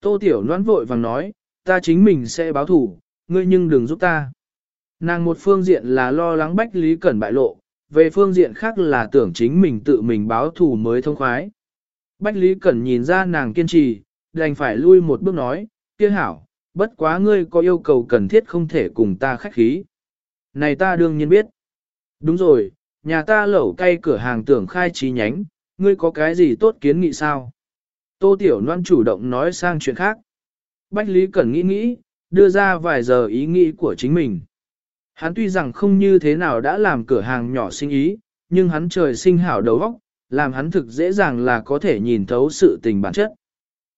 Tô Tiểu noan vội vàng nói, ta chính mình sẽ báo thủ, ngươi nhưng đừng giúp ta. Nàng một phương diện là lo lắng Bách Lý Cẩn bại lộ, về phương diện khác là tưởng chính mình tự mình báo thù mới thông khoái. Bách Lý Cẩn nhìn ra nàng kiên trì, đành phải lui một bước nói, kia hảo, bất quá ngươi có yêu cầu cần thiết không thể cùng ta khách khí. Này ta đương nhiên biết. Đúng rồi, nhà ta lẩu cay cửa hàng tưởng khai trí nhánh, ngươi có cái gì tốt kiến nghị sao? Tô Tiểu Loan chủ động nói sang chuyện khác. Bách Lý Cẩn nghĩ nghĩ, đưa ra vài giờ ý nghĩ của chính mình. Hắn tuy rằng không như thế nào đã làm cửa hàng nhỏ sinh ý, nhưng hắn trời sinh hảo đầu óc, làm hắn thực dễ dàng là có thể nhìn thấu sự tình bản chất.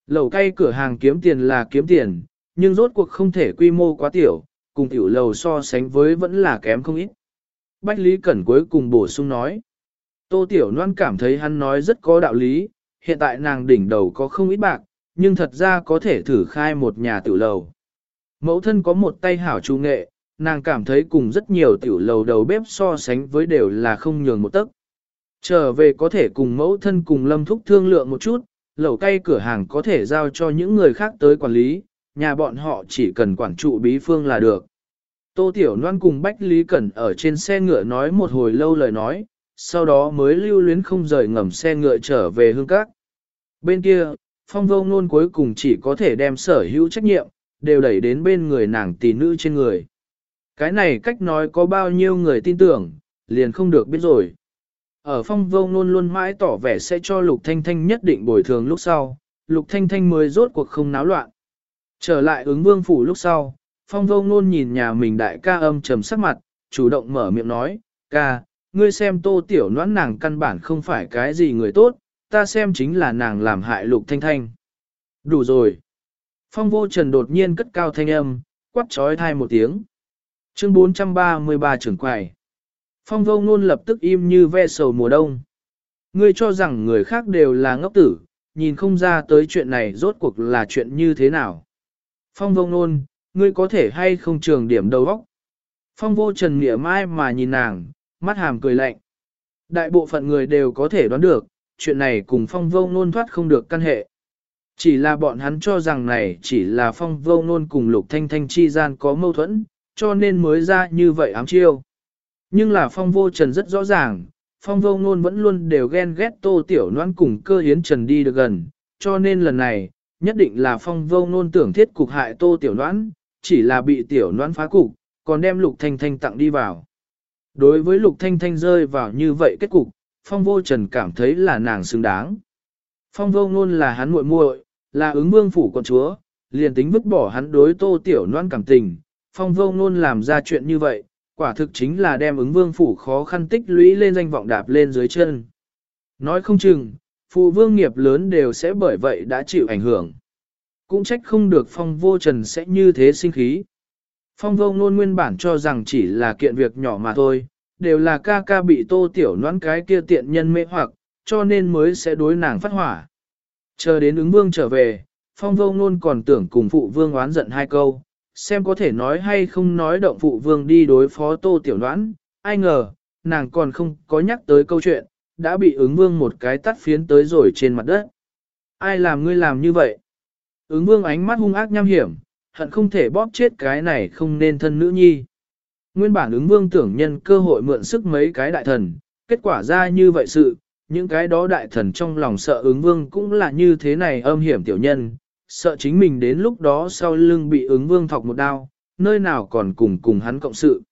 Lẩu cay cửa hàng kiếm tiền là kiếm tiền, nhưng rốt cuộc không thể quy mô quá tiểu, cùng tiểu lầu so sánh với vẫn là kém không ít. Bách Lý Cẩn cuối cùng bổ sung nói. Tô Tiểu Loan cảm thấy hắn nói rất có đạo lý, hiện tại nàng đỉnh đầu có không ít bạc, nhưng thật ra có thể thử khai một nhà tiểu lầu. Mẫu thân có một tay hảo trung nghệ, nàng cảm thấy cùng rất nhiều tiểu lầu đầu bếp so sánh với đều là không nhường một tấc. Trở về có thể cùng mẫu thân cùng lâm thúc thương lượng một chút, lẩu cay cửa hàng có thể giao cho những người khác tới quản lý, nhà bọn họ chỉ cần quản trụ bí phương là được. Tô Tiểu Loan cùng Bách Lý Cẩn ở trên xe ngựa nói một hồi lâu lời nói, sau đó mới lưu luyến không rời ngầm xe ngựa trở về hương các. Bên kia, phong vô ngôn cuối cùng chỉ có thể đem sở hữu trách nhiệm, đều đẩy đến bên người nàng tỷ nữ trên người. Cái này cách nói có bao nhiêu người tin tưởng, liền không được biết rồi. Ở phong vô Nôn luôn mãi tỏ vẻ sẽ cho Lục Thanh Thanh nhất định bồi thường lúc sau, Lục Thanh Thanh mới rốt cuộc không náo loạn. Trở lại ứng vương phủ lúc sau, phong vô ngôn nhìn nhà mình đại ca âm trầm sắc mặt, chủ động mở miệng nói, ca, ngươi xem tô tiểu noãn nàng căn bản không phải cái gì người tốt, ta xem chính là nàng làm hại lục thanh thanh. Đủ rồi. Phong vô trần đột nhiên cất cao thanh âm, quát trói thai một tiếng. Chương 433 trưởng quầy. Phong vô ngôn lập tức im như ve sầu mùa đông. Ngươi cho rằng người khác đều là ngốc tử, nhìn không ra tới chuyện này rốt cuộc là chuyện như thế nào. Phong vô ngôn, ngươi có thể hay không trường điểm đầu óc. Phong vô trần nghĩa mai mà nhìn nàng, mắt hàm cười lạnh. Đại bộ phận người đều có thể đoán được, chuyện này cùng phong vô ngôn thoát không được căn hệ. Chỉ là bọn hắn cho rằng này chỉ là phong vô nôn cùng lục thanh thanh chi gian có mâu thuẫn, cho nên mới ra như vậy ám chiêu. Nhưng là phong vô trần rất rõ ràng, phong vô nôn vẫn luôn đều ghen ghét tô tiểu noan cùng cơ hiến trần đi được gần, cho nên lần này, nhất định là phong vô nôn tưởng thiết cục hại tô tiểu noãn, chỉ là bị tiểu noãn phá cục, còn đem lục thanh thanh tặng đi vào. Đối với lục thanh thanh rơi vào như vậy kết cục, phong vô trần cảm thấy là nàng xứng đáng. Phong vô nôn là hắn muội muội, là ứng vương phủ con chúa, liền tính vứt bỏ hắn đối tô tiểu noan cảm tình, phong vô nôn làm ra chuyện như vậy, quả thực chính là đem ứng vương phủ khó khăn tích lũy lên danh vọng đạp lên dưới chân. Nói không chừng, phụ vương nghiệp lớn đều sẽ bởi vậy đã chịu ảnh hưởng. Cũng trách không được phong vô trần sẽ như thế sinh khí. Phong vô nôn nguyên bản cho rằng chỉ là kiện việc nhỏ mà thôi, đều là ca ca bị tô tiểu noãn cái kia tiện nhân mê hoặc, cho nên mới sẽ đối nàng phát hỏa. Chờ đến ứng vương trở về, phong vô nôn còn tưởng cùng phụ vương oán giận hai câu, xem có thể nói hay không nói động phụ vương đi đối phó tô tiểu noãn, ai ngờ, nàng còn không có nhắc tới câu chuyện, đã bị ứng vương một cái tắt phiến tới rồi trên mặt đất. Ai làm ngươi làm như vậy? Ứng vương ánh mắt hung ác nham hiểm, hận không thể bóp chết cái này không nên thân nữ nhi. Nguyên bản ứng vương tưởng nhân cơ hội mượn sức mấy cái đại thần, kết quả ra như vậy sự, những cái đó đại thần trong lòng sợ ứng vương cũng là như thế này âm hiểm tiểu nhân, sợ chính mình đến lúc đó sau lưng bị ứng vương thọc một đao, nơi nào còn cùng cùng hắn cộng sự.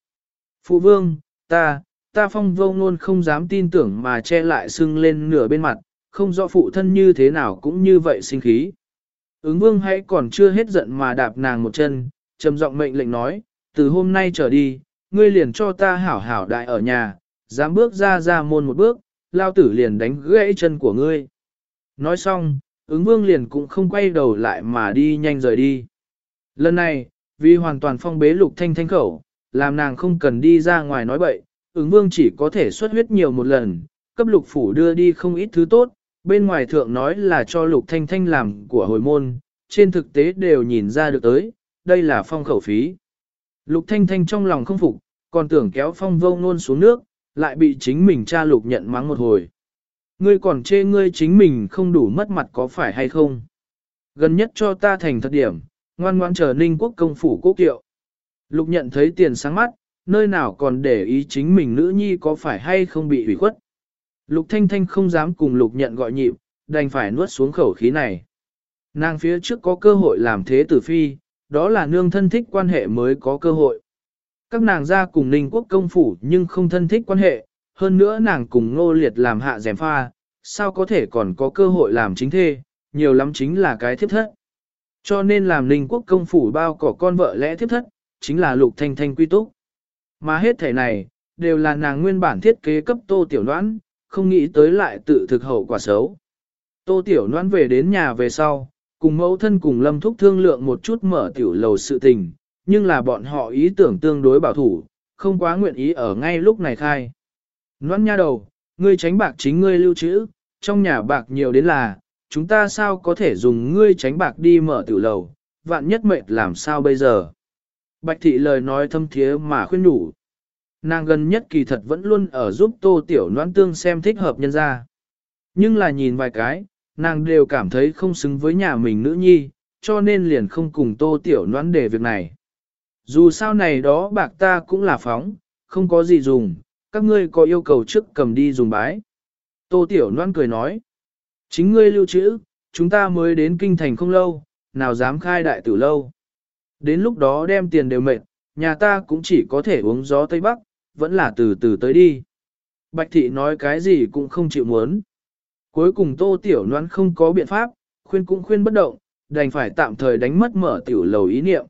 Phụ vương, ta, ta phong vô ngôn không dám tin tưởng mà che lại sưng lên nửa bên mặt, không rõ phụ thân như thế nào cũng như vậy sinh khí. Ứng vương hãy còn chưa hết giận mà đạp nàng một chân, trầm giọng mệnh lệnh nói, từ hôm nay trở đi, ngươi liền cho ta hảo hảo đại ở nhà, dám bước ra ra môn một bước, lao tử liền đánh gãy chân của ngươi. Nói xong, ứng vương liền cũng không quay đầu lại mà đi nhanh rời đi. Lần này, vì hoàn toàn phong bế lục thanh thanh khẩu, làm nàng không cần đi ra ngoài nói bậy, ứng vương chỉ có thể xuất huyết nhiều một lần, cấp lục phủ đưa đi không ít thứ tốt, bên ngoài thượng nói là cho lục thanh thanh làm của hồi môn, trên thực tế đều nhìn ra được tới, đây là phong khẩu phí. Lục thanh thanh trong lòng không phục, còn tưởng kéo phong vô ngôn xuống nước, lại bị chính mình cha lục nhận mắng một hồi. Ngươi còn chê ngươi chính mình không đủ mất mặt có phải hay không? Gần nhất cho ta thành thật điểm, ngoan ngoan chờ ninh quốc công phủ quốc kiệu. Lục nhận thấy tiền sáng mắt, nơi nào còn để ý chính mình nữ nhi có phải hay không bị hủy khuất. Lục thanh thanh không dám cùng lục nhận gọi nhịp, đành phải nuốt xuống khẩu khí này. Nàng phía trước có cơ hội làm thế tử phi, đó là nương thân thích quan hệ mới có cơ hội. Các nàng ra cùng ninh quốc công phủ nhưng không thân thích quan hệ, hơn nữa nàng cùng ngô liệt làm hạ dèm pha, sao có thể còn có cơ hội làm chính thê, nhiều lắm chính là cái thiếp thất. Cho nên làm ninh quốc công phủ bao cỏ con vợ lẽ thiếp thất, chính là lục thanh thanh quy túc. Mà hết thể này, đều là nàng nguyên bản thiết kế cấp tô tiểu noãn, không nghĩ tới lại tự thực hậu quả xấu. Tô tiểu noãn về đến nhà về sau, cùng mẫu thân cùng lâm thúc thương lượng một chút mở tiểu lầu sự tình, nhưng là bọn họ ý tưởng tương đối bảo thủ, không quá nguyện ý ở ngay lúc này khai. Noãn nha đầu, ngươi tránh bạc chính ngươi lưu trữ, trong nhà bạc nhiều đến là, chúng ta sao có thể dùng ngươi tránh bạc đi mở tiểu lầu, vạn nhất mệt làm sao bây giờ. Bạch thị lời nói thâm thiế mà khuyên nhủ. Nàng gần nhất kỳ thật vẫn luôn ở giúp tô tiểu noãn tương xem thích hợp nhân ra. Nhưng là nhìn vài cái, nàng đều cảm thấy không xứng với nhà mình nữ nhi, cho nên liền không cùng tô tiểu noãn để việc này. Dù sao này đó bạc ta cũng là phóng, không có gì dùng, các ngươi có yêu cầu trước cầm đi dùng bái. Tô Tiểu noãn cười nói, chính ngươi lưu trữ, chúng ta mới đến kinh thành không lâu, nào dám khai đại tử lâu. Đến lúc đó đem tiền đều mệt, nhà ta cũng chỉ có thể uống gió Tây Bắc, vẫn là từ từ tới đi. Bạch thị nói cái gì cũng không chịu muốn. Cuối cùng Tô Tiểu noan không có biện pháp, khuyên cũng khuyên bất động, đành phải tạm thời đánh mất mở tiểu lầu ý niệm.